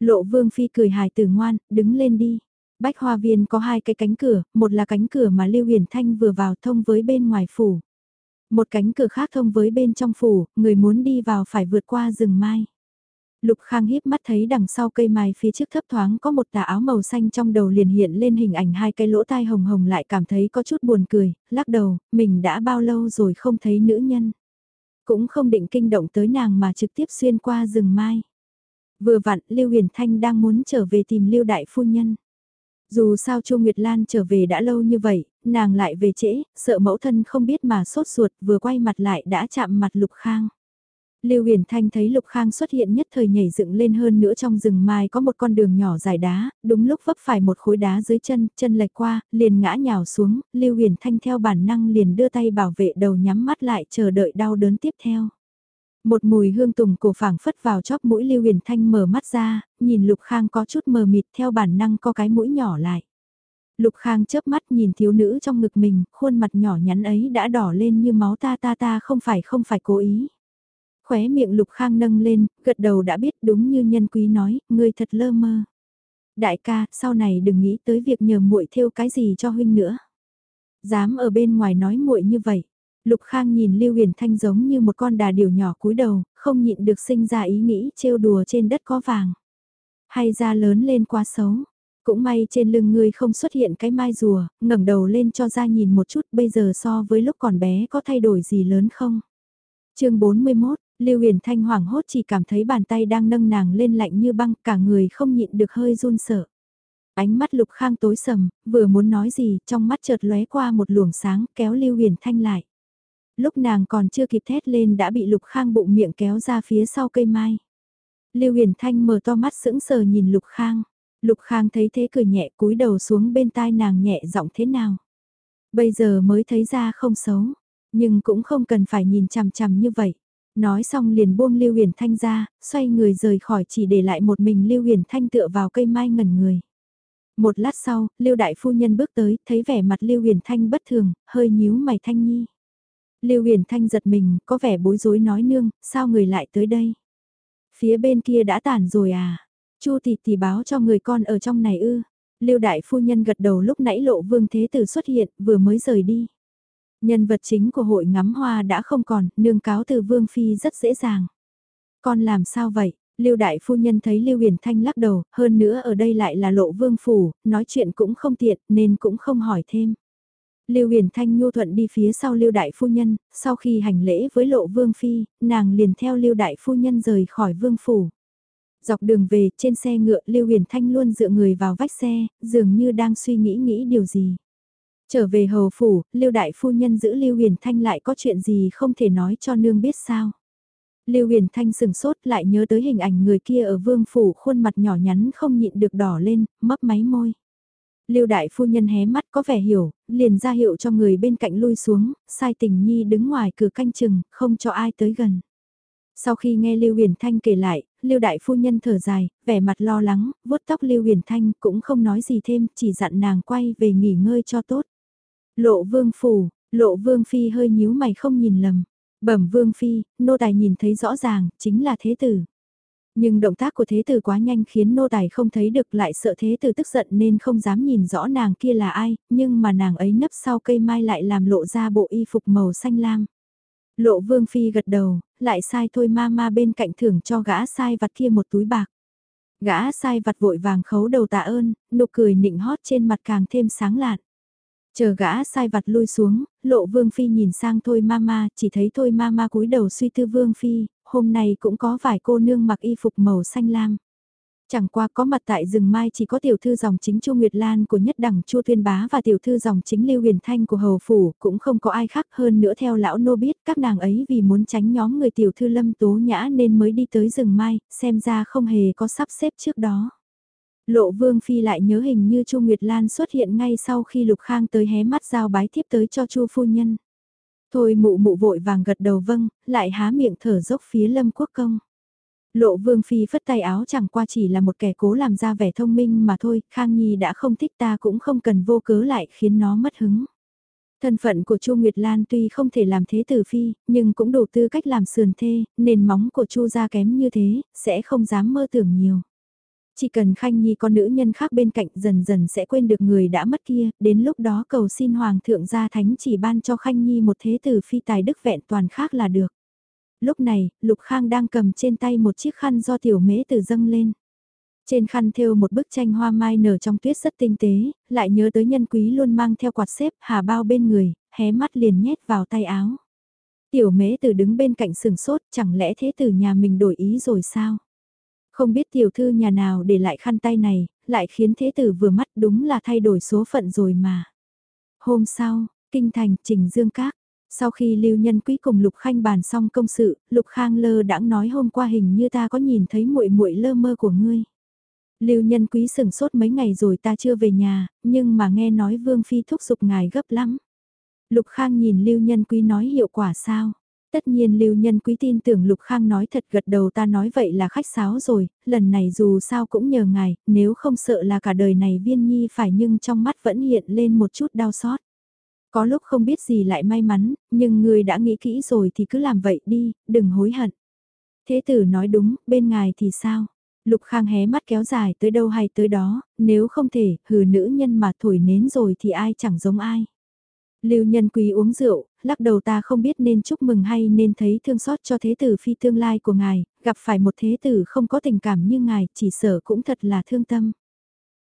Lộ Vương Phi cười hài tử ngoan, đứng lên đi. Bách Hoa Viên có hai cái cánh cửa, một là cánh cửa mà Lưu Huyền Thanh vừa vào thông với bên ngoài phủ. Một cánh cửa khác thông với bên trong phủ, người muốn đi vào phải vượt qua rừng mai. Lục Khang híp mắt thấy đằng sau cây mai phía trước thấp thoáng có một tà áo màu xanh trong đầu liền hiện lên hình ảnh hai cái lỗ tai hồng hồng lại cảm thấy có chút buồn cười, lắc đầu, mình đã bao lâu rồi không thấy nữ nhân. Cũng không định kinh động tới nàng mà trực tiếp xuyên qua rừng mai. Vừa vặn, Lưu Huyền Thanh đang muốn trở về tìm Lưu Đại Phu Nhân. Dù sao Chu Nguyệt Lan trở về đã lâu như vậy, nàng lại về trễ, sợ mẫu thân không biết mà sốt ruột vừa quay mặt lại đã chạm mặt Lục Khang. Lưu Huyền Thanh thấy Lục Khang xuất hiện nhất thời nhảy dựng lên hơn nữa trong rừng mai có một con đường nhỏ dài đá, đúng lúc vấp phải một khối đá dưới chân, chân lệch qua, liền ngã nhào xuống, Lưu Huyền Thanh theo bản năng liền đưa tay bảo vệ đầu nhắm mắt lại chờ đợi đau đớn tiếp theo. Một mùi hương tùng cổ phảng phất vào chóp mũi Lưu Huyền Thanh mở mắt ra, nhìn Lục Khang có chút mờ mịt theo bản năng có cái mũi nhỏ lại. Lục Khang chớp mắt nhìn thiếu nữ trong ngực mình, khuôn mặt nhỏ nhắn ấy đã đỏ lên như máu ta ta ta không phải không phải cố ý. Khóe miệng Lục Khang nâng lên, gật đầu đã biết đúng như nhân quý nói, ngươi thật lơ mơ. Đại ca, sau này đừng nghĩ tới việc nhờ muội thêu cái gì cho huynh nữa. Dám ở bên ngoài nói muội như vậy. Lục Khang nhìn Lưu Huyền Thanh giống như một con đà điểu nhỏ cúi đầu, không nhịn được sinh ra ý nghĩ trêu đùa trên đất có vàng. Hay ra lớn lên quá xấu. Cũng may trên lưng ngươi không xuất hiện cái mai rùa, ngẩng đầu lên cho ra nhìn một chút bây giờ so với lúc còn bé có thay đổi gì lớn không? chương 41, Lưu Huyền Thanh hoảng hốt chỉ cảm thấy bàn tay đang nâng nàng lên lạnh như băng, cả người không nhịn được hơi run sợ. Ánh mắt Lục Khang tối sầm, vừa muốn nói gì, trong mắt chợt lóe qua một luồng sáng, kéo Lưu Huyền Thanh lại. Lúc nàng còn chưa kịp thét lên đã bị Lục Khang bụng miệng kéo ra phía sau cây mai. Lưu Huyền Thanh mở to mắt sững sờ nhìn Lục Khang. Lục Khang thấy thế cười nhẹ cúi đầu xuống bên tai nàng nhẹ giọng thế nào. Bây giờ mới thấy ra không xấu, nhưng cũng không cần phải nhìn chằm chằm như vậy. Nói xong liền buông Lưu Huyền Thanh ra, xoay người rời khỏi chỉ để lại một mình Lưu Huyền Thanh tựa vào cây mai ngẩn người. Một lát sau, Lưu Đại Phu Nhân bước tới, thấy vẻ mặt Lưu Huyền Thanh bất thường, hơi nhíu mày Thanh Nhi. Lưu Huyền Thanh giật mình, có vẻ bối rối nói nương, sao người lại tới đây? Phía bên kia đã tản rồi à? Chu tỷ tỷ báo cho người con ở trong này ư? Lưu Đại Phu Nhân gật đầu lúc nãy lộ Vương Thế Tử xuất hiện, vừa mới rời đi. Nhân vật chính của hội ngắm hoa đã không còn, nương cáo từ Vương Phi rất dễ dàng. Con làm sao vậy? Lưu đại phu nhân thấy Lưu Huyền Thanh lắc đầu, hơn nữa ở đây lại là lộ vương phủ, nói chuyện cũng không tiện nên cũng không hỏi thêm. Lưu Huyền Thanh nhu thuận đi phía sau Lưu đại phu nhân, sau khi hành lễ với lộ vương phi, nàng liền theo Lưu đại phu nhân rời khỏi vương phủ. Dọc đường về, trên xe ngựa Lưu Huyền Thanh luôn dựa người vào vách xe, dường như đang suy nghĩ nghĩ điều gì. Trở về hầu phủ, Lưu đại phu nhân giữ Lưu Huyền Thanh lại có chuyện gì không thể nói cho nương biết sao. Lưu Huyền Thanh sừng sốt lại nhớ tới hình ảnh người kia ở vương phủ khuôn mặt nhỏ nhắn không nhịn được đỏ lên, mấp máy môi. Lưu đại phu nhân hé mắt có vẻ hiểu, liền ra hiệu cho người bên cạnh lui xuống, sai tình nhi đứng ngoài cửa canh chừng, không cho ai tới gần. Sau khi nghe Lưu Huyền Thanh kể lại, Lưu đại phu nhân thở dài, vẻ mặt lo lắng, vuốt tóc Lưu Huyền Thanh cũng không nói gì thêm, chỉ dặn nàng quay về nghỉ ngơi cho tốt. Lộ vương phủ, lộ vương phi hơi nhíu mày không nhìn lầm. Bẩm vương phi, nô tài nhìn thấy rõ ràng, chính là thế tử. Nhưng động tác của thế tử quá nhanh khiến nô tài không thấy được lại sợ thế tử tức giận nên không dám nhìn rõ nàng kia là ai, nhưng mà nàng ấy nấp sau cây mai lại làm lộ ra bộ y phục màu xanh lam. Lộ vương phi gật đầu, lại sai thôi ma ma bên cạnh thưởng cho gã sai vặt kia một túi bạc. Gã sai vặt vội vàng khấu đầu tạ ơn, nụ cười nịnh hót trên mặt càng thêm sáng lạn. Chờ gã sai vặt lui xuống, lộ vương phi nhìn sang thôi ma ma chỉ thấy thôi ma ma cúi đầu suy tư vương phi, hôm nay cũng có vài cô nương mặc y phục màu xanh lam. Chẳng qua có mặt tại rừng mai chỉ có tiểu thư dòng chính Chu Nguyệt Lan của nhất đẳng Chu Tuyên Bá và tiểu thư dòng chính Lưu Huyền Thanh của Hầu Phủ cũng không có ai khác hơn nữa theo lão nô biết các nàng ấy vì muốn tránh nhóm người tiểu thư lâm tố nhã nên mới đi tới rừng mai, xem ra không hề có sắp xếp trước đó. Lộ Vương Phi lại nhớ hình như Chu Nguyệt Lan xuất hiện ngay sau khi Lục Khang tới hé mắt giao bái thiếp tới cho Chu phu nhân. Thôi mụ mụ vội vàng gật đầu vâng, lại há miệng thở dốc phía Lâm Quốc Công. Lộ Vương Phi phất tay áo chẳng qua chỉ là một kẻ cố làm ra vẻ thông minh mà thôi, Khang Nhi đã không thích ta cũng không cần vô cớ lại khiến nó mất hứng. Thân phận của Chu Nguyệt Lan tuy không thể làm thế tử phi, nhưng cũng đủ tư cách làm sườn thê, nền móng của Chu gia kém như thế, sẽ không dám mơ tưởng nhiều. Chỉ cần Khanh Nhi có nữ nhân khác bên cạnh dần dần sẽ quên được người đã mất kia, đến lúc đó cầu xin Hoàng thượng gia thánh chỉ ban cho Khanh Nhi một thế tử phi tài đức vẹn toàn khác là được. Lúc này, Lục Khang đang cầm trên tay một chiếc khăn do tiểu mễ từ dâng lên. Trên khăn thêu một bức tranh hoa mai nở trong tuyết rất tinh tế, lại nhớ tới nhân quý luôn mang theo quạt xếp hà bao bên người, hé mắt liền nhét vào tay áo. Tiểu mễ từ đứng bên cạnh sừng sốt, chẳng lẽ thế tử nhà mình đổi ý rồi sao? Không biết tiểu thư nhà nào để lại khăn tay này, lại khiến thế tử vừa mắt đúng là thay đổi số phận rồi mà. Hôm sau, kinh thành trình dương các. Sau khi lưu nhân quý cùng Lục Khanh bàn xong công sự, Lục Khang lơ đãng nói hôm qua hình như ta có nhìn thấy muội muội lơ mơ của ngươi. Lưu nhân quý sừng sốt mấy ngày rồi ta chưa về nhà, nhưng mà nghe nói Vương Phi thúc giục ngài gấp lắm. Lục Khang nhìn Lưu nhân quý nói hiệu quả sao? Tất nhiên lưu nhân quý tin tưởng Lục Khang nói thật gật đầu ta nói vậy là khách sáo rồi, lần này dù sao cũng nhờ ngài, nếu không sợ là cả đời này viên nhi phải nhưng trong mắt vẫn hiện lên một chút đau xót. Có lúc không biết gì lại may mắn, nhưng người đã nghĩ kỹ rồi thì cứ làm vậy đi, đừng hối hận. Thế tử nói đúng, bên ngài thì sao? Lục Khang hé mắt kéo dài tới đâu hay tới đó, nếu không thể, hừ nữ nhân mà thổi nến rồi thì ai chẳng giống ai. Lưu nhân quý uống rượu, lắc đầu ta không biết nên chúc mừng hay nên thấy thương xót cho thế tử phi tương lai của ngài, gặp phải một thế tử không có tình cảm như ngài, chỉ sợ cũng thật là thương tâm.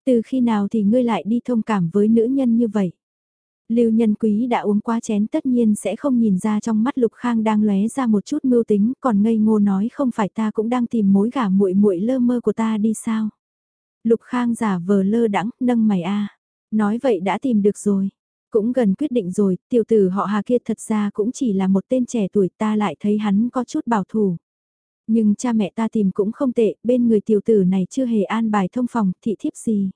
Từ khi nào thì ngươi lại đi thông cảm với nữ nhân như vậy? Lưu nhân quý đã uống qua chén tất nhiên sẽ không nhìn ra trong mắt Lục Khang đang lóe ra một chút mưu tính, còn ngây ngô nói không phải ta cũng đang tìm mối gả muội muội lơ mơ của ta đi sao? Lục Khang giả vờ lơ đãng nâng mày a. Nói vậy đã tìm được rồi. Cũng gần quyết định rồi, tiểu tử họ Hà kia thật ra cũng chỉ là một tên trẻ tuổi ta lại thấy hắn có chút bảo thủ. Nhưng cha mẹ ta tìm cũng không tệ, bên người tiểu tử này chưa hề an bài thông phòng, thị thiếp gì.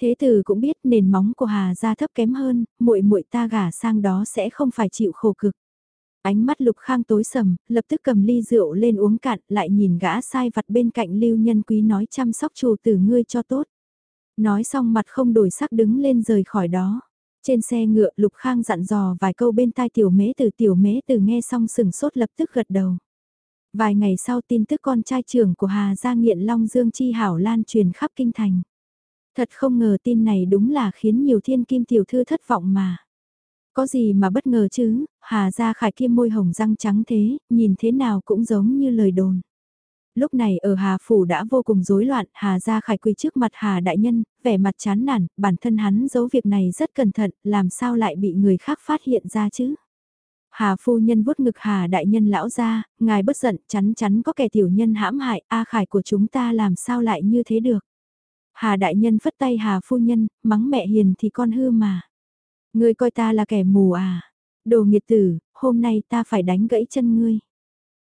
Thế tử cũng biết nền móng của Hà gia thấp kém hơn, muội muội ta gả sang đó sẽ không phải chịu khổ cực. Ánh mắt Lục Khang tối sầm, lập tức cầm ly rượu lên uống cạn, lại nhìn gã sai vặt bên cạnh Lưu Nhân Quý nói chăm sóc chủ tử ngươi cho tốt. Nói xong mặt không đổi sắc đứng lên rời khỏi đó. Trên xe ngựa Lục Khang dặn dò vài câu bên tai tiểu mễ từ tiểu mễ từ nghe xong sừng sốt lập tức gật đầu. Vài ngày sau tin tức con trai trưởng của Hà Gia Nghiện Long Dương Chi Hảo lan truyền khắp kinh thành. Thật không ngờ tin này đúng là khiến nhiều thiên kim tiểu thư thất vọng mà. Có gì mà bất ngờ chứ, Hà Gia Khải Kim môi hồng răng trắng thế, nhìn thế nào cũng giống như lời đồn. Lúc này ở Hà Phủ đã vô cùng rối loạn, Hà Gia Khải quỳ trước mặt Hà Đại Nhân, vẻ mặt chán nản, bản thân hắn giấu việc này rất cẩn thận, làm sao lại bị người khác phát hiện ra chứ? Hà phu nhân vuốt ngực Hà đại nhân lão ra, ngài bất giận, chắn chắn có kẻ tiểu nhân hãm hại, A Khải của chúng ta làm sao lại như thế được. Hà đại nhân phất tay Hà phu nhân, mắng mẹ hiền thì con hư mà. Ngươi coi ta là kẻ mù à. Đồ nghiệt tử, hôm nay ta phải đánh gãy chân ngươi.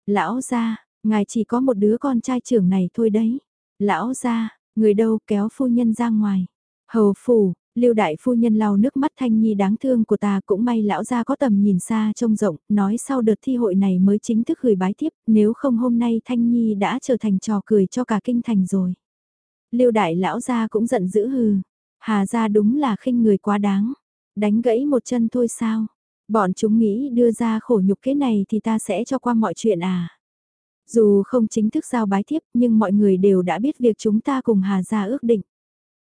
Lão gia ngài chỉ có một đứa con trai trưởng này thôi đấy. Lão gia người đâu kéo phu nhân ra ngoài. Hầu phủ, Lưu đại phu nhân lau nước mắt Thanh Nhi đáng thương của ta cũng may lão gia có tầm nhìn xa trông rộng, nói sau đợt thi hội này mới chính thức gửi bái tiếp, nếu không hôm nay Thanh Nhi đã trở thành trò cười cho cả kinh thành rồi. Lưu đại lão gia cũng giận dữ hừ, Hà gia đúng là khinh người quá đáng, đánh gãy một chân thôi sao? Bọn chúng nghĩ đưa ra khổ nhục kế này thì ta sẽ cho qua mọi chuyện à? Dù không chính thức giao bái tiếp nhưng mọi người đều đã biết việc chúng ta cùng Hà gia ước định.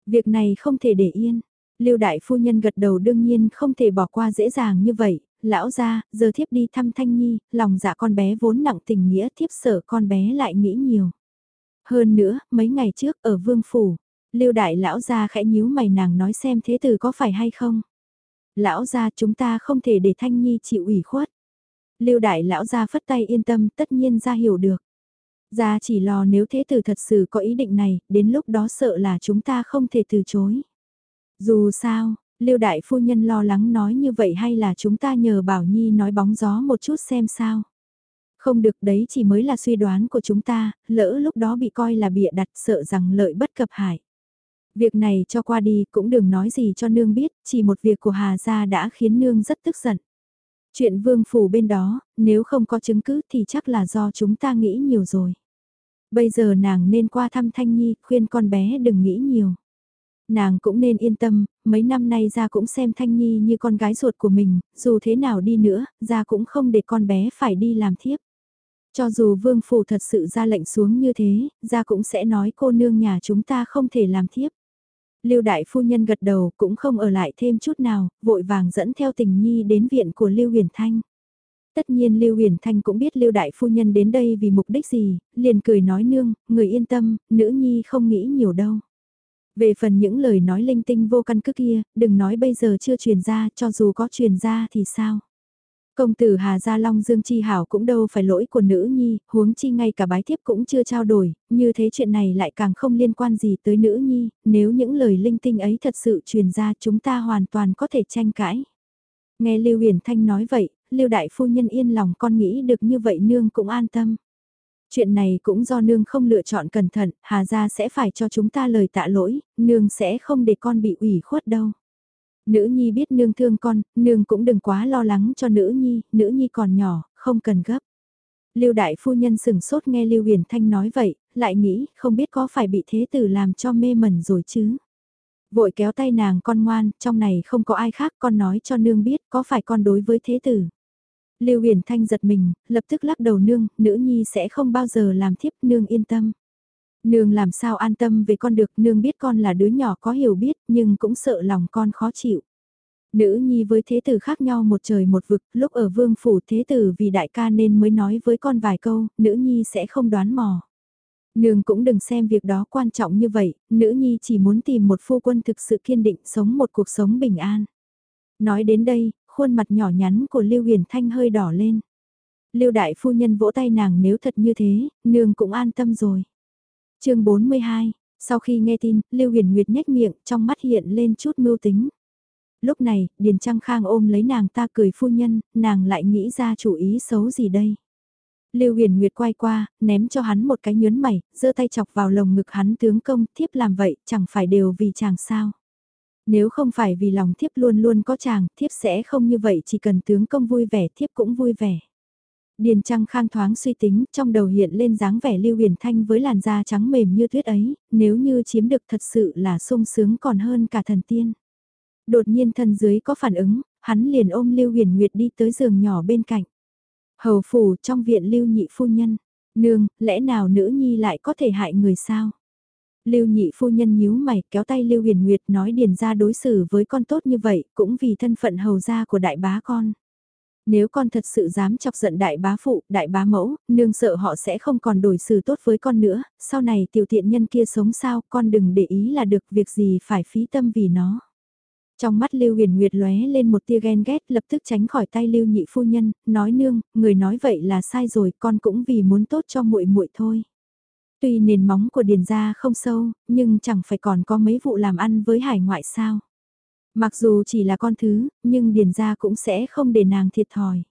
Việc này không thể để yên. Lưu đại phu nhân gật đầu đương nhiên không thể bỏ qua dễ dàng như vậy, lão gia, giờ thiếp đi thăm Thanh Nhi, lòng dạ con bé vốn nặng tình nghĩa thiếp sợ con bé lại nghĩ nhiều. Hơn nữa, mấy ngày trước ở Vương Phủ, Lưu đại lão ra khẽ nhíu mày nàng nói xem thế tử có phải hay không. Lão ra chúng ta không thể để Thanh Nhi chịu ủy khuất. Lưu đại lão ra phất tay yên tâm tất nhiên ra hiểu được. Ra chỉ lo nếu thế tử thật sự có ý định này, đến lúc đó sợ là chúng ta không thể từ chối. Dù sao, Lưu đại phu nhân lo lắng nói như vậy hay là chúng ta nhờ Bảo Nhi nói bóng gió một chút xem sao. Không được đấy chỉ mới là suy đoán của chúng ta, lỡ lúc đó bị coi là bịa đặt sợ rằng lợi bất cập hại. Việc này cho qua đi cũng đừng nói gì cho nương biết, chỉ một việc của Hà Gia đã khiến nương rất tức giận. Chuyện vương phủ bên đó, nếu không có chứng cứ thì chắc là do chúng ta nghĩ nhiều rồi. Bây giờ nàng nên qua thăm Thanh Nhi, khuyên con bé đừng nghĩ nhiều. Nàng cũng nên yên tâm, mấy năm nay ra cũng xem Thanh Nhi như con gái ruột của mình, dù thế nào đi nữa, ra cũng không để con bé phải đi làm thiếp. Cho dù vương phủ thật sự ra lệnh xuống như thế, ra cũng sẽ nói cô nương nhà chúng ta không thể làm thiếp. Lưu đại phu nhân gật đầu cũng không ở lại thêm chút nào, vội vàng dẫn theo tình nhi đến viện của Lưu Huyền Thanh. Tất nhiên Lưu Huyền Thanh cũng biết Lưu đại phu nhân đến đây vì mục đích gì, liền cười nói nương, người yên tâm, nữ nhi không nghĩ nhiều đâu. Về phần những lời nói linh tinh vô căn cứ kia, đừng nói bây giờ chưa truyền ra, cho dù có truyền ra thì sao? Công tử Hà Gia Long Dương Chi Hảo cũng đâu phải lỗi của nữ nhi, huống chi ngay cả bái thiếp cũng chưa trao đổi, như thế chuyện này lại càng không liên quan gì tới nữ nhi, nếu những lời linh tinh ấy thật sự truyền ra chúng ta hoàn toàn có thể tranh cãi. Nghe Lưu Huyền Thanh nói vậy, Lưu Đại Phu Nhân yên lòng con nghĩ được như vậy nương cũng an tâm. Chuyện này cũng do nương không lựa chọn cẩn thận, Hà Gia sẽ phải cho chúng ta lời tạ lỗi, nương sẽ không để con bị ủy khuất đâu. Nữ nhi biết nương thương con, nương cũng đừng quá lo lắng cho nữ nhi, nữ nhi còn nhỏ, không cần gấp. Lưu đại phu nhân sừng sốt nghe Lưu Huyền Thanh nói vậy, lại nghĩ không biết có phải bị thế tử làm cho mê mẩn rồi chứ. Vội kéo tay nàng con ngoan, trong này không có ai khác con nói cho nương biết có phải con đối với thế tử. Lưu Huyền Thanh giật mình, lập tức lắc đầu nương, nữ nhi sẽ không bao giờ làm thiếp nương yên tâm. Nương làm sao an tâm về con được, nương biết con là đứa nhỏ có hiểu biết, nhưng cũng sợ lòng con khó chịu. Nữ nhi với thế tử khác nhau một trời một vực, lúc ở vương phủ thế tử vì đại ca nên mới nói với con vài câu, nữ nhi sẽ không đoán mò. Nương cũng đừng xem việc đó quan trọng như vậy, nữ nhi chỉ muốn tìm một phu quân thực sự kiên định sống một cuộc sống bình an. Nói đến đây, khuôn mặt nhỏ nhắn của Lưu Huyền Thanh hơi đỏ lên. Lưu đại phu nhân vỗ tay nàng nếu thật như thế, nương cũng an tâm rồi chương 42, sau khi nghe tin, Lưu Huyền Nguyệt nhếch miệng, trong mắt hiện lên chút mưu tính. Lúc này, Điền Trăng Khang ôm lấy nàng ta cười phu nhân, nàng lại nghĩ ra chủ ý xấu gì đây. Lưu Huyền Nguyệt quay qua, ném cho hắn một cái nhớn mày, giơ tay chọc vào lồng ngực hắn tướng công, thiếp làm vậy, chẳng phải đều vì chàng sao. Nếu không phải vì lòng thiếp luôn luôn có chàng, thiếp sẽ không như vậy, chỉ cần tướng công vui vẻ, thiếp cũng vui vẻ. Điền Trăng Khang thoáng suy tính, trong đầu hiện lên dáng vẻ Lưu Huyền Thanh với làn da trắng mềm như tuyết ấy, nếu như chiếm được thật sự là sung sướng còn hơn cả thần tiên. Đột nhiên thân dưới có phản ứng, hắn liền ôm Lưu Huyền Nguyệt đi tới giường nhỏ bên cạnh. Hầu phủ trong viện Lưu Nhị Phu Nhân, nương, lẽ nào nữ nhi lại có thể hại người sao? Lưu Nhị Phu Nhân nhíu mày kéo tay Lưu Huyền Nguyệt nói điền ra đối xử với con tốt như vậy cũng vì thân phận hầu gia của đại bá con. Nếu con thật sự dám chọc giận đại bá phụ, đại bá mẫu, nương sợ họ sẽ không còn đổi xử tốt với con nữa, sau này tiểu tiện nhân kia sống sao, con đừng để ý là được việc gì phải phí tâm vì nó. Trong mắt Lưu Huyền Nguyệt lóe lên một tia ghen ghét lập tức tránh khỏi tay Lưu Nhị phu nhân, nói nương, người nói vậy là sai rồi, con cũng vì muốn tốt cho muội muội thôi. Tuy nền móng của Điền gia không sâu, nhưng chẳng phải còn có mấy vụ làm ăn với hải ngoại sao. Mặc dù chỉ là con thứ, nhưng Điền gia cũng sẽ không để nàng thiệt thòi.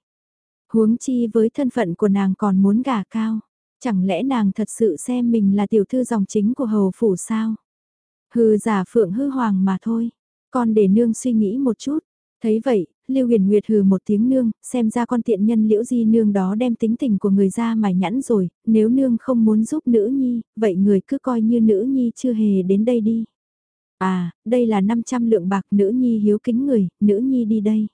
Huống chi với thân phận của nàng còn muốn gả cao. Chẳng lẽ nàng thật sự xem mình là tiểu thư dòng chính của hầu phủ sao? Hư giả phượng hư hoàng mà thôi. Con để nương suy nghĩ một chút. Thấy vậy, Lưu Huyền Nguyệt hừ một tiếng nương, xem ra con tiện nhân liễu di nương đó đem tính tình của người ra mài nhẵn rồi, nếu nương không muốn giúp nữ nhi, vậy người cứ coi như nữ nhi chưa hề đến đây đi. À, đây là 500 lượng bạc nữ nhi hiếu kính người, nữ nhi đi đây.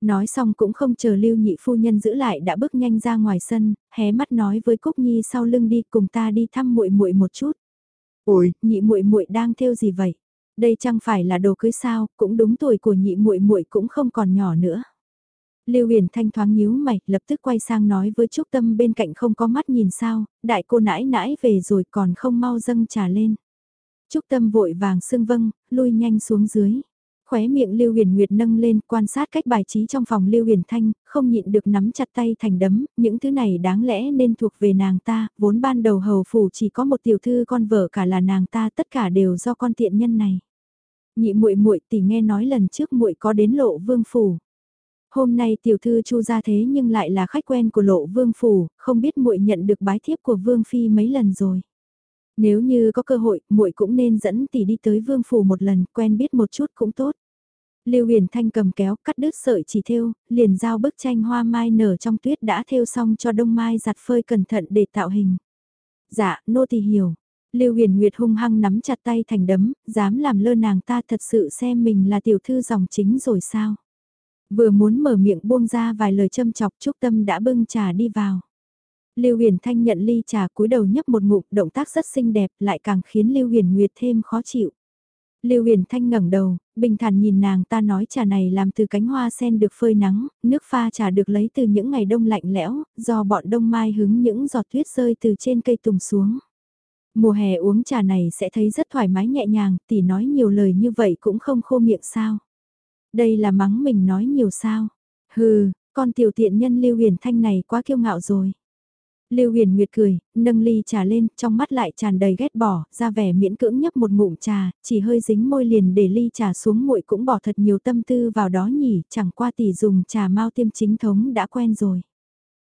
Nói xong cũng không chờ lưu nhị phu nhân giữ lại đã bước nhanh ra ngoài sân, hé mắt nói với Cúc Nhi sau lưng đi cùng ta đi thăm muội muội một chút. Ôi, nhị muội muội đang theo gì vậy? Đây chẳng phải là đồ cưới sao, cũng đúng tuổi của nhị muội muội cũng không còn nhỏ nữa. Lưu Huyền Thanh thoáng nhíu mày, lập tức quay sang nói với Trúc Tâm bên cạnh không có mắt nhìn sao, đại cô nãi nãi về rồi còn không mau dâng trà lên. Trúc Tâm vội vàng xưng vâng, lui nhanh xuống dưới. Khóe miệng Lưu Huyền Nguyệt nâng lên, quan sát cách bài trí trong phòng Lưu Huyền Thanh, không nhịn được nắm chặt tay thành đấm, những thứ này đáng lẽ nên thuộc về nàng ta, vốn ban đầu hầu phủ chỉ có một tiểu thư con vợ cả là nàng ta, tất cả đều do con tiện nhân này. Nhị muội muội tỷ nghe nói lần trước muội có đến lộ vương phủ. Hôm nay tiểu thư chu ra thế nhưng lại là khách quen của lộ vương phủ, không biết muội nhận được bái thiếp của vương phi mấy lần rồi. Nếu như có cơ hội, muội cũng nên dẫn tỷ đi tới vương phủ một lần, quen biết một chút cũng tốt. Lưu Huyền Thanh cầm kéo, cắt đứt sợi chỉ thêu, liền giao bức tranh hoa mai nở trong tuyết đã thêu xong cho Đông Mai giặt phơi cẩn thận để tạo hình. Dạ, nô tỳ hiểu. Lưu Huyền Nguyệt hung hăng nắm chặt tay thành đấm, dám làm lơ nàng ta thật sự xem mình là tiểu thư dòng chính rồi sao? Vừa muốn mở miệng buông ra vài lời châm chọc Trúc Tâm đã bưng trà đi vào. Lưu Huyền Thanh nhận ly trà cúi đầu nhấp một ngụm, động tác rất xinh đẹp, lại càng khiến Lưu Huyền Nguyệt thêm khó chịu. Lưu Huyền Thanh ngẩng đầu, bình thản nhìn nàng ta nói trà này làm từ cánh hoa sen được phơi nắng, nước pha trà được lấy từ những ngày đông lạnh lẽo, do bọn đông mai hứng những giọt tuyết rơi từ trên cây tùng xuống. Mùa hè uống trà này sẽ thấy rất thoải mái nhẹ nhàng, tỷ nói nhiều lời như vậy cũng không khô miệng sao. Đây là mắng mình nói nhiều sao. Hừ, con tiểu tiện nhân Lưu Huyền Thanh này quá kiêu ngạo rồi. Lưu Huyền Nguyệt cười, nâng ly trà lên, trong mắt lại tràn đầy ghét bỏ, ra vẻ miễn cưỡng nhấp một ngụm trà, chỉ hơi dính môi liền để ly trà xuống muội cũng bỏ thật nhiều tâm tư vào đó nhỉ, chẳng qua tỷ dùng trà mau tiêm chính thống đã quen rồi.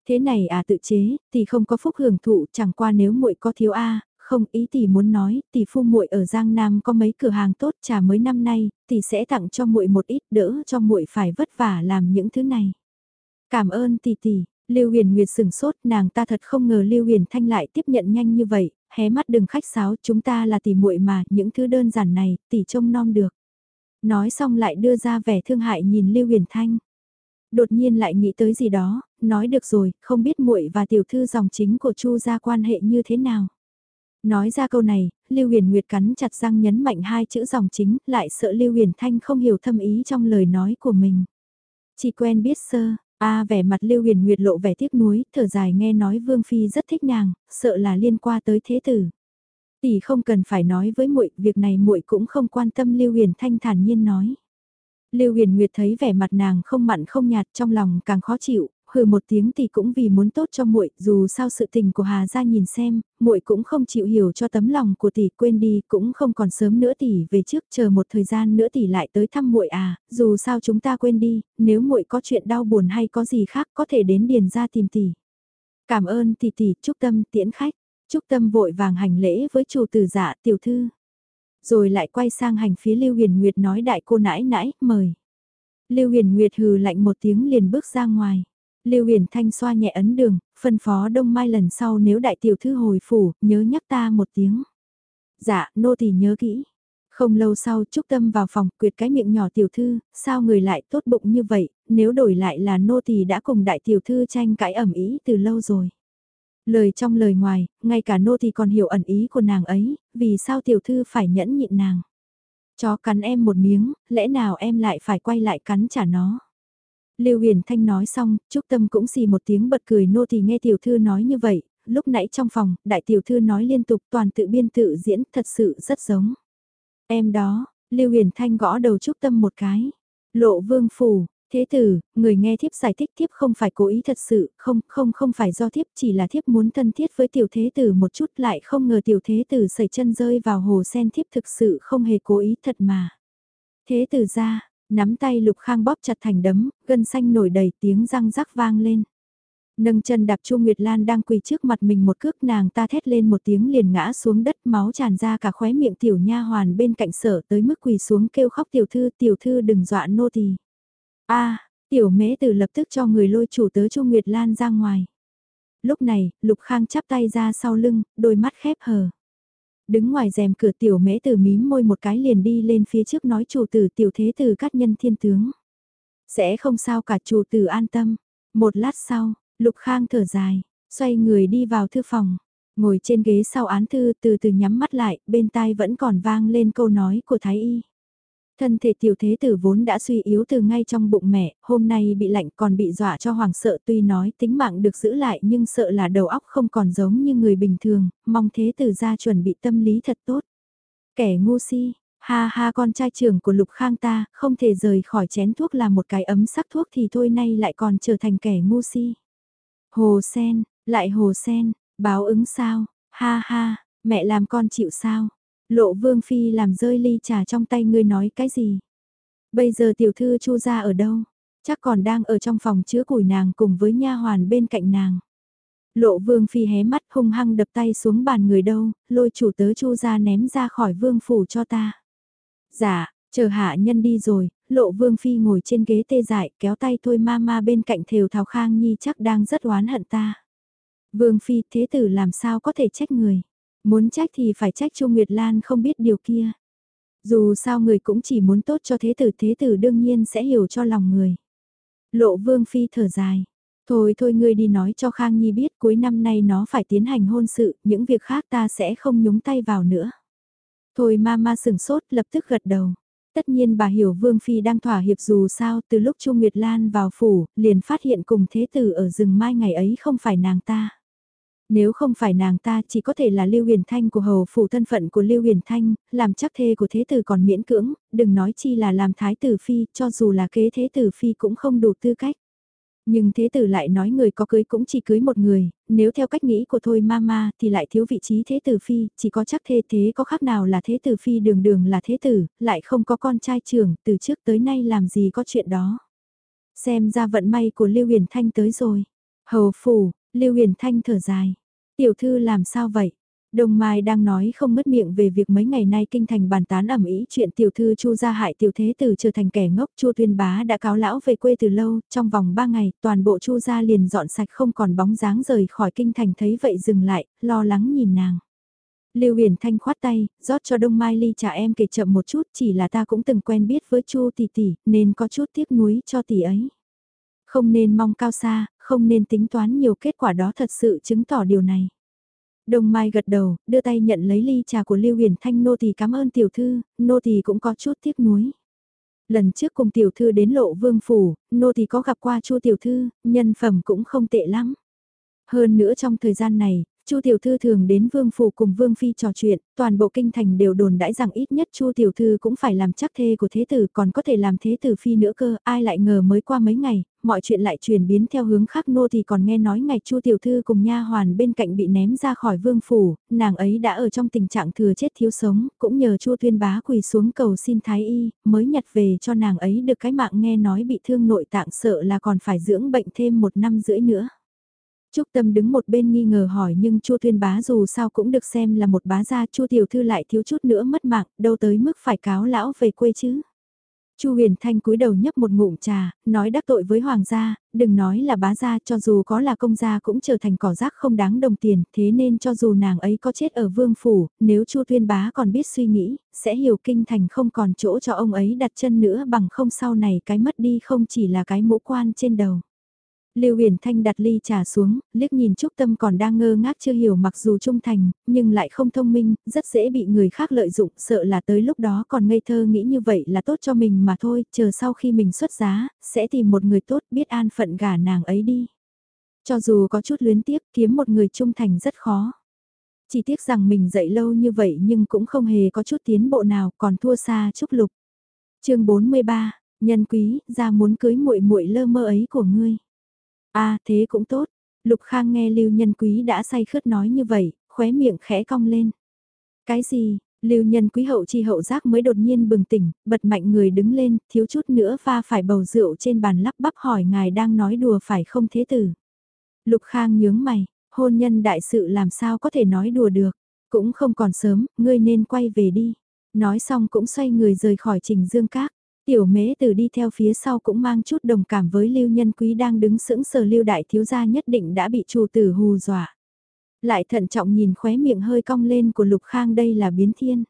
Thế này à tự chế, tỷ không có phúc hưởng thụ, chẳng qua nếu muội có thiếu a, không ý tỷ muốn nói, tỷ phu muội ở Giang Nam có mấy cửa hàng tốt trà mới năm nay, tỷ sẽ tặng cho muội một ít đỡ cho muội phải vất vả làm những thứ này. Cảm ơn tỷ tỷ, Lưu Huyền Nguyệt sửng sốt, nàng ta thật không ngờ Lưu Huyền Thanh lại tiếp nhận nhanh như vậy, hé mắt đừng khách sáo, chúng ta là tỷ muội mà, những thứ đơn giản này, tỷ trông nom được. Nói xong lại đưa ra vẻ thương hại nhìn Lưu Huyền Thanh. Đột nhiên lại nghĩ tới gì đó, nói được rồi, không biết muội và tiểu thư dòng chính của Chu gia quan hệ như thế nào. Nói ra câu này, Lưu Huyền Nguyệt cắn chặt răng nhấn mạnh hai chữ dòng chính, lại sợ Lưu Huyền Thanh không hiểu thâm ý trong lời nói của mình. Chỉ quen biết sơ, A vẻ mặt Lưu Huyền Nguyệt lộ vẻ tiếc nuối, thở dài nghe nói Vương Phi rất thích nàng, sợ là liên qua tới thế tử. Tỷ không cần phải nói với muội, việc này muội cũng không quan tâm Lưu Huyền Thanh thản nhiên nói. Lưu Huyền Nguyệt thấy vẻ mặt nàng không mặn không nhạt trong lòng càng khó chịu, hừ một tiếng thì cũng vì muốn tốt cho muội, dù sao sự tình của Hà gia nhìn xem, muội cũng không chịu hiểu cho tấm lòng của tỷ, quên đi, cũng không còn sớm nữa tỷ về trước, chờ một thời gian nữa tỷ lại tới thăm muội à, dù sao chúng ta quên đi, nếu muội có chuyện đau buồn hay có gì khác có thể đến điền gia tìm tỷ. Cảm ơn tỷ tỷ, chúc Tâm tiễn khách. Trúc Tâm vội vàng hành lễ với chủ tử dạ tiểu thư. Rồi lại quay sang hành phía Lưu Huyền Nguyệt nói đại cô nãi nãi, mời. Lưu Huyền Nguyệt hừ lạnh một tiếng liền bước ra ngoài. Lưu Huyền Thanh xoa nhẹ ấn đường, phân phó Đông Mai lần sau nếu đại tiểu thư hồi phủ, nhớ nhắc ta một tiếng. Dạ, nô tỳ nhớ kỹ. Không lâu sau Trúc Tâm vào phòng quyệt cái miệng nhỏ tiểu thư, sao người lại tốt bụng như vậy, nếu đổi lại là nô tỳ đã cùng đại tiểu thư tranh cãi ẩm ý từ lâu rồi. Lời trong lời ngoài, ngay cả nô tỳ còn hiểu ẩn ý của nàng ấy, vì sao tiểu thư phải nhẫn nhịn nàng. Chó cắn em một miếng, lẽ nào em lại phải quay lại cắn trả nó. Lưu Huyền Thanh nói xong, Trúc Tâm cũng xì một tiếng bật cười nô thì nghe tiểu thư nói như vậy, lúc nãy trong phòng, đại tiểu thư nói liên tục toàn tự biên tự diễn, thật sự rất giống. Em đó, Lưu Huyền Thanh gõ đầu Trúc Tâm một cái. Lộ Vương phủ, Thế tử, người nghe thiếp giải thích thiếp không phải cố ý thật sự, không, không, không phải do thiếp chỉ là thiếp muốn thân thiết với tiểu thế tử một chút lại không ngờ tiểu thế tử sẩy chân rơi vào hồ sen thiếp thực sự không hề cố ý thật mà. Thế tử ra, nắm tay lục khang bóp chặt thành đấm, gân xanh nổi đầy tiếng răng rắc vang lên. Nâng chân đạp Chu Nguyệt Lan đang quỳ trước mặt mình một cước nàng ta thét lên một tiếng liền ngã xuống đất máu tràn ra cả khóe miệng tiểu nha hoàn bên cạnh sở tới mức quỳ xuống kêu khóc tiểu thư tiểu thư đừng dọa nô tỳ a tiểu mễ tử lập tức cho người lôi chủ tớ Chu Nguyệt Lan ra ngoài. Lúc này, Lục Khang chắp tay ra sau lưng, đôi mắt khép hờ. Đứng ngoài rèm cửa tiểu mễ tử mím môi một cái liền đi lên phía trước nói chủ tử tiểu thế tử cát nhân thiên tướng. Sẽ không sao cả chủ tử an tâm. Một lát sau, Lục Khang thở dài, xoay người đi vào thư phòng. Ngồi trên ghế sau án thư từ từ nhắm mắt lại, bên tai vẫn còn vang lên câu nói của Thái Y. Thân thể tiểu thế tử vốn đã suy yếu từ ngay trong bụng mẹ, hôm nay bị lạnh còn bị dọa cho hoàng sợ tuy nói tính mạng được giữ lại nhưng sợ là đầu óc không còn giống như người bình thường, mong thế tử ra chuẩn bị tâm lý thật tốt. Kẻ ngu si, ha ha con trai trưởng của lục khang ta, không thể rời khỏi chén thuốc là một cái ấm sắc thuốc thì thôi nay lại còn trở thành kẻ ngu si. Hồ sen, lại hồ sen, báo ứng sao, ha ha, mẹ làm con chịu sao Lộ vương phi làm rơi ly trà trong tay ngươi nói cái gì? Bây giờ tiểu thư chu ra ở đâu? Chắc còn đang ở trong phòng chứa củi nàng cùng với nha hoàn bên cạnh nàng. Lộ vương phi hé mắt hung hăng đập tay xuống bàn người đâu, lôi chủ tớ chu ra ném ra khỏi vương phủ cho ta. Dạ, chờ hạ nhân đi rồi, lộ vương phi ngồi trên ghế tê dại kéo tay thôi ma ma bên cạnh thều thào khang nhi chắc đang rất oán hận ta. Vương phi thế tử làm sao có thể trách người. Muốn trách thì phải trách Chu Nguyệt Lan không biết điều kia. Dù sao người cũng chỉ muốn tốt cho thế tử thế tử đương nhiên sẽ hiểu cho lòng người. Lộ vương phi thở dài. Thôi thôi ngươi đi nói cho Khang Nhi biết cuối năm nay nó phải tiến hành hôn sự, những việc khác ta sẽ không nhúng tay vào nữa. Thôi ma ma sừng sốt lập tức gật đầu. Tất nhiên bà hiểu Vương Phi đang thỏa hiệp dù sao từ lúc Chu Nguyệt Lan vào phủ, liền phát hiện cùng thế tử ở rừng mai ngày ấy không phải nàng ta. Nếu không phải nàng ta chỉ có thể là Lưu Huyền Thanh của hầu phủ thân phận của Lưu Huyền Thanh, làm chắc thê của thế tử còn miễn cưỡng, đừng nói chi là làm thái tử phi, cho dù là kế thế tử phi cũng không đủ tư cách. Nhưng thế tử lại nói người có cưới cũng chỉ cưới một người, nếu theo cách nghĩ của thôi mama thì lại thiếu vị trí thế tử phi, chỉ có chắc thê thế có khác nào là thế tử phi đường đường là thế tử, lại không có con trai trưởng, từ trước tới nay làm gì có chuyện đó. Xem ra vận may của Lưu Huyền Thanh tới rồi. Hầu phủ, Lưu Huyền Thanh thở dài. Tiểu thư làm sao vậy? Đồng Mai đang nói không mất miệng về việc mấy ngày nay kinh thành bàn tán ẩm ý chuyện tiểu thư Chu gia hại tiểu thế tử trở thành kẻ ngốc Chu Tuyên Bá đã cáo lão về quê từ lâu, trong vòng 3 ngày, toàn bộ Chu gia liền dọn sạch không còn bóng dáng rời khỏi kinh thành thấy vậy dừng lại, lo lắng nhìn nàng. Lưu Huyền Thanh khoát tay, rót cho Đông Mai ly trà em kể chậm một chút, chỉ là ta cũng từng quen biết với Chu tỷ tỷ, nên có chút tiếc nuối cho tỷ ấy. Không nên mong cao xa, không nên tính toán nhiều kết quả đó thật sự chứng tỏ điều này. Đông Mai gật đầu, đưa tay nhận lấy ly trà của Lưu Huyền Thanh nô tỳ cảm ơn tiểu thư, nô tỳ cũng có chút tiếc nuối. Lần trước cùng tiểu thư đến lộ vương phủ, nô tỳ có gặp qua chu tiểu thư, nhân phẩm cũng không tệ lắm. Hơn nữa trong thời gian này, Chu tiểu thư thường đến vương phủ cùng vương phi trò chuyện, toàn bộ kinh thành đều đồn đãi rằng ít nhất Chu tiểu thư cũng phải làm chắc thê của thế tử, còn có thể làm thế tử phi nữa cơ, ai lại ngờ mới qua mấy ngày, mọi chuyện lại chuyển biến theo hướng khác nô thì còn nghe nói ngày Chu tiểu thư cùng nha hoàn bên cạnh bị ném ra khỏi vương phủ, nàng ấy đã ở trong tình trạng thừa chết thiếu sống, cũng nhờ Chu tuyên bá quỳ xuống cầu xin thái y, mới nhặt về cho nàng ấy được cái mạng nghe nói bị thương nội tạng sợ là còn phải dưỡng bệnh thêm một năm rưỡi nữa. Trúc Tâm đứng một bên nghi ngờ hỏi nhưng Chu Thuyên bá dù sao cũng được xem là một bá gia, Chu tiểu thư lại thiếu chút nữa mất mạng, đâu tới mức phải cáo lão về quê chứ. Chu Huyền Thanh cúi đầu nhấp một ngụm trà, nói đắc tội với hoàng gia, đừng nói là bá gia cho dù có là công gia cũng trở thành cỏ rác không đáng đồng tiền, thế nên cho dù nàng ấy có chết ở vương phủ, nếu Chu Thuyên bá còn biết suy nghĩ, sẽ hiểu kinh thành không còn chỗ cho ông ấy đặt chân nữa bằng không sau này cái mất đi không chỉ là cái mũ quan trên đầu. Lưu Huyền Thanh đặt ly trà xuống, liếc nhìn Trúc Tâm còn đang ngơ ngác chưa hiểu mặc dù trung thành, nhưng lại không thông minh, rất dễ bị người khác lợi dụng, sợ là tới lúc đó còn ngây thơ nghĩ như vậy là tốt cho mình mà thôi, chờ sau khi mình xuất giá, sẽ tìm một người tốt biết an phận gả nàng ấy đi. Cho dù có chút luyến tiếc, kiếm một người trung thành rất khó. Chỉ tiếc rằng mình dậy lâu như vậy nhưng cũng không hề có chút tiến bộ nào, còn thua xa Trúc Lục. chương 43, nhân quý, ra muốn cưới muội muội lơ mơ ấy của ngươi a à, thế cũng tốt. Lục Khang nghe Lưu Nhân Quý đã say khướt nói như vậy, khóe miệng khẽ cong lên. Cái gì? Lưu Nhân Quý hậu chi hậu giác mới đột nhiên bừng tỉnh, bật mạnh người đứng lên, thiếu chút nữa pha phải bầu rượu trên bàn lắp bắp hỏi ngài đang nói đùa phải không thế tử. Lục Khang nhướng mày, hôn nhân đại sự làm sao có thể nói đùa được, cũng không còn sớm, ngươi nên quay về đi. Nói xong cũng xoay người rời khỏi trình dương các. Tiểu mễ từ đi theo phía sau cũng mang chút đồng cảm với lưu nhân quý đang đứng sững sờ lưu đại thiếu gia nhất định đã bị chủ tử hù dọa. Lại thận trọng nhìn khóe miệng hơi cong lên của lục khang đây là biến thiên.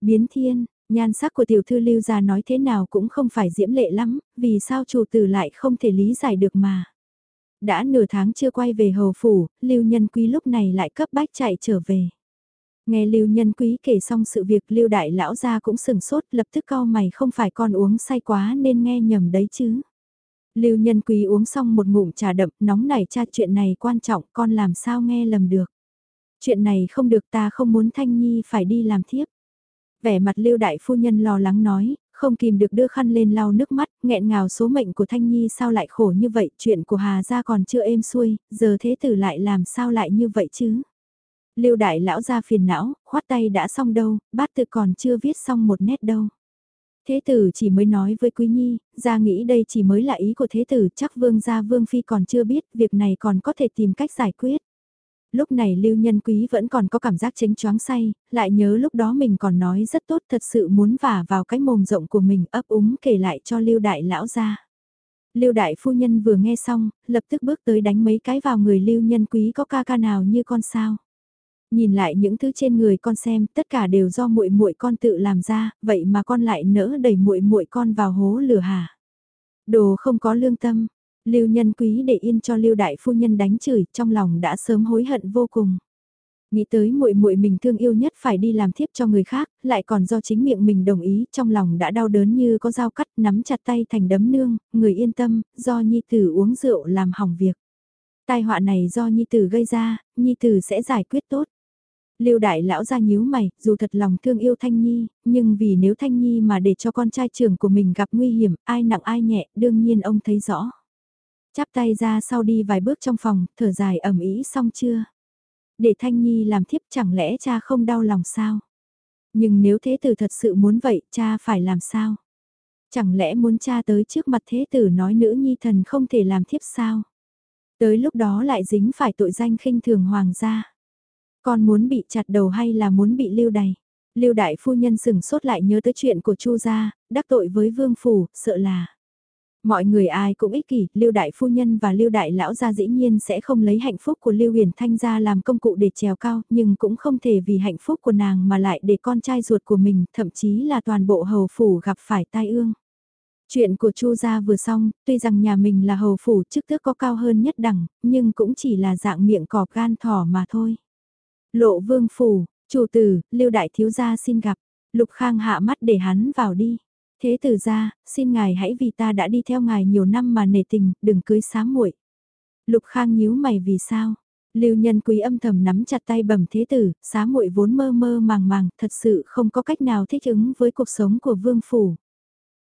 Biến thiên, nhan sắc của tiểu thư lưu gia nói thế nào cũng không phải diễm lệ lắm, vì sao chủ tử lại không thể lý giải được mà. Đã nửa tháng chưa quay về hầu phủ, lưu nhân quý lúc này lại cấp bách chạy trở về. Nghe Lưu Nhân Quý kể xong sự việc Lưu Đại Lão gia cũng sừng sốt lập tức cau mày không phải con uống say quá nên nghe nhầm đấy chứ. Lưu Nhân Quý uống xong một ngụm trà đậm nóng nảy cha chuyện này quan trọng con làm sao nghe lầm được. Chuyện này không được ta không muốn Thanh Nhi phải đi làm thiếp. Vẻ mặt Lưu Đại Phu Nhân lo lắng nói, không kìm được đưa khăn lên lau nước mắt, nghẹn ngào số mệnh của Thanh Nhi sao lại khổ như vậy, chuyện của Hà gia còn chưa êm xuôi, giờ thế tử lại làm sao lại như vậy chứ. Lưu đại lão ra phiền não, khoát tay đã xong đâu, bát tự còn chưa viết xong một nét đâu. Thế tử chỉ mới nói với Quý Nhi, ra nghĩ đây chỉ mới là ý của thế tử, chắc vương gia vương phi còn chưa biết, việc này còn có thể tìm cách giải quyết. Lúc này lưu nhân quý vẫn còn có cảm giác chánh choáng say, lại nhớ lúc đó mình còn nói rất tốt thật sự muốn vả vào cái mồm rộng của mình ấp úng kể lại cho lưu đại lão ra. Lưu đại phu nhân vừa nghe xong, lập tức bước tới đánh mấy cái vào người lưu nhân quý có ca ca nào như con sao. Nhìn lại những thứ trên người con xem, tất cả đều do muội muội con tự làm ra, vậy mà con lại nỡ đẩy muội muội con vào hố lửa hả? Đồ không có lương tâm. Lưu Nhân Quý để yên cho Lưu đại phu nhân đánh chửi, trong lòng đã sớm hối hận vô cùng nghĩ tới muội muội mình thương yêu nhất phải đi làm thiếp cho người khác, lại còn do chính miệng mình đồng ý, trong lòng đã đau đớn như có dao cắt, nắm chặt tay thành đấm nương, người yên tâm, do nhi tử uống rượu làm hỏng việc. Tai họa này do nhi tử gây ra, nhi tử sẽ giải quyết tốt. Lưu đại lão ra nhíu mày, dù thật lòng thương yêu Thanh Nhi, nhưng vì nếu Thanh Nhi mà để cho con trai trưởng của mình gặp nguy hiểm, ai nặng ai nhẹ, đương nhiên ông thấy rõ. Chắp tay ra sau đi vài bước trong phòng, thở dài ẩm ý xong chưa? Để Thanh Nhi làm thiếp chẳng lẽ cha không đau lòng sao? Nhưng nếu thế tử thật sự muốn vậy, cha phải làm sao? Chẳng lẽ muốn cha tới trước mặt thế tử nói nữ nhi thần không thể làm thiếp sao? Tới lúc đó lại dính phải tội danh khinh thường hoàng gia. Con muốn bị chặt đầu hay là muốn bị lưu đày? Lưu đại phu nhân sừng sốt lại nhớ tới chuyện của Chu gia, đắc tội với vương phủ, sợ là Mọi người ai cũng ích kỷ, Lưu đại phu nhân và Lưu đại lão gia dĩ nhiên sẽ không lấy hạnh phúc của Lưu Huyền Thanh ra làm công cụ để trèo cao, nhưng cũng không thể vì hạnh phúc của nàng mà lại để con trai ruột của mình, thậm chí là toàn bộ hầu phủ gặp phải tai ương. Chuyện của Chu gia vừa xong, tuy rằng nhà mình là hầu phủ chức tước có cao hơn nhất đẳng, nhưng cũng chỉ là dạng miệng cọp gan thỏ mà thôi. Lộ vương phủ, chủ tử, lưu đại thiếu gia xin gặp, lục khang hạ mắt để hắn vào đi. Thế tử gia, xin ngài hãy vì ta đã đi theo ngài nhiều năm mà nể tình, đừng cưới sám muội. Lục khang nhíu mày vì sao? Lưu nhân quý âm thầm nắm chặt tay bẩm thế tử, xá muội vốn mơ mơ màng màng, thật sự không có cách nào thích ứng với cuộc sống của vương phủ.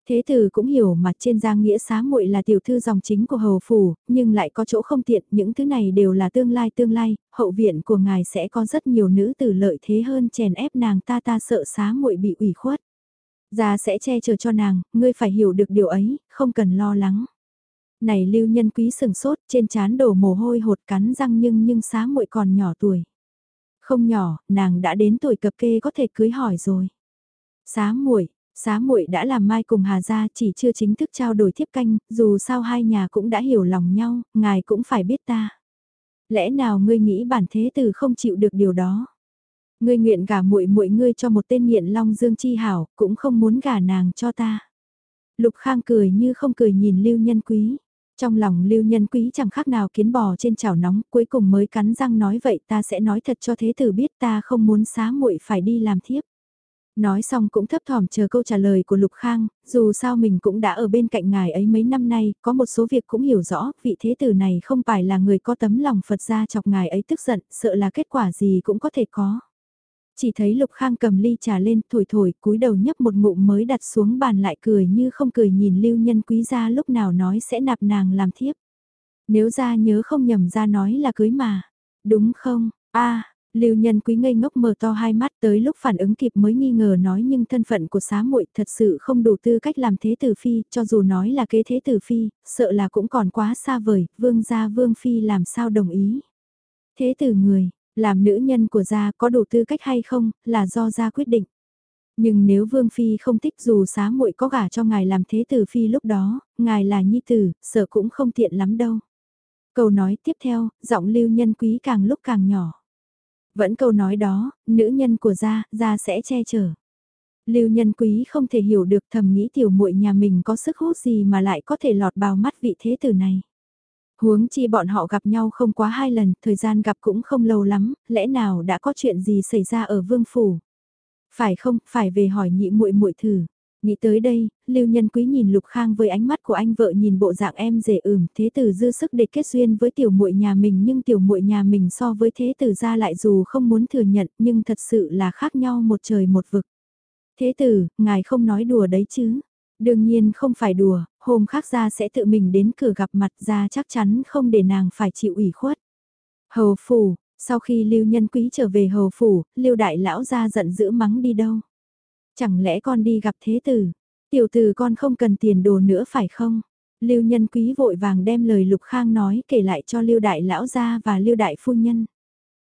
Thế tử cũng hiểu mà trên giang nghĩa xá muội là tiểu thư dòng chính của hầu phủ, nhưng lại có chỗ không tiện, những thứ này đều là tương lai tương lai, hậu viện của ngài sẽ có rất nhiều nữ tử lợi thế hơn chèn ép nàng ta ta sợ xá muội bị ủy khuất. Gia sẽ che chở cho nàng, ngươi phải hiểu được điều ấy, không cần lo lắng. Này lưu nhân quý sừng sốt, trên trán đổ mồ hôi hột cắn răng nhưng nhưng xá muội còn nhỏ tuổi. Không nhỏ, nàng đã đến tuổi cập kê có thể cưới hỏi rồi. Xá muội, xá muội đã làm mai cùng Hà gia chỉ chưa chính thức trao đổi thiếp canh, dù sao hai nhà cũng đã hiểu lòng nhau, ngài cũng phải biết ta. Lẽ nào ngươi nghĩ bản thế tử không chịu được điều đó? Ngươi nguyện gả muội muội ngươi cho một tên nghiện long dương chi hảo, cũng không muốn gả nàng cho ta. Lục Khang cười như không cười nhìn Lưu Nhân Quý. Trong lòng Lưu Nhân Quý chẳng khác nào kiến bò trên chảo nóng, cuối cùng mới cắn răng nói vậy ta sẽ nói thật cho thế tử biết ta không muốn xá muội phải đi làm thiếp. Nói xong cũng thấp thỏm chờ câu trả lời của Lục Khang, dù sao mình cũng đã ở bên cạnh ngài ấy mấy năm nay, có một số việc cũng hiểu rõ, vị thế tử này không phải là người có tấm lòng Phật ra chọc ngài ấy tức giận, sợ là kết quả gì cũng có thể có. Chỉ thấy Lục Khang cầm ly trà lên thổi thổi cúi đầu nhấp một ngụm mới đặt xuống bàn lại cười như không cười nhìn lưu nhân quý gia lúc nào nói sẽ nạp nàng làm thiếp. Nếu ra nhớ không nhầm ra nói là cưới mà. Đúng không? a Lưu nhân quý ngây ngốc mở to hai mắt tới lúc phản ứng kịp mới nghi ngờ nói nhưng thân phận của xá muội thật sự không đủ tư cách làm thế tử phi, cho dù nói là kế thế tử phi, sợ là cũng còn quá xa vời, vương gia vương phi làm sao đồng ý. Thế tử người, làm nữ nhân của gia có đủ tư cách hay không, là do gia quyết định. Nhưng nếu Vương Phi không thích dù xá muội có gả cho ngài làm thế tử Phi lúc đó, ngài là nhi tử, sợ cũng không tiện lắm đâu. Câu nói tiếp theo, giọng lưu nhân quý càng lúc càng nhỏ. Vẫn câu nói đó, nữ nhân của gia, gia sẽ che chở. Lưu nhân quý không thể hiểu được thầm nghĩ tiểu muội nhà mình có sức hút gì mà lại có thể lọt vào mắt vị thế tử này. Huống chi bọn họ gặp nhau không quá hai lần, thời gian gặp cũng không lâu lắm, lẽ nào đã có chuyện gì xảy ra ở vương phủ? Phải không, phải về hỏi nhị muội muội thử. Nghĩ tới đây, Lưu Nhân Quý nhìn Lục Khang với ánh mắt của anh vợ nhìn bộ dạng em dễ ửm, thế tử dư sức để kết duyên với tiểu muội nhà mình nhưng tiểu muội nhà mình so với thế tử ra lại dù không muốn thừa nhận nhưng thật sự là khác nhau một trời một vực. Thế tử, ngài không nói đùa đấy chứ? Đương nhiên không phải đùa, hôm khác ra sẽ tự mình đến cửa gặp mặt ra chắc chắn không để nàng phải chịu ủy khuất. Hầu phủ, sau khi Lưu Nhân Quý trở về hầu phủ, Lưu Đại Lão ra giận dữ mắng đi đâu. Chẳng lẽ con đi gặp thế tử? Tiểu tử con không cần tiền đồ nữa phải không? Lưu Nhân Quý vội vàng đem lời Lục Khang nói kể lại cho Lưu Đại Lão gia và Lưu Đại Phu Nhân.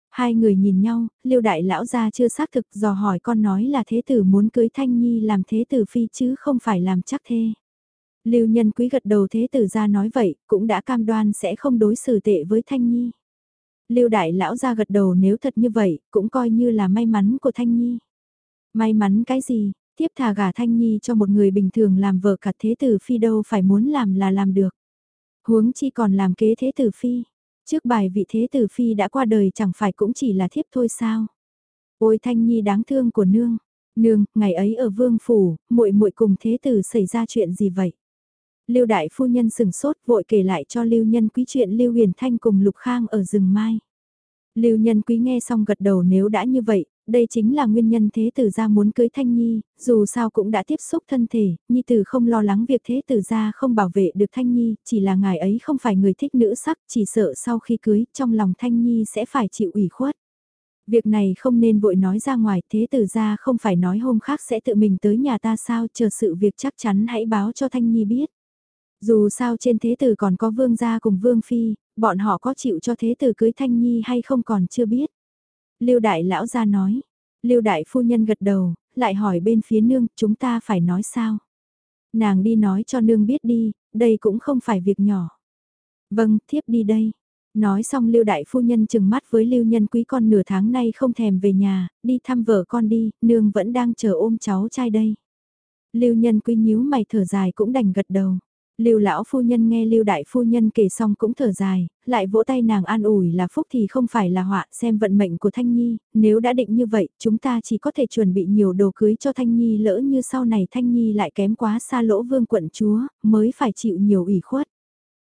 Hai người nhìn nhau, Lưu Đại Lão gia chưa xác thực dò hỏi con nói là thế tử muốn cưới Thanh Nhi làm thế tử phi chứ không phải làm chắc thê. Lưu Nhân Quý gật đầu thế tử ra nói vậy, cũng đã cam đoan sẽ không đối xử tệ với Thanh Nhi. Lưu Đại Lão gia gật đầu nếu thật như vậy, cũng coi như là may mắn của Thanh Nhi. May mắn cái gì, tiếp thà gả Thanh Nhi cho một người bình thường làm vợ cả thế tử phi đâu phải muốn làm là làm được. Huống chi còn làm kế thế tử phi. Trước bài vị thế tử phi đã qua đời chẳng phải cũng chỉ là thiếp thôi sao. Ôi Thanh Nhi đáng thương của nương. Nương, ngày ấy ở vương phủ, muội muội cùng thế tử xảy ra chuyện gì vậy? Lưu đại phu nhân sừng sốt vội kể lại cho Lưu nhân quý chuyện Lưu Huyền Thanh cùng Lục Khang ở rừng mai. Lưu nhân quý nghe xong gật đầu nếu đã như vậy, đây chính là nguyên nhân thế tử gia muốn cưới Thanh Nhi, dù sao cũng đã tiếp xúc thân thể, Nhi tử không lo lắng việc thế tử gia không bảo vệ được Thanh Nhi, chỉ là ngài ấy không phải người thích nữ sắc, chỉ sợ sau khi cưới, trong lòng Thanh Nhi sẽ phải chịu ủy khuất. Việc này không nên vội nói ra ngoài, thế tử gia không phải nói hôm khác sẽ tự mình tới nhà ta sao, chờ sự việc chắc chắn hãy báo cho Thanh Nhi biết. Dù sao trên thế tử còn có vương gia cùng vương phi, bọn họ có chịu cho thế tử cưới Thanh Nhi hay không còn chưa biết. Lưu đại lão gia nói. Lưu đại phu nhân gật đầu, lại hỏi bên phía nương, chúng ta phải nói sao? Nàng đi nói cho nương biết đi, đây cũng không phải việc nhỏ. Vâng, thiếp đi đây. Nói xong Lưu đại phu nhân chừng mắt với Lưu nhân quý con nửa tháng nay không thèm về nhà, đi thăm vợ con đi, nương vẫn đang chờ ôm cháu trai đây. Lưu nhân quý nhíu mày thở dài cũng đành gật đầu. Lưu lão phu nhân nghe Lưu đại phu nhân kể xong cũng thở dài, lại vỗ tay nàng an ủi là phúc thì không phải là họa, xem vận mệnh của Thanh Nhi, nếu đã định như vậy, chúng ta chỉ có thể chuẩn bị nhiều đồ cưới cho Thanh Nhi lỡ như sau này Thanh Nhi lại kém quá xa lỗ vương quận chúa, mới phải chịu nhiều ủy khuất.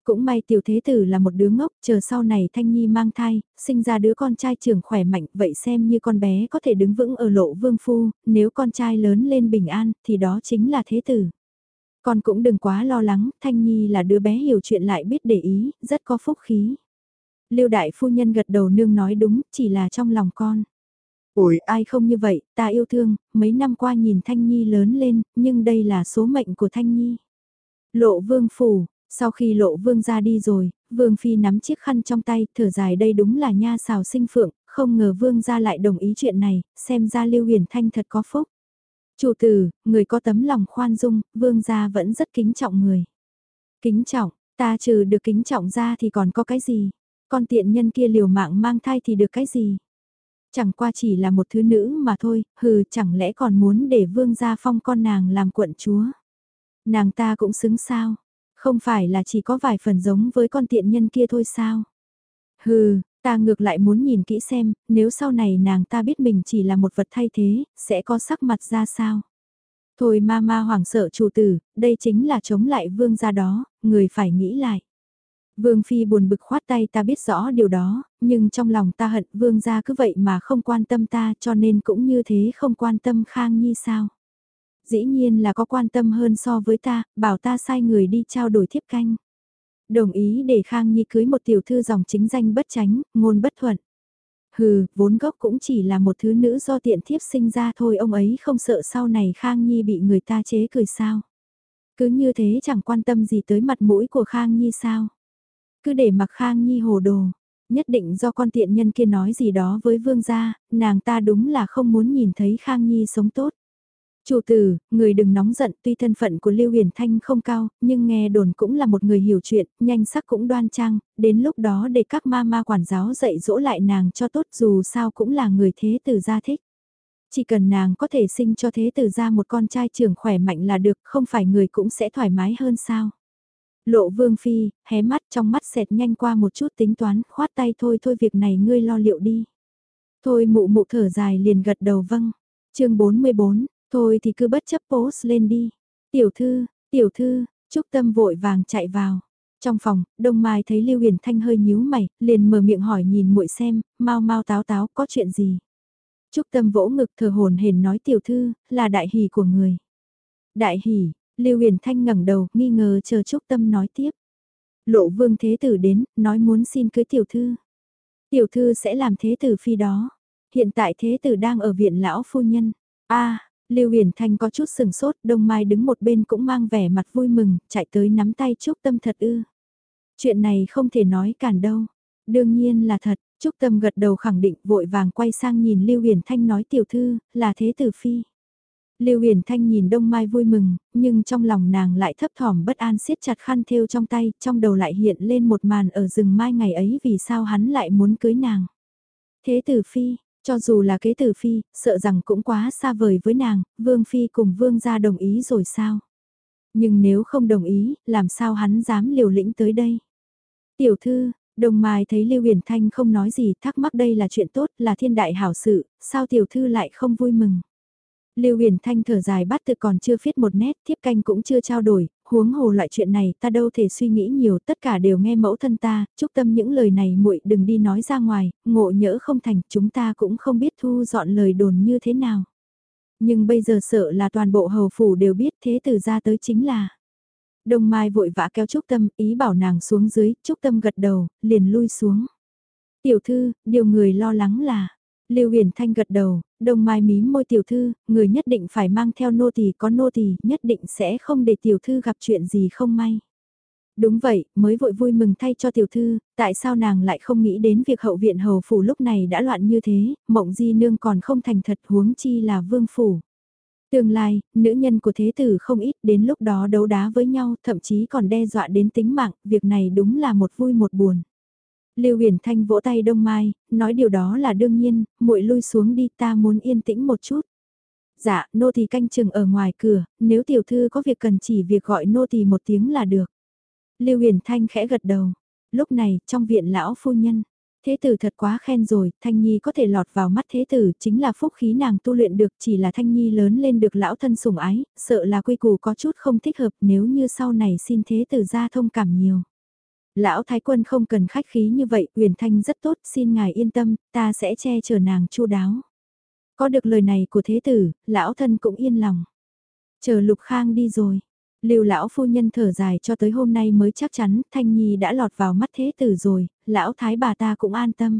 Cũng may tiểu thế tử là một đứa ngốc, chờ sau này Thanh Nhi mang thai, sinh ra đứa con trai trưởng khỏe mạnh, vậy xem như con bé có thể đứng vững ở lộ vương phu, nếu con trai lớn lên bình an, thì đó chính là thế tử. Con cũng đừng quá lo lắng, Thanh Nhi là đứa bé hiểu chuyện lại biết để ý, rất có phúc khí. Lưu đại phu nhân gật đầu nương nói đúng, chỉ là trong lòng con. Ủi, ai không như vậy, ta yêu thương, mấy năm qua nhìn Thanh Nhi lớn lên, nhưng đây là số mệnh của Thanh Nhi. Lộ vương phủ, Sau khi lộ vương ra đi rồi, vương phi nắm chiếc khăn trong tay, thở dài đây đúng là nha xào sinh phượng, không ngờ vương ra lại đồng ý chuyện này, xem ra lưu huyền thanh thật có phúc. Chủ tử, người có tấm lòng khoan dung, vương gia vẫn rất kính trọng người. Kính trọng, ta trừ được kính trọng ra thì còn có cái gì? Con tiện nhân kia liều mạng mang thai thì được cái gì? Chẳng qua chỉ là một thứ nữ mà thôi, hừ chẳng lẽ còn muốn để vương gia phong con nàng làm quận chúa? Nàng ta cũng xứng sao? Không phải là chỉ có vài phần giống với con tiện nhân kia thôi sao? Hừ, ta ngược lại muốn nhìn kỹ xem, nếu sau này nàng ta biết mình chỉ là một vật thay thế, sẽ có sắc mặt ra sao? Thôi ma ma hoảng sợ chủ tử, đây chính là chống lại vương gia đó, người phải nghĩ lại. Vương Phi buồn bực khoát tay ta biết rõ điều đó, nhưng trong lòng ta hận vương gia cứ vậy mà không quan tâm ta cho nên cũng như thế không quan tâm Khang Nhi sao. Dĩ nhiên là có quan tâm hơn so với ta, bảo ta sai người đi trao đổi thiếp canh. Đồng ý để Khang Nhi cưới một tiểu thư dòng chính danh bất tránh, ngôn bất thuận. Hừ, vốn gốc cũng chỉ là một thứ nữ do tiện thiếp sinh ra thôi ông ấy không sợ sau này Khang Nhi bị người ta chế cười sao. Cứ như thế chẳng quan tâm gì tới mặt mũi của Khang Nhi sao. Cứ để mặc Khang Nhi hồ đồ, nhất định do con tiện nhân kia nói gì đó với vương gia, nàng ta đúng là không muốn nhìn thấy Khang Nhi sống tốt. Chủ tử, người đừng nóng giận tuy thân phận của Lưu Huyền Thanh không cao, nhưng nghe đồn cũng là một người hiểu chuyện, nhanh sắc cũng đoan trang, đến lúc đó để các ma ma quản giáo dạy dỗ lại nàng cho tốt dù sao cũng là người thế tử gia thích. Chỉ cần nàng có thể sinh cho thế tử gia một con trai trưởng khỏe mạnh là được, không phải người cũng sẽ thoải mái hơn sao. Lộ vương phi, hé mắt trong mắt xẹt nhanh qua một chút tính toán, khoát tay thôi thôi việc này ngươi lo liệu đi. Thôi mụ mụ thở dài liền gật đầu vâng. chương 44, thôi thì cứ bất chấp post lên đi. Tiểu thư, tiểu thư, Trúc Tâm vội vàng chạy vào. Trong phòng, Đông Mai thấy Lưu Huyền Thanh hơi nhíu mày, liền mở miệng hỏi nhìn muội xem, mau mau táo táo có chuyện gì. Trúc Tâm vỗ ngực thờ hồn hển nói tiểu thư, là đại hỷ của người. Đại hỷ, Lưu Huyền Thanh ngẩng đầu, nghi ngờ chờ Trúc Tâm nói tiếp. Lộ Vương Thế Tử đến, nói muốn xin cưới tiểu thư. Tiểu thư sẽ làm Thế Tử phi đó. Hiện tại Thế Tử đang ở viện lão phu nhân. a Lưu Huyền Thanh có chút sừng sốt, Đông Mai đứng một bên cũng mang vẻ mặt vui mừng, chạy tới nắm tay Trúc Tâm thật ư. Chuyện này không thể nói cản đâu. Đương nhiên là thật, Trúc Tâm gật đầu khẳng định vội vàng quay sang nhìn Lưu Huyền Thanh nói tiểu thư, là thế tử phi. Lưu Huyền Thanh nhìn Đông Mai vui mừng, nhưng trong lòng nàng lại thấp thỏm bất an siết chặt khăn thêu trong tay, trong đầu lại hiện lên một màn ở rừng mai ngày ấy vì sao hắn lại muốn cưới nàng. Thế tử phi, cho dù là kế tử phi, sợ rằng cũng quá xa vời với nàng, Vương phi cùng Vương gia đồng ý rồi sao? Nhưng nếu không đồng ý, làm sao hắn dám liều lĩnh tới đây? Tiểu thư, Đồng Mai thấy Lưu Huyền Thanh không nói gì, thắc mắc đây là chuyện tốt, là thiên đại hảo sự, sao tiểu thư lại không vui mừng? Lưu Huyền Thanh thở dài bắt tự còn chưa viết một nét, thiếp canh cũng chưa trao đổi, huống hồ loại chuyện này ta đâu thể suy nghĩ nhiều, tất cả đều nghe mẫu thân ta, chúc tâm những lời này muội đừng đi nói ra ngoài, ngộ nhỡ không thành, chúng ta cũng không biết thu dọn lời đồn như thế nào. Nhưng bây giờ sợ là toàn bộ hầu phủ đều biết thế từ ra tới chính là. Đông Mai vội vã kéo Trúc Tâm, ý bảo nàng xuống dưới, Trúc Tâm gật đầu, liền lui xuống. Tiểu thư, điều người lo lắng là, Lưu Huyền Thanh gật đầu, đồng Mai mím môi tiểu thư, người nhất định phải mang theo nô tỳ, có nô tỳ, nhất định sẽ không để tiểu thư gặp chuyện gì không may. Đúng vậy, mới vội vui mừng thay cho tiểu thư, tại sao nàng lại không nghĩ đến việc hậu viện hầu phủ lúc này đã loạn như thế, mộng di nương còn không thành thật huống chi là vương phủ. Tương lai, nữ nhân của thế tử không ít đến lúc đó đấu đá với nhau, thậm chí còn đe dọa đến tính mạng, việc này đúng là một vui một buồn. Lưu Huyền Thanh vỗ tay Đông Mai, nói điều đó là đương nhiên, muội lui xuống đi ta muốn yên tĩnh một chút. Dạ, nô tỳ canh chừng ở ngoài cửa, nếu tiểu thư có việc cần chỉ việc gọi nô tỳ một tiếng là được. Lưu Huyền Thanh khẽ gật đầu. Lúc này, trong viện lão phu nhân, thế tử thật quá khen rồi, Thanh Nhi có thể lọt vào mắt thế tử, chính là phúc khí nàng tu luyện được, chỉ là Thanh Nhi lớn lên được lão thân sủng ái, sợ là quy củ có chút không thích hợp nếu như sau này xin thế tử ra thông cảm nhiều. Lão Thái Quân không cần khách khí như vậy, Huyền Thanh rất tốt, xin ngài yên tâm, ta sẽ che chở nàng chu đáo. Có được lời này của thế tử, lão thân cũng yên lòng. Chờ Lục Khang đi rồi. Lưu lão phu nhân thở dài cho tới hôm nay mới chắc chắn Thanh Nhi đã lọt vào mắt thế tử rồi, lão thái bà ta cũng an tâm.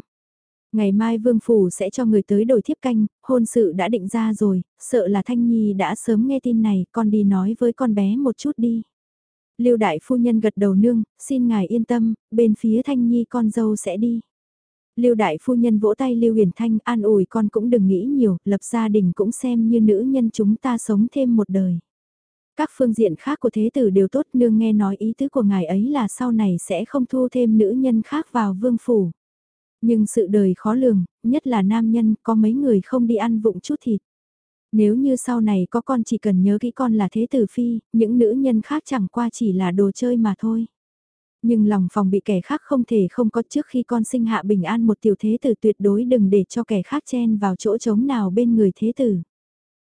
Ngày mai vương phủ sẽ cho người tới đổi thiếp canh, hôn sự đã định ra rồi, sợ là Thanh Nhi đã sớm nghe tin này, con đi nói với con bé một chút đi. Lưu đại phu nhân gật đầu nương, xin ngài yên tâm, bên phía Thanh Nhi con dâu sẽ đi. Lưu đại phu nhân vỗ tay Lưu Huyền Thanh an ủi con cũng đừng nghĩ nhiều, lập gia đình cũng xem như nữ nhân chúng ta sống thêm một đời. Các phương diện khác của thế tử đều tốt nương nghe nói ý tứ của ngài ấy là sau này sẽ không thu thêm nữ nhân khác vào vương phủ. Nhưng sự đời khó lường, nhất là nam nhân có mấy người không đi ăn vụng chút thịt. Nếu như sau này có con chỉ cần nhớ kỹ con là thế tử phi, những nữ nhân khác chẳng qua chỉ là đồ chơi mà thôi. Nhưng lòng phòng bị kẻ khác không thể không có trước khi con sinh hạ bình an một tiểu thế tử tuyệt đối đừng để cho kẻ khác chen vào chỗ trống nào bên người thế tử.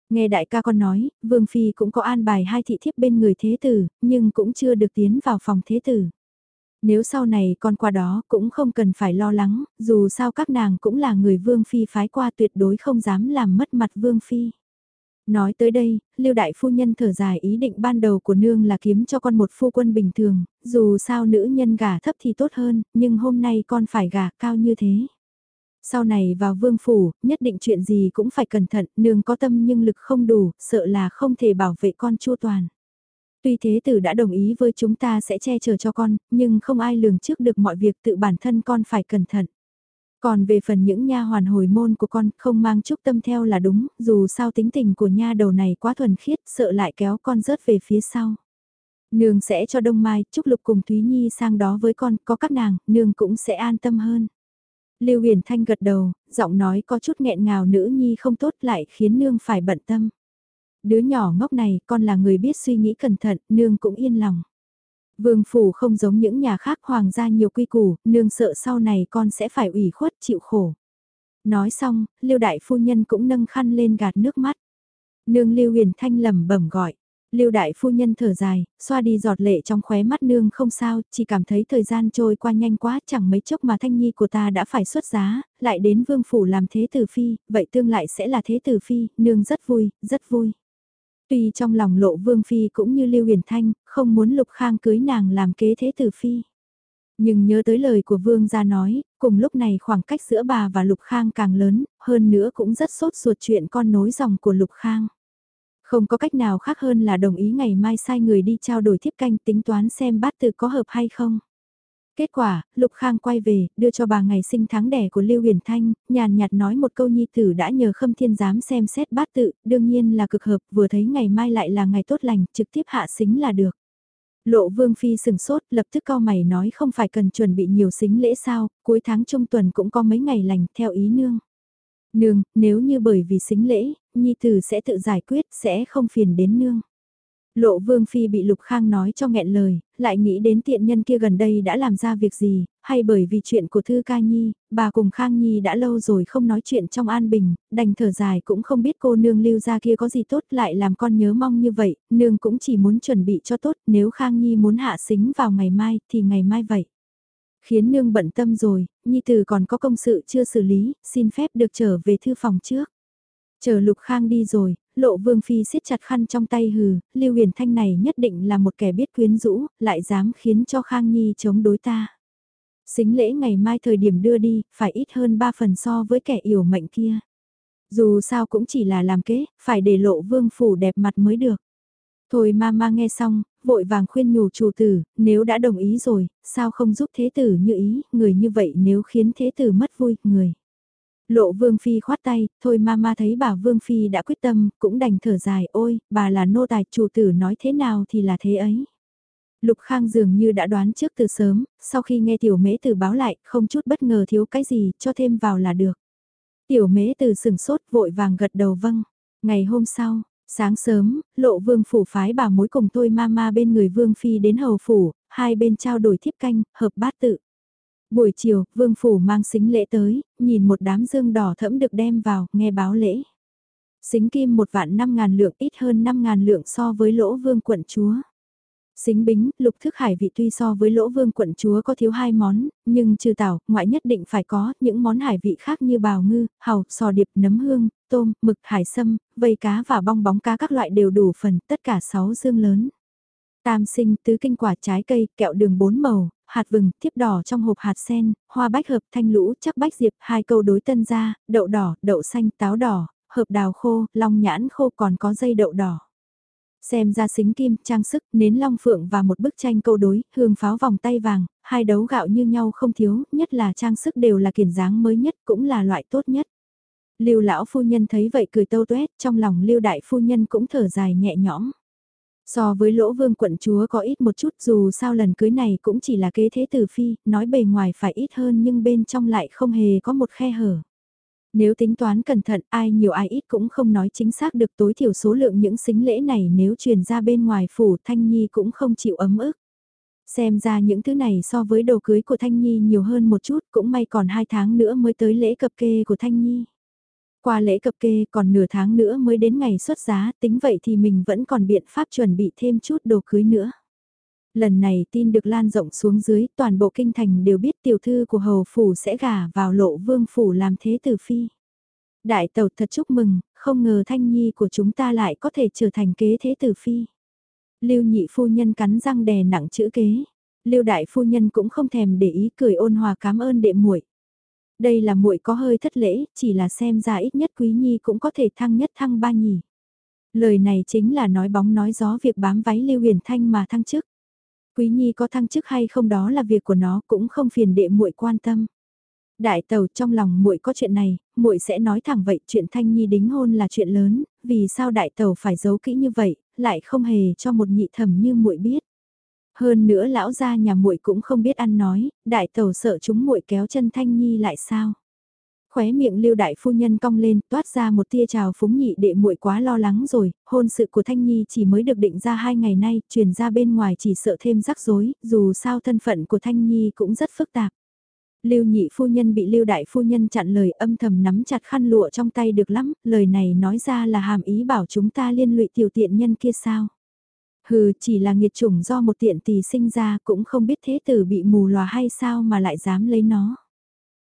Nghe đại ca con nói, Vương Phi cũng có an bài hai thị thiếp bên người thế tử, nhưng cũng chưa được tiến vào phòng thế tử. Nếu sau này con qua đó cũng không cần phải lo lắng, dù sao các nàng cũng là người Vương Phi phái qua tuyệt đối không dám làm mất mặt Vương Phi. Nói tới đây, Lưu Đại Phu Nhân thở dài ý định ban đầu của nương là kiếm cho con một phu quân bình thường, dù sao nữ nhân gả thấp thì tốt hơn, nhưng hôm nay con phải gả cao như thế. Sau này vào vương phủ, nhất định chuyện gì cũng phải cẩn thận, nương có tâm nhưng lực không đủ, sợ là không thể bảo vệ con chua toàn. Tuy thế tử đã đồng ý với chúng ta sẽ che chở cho con, nhưng không ai lường trước được mọi việc tự bản thân con phải cẩn thận. Còn về phần những nha hoàn hồi môn của con không mang chút tâm theo là đúng, dù sao tính tình của nha đầu này quá thuần khiết, sợ lại kéo con rớt về phía sau. Nương sẽ cho Đông Mai, Trúc Lục cùng Thúy Nhi sang đó với con, có các nàng, nương cũng sẽ an tâm hơn. Lưu Huyền Thanh gật đầu, giọng nói có chút nghẹn ngào nữ nhi không tốt lại khiến nương phải bận tâm. Đứa nhỏ ngốc này, con là người biết suy nghĩ cẩn thận, nương cũng yên lòng. Vương phủ không giống những nhà khác hoàng gia nhiều quy củ, nương sợ sau này con sẽ phải ủy khuất chịu khổ. Nói xong, Lưu đại phu nhân cũng nâng khăn lên gạt nước mắt. Nương Lưu Huyền Thanh lẩm bẩm gọi. Lưu đại phu nhân thở dài, xoa đi giọt lệ trong khóe mắt nương không sao, chỉ cảm thấy thời gian trôi qua nhanh quá, chẳng mấy chốc mà thanh nhi của ta đã phải xuất giá, lại đến vương phủ làm thế tử phi, vậy tương lại sẽ là thế tử phi, nương rất vui, rất vui. Tuy trong lòng lộ vương phi cũng như Lưu Huyền Thanh, không muốn Lục Khang cưới nàng làm kế thế tử phi. Nhưng nhớ tới lời của vương gia nói, cùng lúc này khoảng cách giữa bà và Lục Khang càng lớn, hơn nữa cũng rất sốt ruột chuyện con nối dòng của Lục Khang. Không có cách nào khác hơn là đồng ý ngày mai sai người đi trao đổi thiếp canh tính toán xem bát tự có hợp hay không. Kết quả, Lục Khang quay về, đưa cho bà ngày sinh tháng đẻ của Lưu Huyền Thanh, nhàn nhạt nói một câu nhi tử đã nhờ khâm thiên giám xem xét bát tự, đương nhiên là cực hợp, vừa thấy ngày mai lại là ngày tốt lành, trực tiếp hạ xính là được. Lộ Vương Phi sừng sốt, lập tức cao mày nói không phải cần chuẩn bị nhiều xính lễ sao, cuối tháng trung tuần cũng có mấy ngày lành, theo ý nương. Nương, nếu như bởi vì xính lễ, Nhi Tử sẽ tự giải quyết, sẽ không phiền đến nương. Lộ Vương Phi bị Lục Khang nói cho nghẹn lời, lại nghĩ đến tiện nhân kia gần đây đã làm ra việc gì, hay bởi vì chuyện của Thư Ca Nhi, bà cùng Khang Nhi đã lâu rồi không nói chuyện trong an bình, đành thở dài cũng không biết cô nương lưu ra kia có gì tốt lại làm con nhớ mong như vậy, nương cũng chỉ muốn chuẩn bị cho tốt, nếu Khang Nhi muốn hạ xính vào ngày mai thì ngày mai vậy. Khiến nương bận tâm rồi, Nhi Tử còn có công sự chưa xử lý, xin phép được trở về thư phòng trước. Chờ Lục Khang đi rồi, lộ vương phi siết chặt khăn trong tay hừ, Lưu Huyền Thanh này nhất định là một kẻ biết quyến rũ, lại dám khiến cho Khang Nhi chống đối ta. Xính lễ ngày mai thời điểm đưa đi, phải ít hơn 3 phần so với kẻ yểu mệnh kia. Dù sao cũng chỉ là làm kế, phải để lộ vương phủ đẹp mặt mới được. Thôi mama nghe xong, vội vàng khuyên nhủ chủ tử, nếu đã đồng ý rồi, sao không giúp thế tử như ý, người như vậy nếu khiến thế tử mất vui, người. Lộ Vương Phi khoát tay, thôi mama thấy bà Vương Phi đã quyết tâm, cũng đành thở dài, ôi, bà là nô tài chủ tử nói thế nào thì là thế ấy. Lục Khang dường như đã đoán trước từ sớm, sau khi nghe tiểu mễ từ báo lại, không chút bất ngờ thiếu cái gì, cho thêm vào là được. Tiểu mễ từ sừng sốt vội vàng gật đầu vâng. Ngày hôm sau, sáng sớm, lộ vương phủ phái bà mối cùng thôi ma bên người vương phi đến hầu phủ, hai bên trao đổi thiếp canh, hợp bát tự. Buổi chiều, vương phủ mang xính lễ tới, nhìn một đám dương đỏ thẫm được đem vào, nghe báo lễ. Xính kim một vạn năm ngàn lượng ít hơn năm ngàn lượng so với lỗ vương quận chúa. Xính bính, lục thức hải vị tuy so với lỗ vương quận chúa có thiếu hai món, nhưng trừ tảo, ngoại nhất định phải có những món hải vị khác như bào ngư, hàu, sò điệp, nấm hương, tôm, mực, hải sâm, vây cá và bong bóng cá các loại đều đủ phần, tất cả sáu dương lớn. Tam sinh, tứ kinh quả trái cây, kẹo đường bốn màu, hạt vừng, thiếp đỏ trong hộp hạt sen, hoa bách hợp, thanh lũ, chắc bách diệp, hai câu đối tân gia, đậu đỏ, đậu xanh, táo đỏ, hợp đào khô, long nhãn khô còn có dây đậu đỏ. Xem ra xính kim, trang sức, nến long phượng và một bức tranh câu đối, hương pháo vòng tay vàng, hai đấu gạo như nhau không thiếu, nhất là trang sức đều là kiển dáng mới nhất, cũng là loại tốt nhất. Lưu lão phu nhân thấy vậy cười tâu tuét, trong lòng Lưu đại phu nhân cũng thở dài nhẹ nhõm. So với lỗ vương quận chúa có ít một chút dù sao lần cưới này cũng chỉ là kế thế tử phi, nói bề ngoài phải ít hơn nhưng bên trong lại không hề có một khe hở. Nếu tính toán cẩn thận ai nhiều ai ít cũng không nói chính xác được tối thiểu số lượng những xính lễ này nếu truyền ra bên ngoài phủ Thanh Nhi cũng không chịu ấm ức. Xem ra những thứ này so với đồ cưới của Thanh Nhi nhiều hơn một chút cũng may còn hai tháng nữa mới tới lễ cập kê của Thanh Nhi. Qua lễ cập kê còn nửa tháng nữa mới đến ngày xuất giá, tính vậy thì mình vẫn còn biện pháp chuẩn bị thêm chút đồ cưới nữa. Lần này tin được lan rộng xuống dưới, toàn bộ kinh thành đều biết tiểu thư của hầu phủ sẽ gả vào lộ vương phủ làm thế tử phi. Đại tàu thật chúc mừng, không ngờ thanh nhi của chúng ta lại có thể trở thành kế thế tử phi. Lưu nhị phu nhân cắn răng đè nặng chữ kế. Lưu đại phu nhân cũng không thèm để ý cười ôn hòa cảm ơn đệ muội. Đây là muội có hơi thất lễ, chỉ là xem ra ít nhất quý nhi cũng có thể thăng nhất thăng ba nhỉ. Lời này chính là nói bóng nói gió việc bám váy Lưu Huyền Thanh mà thăng chức. Quý nhi có thăng chức hay không đó là việc của nó, cũng không phiền đệ muội quan tâm. Đại tàu trong lòng muội có chuyện này, muội sẽ nói thẳng vậy, chuyện Thanh Nhi đính hôn là chuyện lớn, vì sao đại tàu phải giấu kỹ như vậy, lại không hề cho một nhị thẩm như muội biết. Hơn nữa lão gia nhà muội cũng không biết ăn nói, đại tẩu sợ chúng muội kéo chân Thanh Nhi lại sao? Khóe miệng Lưu đại phu nhân cong lên, toát ra một tia trào phúng nhị đệ muội quá lo lắng rồi, hôn sự của Thanh Nhi chỉ mới được định ra hai ngày nay, truyền ra bên ngoài chỉ sợ thêm rắc rối, dù sao thân phận của Thanh Nhi cũng rất phức tạp. Lưu nhị phu nhân bị Lưu đại phu nhân chặn lời âm thầm nắm chặt khăn lụa trong tay được lắm, lời này nói ra là hàm ý bảo chúng ta liên lụy tiểu tiện nhân kia sao. Hừ, chỉ là nghiệt chủng do một tiện tỳ sinh ra cũng không biết thế tử bị mù lòa hay sao mà lại dám lấy nó.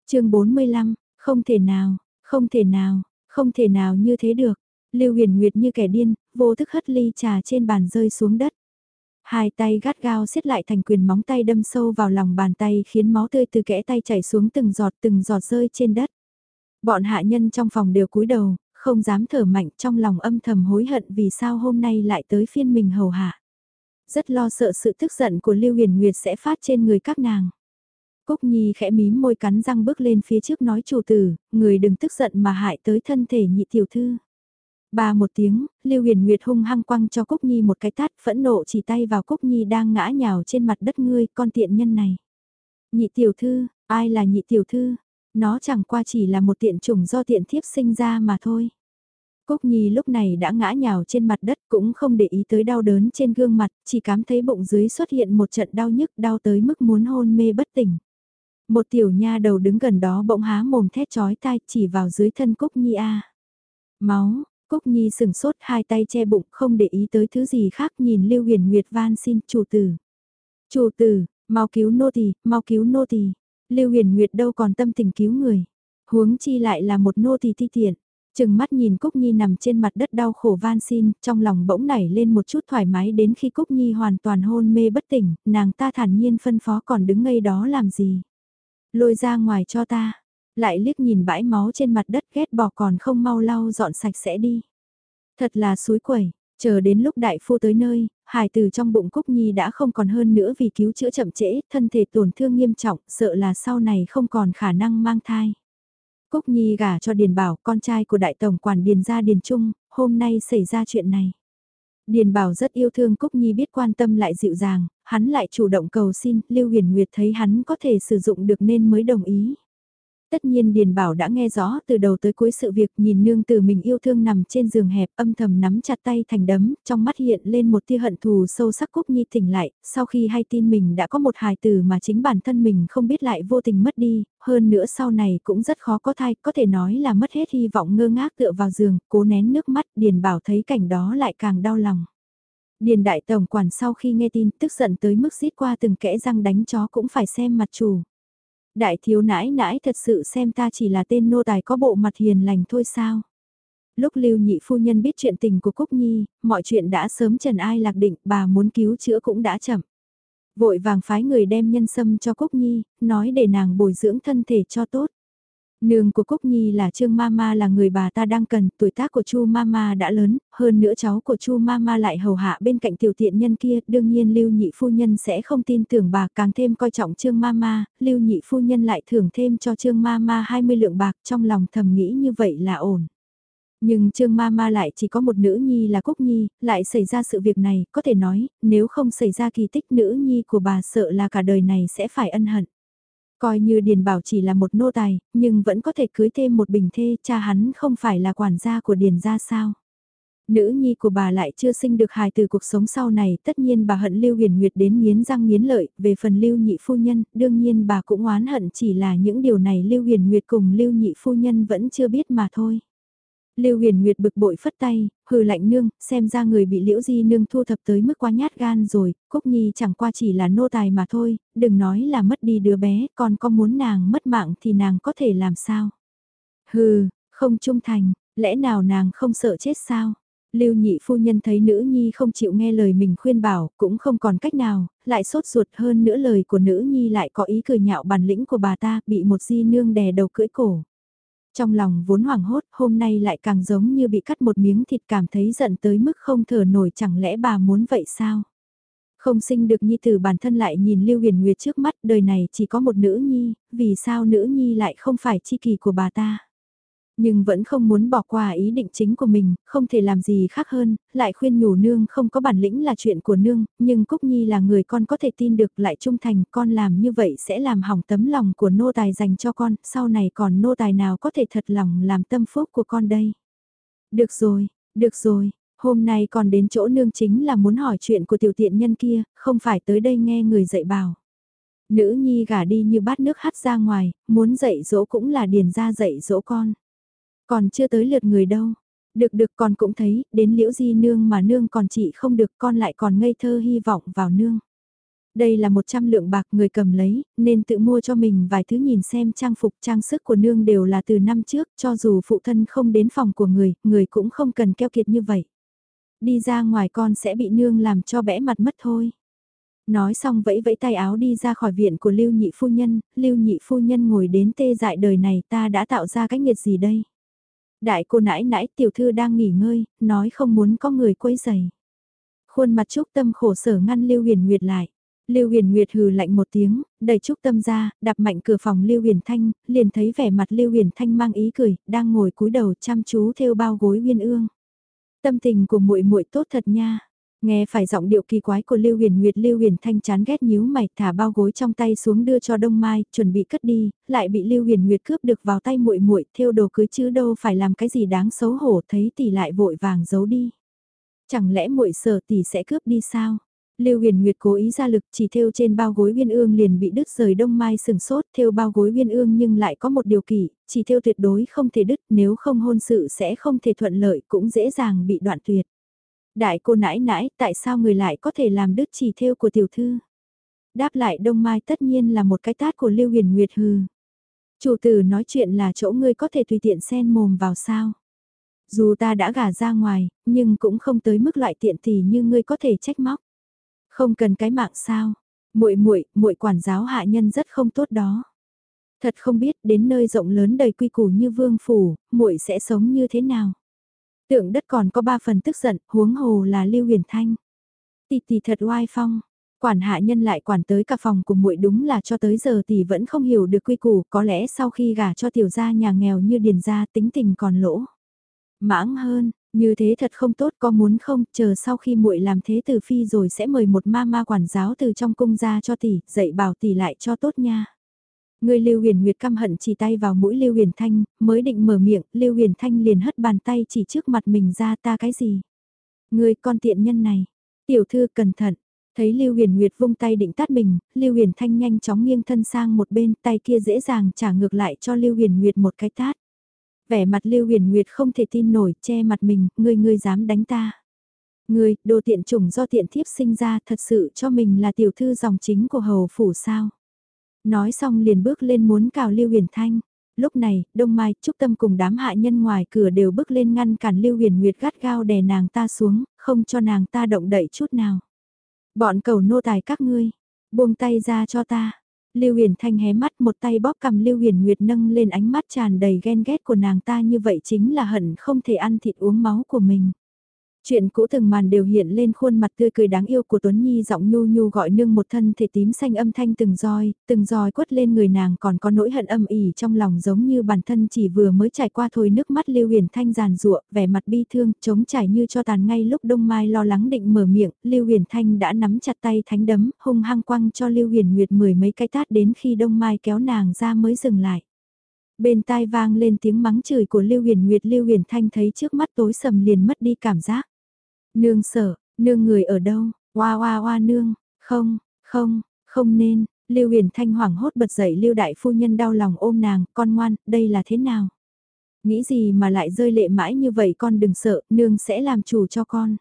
chương 45, không thể nào, không thể nào, không thể nào như thế được. Lưu huyền nguyệt như kẻ điên, vô thức hất ly trà trên bàn rơi xuống đất. Hai tay gắt gao siết lại thành quyền móng tay đâm sâu vào lòng bàn tay khiến máu tươi từ kẽ tay chảy xuống từng giọt từng giọt rơi trên đất. Bọn hạ nhân trong phòng đều cúi đầu, không dám thở mạnh trong lòng âm thầm hối hận vì sao hôm nay lại tới phiên mình hầu hạ. Rất lo sợ sự tức giận của Lưu Huyền Nguyệt sẽ phát trên người các nàng. Cúc Nhi khẽ mím môi cắn răng bước lên phía trước nói chủ tử, người đừng tức giận mà hại tới thân thể nhị tiểu thư. Ba một tiếng, Lưu Huyền Nguyệt hung hăng quăng cho Cúc Nhi một cái tát phẫn nộ chỉ tay vào Cúc Nhi đang ngã nhào trên mặt đất ngươi, con tiện nhân này. Nhị tiểu thư, ai là nhị tiểu thư? Nó chẳng qua chỉ là một tiện chủng do tiện thiếp sinh ra mà thôi. Cúc Nhi lúc này đã ngã nhào trên mặt đất cũng không để ý tới đau đớn trên gương mặt, chỉ cảm thấy bụng dưới xuất hiện một trận đau nhức đau tới mức muốn hôn mê bất tỉnh. Một tiểu nha đầu đứng gần đó bỗng há mồm thét chói tai chỉ vào dưới thân Cúc Nhi a. Máu, Cúc Nhi sừng sốt hai tay che bụng không để ý tới thứ gì khác nhìn Lưu Huyền Nguyệt van xin chủ tử. Chủ tử, mau cứu nô tỳ, mau cứu nô tỳ. Lưu Huyền Nguyệt đâu còn tâm tình cứu người. Huống chi lại là một nô tỳ ti tiện. Chừng mắt nhìn Cúc Nhi nằm trên mặt đất đau khổ van xin, trong lòng bỗng nảy lên một chút thoải mái đến khi Cúc Nhi hoàn toàn hôn mê bất tỉnh, nàng ta thản nhiên phân phó còn đứng ngây đó làm gì. Lôi ra ngoài cho ta, lại liếc nhìn bãi máu trên mặt đất ghét bỏ còn không mau lau dọn sạch sẽ đi. Thật là suối quẩy, chờ đến lúc đại phu tới nơi, hài từ trong bụng Cúc Nhi đã không còn hơn nữa vì cứu chữa chậm trễ, thân thể tổn thương nghiêm trọng, sợ là sau này không còn khả năng mang thai. Cúc Nhi gả cho Điền Bảo, con trai của đại tổng quản Điền gia Điền Trung, hôm nay xảy ra chuyện này. Điền Bảo rất yêu thương Cúc Nhi biết quan tâm lại dịu dàng, hắn lại chủ động cầu xin, Lưu Huyền Nguyệt thấy hắn có thể sử dụng được nên mới đồng ý. Tất nhiên Điền Bảo đã nghe rõ từ đầu tới cuối sự việc nhìn nương tử mình yêu thương nằm trên giường hẹp âm thầm nắm chặt tay thành đấm, trong mắt hiện lên một tia hận thù sâu sắc Cúc Nhi tỉnh lại, sau khi hay tin mình đã có một hài tử mà chính bản thân mình không biết lại vô tình mất đi, hơn nữa sau này cũng rất khó có thai, có thể nói là mất hết hy vọng ngơ ngác tựa vào giường, cố nén nước mắt, Điền Bảo thấy cảnh đó lại càng đau lòng. Điền đại tổng quản sau khi nghe tin tức giận tới mức xít qua từng kẽ răng đánh chó cũng phải xem mặt chủ. Đại thiếu nãi nãi thật sự xem ta chỉ là tên nô tài có bộ mặt hiền lành thôi sao. Lúc lưu nhị phu nhân biết chuyện tình của Cúc Nhi, mọi chuyện đã sớm trần ai lạc định, bà muốn cứu chữa cũng đã chậm. Vội vàng phái người đem nhân sâm cho Cúc Nhi, nói để nàng bồi dưỡng thân thể cho tốt. Nương của Cúc Nhi là Trương Mama là người bà ta đang cần, tuổi tác của Chu Mama đã lớn, hơn nữa cháu của Chu Mama lại hầu hạ bên cạnh tiểu tiện nhân kia, đương nhiên Lưu Nhị phu nhân sẽ không tin tưởng bà, càng thêm coi trọng Trương Mama, Lưu Nhị phu nhân lại thưởng thêm cho Trương Mama 20 lượng bạc, trong lòng thầm nghĩ như vậy là ổn. Nhưng Trương Mama lại chỉ có một nữ nhi là Cúc Nhi, lại xảy ra sự việc này, có thể nói, nếu không xảy ra kỳ tích nữ nhi của bà sợ là cả đời này sẽ phải ân hận. Coi như Điền Bảo chỉ là một nô tài, nhưng vẫn có thể cưới thêm một bình thê, cha hắn không phải là quản gia của Điền gia sao. Nữ nhi của bà lại chưa sinh được hài từ cuộc sống sau này, tất nhiên bà hận Lưu Huyền Nguyệt đến nghiến răng nghiến lợi, về phần Lưu Nhị Phu Nhân, đương nhiên bà cũng oán hận chỉ là những điều này Lưu Huyền Nguyệt cùng Lưu Nhị Phu Nhân vẫn chưa biết mà thôi. Lưu Huyền Nguyệt bực bội phất tay, hừ lạnh nương, xem ra người bị Liễu Di nương thu thập tới mức quá nhát gan rồi, Cúc Nhi chẳng qua chỉ là nô tài mà thôi, đừng nói là mất đi đứa bé, còn có muốn nàng mất mạng thì nàng có thể làm sao? Hừ, không trung thành, lẽ nào nàng không sợ chết sao? Lưu nhị phu nhân thấy nữ nhi không chịu nghe lời mình khuyên bảo, cũng không còn cách nào, lại sốt ruột hơn nữa lời của nữ nhi lại có ý cười nhạo bản lĩnh của bà ta, bị một di nương đè đầu cưỡi cổ. Trong lòng vốn hoảng hốt, hôm nay lại càng giống như bị cắt một miếng thịt cảm thấy giận tới mức không thở nổi chẳng lẽ bà muốn vậy sao? Không sinh được nhi tử bản thân lại nhìn Lưu Huyền Nguyệt trước mắt đời này chỉ có một nữ nhi, vì sao nữ nhi lại không phải chi kỳ của bà ta? Nhưng vẫn không muốn bỏ qua ý định chính của mình, không thể làm gì khác hơn, lại khuyên nhủ nương không có bản lĩnh là chuyện của nương, nhưng Cúc Nhi là người con có thể tin được lại trung thành, con làm như vậy sẽ làm hỏng tấm lòng của nô tài dành cho con, sau này còn nô tài nào có thể thật lòng làm tâm phúc của con đây. Được rồi, được rồi, hôm nay con đến chỗ nương chính là muốn hỏi chuyện của tiểu tiện nhân kia, không phải tới đây nghe người dạy bảo. Nữ nhi gả đi như bát nước hắt ra ngoài, muốn dạy dỗ cũng là điền ra dạy dỗ con. Còn chưa tới lượt người đâu. Được được con cũng thấy, đến liễu di nương mà nương còn chị không được con lại còn ngây thơ hy vọng vào nương. Đây là 100 lượng bạc người cầm lấy, nên tự mua cho mình vài thứ nhìn xem trang phục trang sức của nương đều là từ năm trước, cho dù phụ thân không đến phòng của người, người cũng không cần keo kiệt như vậy. Đi ra ngoài con sẽ bị nương làm cho bẽ mặt mất thôi. Nói xong vẫy vẫy tay áo đi ra khỏi viện của Lưu Nhị Phu Nhân, Lưu Nhị Phu Nhân ngồi đến tê dại đời này ta đã tạo ra cái nghiệt gì đây? Đại cô nãi nãi tiểu thư đang nghỉ ngơi, nói không muốn có người quấy giày. Khuôn mặt Trúc Tâm khổ sở ngăn Lưu Huyền Nguyệt lại. Lưu Huyền Nguyệt hừ lạnh một tiếng, đẩy Trúc Tâm ra, đạp mạnh cửa phòng Lưu Huyền Thanh, liền thấy vẻ mặt Lưu Huyền Thanh mang ý cười, đang ngồi cúi đầu chăm chú theo bao gối uyên ương. Tâm tình của muội muội tốt thật nha. Nghe phải giọng điệu kỳ quái của Lưu Huyền Nguyệt Lưu Huyền Thanh chán ghét nhíu mày thả bao gối trong tay xuống đưa cho Đông Mai, chuẩn bị cất đi, lại bị Lưu Huyền Nguyệt cướp được vào tay muội muội, theo đồ cưới chứ đâu phải làm cái gì đáng xấu hổ, thấy tỷ lại vội vàng giấu đi. Chẳng lẽ muội sợ tỷ sẽ cướp đi sao? Lưu Huyền Nguyệt cố ý ra lực chỉ theo trên bao gối viên ương liền bị đứt rời đông mai sừng sốt theo bao gối viên ương nhưng lại có một điều kỳ, chỉ theo tuyệt đối không thể đứt nếu không hôn sự sẽ không thể thuận lợi cũng dễ dàng bị đoạn tuyệt. Đại cô nãi nãi, tại sao người lại có thể làm đứt chỉ theo của tiểu thư? Đáp lại Đông Mai tất nhiên là một cái tát của Lưu Huyền Nguyệt hừ. Chủ tử nói chuyện là chỗ ngươi có thể tùy tiện xen mồm vào sao? Dù ta đã gả ra ngoài, nhưng cũng không tới mức loại tiện thì như ngươi có thể trách móc. Không cần cái mạng sao? Muội muội, muội quản giáo hạ nhân rất không tốt đó. Thật không biết đến nơi rộng lớn đầy quy củ như vương phủ, muội sẽ sống như thế nào? Tượng đất còn có ba phần tức giận, huống hồ là Lưu Huyền Thanh. Tỷ tỷ thật oai phong, quản hạ nhân lại quản tới cả phòng của muội đúng là cho tới giờ tỷ vẫn không hiểu được quy củ, có lẽ sau khi gả cho tiểu gia nhà nghèo như điền gia tính tình còn lỗ. Mãng hơn, như thế thật không tốt có muốn không, chờ sau khi muội làm thế từ phi rồi sẽ mời một ma ma quản giáo từ trong cung ra cho tỷ, dạy bảo tỷ lại cho tốt nha. Người Lưu Huyền Nguyệt căm hận chỉ tay vào mũi Lưu Huyền Thanh, mới định mở miệng, Lưu Huyền Thanh liền hất bàn tay chỉ trước mặt mình ra ta cái gì. Người con tiện nhân này, tiểu thư cẩn thận, thấy Lưu Huyền Nguyệt vung tay định tát mình, Lưu Huyền Thanh nhanh chóng nghiêng thân sang một bên tay kia dễ dàng trả ngược lại cho Lưu Huyền Nguyệt một cái tát. Vẻ mặt Lưu Huyền Nguyệt không thể tin nổi, che mặt mình, ngươi ngươi dám đánh ta. Ngươi, đồ tiện chủng do tiện thiếp sinh ra thật sự cho mình là tiểu thư dòng chính của hầu phủ sao. Nói xong liền bước lên muốn cào Lưu Huyền Thanh. Lúc này, Đông Mai, Trúc Tâm cùng đám hạ nhân ngoài cửa đều bước lên ngăn cản Lưu Huyền Nguyệt gắt gao đè nàng ta xuống, không cho nàng ta động đậy chút nào. Bọn cầu nô tài các ngươi, buông tay ra cho ta. Lưu Huyền Thanh hé mắt một tay bóp cầm Lưu Huyền Nguyệt nâng lên ánh mắt tràn đầy ghen ghét của nàng ta như vậy chính là hận không thể ăn thịt uống máu của mình. Chuyện cũ từng màn đều hiện lên khuôn mặt tươi cười đáng yêu của Tuấn Nhi giọng nhu nhu gọi nương một thân thể tím xanh âm thanh từng roi, từng roi quất lên người nàng còn có nỗi hận âm ỉ trong lòng giống như bản thân chỉ vừa mới trải qua thôi nước mắt Lưu Huyền Thanh giàn rụa, vẻ mặt bi thương, chống trải như cho tàn ngay lúc Đông Mai lo lắng định mở miệng, Lưu Huyền Thanh đã nắm chặt tay thánh đấm, hung hăng quăng cho Lưu Huyền Nguyệt mười mấy cái tát đến khi Đông Mai kéo nàng ra mới dừng lại. Bên tai vang lên tiếng mắng chửi của Lưu Huyền Nguyệt Lưu Huyền Thanh thấy trước mắt tối sầm liền mất đi cảm giác. Nương sợ, nương người ở đâu, hoa hoa hoa nương, không, không, không nên, Lưu Huyền Thanh hoảng hốt bật dậy Lưu Đại Phu Nhân đau lòng ôm nàng, con ngoan, đây là thế nào? Nghĩ gì mà lại rơi lệ mãi như vậy con đừng sợ, nương sẽ làm chủ cho con.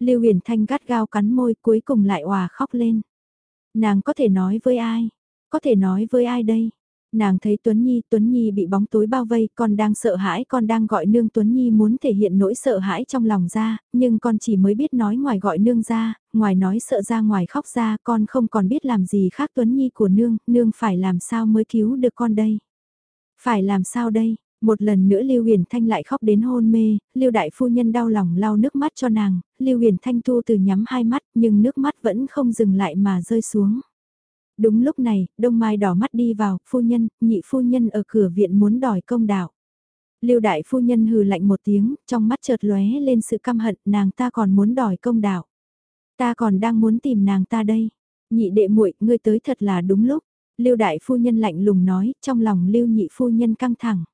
Lưu Huyền Thanh gắt gao cắn môi cuối cùng lại hòa khóc lên. Nàng có thể nói với ai? Có thể nói với ai đây? Nàng thấy Tuấn Nhi, Tuấn Nhi bị bóng tối bao vây, con đang sợ hãi, con đang gọi nương Tuấn Nhi muốn thể hiện nỗi sợ hãi trong lòng ra, nhưng con chỉ mới biết nói ngoài gọi nương ra, ngoài nói sợ ra ngoài khóc ra, con không còn biết làm gì khác Tuấn Nhi của nương, nương phải làm sao mới cứu được con đây. Phải làm sao đây? Một lần nữa Lưu Huyền Thanh lại khóc đến hôn mê, Lưu Đại Phu Nhân đau lòng lau nước mắt cho nàng, Lưu Huyền Thanh thu từ nhắm hai mắt nhưng nước mắt vẫn không dừng lại mà rơi xuống. Đúng lúc này, Đông Mai đỏ mắt đi vào, phu nhân, nhị phu nhân ở cửa viện muốn đòi công đạo. Lưu đại phu nhân hừ lạnh một tiếng, trong mắt chợt lóe lên sự căm hận, nàng ta còn muốn đòi công đạo. Ta còn đang muốn tìm nàng ta đây. Nhị đệ muội, ngươi tới thật là đúng lúc. Lưu đại phu nhân lạnh lùng nói, trong lòng Lưu nhị phu nhân căng thẳng.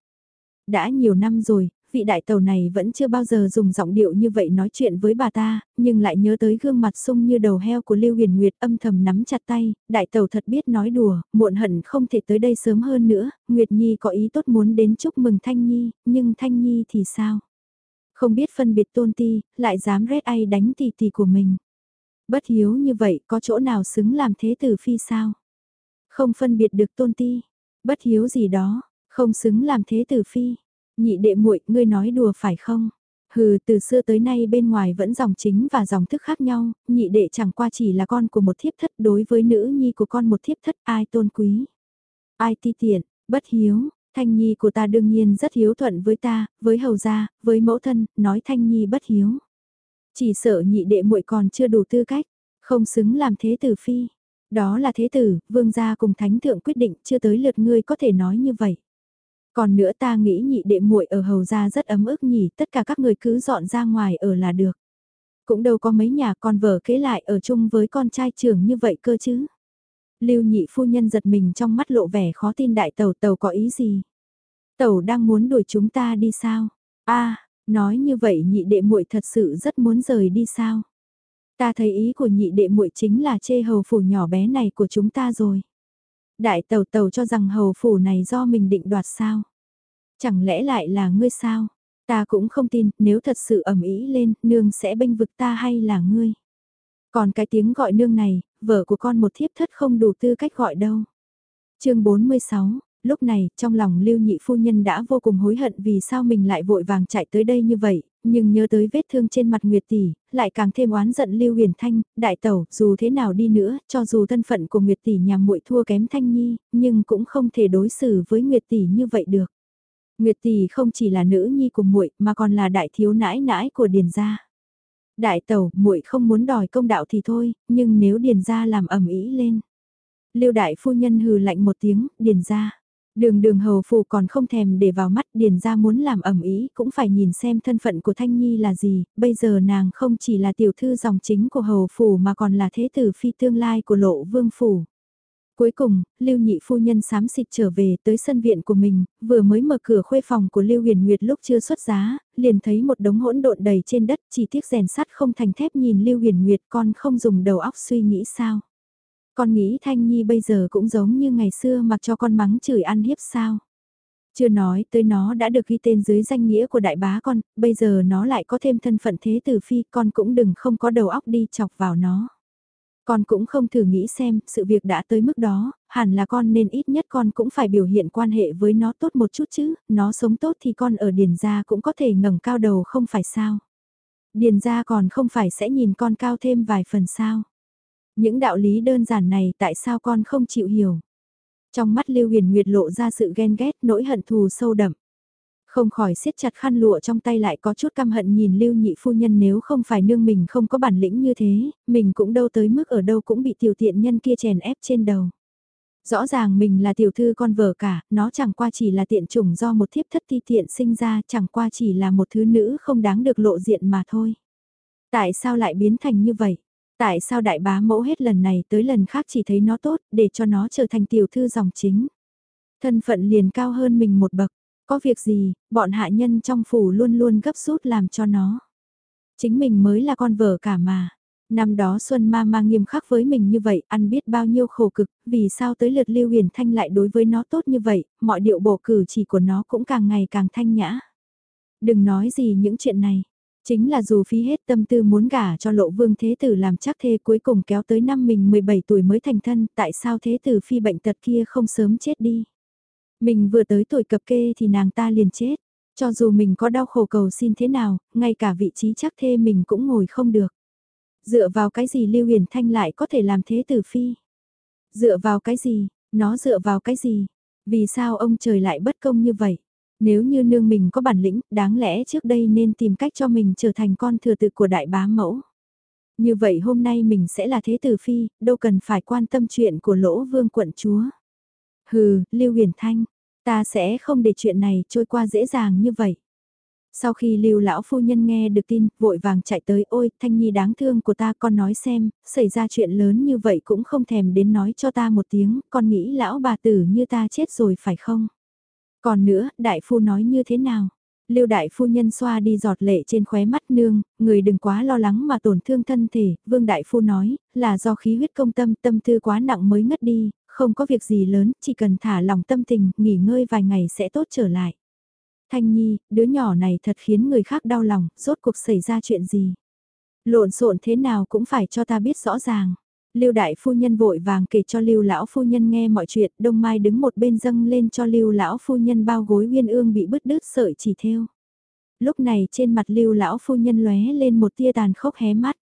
Đã nhiều năm rồi, vị đại tàu này vẫn chưa bao giờ dùng giọng điệu như vậy nói chuyện với bà ta, nhưng lại nhớ tới gương mặt sung như đầu heo của Lưu Huyền Nguyệt âm thầm nắm chặt tay, đại tàu thật biết nói đùa, muộn hận không thể tới đây sớm hơn nữa, Nguyệt Nhi có ý tốt muốn đến chúc mừng Thanh Nhi, nhưng Thanh Nhi thì sao? Không biết phân biệt tôn ti, lại dám rét ai đánh tỷ tỷ của mình. Bất hiếu như vậy có chỗ nào xứng làm thế tử phi sao? Không phân biệt được tôn ti, bất hiếu gì đó, không xứng làm thế tử phi Nhị đệ muội, ngươi nói đùa phải không? Hừ, từ xưa tới nay bên ngoài vẫn dòng chính và dòng thức khác nhau, nhị đệ chẳng qua chỉ là con của một thiếp thất đối với nữ nhi của con một thiếp thất ai tôn quý. Ai ti tiện, bất hiếu, thanh nhi của ta đương nhiên rất hiếu thuận với ta, với hầu gia, với mẫu thân, nói thanh nhi bất hiếu. Chỉ sợ nhị đệ muội còn chưa đủ tư cách, không xứng làm thế tử phi. Đó là thế tử, vương gia cùng thánh thượng quyết định chưa tới lượt ngươi có thể nói như vậy. Còn nữa ta nghĩ nhị đệ muội ở hầu gia rất ấm ức nhỉ, tất cả các người cứ dọn ra ngoài ở là được. Cũng đâu có mấy nhà con vợ kế lại ở chung với con trai trưởng như vậy cơ chứ. Lưu nhị phu nhân giật mình trong mắt lộ vẻ khó tin đại tàu tàu có ý gì. Tàu đang muốn đuổi chúng ta đi sao? a nói như vậy nhị đệ muội thật sự rất muốn rời đi sao? Ta thấy ý của nhị đệ muội chính là chê hầu phủ nhỏ bé này của chúng ta rồi. Đại tàu tàu cho rằng hầu phủ này do mình định đoạt sao? Chẳng lẽ lại là ngươi sao? Ta cũng không tin, nếu thật sự ẩm ý lên, nương sẽ bênh vực ta hay là ngươi? Còn cái tiếng gọi nương này, vợ của con một thiếp thất không đủ tư cách gọi đâu. chương 46, lúc này, trong lòng lưu nhị phu nhân đã vô cùng hối hận vì sao mình lại vội vàng chạy tới đây như vậy, nhưng nhớ tới vết thương trên mặt Nguyệt Tỷ, lại càng thêm oán giận Lưu Huyền Thanh, đại tẩu, dù thế nào đi nữa, cho dù thân phận của Nguyệt Tỷ nhà muội thua kém Thanh Nhi, nhưng cũng không thể đối xử với Nguyệt Tỷ như vậy được. Nguyệt Tỷ không chỉ là nữ nhi của muội, mà còn là đại thiếu nãi nãi của Điền gia. Đại tẩu, muội không muốn đòi công đạo thì thôi, nhưng nếu Điền gia làm ầm ĩ lên. Lưu đại phu nhân hừ lạnh một tiếng, Điền gia Đường đường hầu phù còn không thèm để vào mắt điền ra muốn làm ẩm ý cũng phải nhìn xem thân phận của Thanh Nhi là gì, bây giờ nàng không chỉ là tiểu thư dòng chính của hầu phù mà còn là thế tử phi tương lai của lộ vương phủ. Cuối cùng, Lưu Nhị phu nhân sám xịt trở về tới sân viện của mình, vừa mới mở cửa khuê phòng của Lưu Huyền Nguyệt lúc chưa xuất giá, liền thấy một đống hỗn độn đầy trên đất, chỉ tiếc rèn sắt không thành thép nhìn Lưu Huyền Nguyệt con không dùng đầu óc suy nghĩ sao. Con nghĩ Thanh Nhi bây giờ cũng giống như ngày xưa mặc cho con mắng chửi ăn hiếp sao. Chưa nói tới nó đã được ghi tên dưới danh nghĩa của đại bá con, bây giờ nó lại có thêm thân phận thế tử phi, con cũng đừng không có đầu óc đi chọc vào nó. Con cũng không thử nghĩ xem, sự việc đã tới mức đó, hẳn là con nên ít nhất con cũng phải biểu hiện quan hệ với nó tốt một chút chứ, nó sống tốt thì con ở điền gia cũng có thể ngẩng cao đầu không phải sao. Điền gia còn không phải sẽ nhìn con cao thêm vài phần sao. Những đạo lý đơn giản này tại sao con không chịu hiểu? Trong mắt Lưu Huyền Nguyệt lộ ra sự ghen ghét, nỗi hận thù sâu đậm. Không khỏi siết chặt khăn lụa trong tay lại có chút căm hận nhìn Lưu Nhị phu nhân nếu không phải nương mình không có bản lĩnh như thế, mình cũng đâu tới mức ở đâu cũng bị tiểu tiện nhân kia chèn ép trên đầu. Rõ ràng mình là tiểu thư con vợ cả, nó chẳng qua chỉ là tiện chủng do một thiếp thất ti tiện sinh ra, chẳng qua chỉ là một thứ nữ không đáng được lộ diện mà thôi. Tại sao lại biến thành như vậy? Tại sao đại bá mẫu hết lần này tới lần khác chỉ thấy nó tốt, để cho nó trở thành tiểu thư dòng chính? Thân phận liền cao hơn mình một bậc, có việc gì, bọn hạ nhân trong phủ luôn luôn gấp rút làm cho nó. Chính mình mới là con vợ cả mà. Năm đó Xuân Ma Ma nghiêm khắc với mình như vậy, ăn biết bao nhiêu khổ cực, vì sao tới lượt Lưu Huyền Thanh lại đối với nó tốt như vậy, mọi điệu bộ cử chỉ của nó cũng càng ngày càng thanh nhã. Đừng nói gì những chuyện này, chính là dù phí hết tâm tư muốn gả cho lộ vương thế tử làm chắc thê cuối cùng kéo tới năm mình 17 tuổi mới thành thân, tại sao thế tử phi bệnh tật kia không sớm chết đi. Mình vừa tới tuổi cập kê thì nàng ta liền chết, cho dù mình có đau khổ cầu xin thế nào, ngay cả vị trí chắc thê mình cũng ngồi không được. Dựa vào cái gì Lưu Huyền Thanh lại có thể làm thế tử phi? Dựa vào cái gì? Nó dựa vào cái gì? Vì sao ông trời lại bất công như vậy? Nếu như nương mình có bản lĩnh, đáng lẽ trước đây nên tìm cách cho mình trở thành con thừa tự của đại bá mẫu. Như vậy hôm nay mình sẽ là thế tử phi, đâu cần phải quan tâm chuyện của lỗ vương quận chúa. Hừ, Lưu Huyền Thanh, ta sẽ không để chuyện này trôi qua dễ dàng như vậy. Sau khi lưu lão phu nhân nghe được tin, vội vàng chạy tới, ôi, Thanh Nhi đáng thương của ta con nói xem, xảy ra chuyện lớn như vậy cũng không thèm đến nói cho ta một tiếng, con nghĩ lão bà tử như ta chết rồi phải không? Còn nữa, đại phu nói như thế nào? Lưu đại phu nhân xoa đi giọt lệ trên khóe mắt nương, người đừng quá lo lắng mà tổn thương thân thể, vương đại phu nói, là do khí huyết công tâm tâm tư quá nặng mới ngất đi, không có việc gì lớn, chỉ cần thả lòng tâm tình, nghỉ ngơi vài ngày sẽ tốt trở lại. Thanh Nhi, đứa nhỏ này thật khiến người khác đau lòng, rốt cuộc xảy ra chuyện gì. Lộn xộn thế nào cũng phải cho ta biết rõ ràng. Lưu đại phu nhân vội vàng kể cho Lưu lão phu nhân nghe mọi chuyện, Đông Mai đứng một bên dâng lên cho Lưu lão phu nhân bao gối uyên ương bị bứt đứt sợi chỉ theo. Lúc này trên mặt Lưu lão phu nhân lóe lên một tia tàn khốc hé mắt.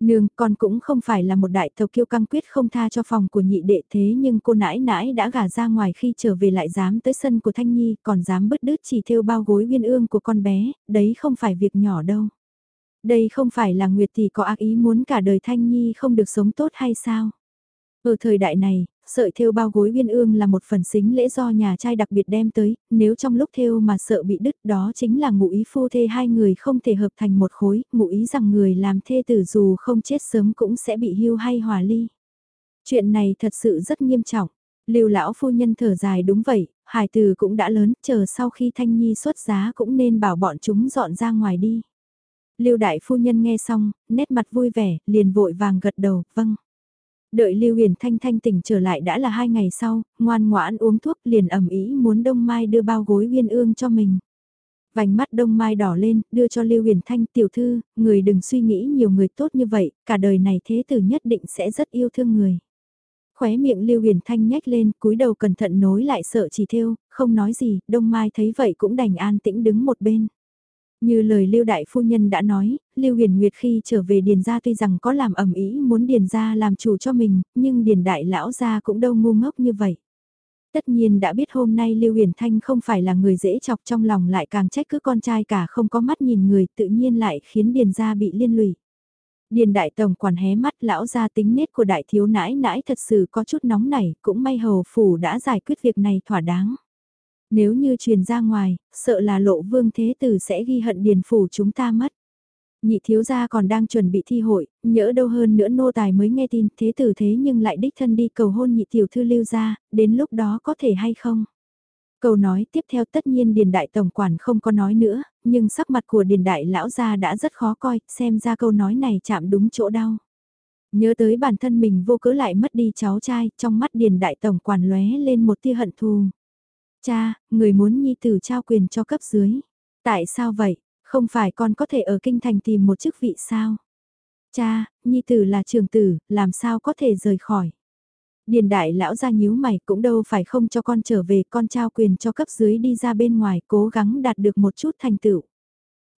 Nương, con cũng không phải là một đại thầu kiêu căng quyết không tha cho phòng của nhị đệ thế nhưng cô nãi nãi đã gả ra ngoài khi trở về lại dám tới sân của Thanh Nhi còn dám bứt đứt chỉ theo bao gối uyên ương của con bé, đấy không phải việc nhỏ đâu. Đây không phải là Nguyệt thì có ác ý muốn cả đời Thanh Nhi không được sống tốt hay sao? Ở thời đại này, sợi thêu bao gối viên ương là một phần xính lễ do nhà trai đặc biệt đem tới, nếu trong lúc thêu mà sợ bị đứt đó chính là ngụ ý phu thê hai người không thể hợp thành một khối, ngụ ý rằng người làm thê tử dù không chết sớm cũng sẽ bị hưu hay hòa ly. Chuyện này thật sự rất nghiêm trọng. Lưu lão phu nhân thở dài đúng vậy, hài từ cũng đã lớn, chờ sau khi Thanh Nhi xuất giá cũng nên bảo bọn chúng dọn ra ngoài đi. Lưu đại phu nhân nghe xong, nét mặt vui vẻ, liền vội vàng gật đầu, vâng. Đợi Lưu Huyền Thanh thanh tỉnh trở lại đã là hai ngày sau, ngoan ngoãn uống thuốc liền ẩm ý muốn Đông Mai đưa bao gối viên ương cho mình. Vành mắt Đông Mai đỏ lên, đưa cho Lưu Huyền Thanh tiểu thư, người đừng suy nghĩ nhiều người tốt như vậy, cả đời này thế tử nhất định sẽ rất yêu thương người. Khóe miệng Lưu Huyền Thanh nhếch lên, cúi đầu cẩn thận nối lại sợ chỉ thêu, không nói gì, Đông Mai thấy vậy cũng đành an tĩnh đứng một bên. Như lời Lưu Đại Phu Nhân đã nói, Lưu Huyền Nguyệt khi trở về Điền Gia tuy rằng có làm ẩm ý muốn Điền Gia làm chủ cho mình, nhưng Điền Đại Lão Gia cũng đâu ngu ngốc như vậy. Tất nhiên đã biết hôm nay Lưu Huyền Thanh không phải là người dễ chọc trong lòng lại càng trách cứ con trai cả không có mắt nhìn người tự nhiên lại khiến Điền Gia bị liên lụy. Điền đại tổng quản hé mắt lão gia tính nết của đại thiếu nãi nãi thật sự có chút nóng nảy, cũng may hầu phủ đã giải quyết việc này thỏa đáng. Nếu như truyền ra ngoài, sợ là lộ vương thế tử sẽ ghi hận điền phủ chúng ta mất. Nhị thiếu gia còn đang chuẩn bị thi hội, nhỡ đâu hơn nữa nô tài mới nghe tin thế tử thế nhưng lại đích thân đi cầu hôn nhị tiểu thư lưu gia, đến lúc đó có thể hay không? Câu nói tiếp theo tất nhiên Điền Đại Tổng Quản không có nói nữa, nhưng sắc mặt của Điền Đại Lão gia đã rất khó coi, xem ra câu nói này chạm đúng chỗ đau. Nhớ tới bản thân mình vô cớ lại mất đi cháu trai, trong mắt Điền Đại Tổng Quản lóe lên một tia hận thù. Cha, người muốn nhi tử trao quyền cho cấp dưới. Tại sao vậy? Không phải con có thể ở kinh thành tìm một chức vị sao? Cha, nhi tử là trường tử, làm sao có thể rời khỏi? Điền đại lão ra nhíu mày cũng đâu phải không cho con trở về con trao quyền cho cấp dưới đi ra bên ngoài cố gắng đạt được một chút thành tựu.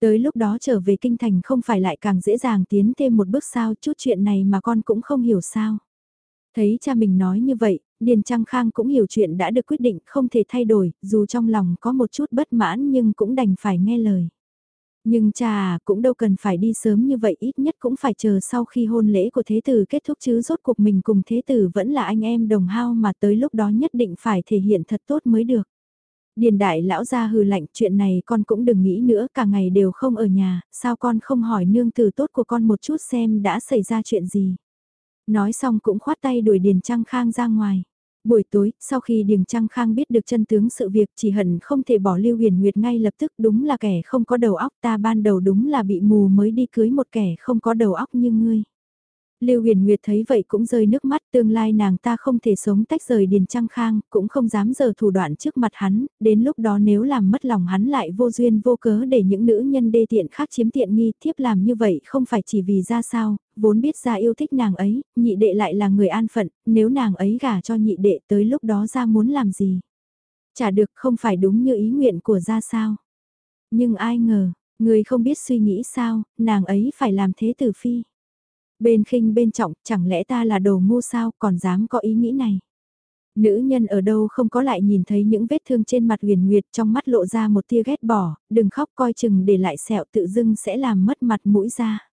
Tới lúc đó trở về kinh thành không phải lại càng dễ dàng tiến thêm một bước sao chút chuyện này mà con cũng không hiểu sao. Thấy cha mình nói như vậy, Điền Trăng Khang cũng hiểu chuyện đã được quyết định không thể thay đổi, dù trong lòng có một chút bất mãn nhưng cũng đành phải nghe lời. Nhưng cha à, cũng đâu cần phải đi sớm như vậy ít nhất cũng phải chờ sau khi hôn lễ của thế tử kết thúc chứ rốt cuộc mình cùng thế tử vẫn là anh em đồng hao mà tới lúc đó nhất định phải thể hiện thật tốt mới được. Điền đại lão ra hừ lạnh chuyện này con cũng đừng nghĩ nữa cả ngày đều không ở nhà, sao con không hỏi nương tử tốt của con một chút xem đã xảy ra chuyện gì. Nói xong cũng khoát tay đuổi Điền Trăng Khang ra ngoài. Buổi tối, sau khi Điền Trăng Khang biết được chân tướng sự việc chỉ hận không thể bỏ Lưu Huyền Nguyệt ngay lập tức đúng là kẻ không có đầu óc ta ban đầu đúng là bị mù mới đi cưới một kẻ không có đầu óc như ngươi. Lưu Huyền Nguyệt thấy vậy cũng rơi nước mắt, tương lai nàng ta không thể sống tách rời Điền Trăng Khang, cũng không dám giờ thủ đoạn trước mặt hắn, đến lúc đó nếu làm mất lòng hắn lại vô duyên vô cớ để những nữ nhân đê tiện khác chiếm tiện nghi, thiếp làm như vậy không phải chỉ vì ra sao, vốn biết ra yêu thích nàng ấy, nhị đệ lại là người an phận, nếu nàng ấy gả cho nhị đệ tới lúc đó ra muốn làm gì. Chả được không phải đúng như ý nguyện của ra sao. Nhưng ai ngờ, người không biết suy nghĩ sao, nàng ấy phải làm thế tử phi. Bên khinh bên trọng, chẳng lẽ ta là đồ ngu sao còn dám có ý nghĩ này. Nữ nhân ở đâu không có lại nhìn thấy những vết thương trên mặt huyền nguyệt trong mắt lộ ra một tia ghét bỏ, đừng khóc coi chừng để lại sẹo tự dưng sẽ làm mất mặt mũi ra.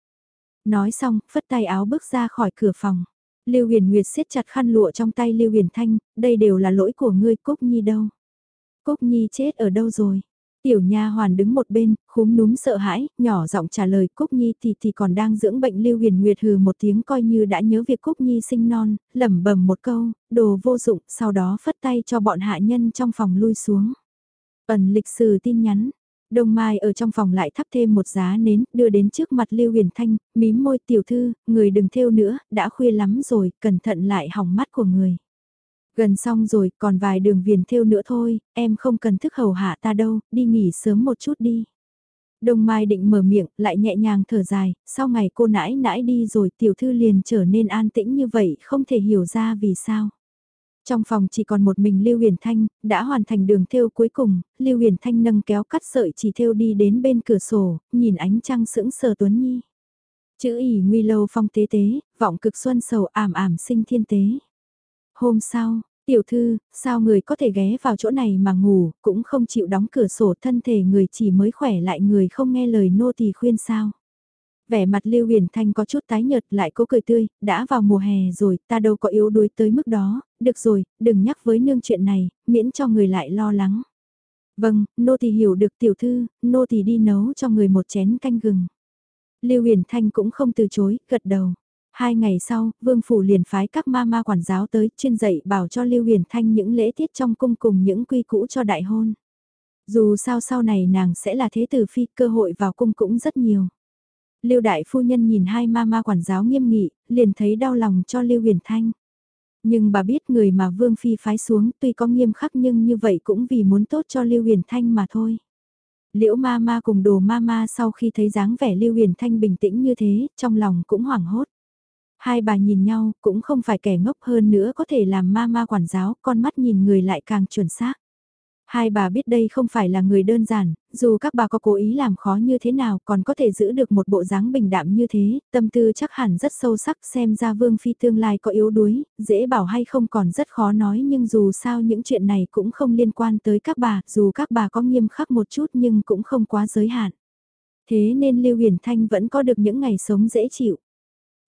Nói xong, phất tay áo bước ra khỏi cửa phòng. Lưu Huyền Nguyệt siết chặt khăn lụa trong tay Lưu Huyền Thanh, đây đều là lỗi của ngươi Cúc Nhi đâu. Cúc Nhi chết ở đâu rồi? Tiểu nha hoàn đứng một bên, khúm núm sợ hãi, nhỏ giọng trả lời Cúc Nhi thì thì còn đang dưỡng bệnh Lưu Huyền Nguyệt hừ một tiếng coi như đã nhớ việc Cúc Nhi sinh non, lẩm bẩm một câu, đồ vô dụng, sau đó phất tay cho bọn hạ nhân trong phòng lui xuống. Ẩn lịch sử tin nhắn, Đông Mai ở trong phòng lại thắp thêm một giá nến, đưa đến trước mặt Lưu Huyền Thanh, mím môi tiểu thư, người đừng thêu nữa, đã khuya lắm rồi, cẩn thận lại hỏng mắt của người. Gần xong rồi, còn vài đường viền thêu nữa thôi, em không cần thức hầu hạ ta đâu, đi nghỉ sớm một chút đi. Đông Mai định mở miệng, lại nhẹ nhàng thở dài, sau ngày cô nãi nãi đi rồi tiểu thư liền trở nên an tĩnh như vậy, không thể hiểu ra vì sao. Trong phòng chỉ còn một mình Lưu Huyền Thanh, đã hoàn thành đường thêu cuối cùng, Lưu Huyền Thanh nâng kéo cắt sợi chỉ thêu đi đến bên cửa sổ, nhìn ánh trăng sững sờ Tuấn Nhi. Chữ ỉ nguy lâu phong tế tế, vọng cực xuân sầu ảm ảm sinh thiên tế. Hôm sau, tiểu thư, sao người có thể ghé vào chỗ này mà ngủ, cũng không chịu đóng cửa sổ thân thể người chỉ mới khỏe lại người không nghe lời nô tỳ khuyên sao. Vẻ mặt Lưu Huyền Thanh có chút tái nhợt lại cố cười tươi, đã vào mùa hè rồi, ta đâu có yếu đuối tới mức đó, được rồi, đừng nhắc với nương chuyện này, miễn cho người lại lo lắng. Vâng, nô tỳ hiểu được tiểu thư, nô tỳ đi nấu cho người một chén canh gừng. Lưu Huyền Thanh cũng không từ chối, gật đầu. Hai ngày sau, Vương Phủ liền phái các ma ma quản giáo tới chuyên dạy bảo cho Lưu Huyền Thanh những lễ tiết trong cung cùng những quy cũ cho đại hôn. Dù sao sau này nàng sẽ là thế tử phi, cơ hội vào cung cũng rất nhiều. Lưu đại phu nhân nhìn hai ma ma quản giáo nghiêm nghị, liền thấy đau lòng cho Lưu Huyền Thanh. Nhưng bà biết người mà Vương Phi phái xuống tuy có nghiêm khắc nhưng như vậy cũng vì muốn tốt cho Lưu Huyền Thanh mà thôi. Liễu ma ma cùng đồ ma ma sau khi thấy dáng vẻ Lưu Huyền Thanh bình tĩnh như thế, trong lòng cũng hoảng hốt. Hai bà nhìn nhau, cũng không phải kẻ ngốc hơn nữa có thể làm ma ma quản giáo, con mắt nhìn người lại càng chuẩn xác. Hai bà biết đây không phải là người đơn giản, dù các bà có cố ý làm khó như thế nào còn có thể giữ được một bộ dáng bình đạm như thế, tâm tư chắc hẳn rất sâu sắc xem ra Vương Phi tương lai có yếu đuối, dễ bảo hay không còn rất khó nói nhưng dù sao những chuyện này cũng không liên quan tới các bà, dù các bà có nghiêm khắc một chút nhưng cũng không quá giới hạn. Thế nên Lưu Huyền Thanh vẫn có được những ngày sống dễ chịu.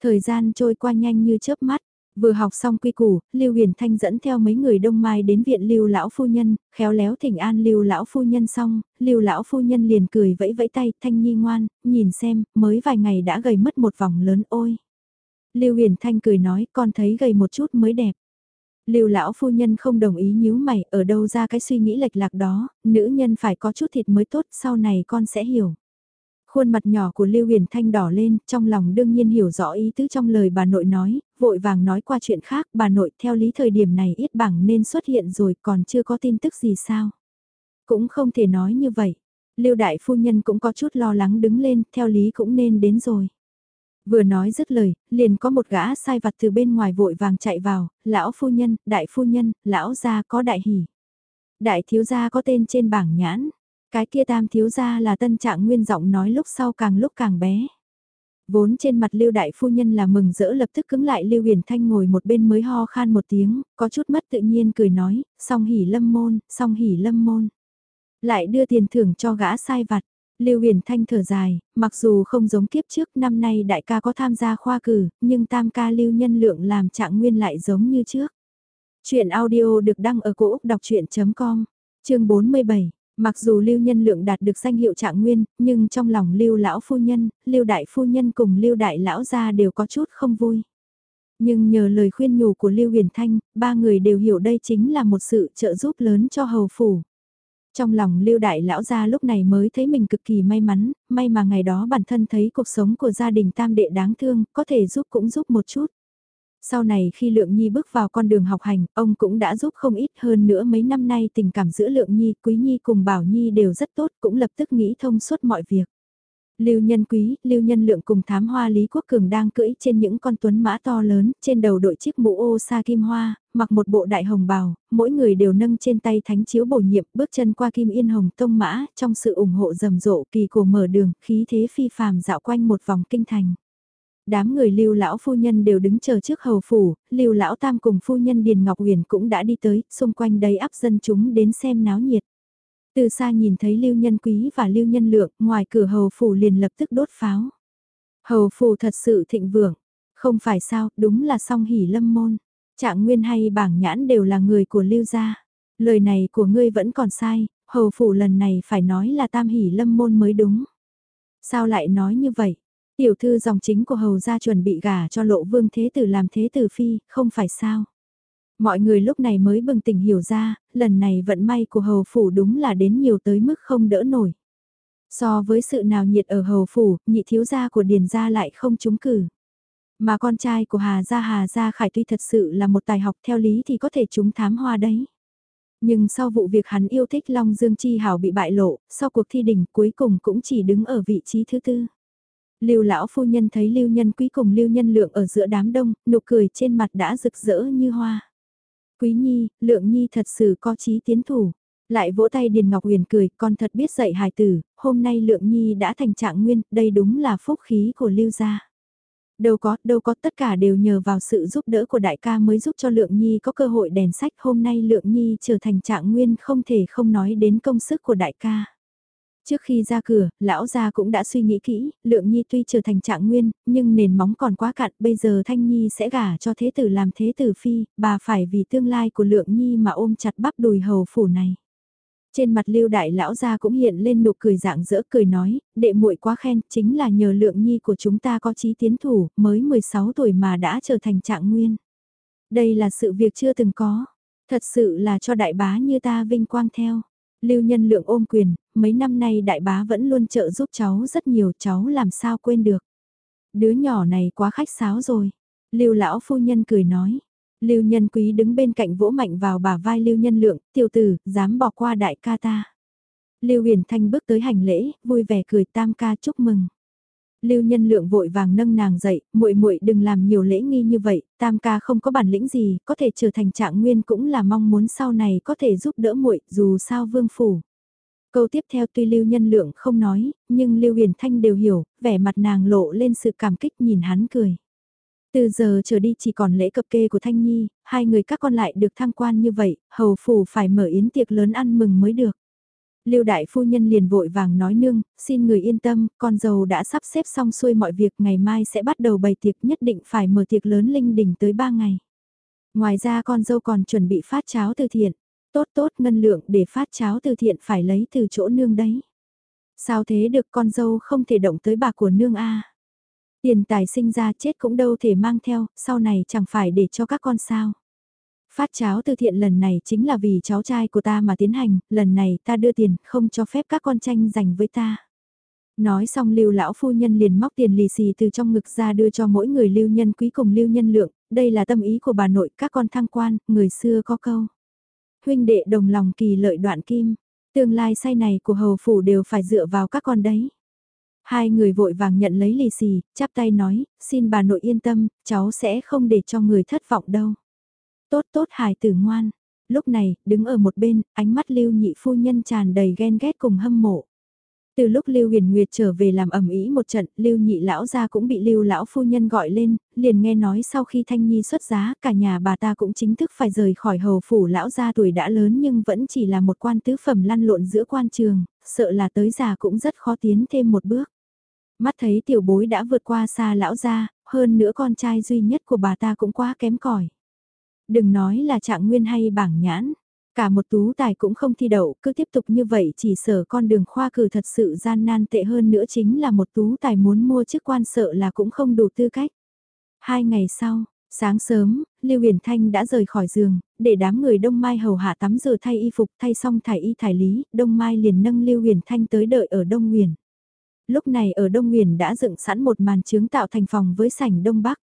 Thời gian trôi qua nhanh như chớp mắt. Vừa học xong quy củ, Lưu Huyền Thanh dẫn theo mấy người đông mai đến viện Lưu lão phu nhân, khéo léo thỉnh an Lưu lão phu nhân xong, Lưu lão phu nhân liền cười vẫy vẫy tay, Thanh Nhi ngoan, nhìn xem, mới vài ngày đã gầy mất một vòng lớn ôi. Lưu Huyền Thanh cười nói, con thấy gầy một chút mới đẹp. Lưu lão phu nhân không đồng ý nhíu mày, ở đâu ra cái suy nghĩ lệch lạc đó, nữ nhân phải có chút thịt mới tốt, sau này con sẽ hiểu. Khuôn mặt nhỏ của Lưu Huyền Thanh đỏ lên, trong lòng đương nhiên hiểu rõ ý tứ trong lời bà nội nói, vội vàng nói qua chuyện khác, bà nội theo lý thời điểm này ít bảng nên xuất hiện rồi còn chưa có tin tức gì sao. Cũng không thể nói như vậy. Lưu đại phu nhân cũng có chút lo lắng đứng lên, theo lý cũng nên đến rồi. Vừa nói dứt lời, liền có một gã sai vặt từ bên ngoài vội vàng chạy vào, lão phu nhân, đại phu nhân, lão gia có đại hỉ. Đại thiếu gia có tên trên bảng nhãn, cái kia tam thiếu gia là tân trạng nguyên giọng nói lúc sau càng lúc càng bé. Vốn trên mặt Lưu đại phu nhân là mừng rỡ lập tức cứng lại Lưu Huyền Thanh ngồi một bên mới ho khan một tiếng, có chút mất tự nhiên cười nói, song hỉ lâm môn, song hỉ lâm môn. Lại đưa tiền thưởng cho gã sai vặt. Lưu Huyền Thanh thở dài, mặc dù không giống kiếp trước năm nay đại ca có tham gia khoa cử, nhưng tam ca Lưu Nhân Lượng làm trạng nguyên lại giống như trước. Chuyện audio được đăng ở cổ Úc đọc chuyện.com, chương 47. Mặc dù Lưu Nhân Lượng đạt được danh hiệu trạng nguyên, nhưng trong lòng Lưu lão phu nhân, Lưu đại phu nhân cùng Lưu đại lão gia đều có chút không vui. Nhưng nhờ lời khuyên nhủ của Lưu Huyền Thanh, ba người đều hiểu đây chính là một sự trợ giúp lớn cho hầu phủ. Trong lòng lưu đại lão gia lúc này mới thấy mình cực kỳ may mắn, may mà ngày đó bản thân thấy cuộc sống của gia đình tam đệ đáng thương, có thể giúp cũng giúp một chút. Sau này khi Lượng Nhi bước vào con đường học hành, ông cũng đã giúp không ít hơn nữa mấy năm nay tình cảm giữa Lượng Nhi, Quý Nhi cùng Bảo Nhi đều rất tốt, cũng lập tức nghĩ thông suốt mọi việc. Lưu Nhân Quý, Lưu Nhân Lượng cùng thám hoa Lý Quốc Cường đang cưỡi trên những con tuấn mã to lớn, trên đầu đội chiếc mũ ô sa kim hoa, mặc một bộ đại hồng bào, mỗi người đều nâng trên tay thánh chiếu bổ nhiệm, bước chân qua kim yên hồng tông mã, trong sự ủng hộ rầm rộ kỳ cổ mở đường, khí thế phi phàm dạo quanh một vòng kinh thành. Đám người Lưu lão phu nhân đều đứng chờ trước hầu phủ, Lưu lão tam cùng phu nhân Điền Ngọc Huyền cũng đã đi tới, xung quanh đầy áp dân chúng đến xem náo nhiệt. Từ xa nhìn thấy Lưu Nhân Quý và Lưu Nhân Lượng, ngoài cửa hầu phủ liền lập tức đốt pháo. Hầu phủ thật sự thịnh vượng, không phải sao, đúng là song hỉ lâm môn. Trạng Nguyên hay bảng nhãn đều là người của Lưu gia. Lời này của ngươi vẫn còn sai, hầu phủ lần này phải nói là tam hỉ lâm môn mới đúng. Sao lại nói như vậy? Tiểu thư dòng chính của hầu gia chuẩn bị gả cho lộ vương thế tử làm thế tử phi, không phải sao? Mọi người lúc này mới bừng tỉnh hiểu ra, lần này vận may của hầu phủ đúng là đến nhiều tới mức không đỡ nổi. So với sự nào nhiệt ở hầu phủ, nhị thiếu gia của điền gia lại không trúng cử. Mà con trai của Hà Gia Hà Gia Khải tuy thật sự là một tài học theo lý thì có thể trúng thám hoa đấy. Nhưng sau vụ việc hắn yêu thích Long Dương Chi Hảo bị bại lộ, sau cuộc thi đỉnh cuối cùng cũng chỉ đứng ở vị trí thứ tư. Lưu lão phu nhân thấy Lưu Nhân Quý cùng Lưu Nhân Lượng ở giữa đám đông, nụ cười trên mặt đã rực rỡ như hoa. Quý Nhi, Lượng Nhi thật sự có chí tiến thủ. Lại vỗ tay Điền Ngọc Huyền cười, con thật biết dạy hài tử, hôm nay Lượng Nhi đã thành trạng nguyên, đây đúng là phúc khí của Lưu gia. Đâu có, đâu có, tất cả đều nhờ vào sự giúp đỡ của đại ca mới giúp cho Lượng Nhi có cơ hội đèn sách. Hôm nay Lượng Nhi trở thành trạng nguyên không thể không nói đến công sức của đại ca. Trước khi ra cửa, lão gia cũng đã suy nghĩ kỹ, Lượng Nhi tuy trở thành trạng nguyên, nhưng nền móng còn quá cạn, bây giờ Thanh Nhi sẽ gả cho thế tử làm thế tử phi, bà phải vì tương lai của Lượng Nhi mà ôm chặt bắp đùi hầu phủ này. Trên mặt lưu đại lão gia cũng hiện lên nụ cười dạng dỡ cười nói, đệ muội quá khen, chính là nhờ lượng nhi của chúng ta có chí tiến thủ, mới 16 tuổi mà đã trở thành trạng nguyên. Đây là sự việc chưa từng có, thật sự là cho đại bá như ta vinh quang theo. Lưu nhân lượng ôm quyền, mấy năm nay đại bá vẫn luôn trợ giúp cháu rất nhiều cháu làm sao quên được. Đứa nhỏ này quá khách sáo rồi. Lưu lão phu nhân cười nói, Lưu Nhân Quý đứng bên cạnh vỗ mạnh vào bả vai Lưu Nhân Lượng, tiểu tử, dám bỏ qua đại ca ta. Lưu Huyền Thanh bước tới hành lễ, vui vẻ cười tam ca chúc mừng. Lưu Nhân Lượng vội vàng nâng nàng dậy, muội muội đừng làm nhiều lễ nghi như vậy, tam ca không có bản lĩnh gì, có thể trở thành trạng nguyên cũng là mong muốn sau này có thể giúp đỡ muội, dù sao vương phủ. Câu tiếp theo tuy Lưu Nhân Lượng không nói, nhưng Lưu Huyền Thanh đều hiểu, vẻ mặt nàng lộ lên sự cảm kích nhìn hắn cười. Từ giờ trở đi chỉ còn lễ cập kê của Thanh Nhi, hai người các con lại được thăng quan như vậy, hầu phủ phải mở yến tiệc lớn ăn mừng mới được. Lưu đại phu nhân liền vội vàng nói nương, xin người yên tâm, con dâu đã sắp xếp xong xuôi mọi việc, ngày mai sẽ bắt đầu bày tiệc nhất định phải mở tiệc lớn linh đình tới ba ngày. Ngoài ra con dâu còn chuẩn bị phát cháo từ thiện, tốt tốt ngân lượng để phát cháo từ thiện phải lấy từ chỗ nương đấy. Sao thế được con dâu không thể động tới bà của nương a Tiền tài sinh ra chết cũng đâu thể mang theo, sau này chẳng phải để cho các con sao. Phát cháo từ thiện lần này chính là vì cháu trai của ta mà tiến hành, lần này ta đưa tiền, không cho phép các con tranh giành với ta. Nói xong lưu lão phu nhân liền móc tiền lì xì từ trong ngực ra đưa cho mỗi người lưu nhân quý cùng lưu nhân lượng, đây là tâm ý của bà nội các con thăng quan, người xưa có câu. Huynh đệ đồng lòng kỳ lợi đoạn kim, tương lai say này của hầu phủ đều phải dựa vào các con đấy. Hai người vội vàng nhận lấy lì xì, chắp tay nói, xin bà nội yên tâm, cháu sẽ không để cho người thất vọng đâu. Tốt tốt hài tử ngoan. Lúc này, đứng ở một bên, ánh mắt lưu nhị phu nhân tràn đầy ghen ghét cùng hâm mộ. Từ lúc Lưu Huyền Nguyệt trở về làm ẩm ý một trận, Lưu nhị lão gia cũng bị Lưu lão phu nhân gọi lên, liền nghe nói sau khi Thanh Nhi xuất giá, cả nhà bà ta cũng chính thức phải rời khỏi hầu phủ lão gia tuổi đã lớn nhưng vẫn chỉ là một quan tứ phẩm lăn lộn giữa quan trường, sợ là tới già cũng rất khó tiến thêm một bước. Mắt thấy tiểu bối đã vượt qua xa lão gia, hơn nữa con trai duy nhất của bà ta cũng quá kém cỏi. Đừng nói là trạng nguyên hay bảng nhãn, cả một tú tài cũng không thi đậu, cứ tiếp tục như vậy chỉ sở con đường khoa cử thật sự gian nan tệ hơn nữa chính là một tú tài muốn mua chức quan sợ là cũng không đủ tư cách. Hai ngày sau, sáng sớm, Lưu Huyền Thanh đã rời khỏi giường, để đám người Đông Mai hầu hạ tắm rửa thay y phục thay xong thải y thải lý, Đông Mai liền nâng Lưu Huyền Thanh tới đợi ở Đông Nguyền. Lúc này ở Đông Nguyền đã dựng sẵn một màn chướng tạo thành phòng với sảnh Đông Bắc.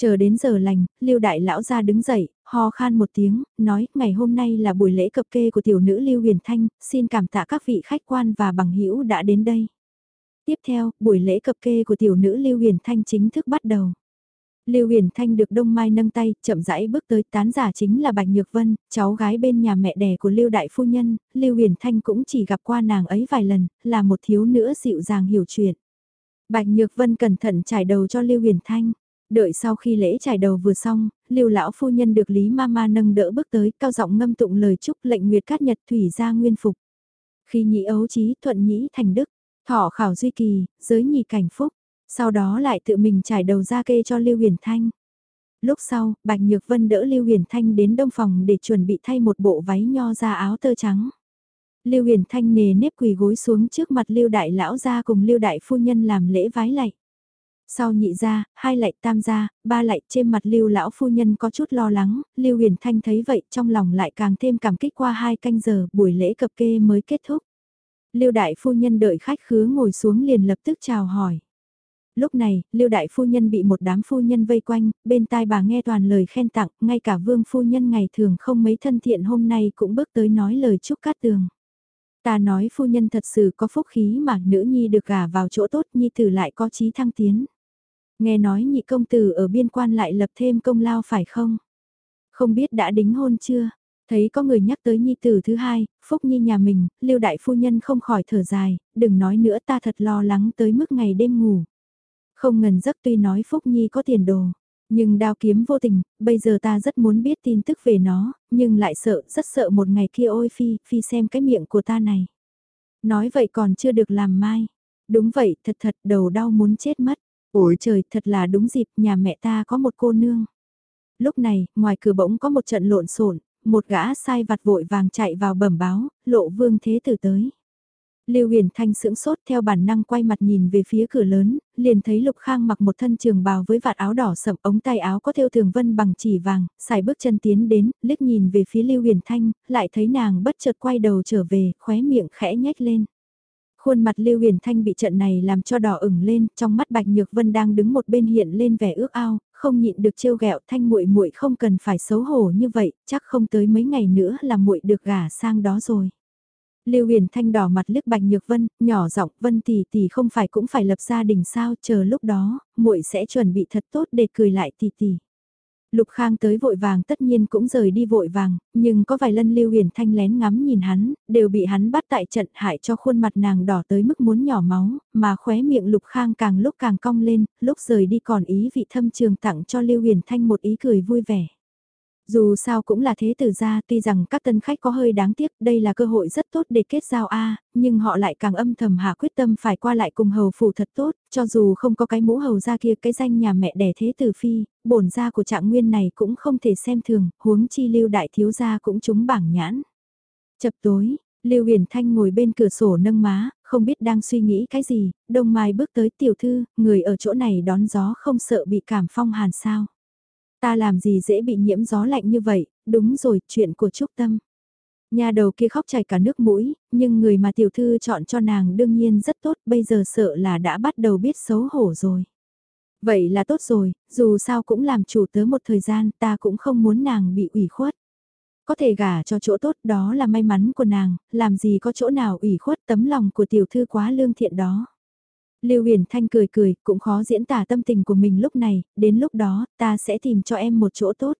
Chờ đến giờ lành, Lưu Đại Lão ra đứng dậy, ho khan một tiếng, nói, ngày hôm nay là buổi lễ cập kê của tiểu nữ Lưu Huyền Thanh, xin cảm tạ các vị khách quan và bằng hữu đã đến đây. Tiếp theo, buổi lễ cập kê của tiểu nữ Lưu Huyền Thanh chính thức bắt đầu. Lưu Huyền Thanh được Đông Mai nâng tay, chậm rãi bước tới tán giả chính là Bạch Nhược Vân, cháu gái bên nhà mẹ đẻ của Lưu Đại Phu Nhân, Lưu Huyền Thanh cũng chỉ gặp qua nàng ấy vài lần, là một thiếu nữ dịu dàng hiểu chuyện. Bạch Nhược Vân cẩn thận trải đầu cho Lưu Huyền Thanh. Đợi sau khi lễ trải đầu vừa xong, Lưu lão phu nhân được Lý Mama nâng đỡ bước tới, cao giọng ngâm tụng lời chúc lệnh nguyệt cát nhật thủy gia nguyên phục. Khi nhị ấu trí thuận nhĩ thành đức, thọ khảo duy kỳ, giới nhị cảnh phúc, sau đó lại tự mình trải đầu ra kê cho Lưu Huyền Thanh. Lúc sau, Bạch Nhược Vân đỡ Lưu Huyền Thanh đến đông phòng để chuẩn bị thay một bộ váy nho ra áo tơ trắng. Lưu Huyền Thanh nề nếp quỳ gối xuống trước mặt Lưu Đại Lão gia cùng Lưu Đại Phu Nhân làm lễ vái lạy. Sau nhị gia hai lại tam gia ba lại trên mặt lưu lão phu nhân có chút lo lắng, lưu huyền thanh thấy vậy trong lòng lại càng thêm cảm kích qua hai canh giờ buổi lễ cập kê mới kết thúc. Lưu đại phu nhân đợi khách khứa ngồi xuống liền lập tức chào hỏi. Lúc này, Lưu đại phu nhân bị một đám phu nhân vây quanh, bên tai bà nghe toàn lời khen tặng, ngay cả vương phu nhân ngày thường không mấy thân thiện hôm nay cũng bước tới nói lời chúc cát tường. Ta nói phu nhân thật sự có phúc khí mà nữ nhi được gả vào chỗ tốt nhi tử lại có trí thăng tiến. Nghe nói nhị công tử ở biên quan lại lập thêm công lao phải không? Không biết đã đính hôn chưa? Thấy có người nhắc tới nhi tử thứ hai, Phúc Nhi nhà mình, Lưu đại phu nhân không khỏi thở dài, đừng nói nữa ta thật lo lắng tới mức ngày đêm ngủ. Không ngần giấc tuy nói Phúc Nhi có tiền đồ, nhưng đao kiếm vô tình, bây giờ ta rất muốn biết tin tức về nó, nhưng lại sợ, rất sợ một ngày kia ôi phi, phi xem cái miệng của ta này. Nói vậy còn chưa được làm mai. Đúng vậy, thật thật đầu đau muốn chết mất. Ôi trời, thật là đúng dịp, nhà mẹ ta có một cô nương. Lúc này, ngoài cửa bỗng có một trận lộn xộn, một gã sai vặt vội vàng chạy vào bẩm báo, lộ vương thế tử tới. Lưu Huyền Thanh sững sốt theo bản năng quay mặt nhìn về phía cửa lớn, liền thấy Lục Khang mặc một thân trường bào với vạt áo đỏ sậm ống tay áo có thêu thường vân bằng chỉ vàng, xài bước chân tiến đến, liếc nhìn về phía Lưu Huyền Thanh, lại thấy nàng bất chợt quay đầu trở về, khóe miệng khẽ nhếch lên. Khuôn mặt Lưu Huyền Thanh bị trận này làm cho đỏ ửng lên, trong mắt Bạch Nhược Vân đang đứng một bên hiện lên vẻ ước ao, không nhịn được trêu ghẹo Thanh muội muội không cần phải xấu hổ như vậy, chắc không tới mấy ngày nữa là muội được gả sang đó rồi. Lưu Huyền Thanh đỏ mặt liếc Bạch Nhược Vân, nhỏ giọng, "Vân tỷ tỷ không phải cũng phải lập gia đình sao, chờ lúc đó, muội sẽ chuẩn bị thật tốt để cười lại tỷ tỷ." Lục Khang tới vội vàng tất nhiên cũng rời đi vội vàng, nhưng có vài lần Lưu Huyền Thanh lén ngắm nhìn hắn, đều bị hắn bắt tại trận hại cho khuôn mặt nàng đỏ tới mức muốn nhỏ máu, mà khóe miệng Lục Khang càng lúc càng cong lên, lúc rời đi còn ý vị thâm trường tặng cho Lưu Huyền Thanh một ý cười vui vẻ. Dù sao cũng là thế tử gia tuy rằng các tân khách có hơi đáng tiếc đây là cơ hội rất tốt để kết giao A, nhưng họ lại càng âm thầm hạ quyết tâm phải qua lại cùng hầu phủ thật tốt, cho dù không có cái mũ hầu gia kia cái danh nhà mẹ đẻ thế tử phi, bổn gia của trạng nguyên này cũng không thể xem thường, huống chi lưu đại thiếu gia cũng trúng bảng nhãn. Chập tối, Lưu Huyền Thanh ngồi bên cửa sổ nâng má, không biết đang suy nghĩ cái gì, đông mai bước tới tiểu thư, người ở chỗ này đón gió không sợ bị cảm phong hàn sao. Ta làm gì dễ bị nhiễm gió lạnh như vậy, đúng rồi, chuyện của Trúc Tâm. Nhà đầu kia khóc chảy cả nước mũi, nhưng người mà tiểu thư chọn cho nàng đương nhiên rất tốt, bây giờ sợ là đã bắt đầu biết xấu hổ rồi. Vậy là tốt rồi, dù sao cũng làm chủ tớ một thời gian ta cũng không muốn nàng bị ủy khuất. Có thể gả cho chỗ tốt đó là may mắn của nàng, làm gì có chỗ nào ủy khuất tấm lòng của tiểu thư quá lương thiện đó. Lưu Huyền Thanh cười cười, cũng khó diễn tả tâm tình của mình lúc này, đến lúc đó, ta sẽ tìm cho em một chỗ tốt.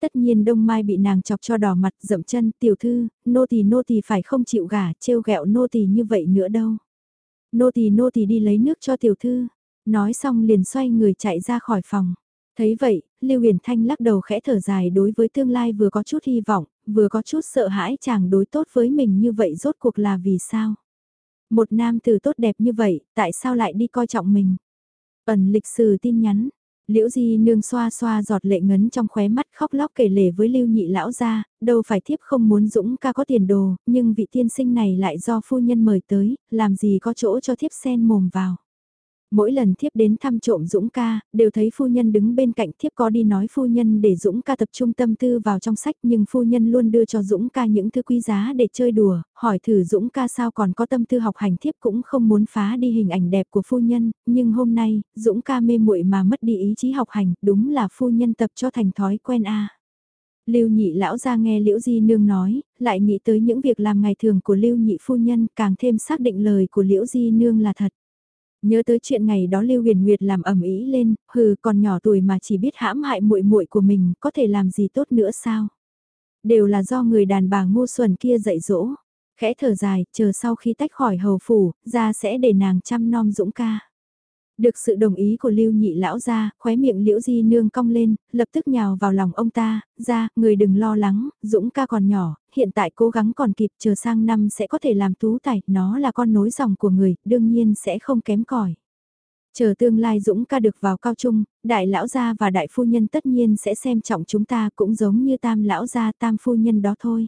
Tất nhiên Đông Mai bị nàng chọc cho đỏ mặt, dậm chân, tiểu thư, nô tỳ nô tỳ phải không chịu gả, trêu ghẹo nô tỳ như vậy nữa đâu. Nô tỳ nô tỳ đi lấy nước cho tiểu thư. Nói xong liền xoay người chạy ra khỏi phòng. Thấy vậy, Lưu Huyền Thanh lắc đầu khẽ thở dài đối với tương lai vừa có chút hy vọng, vừa có chút sợ hãi chàng đối tốt với mình như vậy rốt cuộc là vì sao? Một nam từ tốt đẹp như vậy, tại sao lại đi coi trọng mình? Ẩn lịch sử tin nhắn, Liễu Di nương xoa xoa giọt lệ ngấn trong khóe mắt khóc lóc kể lể với Lưu Nhị lão gia, đâu phải thiếp không muốn Dũng ca có tiền đồ, nhưng vị tiên sinh này lại do phu nhân mời tới, làm gì có chỗ cho thiếp sen mồm vào. Mỗi lần thiếp đến thăm trộm Dũng ca, đều thấy phu nhân đứng bên cạnh thiếp có đi nói phu nhân để Dũng ca tập trung tâm tư vào trong sách nhưng phu nhân luôn đưa cho Dũng ca những thứ quý giá để chơi đùa, hỏi thử Dũng ca sao còn có tâm tư học hành thiếp cũng không muốn phá đi hình ảnh đẹp của phu nhân, nhưng hôm nay, Dũng ca mê muội mà mất đi ý chí học hành, đúng là phu nhân tập cho thành thói quen a. Lưu nhị lão ra nghe Liễu Di Nương nói, lại nghĩ tới những việc làm ngày thường của Lưu nhị phu nhân càng thêm xác định lời của Liễu Di Nương là thật. Nhớ tới chuyện ngày đó Lưu Huyền Nguyệt làm ẩm ý lên, hừ còn nhỏ tuổi mà chỉ biết hãm hại muội muội của mình, có thể làm gì tốt nữa sao? Đều là do người đàn bà ngu xuẩn kia dạy dỗ. Khẽ thở dài, chờ sau khi tách khỏi hầu phủ, ra sẽ để nàng chăm nom dũng ca. Được sự đồng ý của Lưu Nhị lão ra, khóe miệng Liễu Di nương cong lên, lập tức nhào vào lòng ông ta, ra, người đừng lo lắng, Dũng ca còn nhỏ, hiện tại cố gắng còn kịp chờ sang năm sẽ có thể làm tú tài, nó là con nối dòng của người, đương nhiên sẽ không kém cỏi. Chờ tương lai Dũng ca được vào cao trung, đại lão gia và đại phu nhân tất nhiên sẽ xem trọng chúng ta cũng giống như tam lão gia tam phu nhân đó thôi.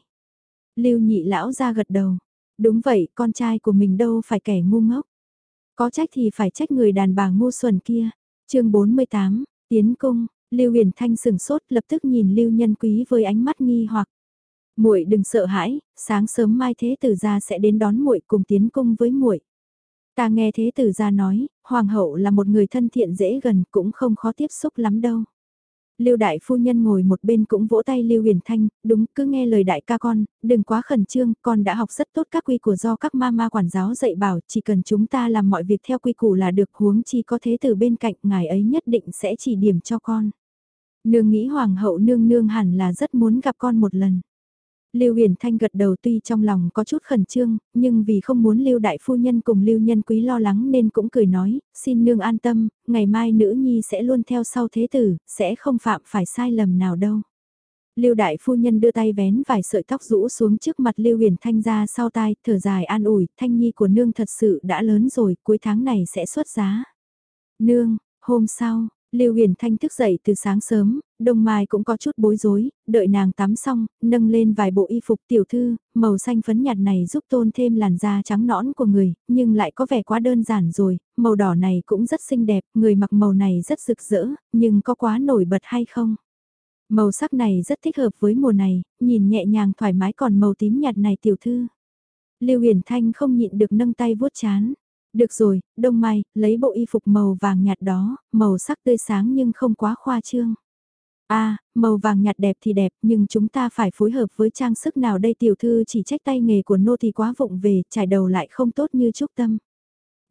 Lưu nhị lão gia gật đầu. Đúng vậy, con trai của mình đâu phải kẻ ngu ngốc. Có trách thì phải trách người đàn bà ngu xuẩn kia. chương 48, Tiến Cung, Lưu Huyền Thanh sừng sốt lập tức nhìn Lưu Nhân Quý với ánh mắt nghi hoặc. Muội đừng sợ hãi, sáng sớm mai thế tử gia sẽ đến đón muội cùng tiến cung với muội. Ta nghe thế tử gia nói, hoàng hậu là một người thân thiện dễ gần cũng không khó tiếp xúc lắm đâu. Lưu đại phu nhân ngồi một bên cũng vỗ tay Lưu Huyền Thanh, đúng cứ nghe lời đại ca con, đừng quá khẩn trương, con đã học rất tốt các quy của do các ma ma quản giáo dạy bảo, chỉ cần chúng ta làm mọi việc theo quy củ là được huống chi có thế từ bên cạnh, ngài ấy nhất định sẽ chỉ điểm cho con. Nương nghĩ hoàng hậu nương nương hẳn là rất muốn gặp con một lần. Lưu Huyền Thanh gật đầu tuy trong lòng có chút khẩn trương, nhưng vì không muốn Lưu Đại Phu Nhân cùng Lưu Nhân Quý lo lắng nên cũng cười nói, xin nương an tâm, ngày mai nữ nhi sẽ luôn theo sau thế tử, sẽ không phạm phải sai lầm nào đâu. Lưu Đại Phu Nhân đưa tay vén vài sợi tóc rũ xuống trước mặt Lưu Huyền Thanh ra sau tai, thở dài an ủi, Thanh Nhi của nương thật sự đã lớn rồi, cuối tháng này sẽ xuất giá. Nương, hôm sau, Lưu Huyền Thanh thức dậy từ sáng sớm, Đông Mai cũng có chút bối rối, đợi nàng tắm xong, nâng lên vài bộ y phục tiểu thư, màu xanh phấn nhạt này giúp tôn thêm làn da trắng nõn của người, nhưng lại có vẻ quá đơn giản rồi, màu đỏ này cũng rất xinh đẹp, người mặc màu này rất rực rỡ, nhưng có quá nổi bật hay không? Màu sắc này rất thích hợp với mùa này, nhìn nhẹ nhàng thoải mái còn màu tím nhạt này tiểu thư. Lưu Huyền Thanh không nhịn được nâng tay vuốt chán. Được rồi, đông mai, lấy bộ y phục màu vàng nhạt đó, màu sắc tươi sáng nhưng không quá khoa trương. a à, màu vàng nhạt đẹp thì đẹp nhưng chúng ta phải phối hợp với trang sức nào đây tiểu thư chỉ trách tay nghề của nô thì quá vụng về, trải đầu lại không tốt như Trúc Tâm.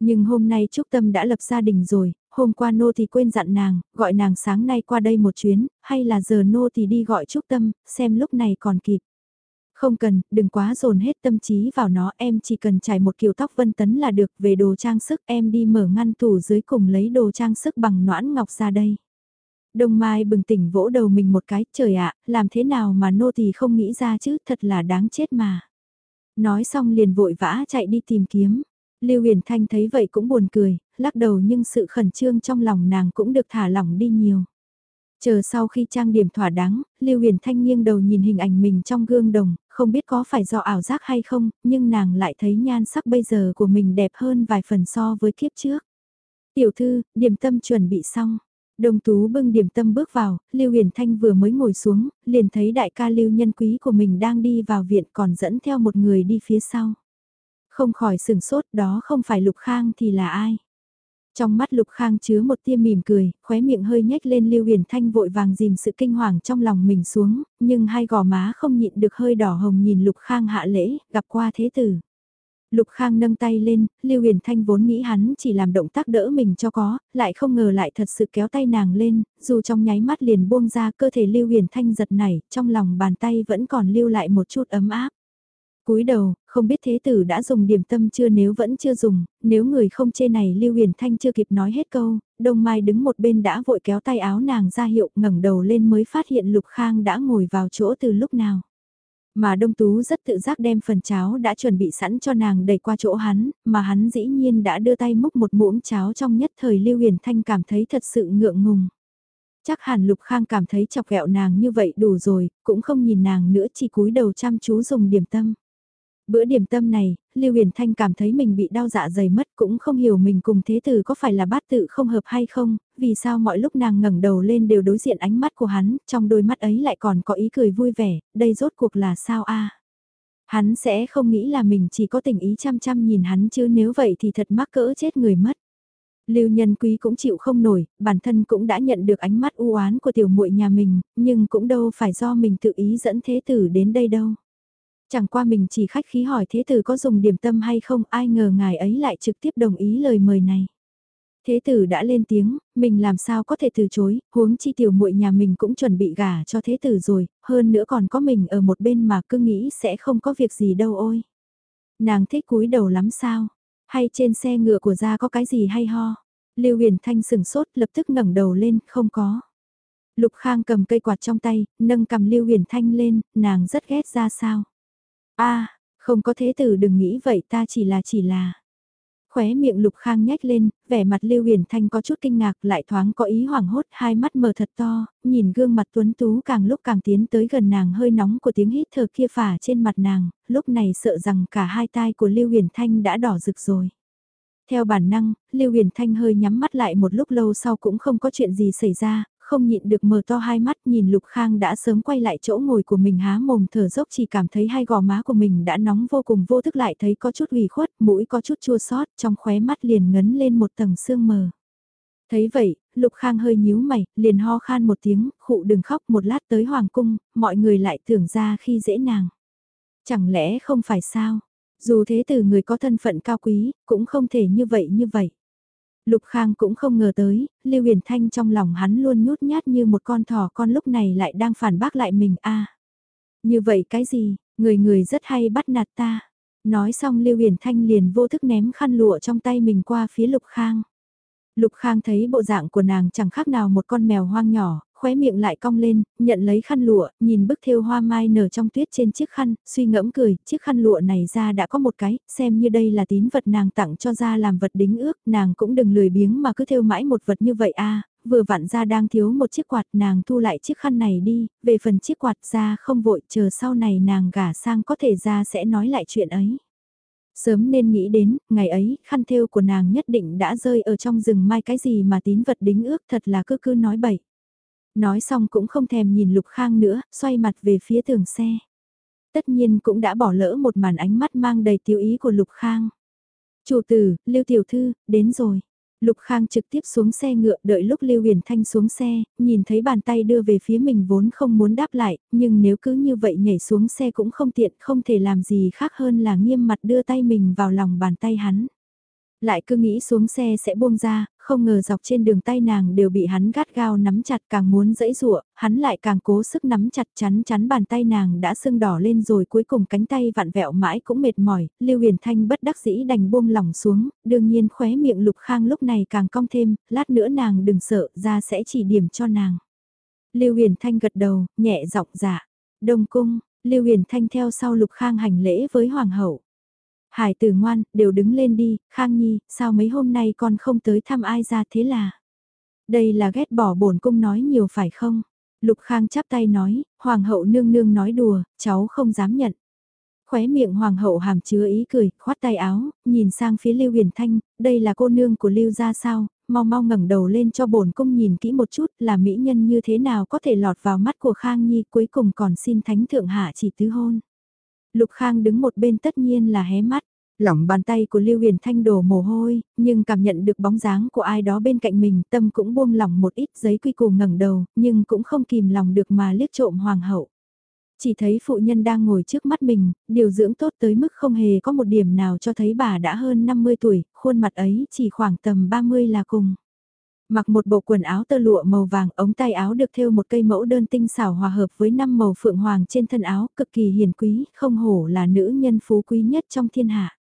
Nhưng hôm nay Trúc Tâm đã lập gia đình rồi, hôm qua nô thì quên dặn nàng, gọi nàng sáng nay qua đây một chuyến, hay là giờ nô thì đi gọi Trúc Tâm, xem lúc này còn kịp. Không cần, đừng quá dồn hết tâm trí vào nó, em chỉ cần trải một kiểu tóc vân tấn là được, về đồ trang sức em đi mở ngăn tủ dưới cùng lấy đồ trang sức bằng noãn ngọc ra đây. Đông Mai bừng tỉnh vỗ đầu mình một cái, trời ạ, làm thế nào mà nô tỳ không nghĩ ra chứ, thật là đáng chết mà. Nói xong liền vội vã chạy đi tìm kiếm. Lưu Huyền Thanh thấy vậy cũng buồn cười, lắc đầu nhưng sự khẩn trương trong lòng nàng cũng được thả lỏng đi nhiều. Chờ sau khi trang điểm thỏa đáng, Lưu Huyền Thanh nghiêng đầu nhìn hình ảnh mình trong gương đồng, không biết có phải do ảo giác hay không, nhưng nàng lại thấy nhan sắc bây giờ của mình đẹp hơn vài phần so với kiếp trước. Tiểu thư, điểm tâm chuẩn bị xong. Đồng tú bưng điểm tâm bước vào, Lưu Huyền Thanh vừa mới ngồi xuống, liền thấy đại ca Lưu Nhân Quý của mình đang đi vào viện còn dẫn theo một người đi phía sau. Không khỏi sừng sốt đó không phải Lục Khang thì là ai? Trong mắt Lục Khang chứa một tia mỉm cười, khóe miệng hơi nhếch lên Lưu Huyền Thanh vội vàng dìm sự kinh hoàng trong lòng mình xuống, nhưng hai gò má không nhịn được hơi đỏ hồng nhìn Lục Khang hạ lễ, gặp qua thế tử. Lục Khang nâng tay lên, Lưu Huyền Thanh vốn nghĩ hắn chỉ làm động tác đỡ mình cho có, lại không ngờ lại thật sự kéo tay nàng lên, dù trong nháy mắt liền buông ra cơ thể Lưu Huyền Thanh giật nảy, trong lòng bàn tay vẫn còn lưu lại một chút ấm áp cúi đầu, không biết thế tử đã dùng điểm tâm chưa nếu vẫn chưa dùng, nếu người không chê này Lưu Huyền Thanh chưa kịp nói hết câu, Đông Mai đứng một bên đã vội kéo tay áo nàng ra hiệu ngẩng đầu lên mới phát hiện Lục Khang đã ngồi vào chỗ từ lúc nào. Mà Đông Tú rất tự giác đem phần cháo đã chuẩn bị sẵn cho nàng đẩy qua chỗ hắn, mà hắn dĩ nhiên đã đưa tay múc một muỗng cháo trong nhất thời Lưu Huyền Thanh cảm thấy thật sự ngượng ngùng. Chắc hẳn Lục Khang cảm thấy chọc ghẹo nàng như vậy đủ rồi, cũng không nhìn nàng nữa chỉ cúi đầu chăm chú dùng điểm tâm. Bữa điểm tâm này, Lưu Huyền Thanh cảm thấy mình bị đau dạ dày mất cũng không hiểu mình cùng thế tử có phải là bát tự không hợp hay không, vì sao mọi lúc nàng ngẩng đầu lên đều đối diện ánh mắt của hắn, trong đôi mắt ấy lại còn có ý cười vui vẻ, đây rốt cuộc là sao a? Hắn sẽ không nghĩ là mình chỉ có tình ý chăm chăm nhìn hắn chứ nếu vậy thì thật mắc cỡ chết người mất. Lưu Nhân Quý cũng chịu không nổi, bản thân cũng đã nhận được ánh mắt u oán của tiểu muội nhà mình, nhưng cũng đâu phải do mình tự ý dẫn thế tử đến đây đâu. Chẳng qua mình chỉ khách khí hỏi thế tử có dùng điểm tâm hay không, ai ngờ ngài ấy lại trực tiếp đồng ý lời mời này. Thế tử đã lên tiếng, mình làm sao có thể từ chối, huống chi tiểu muội nhà mình cũng chuẩn bị gả cho thế tử rồi, hơn nữa còn có mình ở một bên mà cứ nghĩ sẽ không có việc gì đâu ôi. Nàng thích cúi đầu lắm sao, hay trên xe ngựa của gia có cái gì hay ho. Lưu Huyền Thanh sừng sốt lập tức ngẩng đầu lên, không có. Lục Khang cầm cây quạt trong tay, nâng cầm Lưu Huyền Thanh lên, nàng rất ghét ra sao a không có thế tử đừng nghĩ vậy ta chỉ là chỉ là. Khóe miệng Lục Khang nhếch lên, vẻ mặt Lưu Huyền Thanh có chút kinh ngạc lại thoáng có ý hoảng hốt hai mắt mờ thật to, nhìn gương mặt tuấn tú càng lúc càng tiến tới gần nàng hơi nóng của tiếng hít thở kia phả trên mặt nàng, lúc này sợ rằng cả hai tai của Lưu Huyền Thanh đã đỏ rực rồi. Theo bản năng, Lưu Huyền Thanh hơi nhắm mắt lại một lúc lâu sau cũng không có chuyện gì xảy ra, không nhịn được mở to hai mắt nhìn Lục Khang đã sớm quay lại chỗ ngồi của mình há mồm thở dốc chỉ cảm thấy hai gò má của mình đã nóng vô cùng vô thức lại thấy có chút ủy khuất, mũi có chút chua xót trong khóe mắt liền ngấn lên một tầng sương mờ. Thấy vậy, Lục Khang hơi nhíu mày, liền ho khan một tiếng, khụ đừng khóc một lát tới Hoàng Cung, mọi người lại tưởng ra khi dễ nàng. Chẳng lẽ không phải sao? Dù thế từ người có thân phận cao quý, cũng không thể như vậy như vậy. Lục Khang cũng không ngờ tới, Lưu Huyền Thanh trong lòng hắn luôn nhút nhát như một con thỏ con lúc này lại đang phản bác lại mình a Như vậy cái gì, người người rất hay bắt nạt ta. Nói xong Lưu Huyền Thanh liền vô thức ném khăn lụa trong tay mình qua phía Lục Khang. Lục Khang thấy bộ dạng của nàng chẳng khác nào một con mèo hoang nhỏ, khóe miệng lại cong lên, nhận lấy khăn lụa, nhìn bức thêu hoa mai nở trong tuyết trên chiếc khăn, suy ngẫm cười, chiếc khăn lụa này ra đã có một cái, xem như đây là tín vật nàng tặng cho ra làm vật đính ước, nàng cũng đừng lười biếng mà cứ thêu mãi một vật như vậy a vừa vặn ra đang thiếu một chiếc quạt nàng thu lại chiếc khăn này đi, về phần chiếc quạt ra không vội chờ sau này nàng gả sang có thể ra sẽ nói lại chuyện ấy. Sớm nên nghĩ đến, ngày ấy, khăn thêu của nàng nhất định đã rơi ở trong rừng mai cái gì mà tín vật đính ước thật là cứ cứ nói bậy. Nói xong cũng không thèm nhìn Lục Khang nữa, xoay mặt về phía tường xe. Tất nhiên cũng đã bỏ lỡ một màn ánh mắt mang đầy tiêu ý của Lục Khang. Chủ tử, Lưu Tiểu Thư, đến rồi. Lục Khang trực tiếp xuống xe ngựa đợi lúc Lưu Huyền Thanh xuống xe, nhìn thấy bàn tay đưa về phía mình vốn không muốn đáp lại, nhưng nếu cứ như vậy nhảy xuống xe cũng không tiện, không thể làm gì khác hơn là nghiêm mặt đưa tay mình vào lòng bàn tay hắn. Lại cứ nghĩ xuống xe sẽ buông ra, không ngờ dọc trên đường tay nàng đều bị hắn gắt gao nắm chặt càng muốn dẫy rụa, hắn lại càng cố sức nắm chặt chắn chắn bàn tay nàng đã sưng đỏ lên rồi cuối cùng cánh tay vặn vẹo mãi cũng mệt mỏi, Lưu Huyền Thanh bất đắc dĩ đành buông lỏng xuống, đương nhiên khóe miệng Lục Khang lúc này càng cong thêm, lát nữa nàng đừng sợ, ra sẽ chỉ điểm cho nàng. Lưu Huyền Thanh gật đầu, nhẹ giọng dạ, đông cung, Lưu Huyền Thanh theo sau Lục Khang hành lễ với Hoàng hậu. Hải tử ngoan, đều đứng lên đi, Khang Nhi, sao mấy hôm nay con không tới thăm ai ra thế là? Đây là ghét bỏ bổn cung nói nhiều phải không? Lục Khang chắp tay nói, Hoàng hậu nương nương nói đùa, cháu không dám nhận. Khóe miệng Hoàng hậu hàm chứa ý cười, khoát tay áo, nhìn sang phía Lưu Huyền Thanh, đây là cô nương của Lưu gia sao, mau mau ngẩng đầu lên cho bổn cung nhìn kỹ một chút là mỹ nhân như thế nào có thể lọt vào mắt của Khang Nhi cuối cùng còn xin thánh thượng hạ chỉ tứ hôn. Lục Khang đứng một bên tất nhiên là hé mắt. Lỏng bàn tay của Lưu Huyền Thanh đổ mồ hôi, nhưng cảm nhận được bóng dáng của ai đó bên cạnh mình, tâm cũng buông lỏng một ít giấy quy củ ngẩng đầu, nhưng cũng không kìm lòng được mà liếc trộm hoàng hậu. Chỉ thấy phụ nhân đang ngồi trước mắt mình, điều dưỡng tốt tới mức không hề có một điểm nào cho thấy bà đã hơn 50 tuổi, khuôn mặt ấy chỉ khoảng tầm 30 là cùng. Mặc một bộ quần áo tơ lụa màu vàng, ống tay áo được thêu một cây mẫu đơn tinh xảo hòa hợp với năm màu phượng hoàng trên thân áo, cực kỳ hiền quý, không hổ là nữ nhân phú quý nhất trong thiên hạ.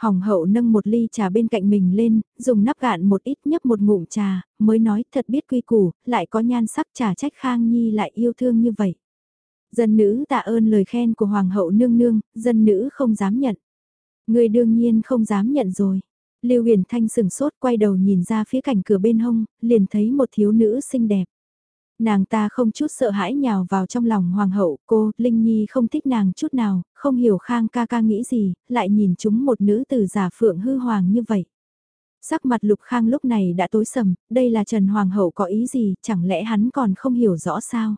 Hồng hậu nâng một ly trà bên cạnh mình lên, dùng nắp gạn một ít nhấp một ngụm trà, mới nói thật biết quy củ, lại có nhan sắc trà trách Khang Nhi lại yêu thương như vậy. Dân nữ tạ ơn lời khen của Hoàng hậu nương nương, dân nữ không dám nhận. Người đương nhiên không dám nhận rồi. Lưu Huyền Thanh sừng sốt quay đầu nhìn ra phía cảnh cửa bên hông, liền thấy một thiếu nữ xinh đẹp. Nàng ta không chút sợ hãi nhào vào trong lòng hoàng hậu, cô, Linh Nhi không thích nàng chút nào, không hiểu Khang ca ca nghĩ gì, lại nhìn chúng một nữ tử giả phượng hư hoàng như vậy. Sắc mặt Lục Khang lúc này đã tối sầm, đây là Trần Hoàng hậu có ý gì, chẳng lẽ hắn còn không hiểu rõ sao?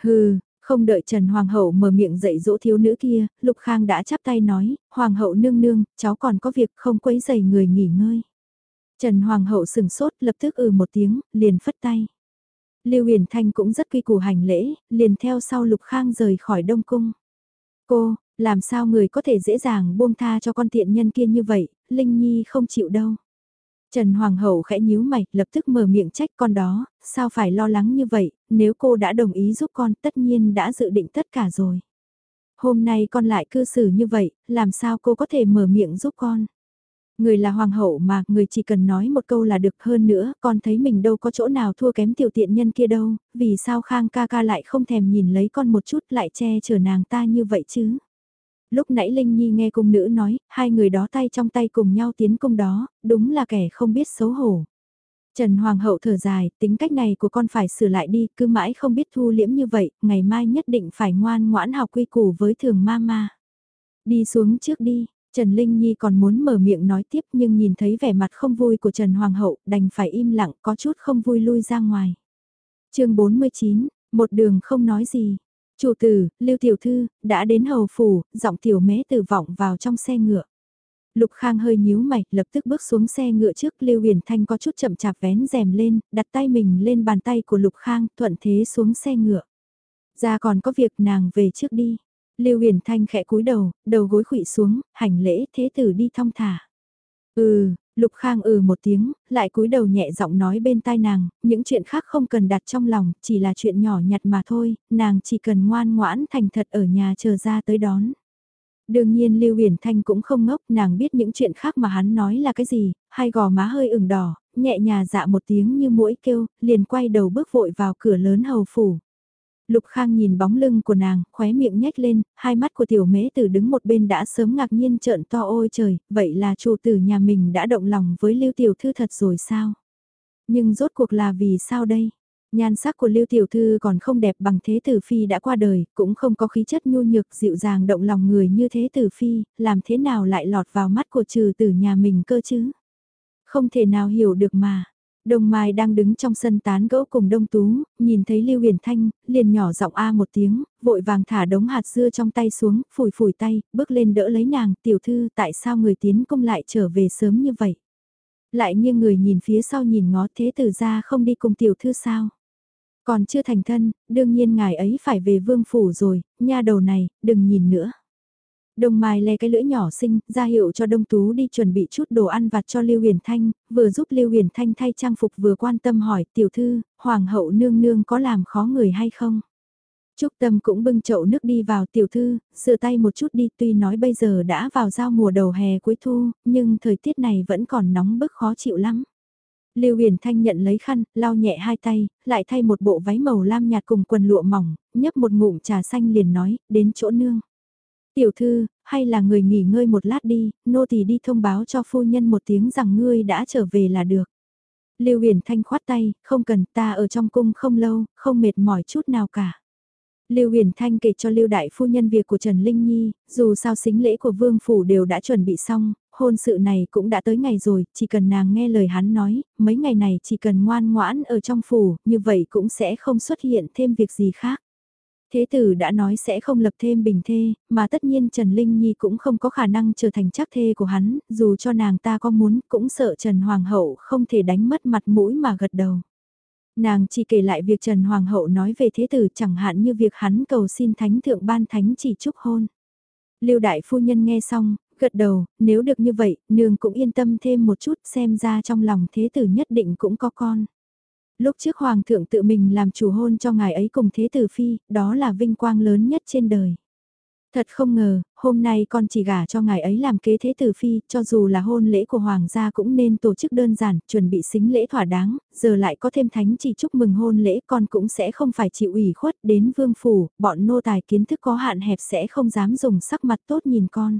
Hừ, không đợi Trần Hoàng hậu mở miệng dạy dỗ thiếu nữ kia, Lục Khang đã chắp tay nói, Hoàng hậu nương nương, cháu còn có việc không quấy giày người nghỉ ngơi. Trần Hoàng hậu sừng sốt lập tức ừ một tiếng, liền phất tay. Lưu Huyền Thanh cũng rất quy củ hành lễ, liền theo sau Lục Khang rời khỏi Đông Cung. Cô, làm sao người có thể dễ dàng buông tha cho con tiện nhân kia như vậy, Linh Nhi không chịu đâu. Trần Hoàng hậu khẽ nhíu mày, lập tức mở miệng trách con đó, sao phải lo lắng như vậy, nếu cô đã đồng ý giúp con tất nhiên đã dự định tất cả rồi. Hôm nay con lại cư xử như vậy, làm sao cô có thể mở miệng giúp con? Người là hoàng hậu mà, người chỉ cần nói một câu là được hơn nữa, con thấy mình đâu có chỗ nào thua kém tiểu tiện nhân kia đâu, vì sao Khang ca ca lại không thèm nhìn lấy con một chút lại che chở nàng ta như vậy chứ? Lúc nãy Linh Nhi nghe cung nữ nói, hai người đó tay trong tay cùng nhau tiến cung đó, đúng là kẻ không biết xấu hổ. Trần Hoàng hậu thở dài, tính cách này của con phải sửa lại đi, cứ mãi không biết thu liễm như vậy, ngày mai nhất định phải ngoan ngoãn học quy củ với thường ma ma. Đi xuống trước đi, Trần Linh Nhi còn muốn mở miệng nói tiếp nhưng nhìn thấy vẻ mặt không vui của Trần Hoàng hậu, đành phải im lặng, có chút không vui lui ra ngoài. chương 49, một đường không nói gì. Chủ tử, Lưu Tiểu Thư, đã đến hầu phủ, giọng tiểu mé tử vọng vào trong xe ngựa. Lục Khang hơi nhíu mày, lập tức bước xuống xe ngựa trước Lưu Huyền Thanh có chút chậm chạp vén rèm lên, đặt tay mình lên bàn tay của Lục Khang, thuận thế xuống xe ngựa. Ra còn có việc nàng về trước đi. Lưu Huyền Thanh khẽ cúi đầu, đầu gối khụy xuống, hành lễ thế tử đi thong thả. Ừ, Lục Khang ừ một tiếng, lại cúi đầu nhẹ giọng nói bên tai nàng, những chuyện khác không cần đặt trong lòng, chỉ là chuyện nhỏ nhặt mà thôi, nàng chỉ cần ngoan ngoãn thành thật ở nhà chờ ra tới đón. Đương nhiên Lưu Huyền Thanh cũng không ngốc, nàng biết những chuyện khác mà hắn nói là cái gì, hai gò má hơi ửng đỏ, nhẹ nhà dạ một tiếng như mũi kêu, liền quay đầu bước vội vào cửa lớn hầu phủ. Lục Khang nhìn bóng lưng của nàng, khóe miệng nhếch lên, hai mắt của tiểu mễ tử đứng một bên đã sớm ngạc nhiên trợn to ôi trời, vậy là chủ tử nhà mình đã động lòng với Lưu Tiểu Thư thật rồi sao? Nhưng rốt cuộc là vì sao đây? Nhan sắc của Lưu Tiểu Thư còn không đẹp bằng Thế Tử Phi đã qua đời, cũng không có khí chất nhu nhược dịu dàng động lòng người như Thế Tử Phi, làm thế nào lại lọt vào mắt của trừ tử nhà mình cơ chứ? Không thể nào hiểu được mà. Đông Mai đang đứng trong sân tán gẫu cùng Đông Tú, nhìn thấy Lưu Huyền Thanh, liền nhỏ giọng a một tiếng, vội vàng thả đống hạt dưa trong tay xuống, phủi phủi tay, bước lên đỡ lấy nàng, tiểu thư tại sao người tiến công lại trở về sớm như vậy? Lại nghiêng người nhìn phía sau nhìn ngó thế tử ra không đi cùng tiểu thư sao? Còn chưa thành thân, đương nhiên ngài ấy phải về vương phủ rồi, nha đầu này, đừng nhìn nữa. Đông Mai le cái lưỡi nhỏ xinh, ra hiệu cho Đông Tú đi chuẩn bị chút đồ ăn vặt cho Lưu Huyền Thanh, vừa giúp Lưu Huyền Thanh thay trang phục vừa quan tâm hỏi tiểu thư, Hoàng hậu nương nương có làm khó người hay không? Trúc Tâm cũng bưng chậu nước đi vào tiểu thư, sửa tay một chút đi tuy nói bây giờ đã vào giao mùa đầu hè cuối thu, nhưng thời tiết này vẫn còn nóng bức khó chịu lắm. Lưu Huyền Thanh nhận lấy khăn, lau nhẹ hai tay, lại thay một bộ váy màu lam nhạt cùng quần lụa mỏng, nhấp một ngụm trà xanh liền nói, đến chỗ nương. Tiểu thư, hay là người nghỉ ngơi một lát đi, nô tỳ đi thông báo cho phu nhân một tiếng rằng ngươi đã trở về là được. Lưu Huyền Thanh khoát tay, không cần ta ở trong cung không lâu, không mệt mỏi chút nào cả. Lưu Huyền Thanh kể cho Lưu Đại Phu Nhân việc của Trần Linh Nhi, dù sao xính lễ của Vương Phủ đều đã chuẩn bị xong, hôn sự này cũng đã tới ngày rồi, chỉ cần nàng nghe lời hắn nói, mấy ngày này chỉ cần ngoan ngoãn ở trong phủ, như vậy cũng sẽ không xuất hiện thêm việc gì khác. Thế tử đã nói sẽ không lập thêm bình thê, mà tất nhiên Trần Linh Nhi cũng không có khả năng trở thành chắc thê của hắn, dù cho nàng ta có muốn cũng sợ Trần Hoàng hậu không thể đánh mất mặt mũi mà gật đầu. Nàng chỉ kể lại việc Trần Hoàng hậu nói về thế tử chẳng hạn như việc hắn cầu xin thánh thượng ban thánh chỉ chúc hôn. Lưu đại phu nhân nghe xong, Gật đầu, nếu được như vậy, nương cũng yên tâm thêm một chút xem ra trong lòng thế tử nhất định cũng có con. Lúc trước hoàng thượng tự mình làm chủ hôn cho ngài ấy cùng thế tử phi, đó là vinh quang lớn nhất trên đời. Thật không ngờ, hôm nay con chỉ gả cho ngài ấy làm kế thế tử phi, cho dù là hôn lễ của hoàng gia cũng nên tổ chức đơn giản, chuẩn bị xính lễ thỏa đáng, giờ lại có thêm thánh chỉ chúc mừng hôn lễ con cũng sẽ không phải chịu ủy khuất đến vương phủ, bọn nô tài kiến thức có hạn hẹp sẽ không dám dùng sắc mặt tốt nhìn con.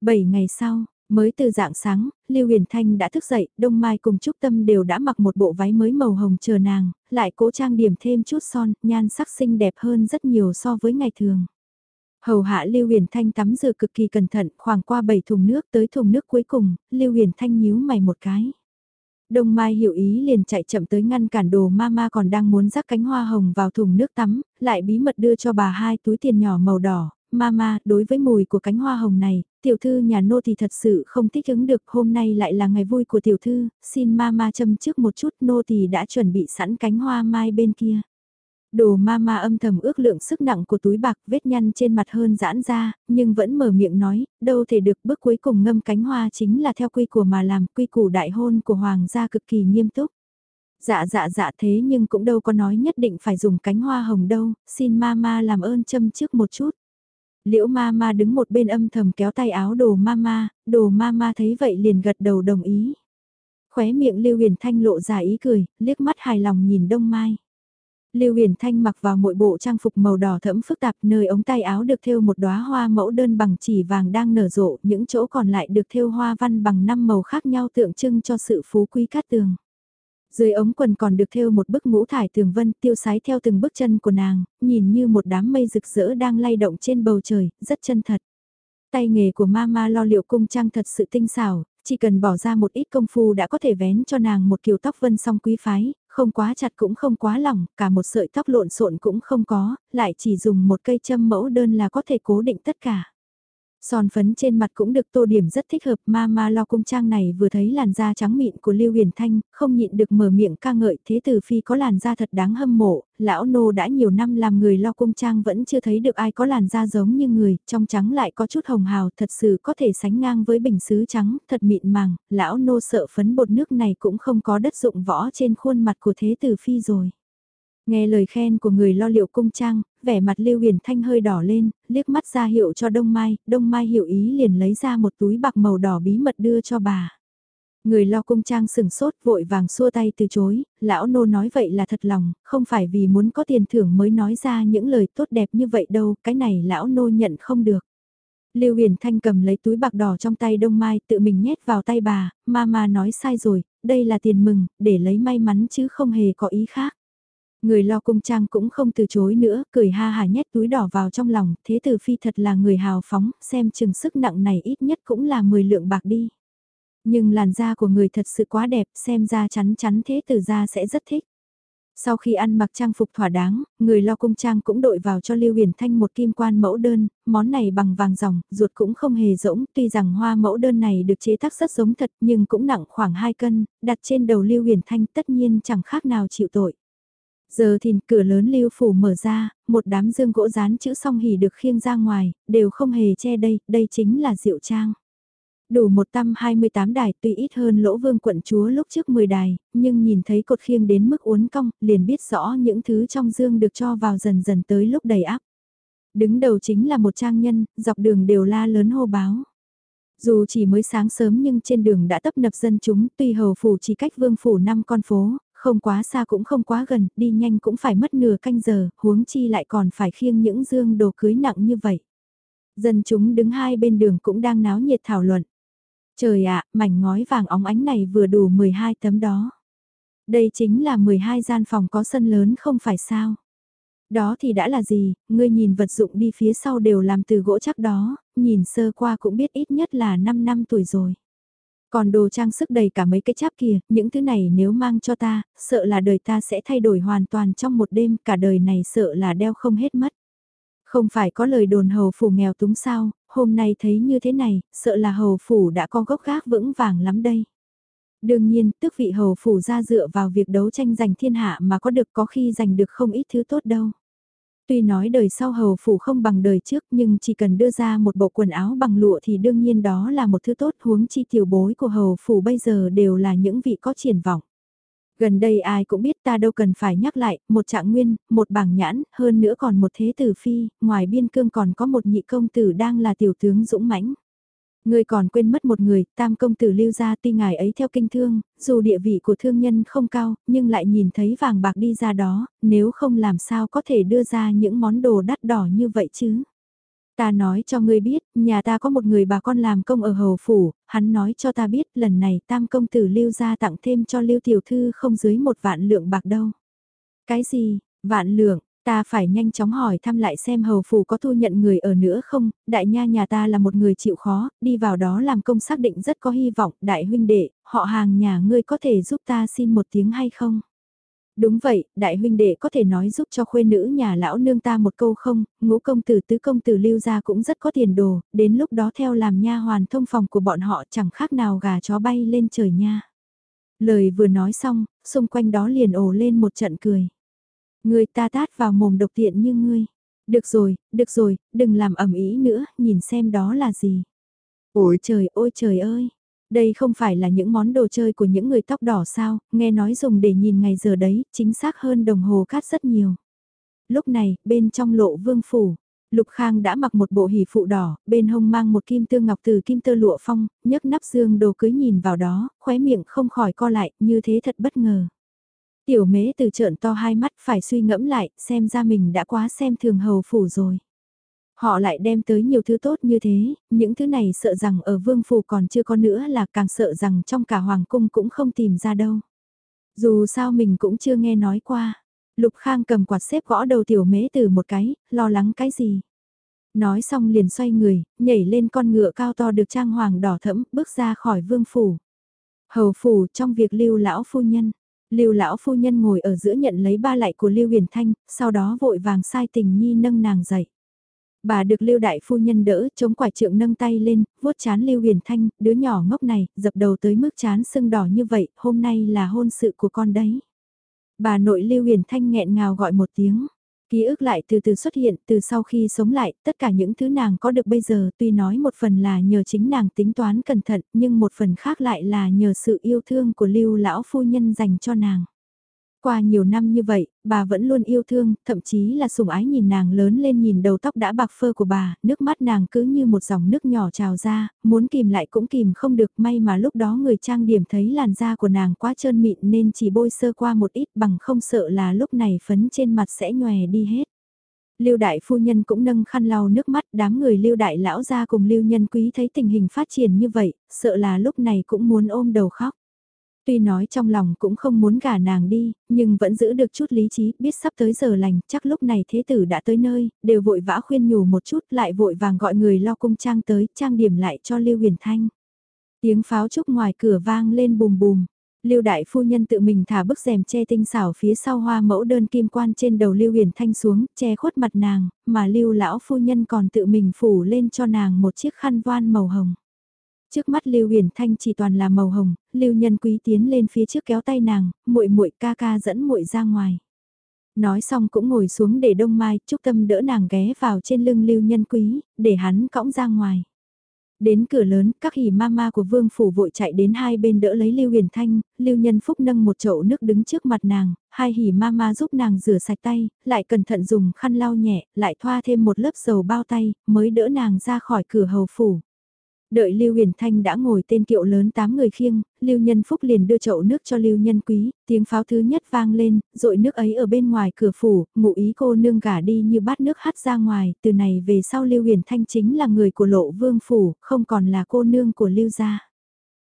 Bảy ngày sau, mới từ dạng sáng, Lưu Huyền Thanh đã thức dậy, Đông Mai cùng Trúc Tâm đều đã mặc một bộ váy mới màu hồng chờ nàng, lại cố trang điểm thêm chút son, nhan sắc xinh đẹp hơn rất nhiều so với ngày thường. Hầu hạ Lưu Huyền Thanh tắm rửa cực kỳ cẩn thận, khoảng qua 7 thùng nước tới thùng nước cuối cùng, Lưu Huyền Thanh nhíu mày một cái. Đông Mai hiểu ý liền chạy chậm tới ngăn cản đồ mama còn đang muốn rắc cánh hoa hồng vào thùng nước tắm, lại bí mật đưa cho bà hai túi tiền nhỏ màu đỏ, Mama, đối với mùi của cánh hoa hồng này, tiểu thư nhà nô thì thật sự không thích ứng được, hôm nay lại là ngày vui của tiểu thư, xin mama châm trước một chút, nô thì đã chuẩn bị sẵn cánh hoa mai bên kia. Đồ mama âm thầm ước lượng sức nặng của túi bạc vết nhăn trên mặt hơn giãn ra, nhưng vẫn mở miệng nói, đâu thể được bước cuối cùng ngâm cánh hoa chính là theo quy của mà làm, quy củ đại hôn của hoàng gia cực kỳ nghiêm túc. Dạ dạ dạ thế nhưng cũng đâu có nói nhất định phải dùng cánh hoa hồng đâu, xin mama làm ơn châm trước một chút. Liễu ma ma đứng một bên âm thầm kéo tay áo đồ ma ma, đồ ma ma thấy vậy liền gật đầu đồng ý. Khóe miệng Lưu Huyền Thanh lộ ra ý cười, liếc mắt hài lòng nhìn Đông Mai. Lưu Huyền Thanh mặc vào mỗi bộ trang phục màu đỏ thẫm phức tạp, nơi ống tay áo được thêu một đóa hoa mẫu đơn bằng chỉ vàng đang nở rộ, những chỗ còn lại được thêu hoa văn bằng năm màu khác nhau tượng trưng cho sự phú quý cát tường. Dưới ống quần còn được thêu một bức ngũ thải tường vân tiêu sái theo từng bước chân của nàng, nhìn như một đám mây rực rỡ đang lay động trên bầu trời, rất chân thật. Tay nghề của mama lo liệu cung trang thật sự tinh xảo, chỉ cần bỏ ra một ít công phu đã có thể vén cho nàng một kiểu tóc vân song quý phái, không quá chặt cũng không quá lỏng, cả một sợi tóc lộn xộn cũng không có, lại chỉ dùng một cây châm mẫu đơn là có thể cố định tất cả. Son phấn trên mặt cũng được tô điểm rất thích hợp. Ma lo cung trang này vừa thấy làn da trắng mịn của Lưu Huyền Thanh, không nhịn được mở miệng ca ngợi. Thế tử phi có làn da thật đáng hâm mộ, lão nô đã nhiều năm làm người lo cung trang vẫn chưa thấy được ai có làn da giống như người, trong trắng lại có chút hồng hào thật sự có thể sánh ngang với bình sứ trắng, thật mịn màng, lão nô sợ phấn bột nước này cũng không có đất dụng võ trên khuôn mặt của thế tử phi rồi. Nghe lời khen của người lo liệu cung trang, vẻ mặt Lưu Huyền Thanh hơi đỏ lên, liếc mắt ra hiệu cho Đông Mai, Đông Mai hiểu ý liền lấy ra một túi bạc màu đỏ bí mật đưa cho bà. Người lo cung trang sừng sốt vội vàng xua tay từ chối, lão nô nói vậy là thật lòng, không phải vì muốn có tiền thưởng mới nói ra những lời tốt đẹp như vậy đâu, cái này lão nô nhận không được. Lưu Huyền Thanh cầm lấy túi bạc đỏ trong tay Đông Mai tự mình nhét vào tay bà, mama nói sai rồi, đây là tiền mừng, để lấy may mắn chứ không hề có ý khác. Người lo cung trang cũng không từ chối nữa, cười ha hà nhét túi đỏ vào trong lòng, thế tử phi thật là người hào phóng, xem chừng sức nặng này ít nhất cũng là 10 lượng bạc đi. Nhưng làn da của người thật sự quá đẹp, xem ra chắn chắn thế tử ra sẽ rất thích. Sau khi ăn mặc trang phục thỏa đáng, người lo cung trang cũng đội vào cho Lưu Huyền Thanh một kim quan mẫu đơn, món này bằng vàng ròng, ruột cũng không hề rỗng, tuy rằng hoa mẫu đơn này được chế tác rất giống thật nhưng cũng nặng khoảng 2 cân, đặt trên đầu Lưu Huyền Thanh tất nhiên chẳng khác nào chịu tội. Giờ thì cửa lớn lưu phủ mở ra, một đám dương gỗ rán chữ song hỉ được khiêng ra ngoài, đều không hề che đây, đây chính là diệu trang. Đủ một trăm 128 đài tuy ít hơn lỗ vương quận chúa lúc trước 10 đài, nhưng nhìn thấy cột khiêng đến mức uốn cong, liền biết rõ những thứ trong dương được cho vào dần dần tới lúc đầy áp. Đứng đầu chính là một trang nhân, dọc đường đều la lớn hô báo. Dù chỉ mới sáng sớm nhưng trên đường đã tấp nập dân chúng, tuy hầu phủ chỉ cách vương phủ năm con phố, không quá xa cũng không quá gần, đi nhanh cũng phải mất nửa canh giờ, huống chi lại còn phải khiêng những dương đồ cưới nặng như vậy. Dân chúng đứng hai bên đường cũng đang náo nhiệt thảo luận. Trời ạ, mảnh ngói vàng óng ánh này vừa đủ 12 tấm đó. Đây chính là 12 gian phòng có sân lớn không phải sao. Đó thì đã là gì, ngươi nhìn vật dụng đi phía sau đều làm từ gỗ chắc đó, nhìn sơ qua cũng biết ít nhất là 5 năm tuổi rồi. Còn đồ trang sức đầy cả mấy cái cháp kia, những thứ này nếu mang cho ta, sợ là đời ta sẽ thay đổi hoàn toàn trong một đêm, cả đời này sợ là đeo không hết mất. Không phải có lời đồn hầu phủ nghèo túng sao, hôm nay thấy như thế này, sợ là hầu phủ đã có gốc gác vững vàng lắm đây. Đương nhiên, tước vị hầu phủ ra dựa vào việc đấu tranh giành thiên hạ mà có được có khi giành được không ít thứ tốt đâu. Tuy nói đời sau hầu phủ không bằng đời trước nhưng chỉ cần đưa ra một bộ quần áo bằng lụa thì đương nhiên đó là một thứ tốt huống chi tiểu bối của hầu phủ bây giờ đều là những vị có triển vọng. Gần đây ai cũng biết ta đâu cần phải nhắc lại, một trạng nguyên, một bảng nhãn, hơn nữa còn một thế tử phi, ngoài biên cương còn có một nhị công tử đang là tiểu tướng dũng mãnh. Người còn quên mất một người, tam công tử lưu ra tuy ngài ấy theo kinh thương, dù địa vị của thương nhân không cao, nhưng lại nhìn thấy vàng bạc đi ra đó, nếu không làm sao có thể đưa ra những món đồ đắt đỏ như vậy chứ. Ta nói cho ngươi biết, nhà ta có một người bà con làm công ở hầu phủ, hắn nói cho ta biết lần này tam công tử lưu ra tặng thêm cho lưu tiểu thư không dưới một vạn lượng bạc đâu. Cái gì, vạn lượng, ta phải nhanh chóng hỏi thăm lại xem hầu phủ có thu nhận người ở nữa không, đại nha nhà ta là một người chịu khó, đi vào đó làm công xác định rất có hy vọng, đại huynh đệ, họ hàng nhà ngươi có thể giúp ta xin một tiếng hay không? Đúng vậy, đại huynh đệ có thể nói giúp cho khuê nữ nhà lão nương ta một câu không, ngũ công tử tứ công tử lưu ra cũng rất có tiền đồ, đến lúc đó theo làm nha hoàn thông phòng của bọn họ chẳng khác nào gà chó bay lên trời nha. Lời vừa nói xong, xung quanh đó liền ồ lên một trận cười. Người ta tát vào mồm độc tiện như ngươi. Được rồi, được rồi, đừng làm ẩm ý nữa, nhìn xem đó là gì. Ôi trời, ôi trời ơi, đây không phải là những món đồ chơi của những người tóc đỏ sao, nghe nói dùng để nhìn ngày giờ đấy, chính xác hơn đồng hồ cát rất nhiều. Lúc này, bên trong lộ vương phủ, Lục Khang đã mặc một bộ hỷ phụ đỏ, bên hông mang một kim tương ngọc từ kim tơ lụa phong, nhấc nắp dương đồ cưới nhìn vào đó, khóe miệng không khỏi co lại, như thế thật bất ngờ. Tiểu mế từ trợn to hai mắt phải suy ngẫm lại, xem ra mình đã quá xem thường hầu phủ rồi. Họ lại đem tới nhiều thứ tốt như thế, những thứ này sợ rằng ở vương phủ còn chưa có nữa là càng sợ rằng trong cả hoàng cung cũng không tìm ra đâu. Dù sao mình cũng chưa nghe nói qua. Lục Khang cầm quạt xếp gõ đầu tiểu mễ từ một cái, lo lắng cái gì. Nói xong liền xoay người, nhảy lên con ngựa cao to được trang hoàng đỏ thẫm, bước ra khỏi vương phủ. Hầu phủ trong việc lưu lão phu nhân. Lưu lão phu nhân ngồi ở giữa nhận lấy ba lạy của Lưu Huyền Thanh, sau đó vội vàng sai tình nhi nâng nàng dậy. Bà được Lưu đại phu nhân đỡ, chống quải trượng nâng tay lên, vuốt chán Lưu Huyền Thanh, đứa nhỏ ngốc này, dập đầu tới mức chán sưng đỏ như vậy, hôm nay là hôn sự của con đấy. Bà nội Lưu Huyền Thanh nghẹn ngào gọi một tiếng. Ký ức lại từ từ xuất hiện, từ sau khi sống lại, tất cả những thứ nàng có được bây giờ tuy nói một phần là nhờ chính nàng tính toán cẩn thận, nhưng một phần khác lại là nhờ sự yêu thương của lưu lão phu nhân dành cho nàng. Qua nhiều năm như vậy, bà vẫn luôn yêu thương, thậm chí là sủng ái nhìn nàng lớn lên nhìn đầu tóc đã bạc phơ của bà, nước mắt nàng cứ như một dòng nước nhỏ trào ra, muốn kìm lại cũng kìm không được may mà lúc đó người trang điểm thấy làn da của nàng quá trơn mịn nên chỉ bôi sơ qua một ít bằng không sợ là lúc này phấn trên mặt sẽ nhòe đi hết. Lưu đại phu nhân cũng nâng khăn lau nước mắt, đám người Lưu đại lão gia cùng Lưu nhân quý thấy tình hình phát triển như vậy, sợ là lúc này cũng muốn ôm đầu khóc. Tuy nói trong lòng cũng không muốn gả nàng đi, nhưng vẫn giữ được chút lý trí, biết sắp tới giờ lành, chắc lúc này thế tử đã tới nơi, đều vội vã khuyên nhủ một chút, lại vội vàng gọi người lo cung trang tới, trang điểm lại cho Lưu Huyền Thanh. Tiếng pháo trúc ngoài cửa vang lên bùm bùm. Lưu đại phu nhân tự mình thả bức rèm che tinh xảo phía sau hoa mẫu đơn kim quan trên đầu Lưu Huyền Thanh xuống, che khuất mặt nàng, mà Lưu lão phu nhân còn tự mình phủ lên cho nàng một chiếc khăn voan màu hồng. Trước mắt Lưu Huyền Thanh chỉ toàn là màu hồng, Lưu Nhân Quý tiến lên phía trước kéo tay nàng, muội muội ca ca dẫn muội ra ngoài. Nói xong cũng ngồi xuống để Đông Mai, Trúc Tâm đỡ nàng ghé vào trên lưng Lưu Nhân Quý, để hắn cõng ra ngoài. Đến cửa lớn, các hỉ mama của vương phủ vội chạy đến hai bên đỡ lấy Lưu Huyền Thanh, Lưu Nhân Phúc nâng một chậu nước đứng trước mặt nàng, hai hỉ mama giúp nàng rửa sạch tay, lại cẩn thận dùng khăn lau nhẹ, lại thoa thêm một lớp dầu bao tay, mới đỡ nàng ra khỏi cửa hầu phủ. Đợi Lưu Huyền Thanh đã ngồi tên kiệu lớn tám người khiêng, Lưu Nhân Phúc liền đưa chậu nước cho Lưu Nhân Quý, tiếng pháo thứ nhất vang lên, rội nước ấy ở bên ngoài cửa phủ, ngụ ý cô nương gả đi như bát nước hắt ra ngoài, từ này về sau Lưu Huyền Thanh chính là người của lộ vương phủ, không còn là cô nương của Lưu gia.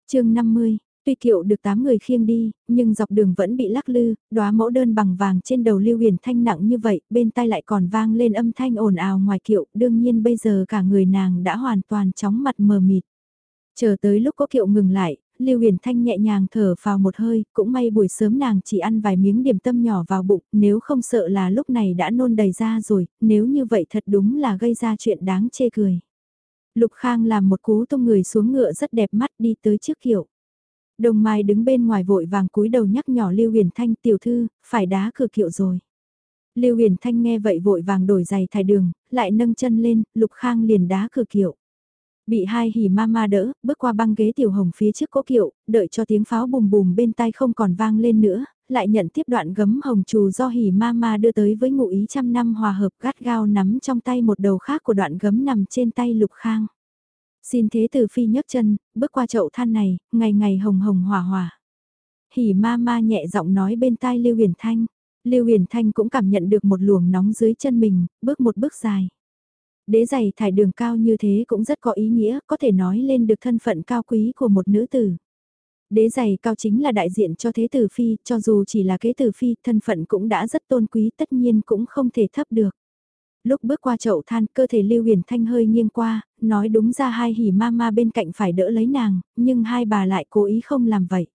chương 50 Tuy kiệu được 8 người khiêng đi, nhưng dọc đường vẫn bị lắc lư, đóa mẫu đơn bằng vàng trên đầu Lưu Huyền Thanh nặng như vậy, bên tai lại còn vang lên âm thanh ồn ào ngoài kiệu, đương nhiên bây giờ cả người nàng đã hoàn toàn chóng mặt mờ mịt. Chờ tới lúc có kiệu ngừng lại, Lưu Huyền Thanh nhẹ nhàng thở vào một hơi, cũng may buổi sớm nàng chỉ ăn vài miếng điểm tâm nhỏ vào bụng, nếu không sợ là lúc này đã nôn đầy ra rồi, nếu như vậy thật đúng là gây ra chuyện đáng chê cười. Lục Khang làm một cú tung người xuống ngựa rất đẹp mắt đi tới trước kiệu. Đồng Mai đứng bên ngoài vội vàng cúi đầu nhắc nhỏ Lưu Huyền Thanh tiểu thư, phải đá cửa kiệu rồi. Lưu Huyền Thanh nghe vậy vội vàng đổi giày thải đường, lại nâng chân lên, Lục Khang liền đá cửa kiệu. Bị hai hỉ ma ma đỡ, bước qua băng ghế tiểu hồng phía trước cỗ kiệu, đợi cho tiếng pháo bùm bùm bên tai không còn vang lên nữa, lại nhận tiếp đoạn gấm hồng trù do hỉ ma ma đưa tới với ngụ ý trăm năm hòa hợp gắt gao nắm trong tay một đầu khác của đoạn gấm nằm trên tay Lục Khang. Xin thế tử phi nhấc chân, bước qua chậu than này, ngày ngày hồng hồng hỏa hỏa. Hỉ ma ma nhẹ giọng nói bên tai Lưu Huyền Thanh. Lưu Huyền Thanh cũng cảm nhận được một luồng nóng dưới chân mình, bước một bước dài. Đế giày thải đường cao như thế cũng rất có ý nghĩa, có thể nói lên được thân phận cao quý của một nữ tử. Đế giày cao chính là đại diện cho thế tử phi, cho dù chỉ là kế tử phi, thân phận cũng đã rất tôn quý tất nhiên cũng không thể thấp được. Lúc bước qua chậu than, cơ thể Lưu Huyền Thanh hơi nghiêng qua, nói đúng ra hai hỉ ma ma bên cạnh phải đỡ lấy nàng, nhưng hai bà lại cố ý không làm vậy.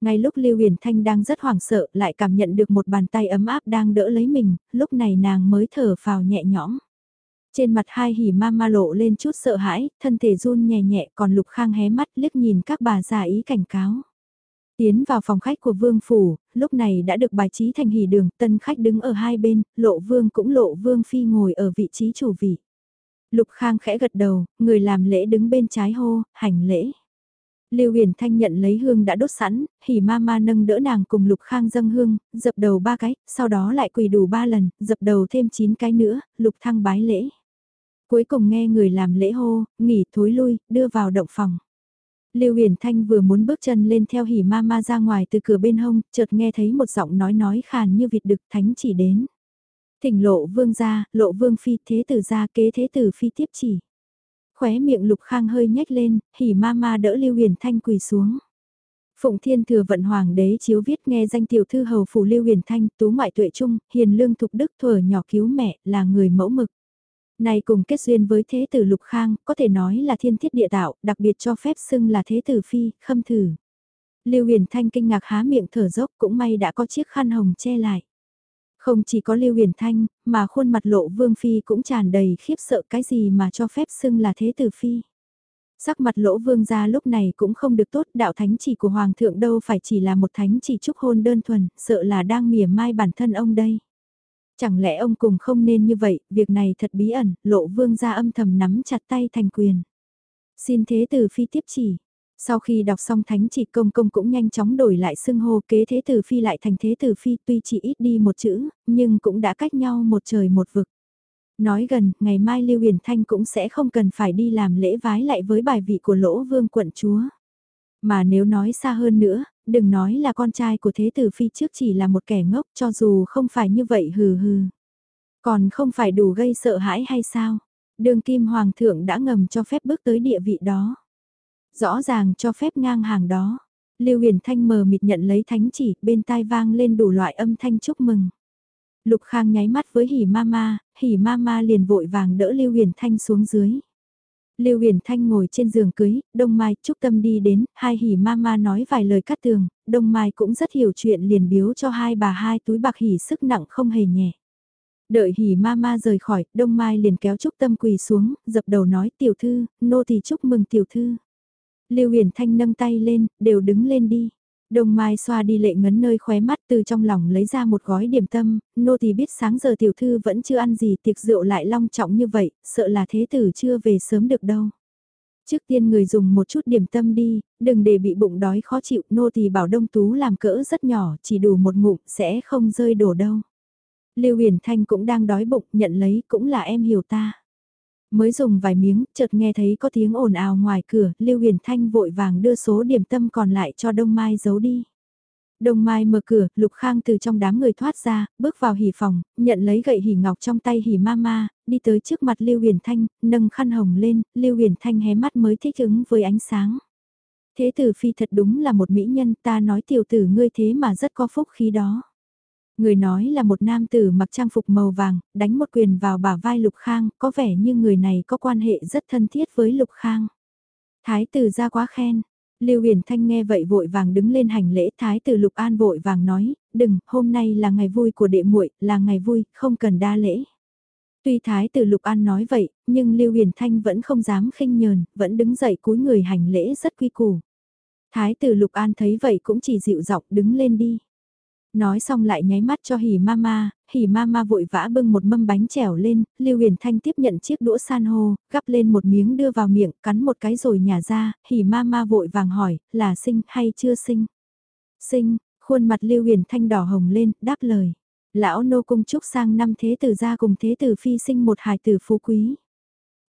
Ngay lúc Lưu Huyền Thanh đang rất hoảng sợ, lại cảm nhận được một bàn tay ấm áp đang đỡ lấy mình, lúc này nàng mới thở phào nhẹ nhõm. Trên mặt hai hỉ ma ma lộ lên chút sợ hãi, thân thể run nhẹ nhẹ còn Lục Khang hé mắt liếc nhìn các bà già ý cảnh cáo. Tiến vào phòng khách của Vương Phủ, lúc này đã được bài trí thành hỉ đường, tân khách đứng ở hai bên, lộ Vương cũng lộ Vương Phi ngồi ở vị trí chủ vị. Lục Khang khẽ gật đầu, người làm lễ đứng bên trái hô, hành lễ. Lưu Huyền Thanh nhận lấy hương đã đốt sẵn, hỉ ma ma nâng đỡ nàng cùng Lục Khang dâng hương, dập đầu ba cái, sau đó lại quỳ đủ ba lần, dập đầu thêm chín cái nữa, Lục Thăng bái lễ. Cuối cùng nghe người làm lễ hô, nghỉ thối lui, đưa vào động phòng. Lưu Huyền Thanh vừa muốn bước chân lên theo hỉ ma ma ra ngoài từ cửa bên hông, chợt nghe thấy một giọng nói nói khàn như vịt đực thánh chỉ đến. Thỉnh lộ vương gia, lộ vương phi thế tử gia kế thế tử phi tiếp chỉ. Khóe miệng lục khang hơi nhếch lên, hỉ ma ma đỡ Lưu Huyền Thanh quỳ xuống. Phụng Thiên Thừa Vận Hoàng đế chiếu viết nghe danh tiểu thư hầu phủ Lưu Huyền Thanh, tú ngoại tuệ trung, hiền lương thục đức thuở nhỏ cứu mẹ, là người mẫu mực. Này cùng kết duyên với thế tử Lục Khang, có thể nói là thiên thiết địa tạo, đặc biệt cho phép xưng là thế tử phi, khâm thử. Lưu Huyền Thanh kinh ngạc há miệng thở dốc cũng may đã có chiếc khăn hồng che lại. Không chỉ có Lưu Huyền Thanh, mà khuôn mặt lộ Vương Phi cũng tràn đầy khiếp sợ cái gì mà cho phép xưng là thế tử Phi. Sắc mặt lỗ vương gia lúc này cũng không được tốt, đạo thánh chỉ của Hoàng thượng đâu phải chỉ là một thánh chỉ chúc hôn đơn thuần, sợ là đang mỉa mai bản thân ông đây. Chẳng lẽ ông cùng không nên như vậy, việc này thật bí ẩn, lộ vương ra âm thầm nắm chặt tay thành quyền. Xin thế tử phi tiếp chỉ. Sau khi đọc xong thánh chỉ công công cũng nhanh chóng đổi lại xưng hô kế thế tử phi lại thành thế tử phi tuy chỉ ít đi một chữ, nhưng cũng đã cách nhau một trời một vực. Nói gần, ngày mai Lưu Huyền Thanh cũng sẽ không cần phải đi làm lễ vái lại với bài vị của lỗ vương quận chúa. Mà nếu nói xa hơn nữa, đừng nói là con trai của thế tử phi trước chỉ là một kẻ ngốc cho dù không phải như vậy hừ hừ. Còn không phải đủ gây sợ hãi hay sao? Đường kim hoàng thượng đã ngầm cho phép bước tới địa vị đó. Rõ ràng cho phép ngang hàng đó. Lưu Huyền Thanh mờ mịt nhận lấy thánh chỉ, bên tai vang lên đủ loại âm thanh chúc mừng. Lục Khang nháy mắt với Hỉ Mama, Hỉ Mama liền vội vàng đỡ Lưu Huyền Thanh xuống dưới. Lưu Huyền Thanh ngồi trên giường cưới, Đông Mai Trúc Tâm đi đến, hai hỉ mama nói vài lời cắt tường, Đông Mai cũng rất hiểu chuyện liền biếu cho hai bà hai túi bạc hỉ sức nặng không hề nhẹ. Đợi hỉ mama rời khỏi, Đông Mai liền kéo Trúc Tâm quỳ xuống, dập đầu nói tiểu thư, nô thì chúc mừng tiểu thư. Lưu Huyền Thanh nâng tay lên, đều đứng lên đi. Đông Mai xoa đi lệ ngấn nơi khóe mắt từ trong lòng lấy ra một gói điểm tâm, nô thì biết sáng giờ tiểu thư vẫn chưa ăn gì tiệc rượu lại long trọng như vậy, sợ là thế tử chưa về sớm được đâu. Trước tiên người dùng một chút điểm tâm đi, đừng để bị bụng đói khó chịu, nô thì bảo Đông Tú làm cỡ rất nhỏ, chỉ đủ một ngụm sẽ không rơi đổ đâu. Lưu Huyền Thanh cũng đang đói bụng, nhận lấy cũng là em hiểu ta. Mới dùng vài miếng, chợt nghe thấy có tiếng ồn ào ngoài cửa, Lưu Huyền Thanh vội vàng đưa số điểm tâm còn lại cho Đông Mai giấu đi. Đông Mai mở cửa, Lục Khang từ trong đám người thoát ra, bước vào hỉ phòng, nhận lấy gậy hỉ ngọc trong tay hỉ mama, đi tới trước mặt Lưu Huyền Thanh, nâng khăn hồng lên, Lưu Huyền Thanh hé mắt mới thích ứng với ánh sáng. Thế tử phi thật đúng là một mỹ nhân ta nói tiểu tử ngươi thế mà rất có phúc khí đó. Người nói là một nam tử mặc trang phục màu vàng, đánh một quyền vào bả vai Lục Khang, có vẻ như người này có quan hệ rất thân thiết với Lục Khang. Thái tử ra quá khen. Lưu Huyền Thanh nghe vậy vội vàng đứng lên hành lễ Thái tử Lục An vội vàng nói, đừng, hôm nay là ngày vui của đệ muội, là ngày vui, không cần đa lễ. Tuy Thái tử Lục An nói vậy, nhưng Lưu Huyền Thanh vẫn không dám khinh nhờn, vẫn đứng dậy cúi người hành lễ rất quy củ. Thái tử Lục An thấy vậy cũng chỉ dịu giọng đứng lên đi. Nói xong lại nháy mắt cho hỉ mama, hỉ mama vội vã bưng một mâm bánh trèo lên, Lưu Huyền Thanh tiếp nhận chiếc đũa san hô, gắp lên một miếng đưa vào miệng, cắn một cái rồi nhả ra, hỉ mama vội vàng hỏi, là sinh hay chưa sinh? Sinh, khuôn mặt Lưu Huyền Thanh đỏ hồng lên, đáp lời. Lão nô cung chúc sang năm thế tử gia cùng thế tử phi sinh một hài tử phú quý.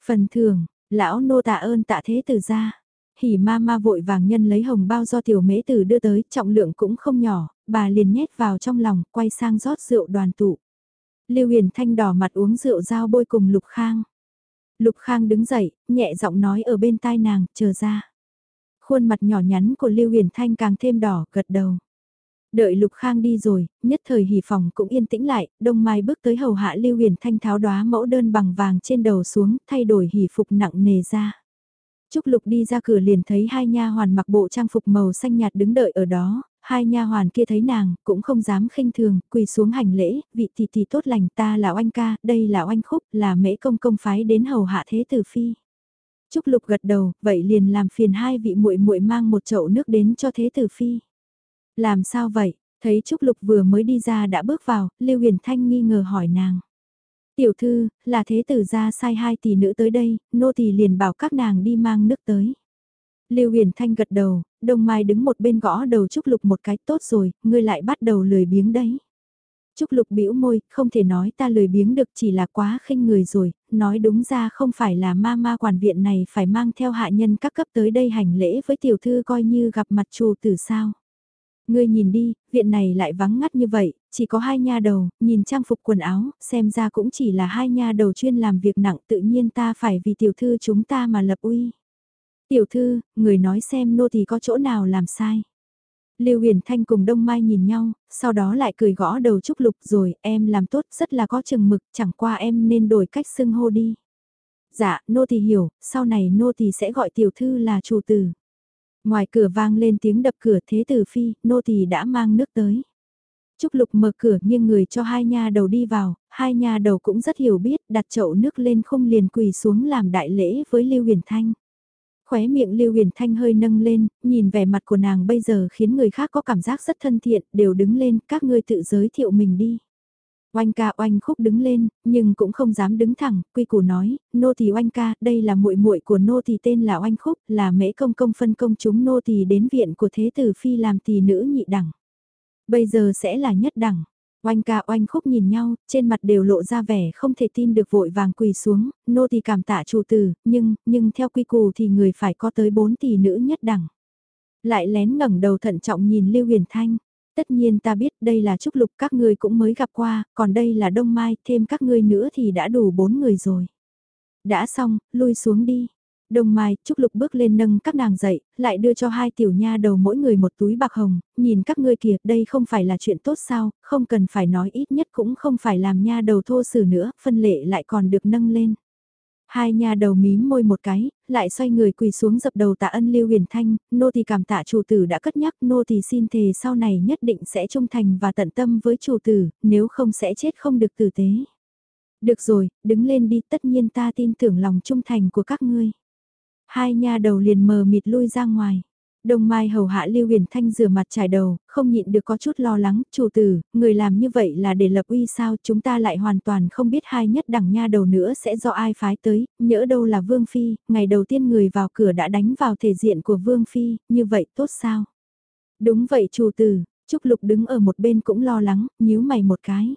Phần thưởng, lão nô tạ ơn tạ thế tử gia hỉ ma ma vội vàng nhân lấy hồng bao do tiểu mễ tử đưa tới, trọng lượng cũng không nhỏ, bà liền nhét vào trong lòng, quay sang rót rượu đoàn tụ. Lưu Huyền Thanh đỏ mặt uống rượu dao bôi cùng Lục Khang. Lục Khang đứng dậy, nhẹ giọng nói ở bên tai nàng, chờ ra. Khuôn mặt nhỏ nhắn của Lưu Huyền Thanh càng thêm đỏ, gật đầu. Đợi Lục Khang đi rồi, nhất thời hỉ phòng cũng yên tĩnh lại, Đông Mai bước tới hầu hạ Lưu Huyền Thanh tháo đóa mẫu đơn bằng vàng trên đầu xuống, thay đổi hỉ phục nặng nề ra. Trúc Lục đi ra cửa liền thấy hai nha hoàn mặc bộ trang phục màu xanh nhạt đứng đợi ở đó, hai nha hoàn kia thấy nàng, cũng không dám khinh thường, quỳ xuống hành lễ, vị tỷ tỷ tốt lành ta là oanh ca, đây là oanh khúc, là mễ công công phái đến hầu hạ thế tử phi. Trúc Lục gật đầu, vậy liền làm phiền hai vị muội muội mang một chậu nước đến cho thế tử phi. Làm sao vậy? Thấy Trúc Lục vừa mới đi ra đã bước vào, Lưu Huyền Thanh nghi ngờ hỏi nàng. Tiểu thư, là thế tử ra sai hai tỷ nữ tới đây, nô tỳ liền bảo các nàng đi mang nước tới. Lưu Huyền Thanh gật đầu, Đông Mai đứng một bên gõ đầu Trúc Lục một cái tốt rồi, ngươi lại bắt đầu lười biếng đấy. Trúc Lục bĩu môi, không thể nói ta lười biếng được chỉ là quá khinh người rồi, nói đúng ra không phải là ma ma quản viện này phải mang theo hạ nhân các cấp tới đây hành lễ với tiểu thư coi như gặp mặt chủ tử sao. Ngươi nhìn đi, viện này lại vắng ngắt như vậy, chỉ có hai nha đầu, nhìn trang phục quần áo, xem ra cũng chỉ là hai nha đầu chuyên làm việc nặng tự nhiên ta phải vì tiểu thư chúng ta mà lập uy. Tiểu thư, người nói xem nô thì có chỗ nào làm sai. Lưu Huyền Thanh cùng Đông Mai nhìn nhau, sau đó lại cười gõ đầu Trúc Lục rồi, em làm tốt rất là có chừng mực, chẳng qua em nên đổi cách xưng hô đi. Dạ, nô thì hiểu, sau này nô thì sẽ gọi tiểu thư là chủ tử. Ngoài cửa vang lên tiếng đập cửa thế tử phi, nô tỳ đã mang nước tới. Trúc Lục mở cửa nghiêng người cho hai nha đầu đi vào, hai nha đầu cũng rất hiểu biết, đặt chậu nước lên không liền quỳ xuống làm đại lễ với Lưu Huyền Thanh. Khóe miệng Lưu Huyền Thanh hơi nâng lên, nhìn vẻ mặt của nàng bây giờ khiến người khác có cảm giác rất thân thiện, đều đứng lên, các ngươi tự giới thiệu mình đi. Oanh ca oanh khúc đứng lên, nhưng cũng không dám đứng thẳng, quy củ nói, nô tỳ oanh ca, đây là muội muội của nô tỳ tên là oanh khúc, là mễ công công phân công chúng nô tỳ đến viện của thế tử phi làm tỳ nữ nhị đẳng. Bây giờ sẽ là nhất đẳng. Oanh ca oanh khúc nhìn nhau, trên mặt đều lộ ra vẻ không thể tin được vội vàng quỳ xuống, nô tỳ cảm tạ chủ tử, nhưng, nhưng theo quy củ thì người phải có tới bốn tỷ nữ nhất đẳng. Lại lén ngẩng đầu thận trọng nhìn Lưu Huyền Thanh, tất nhiên ta biết đây là Trúc Lục các ngươi cũng mới gặp qua, còn đây là Đông Mai, thêm các ngươi nữa thì đã đủ bốn người rồi. Đã xong, lui xuống đi. Đông Mai, Trúc Lục bước lên nâng các nàng dậy, lại đưa cho hai tiểu nha đầu mỗi người một túi bạc hồng, nhìn các ngươi kìa, đây không phải là chuyện tốt sao, không cần phải nói ít nhất cũng không phải làm nha đầu thô sử nữa, phân lệ lại còn được nâng lên. Hai nhà đầu mím môi một cái, lại xoay người quỳ xuống dập đầu tạ ân Lưu Huyền Thanh, nô tỳ cảm tạ chủ tử đã cất nhắc, nô tỳ xin thề sau này nhất định sẽ trung thành và tận tâm với chủ tử, nếu không sẽ chết không được tử tế. Được rồi, đứng lên đi, tất nhiên ta tin tưởng lòng trung thành của các ngươi. Hai nhà đầu liền mờ mịt lui ra ngoài. Đông Mai hầu hạ Lưu Huyền Thanh rửa mặt trải đầu, không nhịn được có chút lo lắng, chủ tử, người làm như vậy là để lập uy sao, chúng ta lại hoàn toàn không biết hai nhất đẳng nha đầu nữa sẽ do ai phái tới, nhỡ đâu là Vương Phi, ngày đầu tiên người vào cửa đã đánh vào thể diện của Vương Phi, như vậy tốt sao? Đúng vậy chủ tử, Trúc Lục đứng ở một bên cũng lo lắng, nhíu mày một cái.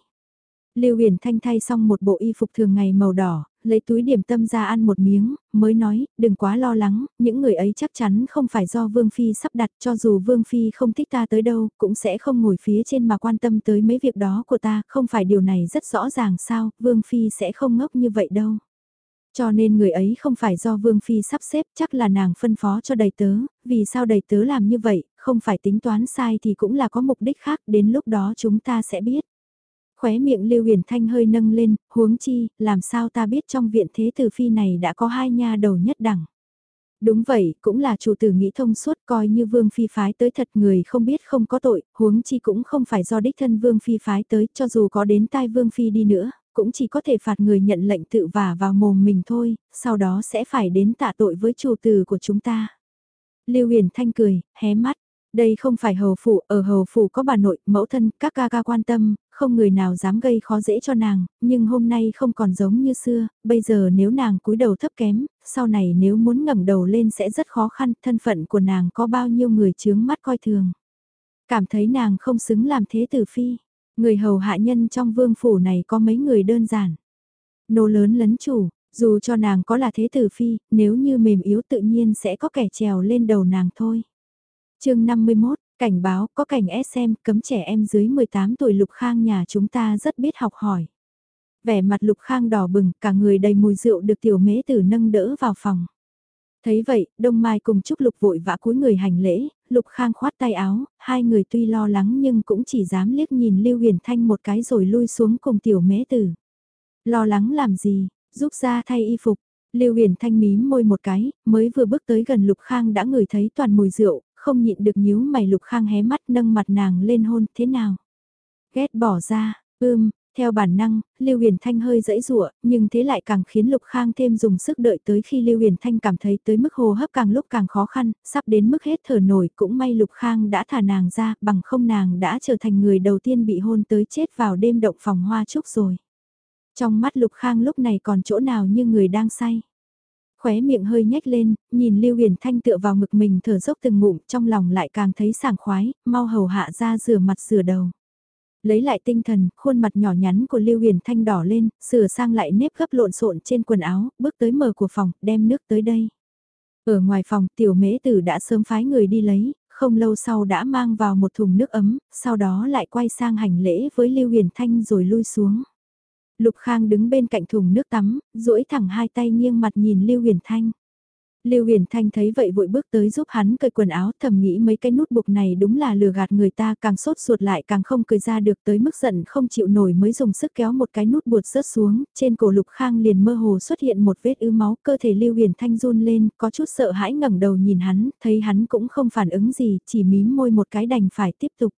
Lưu Huyền Thanh thay xong một bộ y phục thường ngày màu đỏ, lấy túi điểm tâm ra ăn một miếng, mới nói, đừng quá lo lắng, những người ấy chắc chắn không phải do Vương Phi sắp đặt cho dù Vương Phi không thích ta tới đâu, cũng sẽ không ngồi phía trên mà quan tâm tới mấy việc đó của ta, không phải điều này rất rõ ràng sao, Vương Phi sẽ không ngốc như vậy đâu. Cho nên người ấy không phải do Vương Phi sắp xếp, chắc là nàng phân phó cho đầy tớ, vì sao đầy tớ làm như vậy, không phải tính toán sai thì cũng là có mục đích khác, đến lúc đó chúng ta sẽ biết. Khóe miệng Lưu Huyền Thanh hơi nâng lên, huống chi, làm sao ta biết trong viện thế tử phi này đã có hai nha đầu nhất đẳng. Đúng vậy, cũng là chủ tử nghĩ thông suốt coi như vương phi phái tới thật người không biết không có tội, huống chi cũng không phải do đích thân vương phi phái tới, cho dù có đến tai vương phi đi nữa, cũng chỉ có thể phạt người nhận lệnh tự vả vào mồm mình thôi, sau đó sẽ phải đến tạ tội với chủ tử của chúng ta. Lưu Huyền Thanh cười, hé mắt, Đây không phải hầu phủ, ở hầu phủ có bà nội, mẫu thân, các ca ca quan tâm, không người nào dám gây khó dễ cho nàng, nhưng hôm nay không còn giống như xưa, bây giờ nếu nàng cúi đầu thấp kém, sau này nếu muốn ngẩng đầu lên sẽ rất khó khăn, thân phận của nàng có bao nhiêu người chướng mắt coi thường. Cảm thấy nàng không xứng làm thế tử phi, người hầu hạ nhân trong vương phủ này có mấy người đơn giản. Nô lớn lấn chủ, dù cho nàng có là thế tử phi, nếu như mềm yếu tự nhiên sẽ có kẻ trèo lên đầu nàng thôi. chương 51, cảnh báo có cảnh SM cấm trẻ em dưới 18 tuổi Lục Khang nhà chúng ta rất biết học hỏi. Vẻ mặt Lục Khang đỏ bừng, cả người đầy mùi rượu được tiểu mế tử nâng đỡ vào phòng. Thấy vậy, Đông Mai cùng Trúc Lục vội vã cúi người hành lễ, Lục Khang khoát tay áo, hai người tuy lo lắng nhưng cũng chỉ dám liếc nhìn Lưu Huyền Thanh một cái rồi lui xuống cùng tiểu mễ tử. Lo lắng làm gì, giúp ra thay y phục. Lưu Huyền Thanh mím môi một cái, mới vừa bước tới gần Lục Khang đã ngửi thấy toàn mùi rượu, không nhịn được nhíu mày Lục Khang hé mắt nâng mặt nàng lên hôn, thế nào? Ghét bỏ ra, ưm, theo bản năng, Lưu Huyền Thanh hơi dẫy dụa, nhưng thế lại càng khiến Lục Khang thêm dùng sức đợi tới khi Lưu Huyền Thanh cảm thấy tới mức hô hấp càng lúc càng khó khăn, sắp đến mức hết thở nổi cũng may Lục Khang đã thả nàng ra, bằng không nàng đã trở thành người đầu tiên bị hôn tới chết vào đêm động phòng hoa trúc rồi. Trong mắt Lục Khang lúc này còn chỗ nào như người đang say. Khóe miệng hơi nhếch lên, nhìn Lưu Huyền Thanh tựa vào ngực mình thở dốc từng ngụm, trong lòng lại càng thấy sảng khoái, mau hầu hạ ra rửa mặt rửa đầu. Lấy lại tinh thần, khuôn mặt nhỏ nhắn của Lưu Huyền Thanh đỏ lên, sửa sang lại nếp gấp lộn xộn trên quần áo, bước tới mở của phòng, đem nước tới đây. Ở ngoài phòng, tiểu mễ tử đã sớm phái người đi lấy, không lâu sau đã mang vào một thùng nước ấm, sau đó lại quay sang hành lễ với Lưu Huyền Thanh rồi lui xuống. Lục Khang đứng bên cạnh thùng nước tắm, duỗi thẳng hai tay nghiêng mặt nhìn Lưu Huyền Thanh. Lưu Huyền Thanh thấy vậy vội bước tới giúp hắn cởi quần áo thầm nghĩ mấy cái nút buộc này đúng là lừa gạt người ta càng sốt ruột lại càng không cười ra được tới mức giận không chịu nổi mới dùng sức kéo một cái nút buộc rớt xuống, trên cổ Lục Khang liền mơ hồ xuất hiện một vết ứ máu cơ thể Lưu Huyền Thanh run lên, có chút sợ hãi ngẩng đầu nhìn hắn, thấy hắn cũng không phản ứng gì, chỉ mím môi một cái đành phải tiếp tục.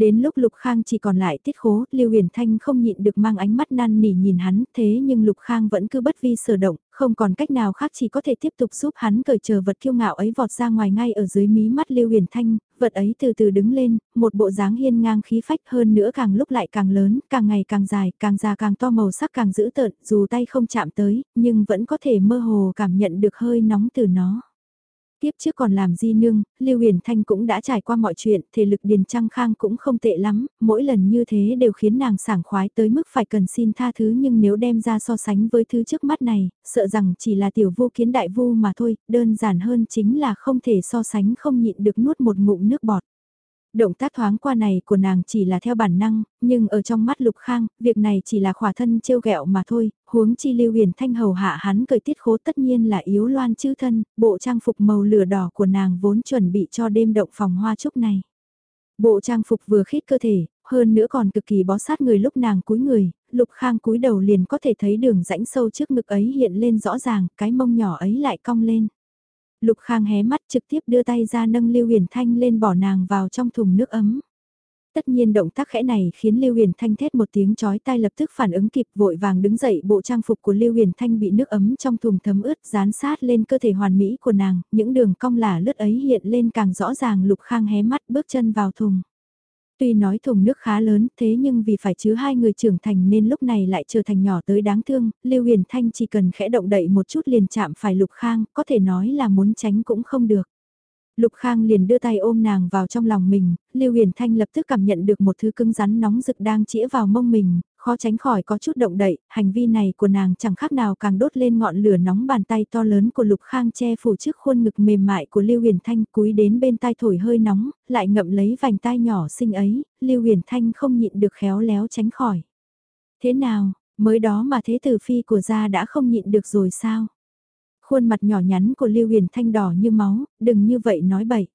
Đến lúc Lục Khang chỉ còn lại tiết khố, Lưu Huyền Thanh không nhịn được mang ánh mắt năn nỉ nhìn hắn, thế nhưng Lục Khang vẫn cứ bất vi sở động, không còn cách nào khác chỉ có thể tiếp tục giúp hắn cởi chờ vật kiêu ngạo ấy vọt ra ngoài ngay ở dưới mí mắt Lưu Huyền Thanh, vật ấy từ từ đứng lên, một bộ dáng hiên ngang khí phách hơn nữa càng lúc lại càng lớn, càng ngày càng dài, càng già càng to màu sắc càng dữ tợn, dù tay không chạm tới, nhưng vẫn có thể mơ hồ cảm nhận được hơi nóng từ nó. Tiếp trước còn làm di nương, Lưu Huyền Thanh cũng đã trải qua mọi chuyện, thể lực Điền Trăng Khang cũng không tệ lắm, mỗi lần như thế đều khiến nàng sảng khoái tới mức phải cần xin tha thứ nhưng nếu đem ra so sánh với thứ trước mắt này, sợ rằng chỉ là tiểu vu kiến đại vu mà thôi, đơn giản hơn chính là không thể so sánh không nhịn được nuốt một ngụm nước bọt. Động tác thoáng qua này của nàng chỉ là theo bản năng, nhưng ở trong mắt Lục Khang, việc này chỉ là khỏa thân trêu ghẹo mà thôi, huống chi lưu huyền thanh hầu hạ hắn cởi tiết khố tất nhiên là yếu loan chữ thân, bộ trang phục màu lửa đỏ của nàng vốn chuẩn bị cho đêm động phòng hoa trúc này. Bộ trang phục vừa khít cơ thể, hơn nữa còn cực kỳ bó sát người lúc nàng cúi người, lục khang cúi đầu liền có thể thấy đường rãnh sâu trước ngực ấy hiện lên rõ ràng, cái mông nhỏ ấy lại cong lên. Lục Khang hé mắt trực tiếp đưa tay ra nâng Lưu Huyền Thanh lên bỏ nàng vào trong thùng nước ấm. Tất nhiên động tác khẽ này khiến Lưu Huyền Thanh thét một tiếng chói tai lập tức phản ứng kịp vội vàng đứng dậy bộ trang phục của Lưu Huyền Thanh bị nước ấm trong thùng thấm ướt dán sát lên cơ thể hoàn mỹ của nàng, những đường cong lả lướt ấy hiện lên càng rõ ràng Lục Khang hé mắt bước chân vào thùng. Tuy nói thùng nước khá lớn thế nhưng vì phải chứa hai người trưởng thành nên lúc này lại trở thành nhỏ tới đáng thương, Lưu Huyền Thanh chỉ cần khẽ động đậy một chút liền chạm phải Lục Khang, có thể nói là muốn tránh cũng không được. Lục Khang liền đưa tay ôm nàng vào trong lòng mình, Lưu Huyền Thanh lập tức cảm nhận được một thứ cứng rắn nóng rực đang chĩa vào mông mình, khó tránh khỏi có chút động đậy, hành vi này của nàng chẳng khác nào càng đốt lên ngọn lửa nóng bàn tay to lớn của Lục Khang che phủ trước khuôn ngực mềm mại của Lưu Huyền Thanh cúi đến bên tai thổi hơi nóng, lại ngậm lấy vành tai nhỏ xinh ấy, Lưu Huyền Thanh không nhịn được khéo léo tránh khỏi. Thế nào, mới đó mà thế tử phi của gia đã không nhịn được rồi sao? Khuôn mặt nhỏ nhắn của Lưu Huyền Thanh đỏ như máu, đừng như vậy nói bậy.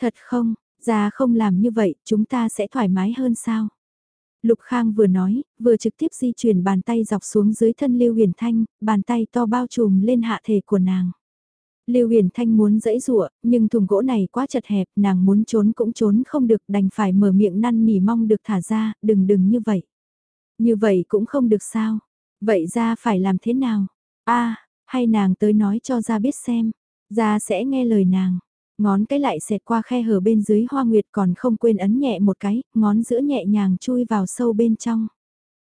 Thật không, gia không làm như vậy, chúng ta sẽ thoải mái hơn sao? Lục Khang vừa nói, vừa trực tiếp di chuyển bàn tay dọc xuống dưới thân Lưu Huyền Thanh, bàn tay to bao trùm lên hạ thể của nàng. Lưu Huyền Thanh muốn dẫy rụa, nhưng thùng gỗ này quá chật hẹp, nàng muốn trốn cũng trốn không được, đành phải mở miệng năn nỉ mong được thả ra, đừng đừng như vậy. Như vậy cũng không được sao? Vậy ra phải làm thế nào? a hay nàng tới nói cho ra biết xem, ra sẽ nghe lời nàng. Ngón cái lại xẹt qua khe hở bên dưới hoa nguyệt còn không quên ấn nhẹ một cái, ngón giữa nhẹ nhàng chui vào sâu bên trong.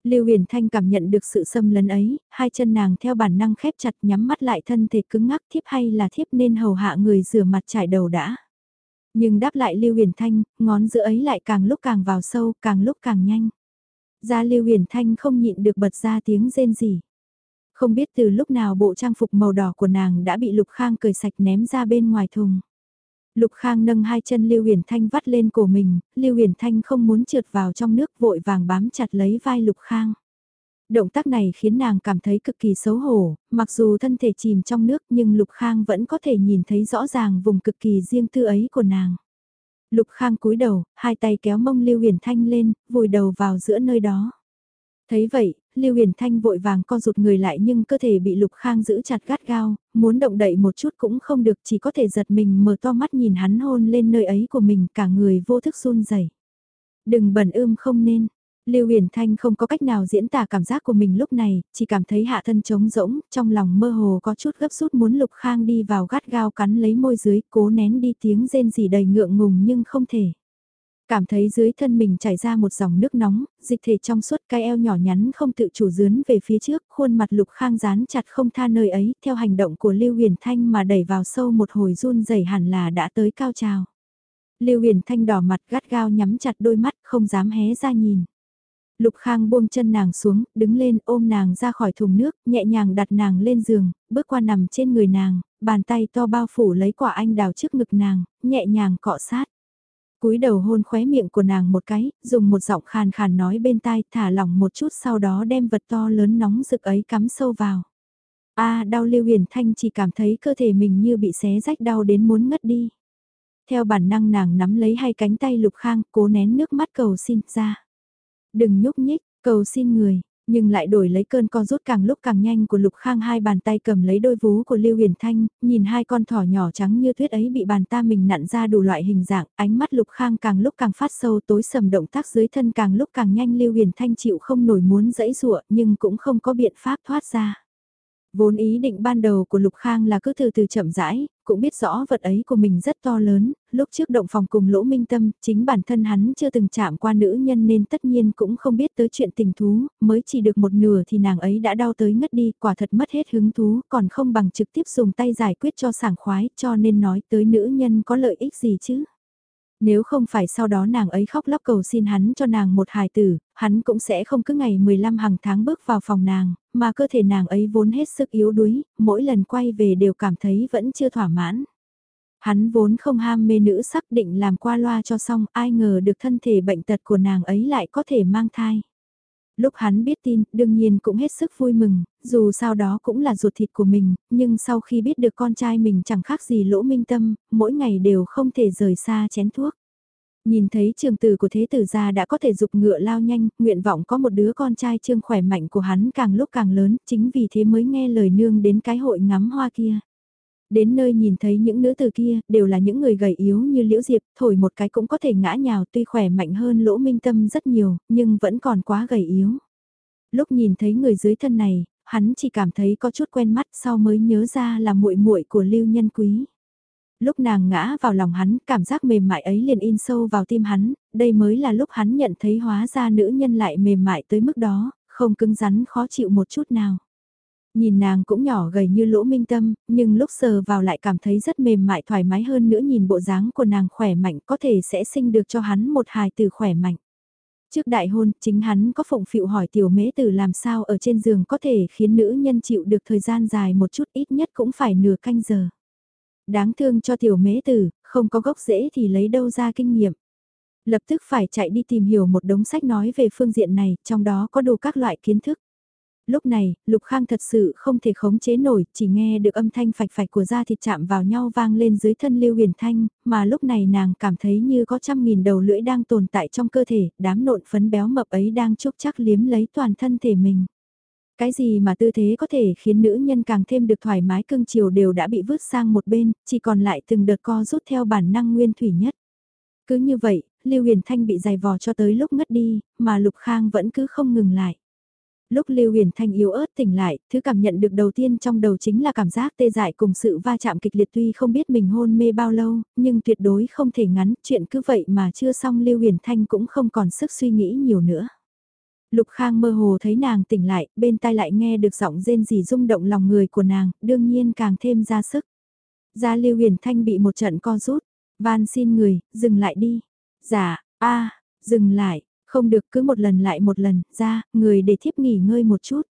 Lưu Huyền Thanh cảm nhận được sự xâm lấn ấy, hai chân nàng theo bản năng khép chặt nhắm mắt lại thân thể cứng ngắc thiếp hay là thiếp nên hầu hạ người rửa mặt trải đầu đã. Nhưng đáp lại Lưu Huyền Thanh, ngón giữa ấy lại càng lúc càng vào sâu, càng lúc càng nhanh. Ra Lưu Huyền Thanh không nhịn được bật ra tiếng rên rỉ. Không biết từ lúc nào bộ trang phục màu đỏ của nàng đã bị Lục Khang cởi sạch ném ra bên ngoài thùng. Lục Khang nâng hai chân Lưu Huyền Thanh vắt lên cổ mình, Lưu Huyền Thanh không muốn trượt vào trong nước vội vàng bám chặt lấy vai Lục Khang. Động tác này khiến nàng cảm thấy cực kỳ xấu hổ, mặc dù thân thể chìm trong nước nhưng Lục Khang vẫn có thể nhìn thấy rõ ràng vùng cực kỳ riêng tư ấy của nàng. Lục Khang cúi đầu, hai tay kéo mông Lưu Huyền Thanh lên, vùi đầu vào giữa nơi đó. Thấy vậy, Lưu Huyền Thanh vội vàng co rụt người lại nhưng cơ thể bị Lục Khang giữ chặt gắt gao, muốn động đậy một chút cũng không được chỉ có thể giật mình mở to mắt nhìn hắn hôn lên nơi ấy của mình cả người vô thức run rẩy. Đừng bẩn ươm không nên. Lưu Huyền Thanh không có cách nào diễn tả cảm giác của mình lúc này, chỉ cảm thấy hạ thân trống rỗng, trong lòng mơ hồ có chút gấp rút muốn Lục Khang đi vào gắt gao cắn lấy môi dưới, cố nén đi tiếng rên rỉ đầy ngượng ngùng nhưng không thể. Cảm thấy dưới thân mình chảy ra một dòng nước nóng, dịch thể trong suốt cái eo nhỏ nhắn không tự chủ dướn về phía trước, khuôn mặt lục khang dán chặt không tha nơi ấy, theo hành động của Lưu Huyền Thanh mà đẩy vào sâu một hồi run rẩy hẳn là đã tới cao trào. Lưu Huyền Thanh đỏ mặt gắt gao nhắm chặt đôi mắt không dám hé ra nhìn. Lục Khang buông chân nàng xuống, đứng lên ôm nàng ra khỏi thùng nước, nhẹ nhàng đặt nàng lên giường, bước qua nằm trên người nàng, bàn tay to bao phủ lấy quả anh đào trước ngực nàng, nhẹ nhàng cọ sát cúi đầu hôn khóe miệng của nàng một cái, dùng một giọng khàn khàn nói bên tai thả lỏng một chút sau đó đem vật to lớn nóng rực ấy cắm sâu vào. a đau lưu huyền thanh chỉ cảm thấy cơ thể mình như bị xé rách đau đến muốn ngất đi. Theo bản năng nàng nắm lấy hai cánh tay lục khang cố nén nước mắt cầu xin ra. Đừng nhúc nhích, cầu xin người, nhưng lại đổi lấy cơn co rút càng lúc càng nhanh của Lục Khang hai bàn tay cầm lấy đôi vú của Lưu Huyền Thanh, nhìn hai con thỏ nhỏ trắng như tuyết ấy bị bàn ta mình nặn ra đủ loại hình dạng, ánh mắt Lục Khang càng lúc càng phát sâu tối sầm động tác dưới thân càng lúc càng nhanh Lưu Huyền Thanh chịu không nổi muốn dẫy dụa nhưng cũng không có biện pháp thoát ra. Vốn ý định ban đầu của Lục Khang là cứ từ từ chậm rãi, cũng biết rõ vật ấy của mình rất to lớn, lúc trước động phòng cùng lỗ minh tâm, chính bản thân hắn chưa từng chạm qua nữ nhân nên tất nhiên cũng không biết tới chuyện tình thú, mới chỉ được một nửa thì nàng ấy đã đau tới ngất đi, quả thật mất hết hứng thú, còn không bằng trực tiếp dùng tay giải quyết cho sảng khoái, cho nên nói tới nữ nhân có lợi ích gì chứ. Nếu không phải sau đó nàng ấy khóc lóc cầu xin hắn cho nàng một hài tử, hắn cũng sẽ không cứ ngày 15 hàng tháng bước vào phòng nàng, mà cơ thể nàng ấy vốn hết sức yếu đuối, mỗi lần quay về đều cảm thấy vẫn chưa thỏa mãn. Hắn vốn không ham mê nữ sắc định làm qua loa cho xong, ai ngờ được thân thể bệnh tật của nàng ấy lại có thể mang thai. Lúc hắn biết tin, đương nhiên cũng hết sức vui mừng, dù sao đó cũng là ruột thịt của mình, nhưng sau khi biết được con trai mình chẳng khác gì lỗ minh tâm, mỗi ngày đều không thể rời xa chén thuốc. Nhìn thấy trường tử của thế tử gia đã có thể dục ngựa lao nhanh, nguyện vọng có một đứa con trai trương khỏe mạnh của hắn càng lúc càng lớn, chính vì thế mới nghe lời nương đến cái hội ngắm hoa kia. Đến nơi nhìn thấy những nữ tử kia, đều là những người gầy yếu như Liễu Diệp, thổi một cái cũng có thể ngã nhào tuy khỏe mạnh hơn lỗ minh tâm rất nhiều, nhưng vẫn còn quá gầy yếu. Lúc nhìn thấy người dưới thân này, hắn chỉ cảm thấy có chút quen mắt sau mới nhớ ra là muội muội của Lưu Nhân Quý. Lúc nàng ngã vào lòng hắn, cảm giác mềm mại ấy liền in sâu vào tim hắn, đây mới là lúc hắn nhận thấy hóa ra nữ nhân lại mềm mại tới mức đó, không cứng rắn khó chịu một chút nào. Nhìn nàng cũng nhỏ gầy như lỗ minh tâm, nhưng lúc sờ vào lại cảm thấy rất mềm mại thoải mái hơn nữa nhìn bộ dáng của nàng khỏe mạnh có thể sẽ sinh được cho hắn một hài từ khỏe mạnh. Trước đại hôn, chính hắn có phụng phịu hỏi tiểu mễ tử làm sao ở trên giường có thể khiến nữ nhân chịu được thời gian dài một chút ít nhất cũng phải nửa canh giờ. Đáng thương cho tiểu mễ tử, không có gốc rễ thì lấy đâu ra kinh nghiệm. Lập tức phải chạy đi tìm hiểu một đống sách nói về phương diện này, trong đó có đủ các loại kiến thức lúc này, Lục Khang thật sự không thể khống chế nổi, chỉ nghe được âm thanh phạch phạch của da thịt chạm vào nhau vang lên dưới thân Lưu Huyền Thanh, mà lúc này nàng cảm thấy như có trăm nghìn đầu lưỡi đang tồn tại trong cơ thể, đám nộn phấn béo mập ấy đang chúc chắc liếm lấy toàn thân thể mình. Cái gì mà tư thế có thể khiến nữ nhân càng thêm được thoải mái cưng chiều đều đã bị vứt sang một bên, chỉ còn lại từng đợt co rút theo bản năng nguyên thủy nhất. Cứ như vậy, Lưu Huyền Thanh bị dày vò cho tới lúc ngất đi, mà Lục Khang vẫn cứ không ngừng lại. Lúc Lưu Huyền Thanh yếu ớt tỉnh lại, thứ cảm nhận được đầu tiên trong đầu chính là cảm giác tê dại cùng sự va chạm kịch liệt tuy không biết mình hôn mê bao lâu, nhưng tuyệt đối không thể ngắn, chuyện cứ vậy mà chưa xong Lưu Huyền Thanh cũng không còn sức suy nghĩ nhiều nữa. Lục Khang mơ hồ thấy nàng tỉnh lại, bên tai lại nghe được giọng rên rỉ rung động lòng người của nàng, đương nhiên càng thêm ra sức. Gia Lưu Huyền Thanh bị một trận co rút, van xin người, dừng lại đi. Dạ, a dừng lại, không được cứ một lần lại một lần, ra, người để thiếp nghỉ ngơi một chút.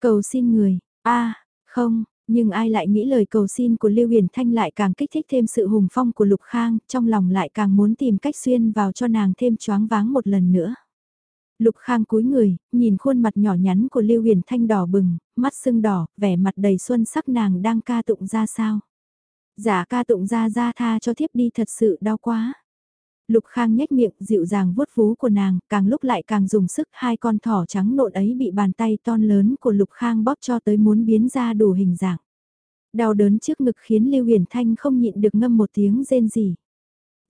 Cầu xin người, a không, nhưng ai lại nghĩ lời cầu xin của Lưu Huyền Thanh lại càng kích thích thêm sự hùng phong của Lục Khang, trong lòng lại càng muốn tìm cách xuyên vào cho nàng thêm choáng váng một lần nữa. Lục Khang cúi người, nhìn khuôn mặt nhỏ nhắn của Lưu Huyền Thanh đỏ bừng, mắt sưng đỏ, vẻ mặt đầy xuân sắc nàng đang ca tụng ra sao. Giả ca tụng ra ra tha cho thiếp đi thật sự đau quá. Lục Khang nhếch miệng dịu dàng vuốt vú của nàng, càng lúc lại càng dùng sức hai con thỏ trắng nộn ấy bị bàn tay ton lớn của Lục Khang bóp cho tới muốn biến ra đủ hình dạng. Đau đớn trước ngực khiến Lưu Huyền Thanh không nhịn được ngâm một tiếng rên rỉ.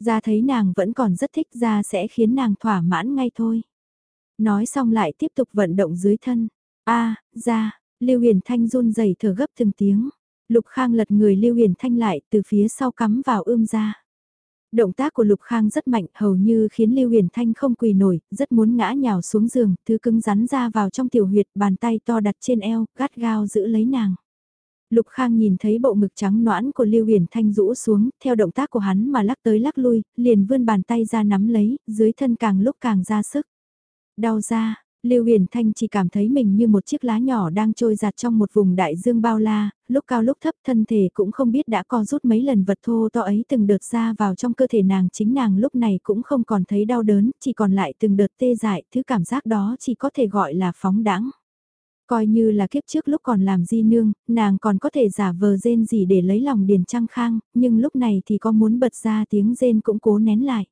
Ra thấy nàng vẫn còn rất thích ra sẽ khiến nàng thỏa mãn ngay thôi. Nói xong lại tiếp tục vận động dưới thân. a ra, Lưu Huyền Thanh run rẩy thở gấp từng tiếng. Lục Khang lật người Lưu Huyền Thanh lại từ phía sau cắm vào ươm ra. Động tác của Lục Khang rất mạnh, hầu như khiến Lưu Huyền Thanh không quỳ nổi, rất muốn ngã nhào xuống giường, thứ cứng rắn ra vào trong tiểu huyệt, bàn tay to đặt trên eo, gắt gao giữ lấy nàng. Lục Khang nhìn thấy bộ ngực trắng noãn của Lưu Huyền Thanh rũ xuống, theo động tác của hắn mà lắc tới lắc lui, liền vươn bàn tay ra nắm lấy, dưới thân càng lúc càng ra sức. Đau ra, Lưu Huyền Thanh chỉ cảm thấy mình như một chiếc lá nhỏ đang trôi giạt trong một vùng đại dương bao la, lúc cao lúc thấp thân thể cũng không biết đã co rút mấy lần vật thô to ấy từng đợt ra vào trong cơ thể nàng chính nàng lúc này cũng không còn thấy đau đớn, chỉ còn lại từng đợt tê dại, thứ cảm giác đó chỉ có thể gọi là phóng đãng. Coi như là kiếp trước lúc còn làm di nương, nàng còn có thể giả vờ rên gì để lấy lòng Điền Trăng Khang, nhưng lúc này thì có muốn bật ra tiếng rên cũng cố nén lại.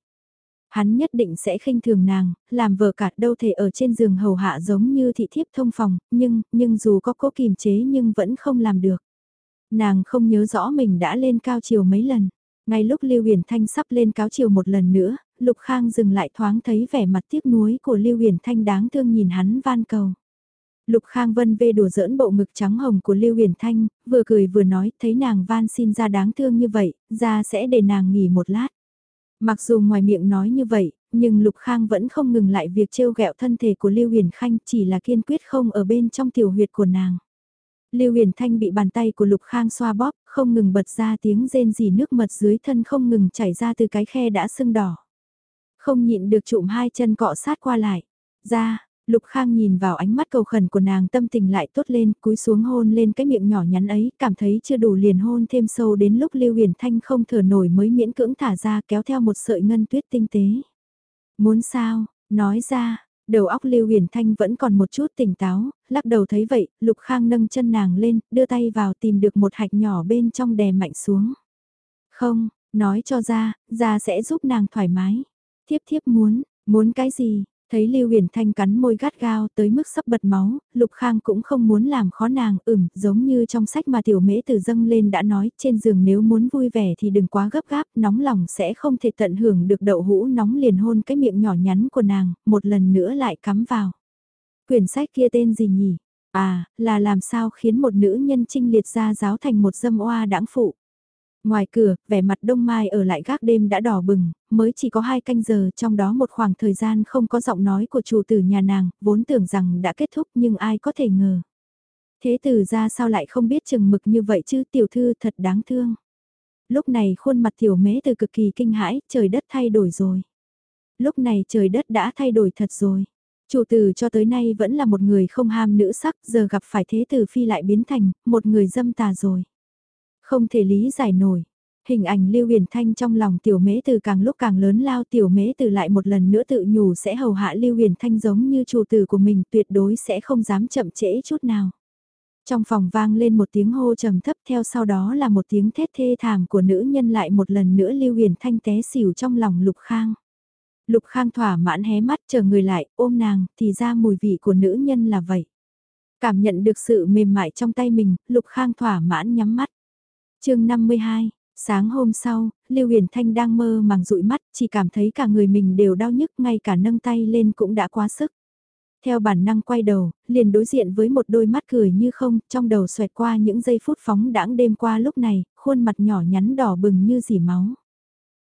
Hắn nhất định sẽ khinh thường nàng, làm vợ cả đâu thể ở trên giường hầu hạ giống như thị thiếp thông phòng, nhưng, nhưng dù có cố kìm chế nhưng vẫn không làm được. Nàng không nhớ rõ mình đã lên cao chiều mấy lần. Ngay lúc Lưu Huyền Thanh sắp lên cáo chiều một lần nữa, Lục Khang dừng lại thoáng thấy vẻ mặt tiếc nuối của Lưu Huyền Thanh đáng thương nhìn hắn van cầu. Lục Khang Vân vê đùa giỡn bộ ngực trắng hồng của Lưu Huyền Thanh, vừa cười vừa nói, thấy nàng van xin ra đáng thương như vậy, ra sẽ để nàng nghỉ một lát. Mặc dù ngoài miệng nói như vậy, nhưng Lục Khang vẫn không ngừng lại việc trêu ghẹo thân thể của Lưu Huyền Khanh chỉ là kiên quyết không ở bên trong tiểu huyệt của nàng. Lưu Huyền Thanh bị bàn tay của Lục Khang xoa bóp, không ngừng bật ra tiếng rên rỉ nước mật dưới thân không ngừng chảy ra từ cái khe đã sưng đỏ. Không nhịn được trụm hai chân cọ sát qua lại. Ra, Lục Khang nhìn vào ánh mắt cầu khẩn của nàng tâm tình lại tốt lên, cúi xuống hôn lên cái miệng nhỏ nhắn ấy, cảm thấy chưa đủ liền hôn thêm sâu đến lúc Lưu Huyền Thanh không thở nổi mới miễn cưỡng thả ra kéo theo một sợi ngân tuyết tinh tế. Muốn sao, nói ra, đầu óc Lưu Huyền Thanh vẫn còn một chút tỉnh táo, lắc đầu thấy vậy, Lục Khang nâng chân nàng lên, đưa tay vào tìm được một hạch nhỏ bên trong đè mạnh xuống. Không, nói cho ra, ra sẽ giúp nàng thoải mái. Thiếp thiếp muốn, muốn cái gì, Thấy Lưu Huyền Thanh cắn môi gắt gao tới mức sắp bật máu, Lục Khang cũng không muốn làm khó nàng, ửm, giống như trong sách mà tiểu mễ từ dâng lên đã nói, trên giường nếu muốn vui vẻ thì đừng quá gấp gáp, nóng lòng sẽ không thể tận hưởng được đậu hũ nóng liền hôn cái miệng nhỏ nhắn của nàng, một lần nữa lại cắm vào. Quyển sách kia tên gì nhỉ? À, là làm sao khiến một nữ nhân trinh liệt ra giáo thành một dâm oa đãng phụ. Ngoài cửa, vẻ mặt đông mai ở lại gác đêm đã đỏ bừng, mới chỉ có hai canh giờ trong đó một khoảng thời gian không có giọng nói của chủ tử nhà nàng, vốn tưởng rằng đã kết thúc nhưng ai có thể ngờ. Thế tử ra sao lại không biết chừng mực như vậy chứ tiểu thư thật đáng thương. Lúc này khuôn mặt tiểu mế từ cực kỳ kinh hãi, trời đất thay đổi rồi. Lúc này trời đất đã thay đổi thật rồi. Chủ tử cho tới nay vẫn là một người không ham nữ sắc, giờ gặp phải thế tử phi lại biến thành một người dâm tà rồi. Không thể lý giải nổi. Hình ảnh Lưu Huyền Thanh trong lòng tiểu mễ từ càng lúc càng lớn lao tiểu mễ từ lại một lần nữa tự nhủ sẽ hầu hạ Lưu Huyền Thanh giống như chủ tử của mình tuyệt đối sẽ không dám chậm trễ chút nào. Trong phòng vang lên một tiếng hô trầm thấp theo sau đó là một tiếng thét thê thảm của nữ nhân lại một lần nữa Lưu Huyền Thanh té xỉu trong lòng Lục Khang. Lục Khang thỏa mãn hé mắt chờ người lại ôm nàng thì ra mùi vị của nữ nhân là vậy. Cảm nhận được sự mềm mại trong tay mình, Lục Khang thỏa mãn nhắm mắt chương 52, sáng hôm sau, Lưu Huyền Thanh đang mơ màng dụi mắt, chỉ cảm thấy cả người mình đều đau nhức ngay cả nâng tay lên cũng đã quá sức. Theo bản năng quay đầu, liền đối diện với một đôi mắt cười như không, trong đầu xoẹt qua những giây phút phóng đãng đêm qua lúc này, khuôn mặt nhỏ nhắn đỏ bừng như dỉ máu.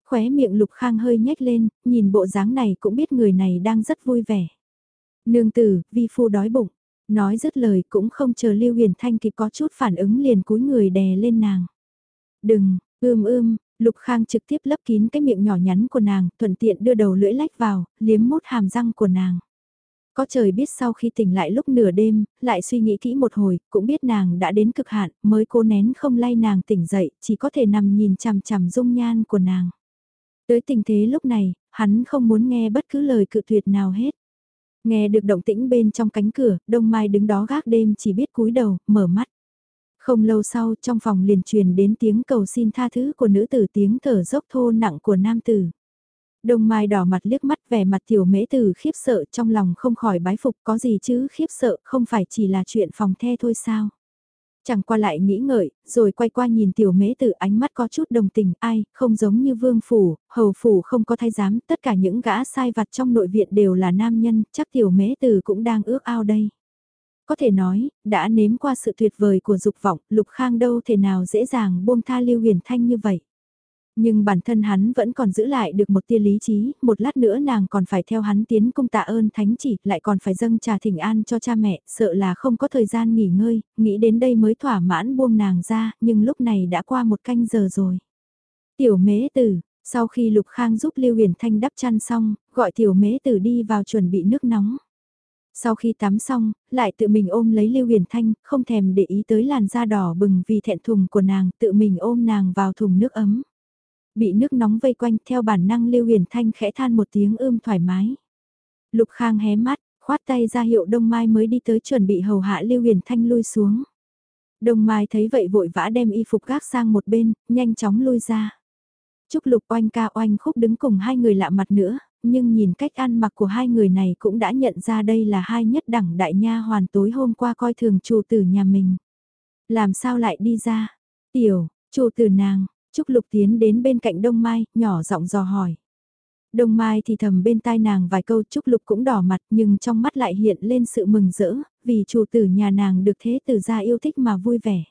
Khóe miệng Lục Khang hơi nhếch lên, nhìn bộ dáng này cũng biết người này đang rất vui vẻ. Nương tử, vi phu đói bụng. Nói dứt lời cũng không chờ Lưu Huyền Thanh kịp có chút phản ứng liền cúi người đè lên nàng. Đừng, ưm ưm, Lục Khang trực tiếp lấp kín cái miệng nhỏ nhắn của nàng, thuận tiện đưa đầu lưỡi lách vào, liếm mút hàm răng của nàng. Có trời biết sau khi tỉnh lại lúc nửa đêm, lại suy nghĩ kỹ một hồi, cũng biết nàng đã đến cực hạn, mới cố nén không lay nàng tỉnh dậy, chỉ có thể nằm nhìn chằm chằm dung nhan của nàng. Tới tình thế lúc này, hắn không muốn nghe bất cứ lời cự tuyệt nào hết. Nghe được động tĩnh bên trong cánh cửa, Đông Mai đứng đó gác đêm chỉ biết cúi đầu, mở mắt. Không lâu sau trong phòng liền truyền đến tiếng cầu xin tha thứ của nữ tử tiếng thở dốc thô nặng của nam tử. Đông Mai đỏ mặt liếc mắt vẻ mặt tiểu mễ tử khiếp sợ trong lòng không khỏi bái phục có gì chứ khiếp sợ không phải chỉ là chuyện phòng the thôi sao. Chẳng qua lại nghĩ ngợi, rồi quay qua nhìn tiểu mễ tử ánh mắt có chút đồng tình ai, không giống như vương phủ, hầu phủ không có thay giám, tất cả những gã sai vặt trong nội viện đều là nam nhân, chắc tiểu mễ tử cũng đang ước ao đây. Có thể nói, đã nếm qua sự tuyệt vời của dục vọng, lục khang đâu thể nào dễ dàng buông tha lưu huyền thanh như vậy. Nhưng bản thân hắn vẫn còn giữ lại được một tia lý trí, một lát nữa nàng còn phải theo hắn tiến cung tạ ơn thánh chỉ, lại còn phải dâng trà thỉnh an cho cha mẹ, sợ là không có thời gian nghỉ ngơi, nghĩ đến đây mới thỏa mãn buông nàng ra, nhưng lúc này đã qua một canh giờ rồi. Tiểu mế tử, sau khi Lục Khang giúp Lưu Huyền Thanh đắp chăn xong, gọi tiểu mế tử đi vào chuẩn bị nước nóng. Sau khi tắm xong, lại tự mình ôm lấy Lưu Huyền Thanh, không thèm để ý tới làn da đỏ bừng vì thẹn thùng của nàng, tự mình ôm nàng vào thùng nước ấm. Bị nước nóng vây quanh theo bản năng Lưu Huyền Thanh khẽ than một tiếng ưm thoải mái. Lục Khang hé mắt, khoát tay ra hiệu Đông Mai mới đi tới chuẩn bị hầu hạ Lưu Huyền Thanh lui xuống. Đông Mai thấy vậy vội vã đem y phục gác sang một bên, nhanh chóng lui ra. Trúc Lục oanh ca oanh khúc đứng cùng hai người lạ mặt nữa, nhưng nhìn cách ăn mặc của hai người này cũng đã nhận ra đây là hai nhất đẳng đại nha hoàn tối hôm qua coi thường chủ tử nhà mình. Làm sao lại đi ra? Tiểu, chủ tử nàng, Trúc Lục tiến đến bên cạnh Đông Mai, nhỏ giọng dò hỏi. Đông Mai thì thầm bên tai nàng vài câu Trúc Lục cũng đỏ mặt nhưng trong mắt lại hiện lên sự mừng rỡ, vì chủ tử nhà nàng được thế tử gia yêu thích mà vui vẻ.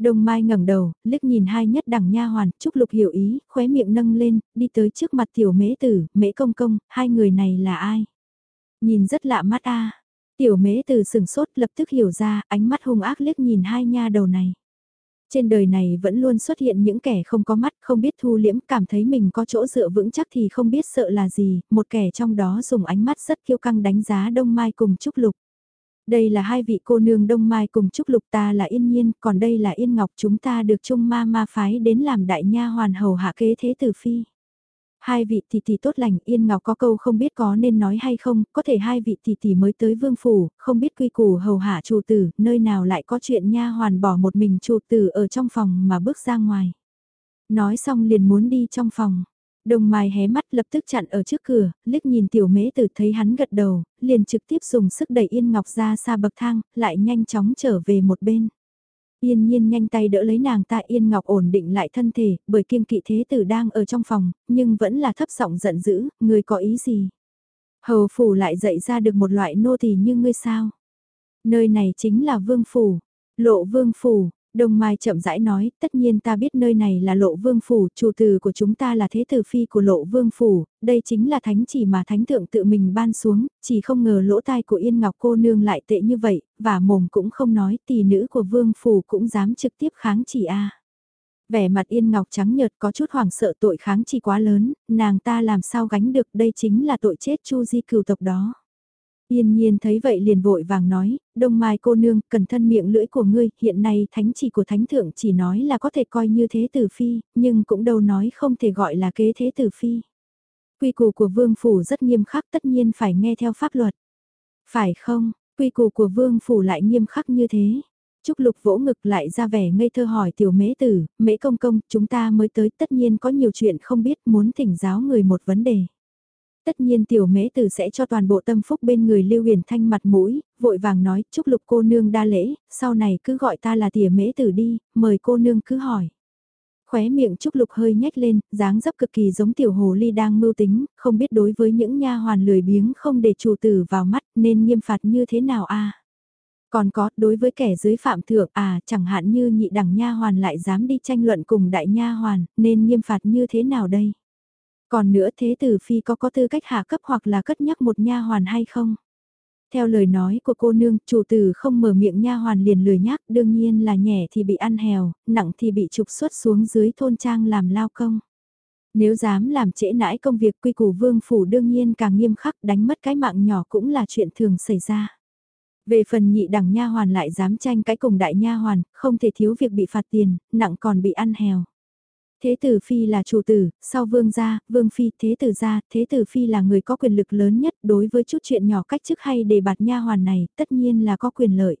Đông Mai ngẩng đầu, liếc nhìn hai nhất đẳng nha hoàn, Trúc Lục hiểu ý, khóe miệng nâng lên, đi tới trước mặt tiểu mễ tử, mễ công công, hai người này là ai? Nhìn rất lạ mắt a. Tiểu mễ tử sừng sốt lập tức hiểu ra, ánh mắt hung ác liếc nhìn hai nha đầu này. Trên đời này vẫn luôn xuất hiện những kẻ không có mắt, không biết thu liễm, cảm thấy mình có chỗ dựa vững chắc thì không biết sợ là gì, một kẻ trong đó dùng ánh mắt rất kiêu căng đánh giá Đông Mai cùng Trúc Lục. Đây là hai vị cô nương Đông Mai cùng Trúc Lục ta là Yên Nhiên, còn đây là Yên Ngọc chúng ta được Trung Ma Ma phái đến làm đại nha hoàn hầu hạ kế thế tử phi. Hai vị tỷ tỷ tốt lành Yên Ngọc có câu không biết có nên nói hay không, có thể hai vị tỷ tỷ mới tới vương phủ, không biết quy củ hầu hạ chủ tử, nơi nào lại có chuyện nha hoàn bỏ một mình chủ tử ở trong phòng mà bước ra ngoài. Nói xong liền muốn đi trong phòng. Đồng Mai hé mắt lập tức chặn ở trước cửa, liếc nhìn tiểu mễ tử thấy hắn gật đầu, liền trực tiếp dùng sức đẩy Yên Ngọc ra xa bậc thang, lại nhanh chóng trở về một bên. Yên nhiên nhanh tay đỡ lấy nàng ta Yên Ngọc ổn định lại thân thể, bởi kiêng kỵ thế tử đang ở trong phòng, nhưng vẫn là thấp giọng giận dữ, người có ý gì? Hầu phủ lại dạy ra được một loại nô tỳ như ngươi sao? Nơi này chính là vương phủ, lộ vương phủ, Đông Mai chậm rãi nói, tất nhiên ta biết nơi này là lộ vương phủ, chủ tử của chúng ta là thế tử phi của lộ vương phủ, đây chính là thánh chỉ mà thánh thượng tự mình ban xuống, chỉ không ngờ lỗ tai của Yên Ngọc cô nương lại tệ như vậy, và mồm cũng không nói, tỷ nữ của vương phủ cũng dám trực tiếp kháng chỉ a. Vẻ mặt Yên Ngọc trắng nhợt có chút hoảng sợ tội kháng chỉ quá lớn, nàng ta làm sao gánh được đây chính là tội chết chu di cừu tộc đó. Yên nhiên thấy vậy liền vội vàng nói, đông mai cô nương, cẩn thân miệng lưỡi của ngươi, hiện nay thánh chỉ của thánh thượng chỉ nói là có thể coi như thế tử phi, nhưng cũng đâu nói không thể gọi là kế thế tử phi. Quy củ của vương phủ rất nghiêm khắc tất nhiên phải nghe theo pháp luật. Phải không, quy củ của vương phủ lại nghiêm khắc như thế. Trúc Lục vỗ ngực lại ra vẻ ngây thơ hỏi tiểu mễ tử, mễ công công, chúng ta mới tới tất nhiên có nhiều chuyện không biết muốn thỉnh giáo người một vấn đề. Tất nhiên tiểu mễ tử sẽ cho toàn bộ tâm phúc bên người Lưu Huyền Thanh mặt mũi, vội vàng nói, chúc lục cô nương đa lễ, sau này cứ gọi ta là tỉa mễ tử đi, mời cô nương cứ hỏi. Khóe miệng Trúc Lục hơi nhếch lên, dáng dấp cực kỳ giống tiểu hồ ly đang mưu tính, không biết đối với những nha hoàn lười biếng không để chủ tử vào mắt nên nghiêm phạt như thế nào a Còn có, đối với kẻ dưới phạm thượng à, chẳng hạn như nhị đẳng nha hoàn lại dám đi tranh luận cùng đại nha hoàn, nên nghiêm phạt như thế nào đây? Còn nữa thế tử phi có có tư cách hạ cấp hoặc là cất nhắc một nha hoàn hay không? Theo lời nói của cô nương, chủ tử không mở miệng nha hoàn liền lười nhác, đương nhiên là nhẹ thì bị ăn hèo, nặng thì bị trục xuất xuống dưới thôn trang làm lao công. Nếu dám làm trễ nãi công việc quy củ vương phủ đương nhiên càng nghiêm khắc đánh mất cái mạng nhỏ cũng là chuyện thường xảy ra. Về phần nhị đẳng nha hoàn lại dám tranh cái cùng đại nha hoàn, không thể thiếu việc bị phạt tiền, nặng còn bị ăn hèo. Thế tử phi là chủ tử, sau vương gia, vương phi, thế tử gia, thế tử phi là người có quyền lực lớn nhất đối với chút chuyện nhỏ cách chức hay đề bạt nha hoàn này, tất nhiên là có quyền lợi.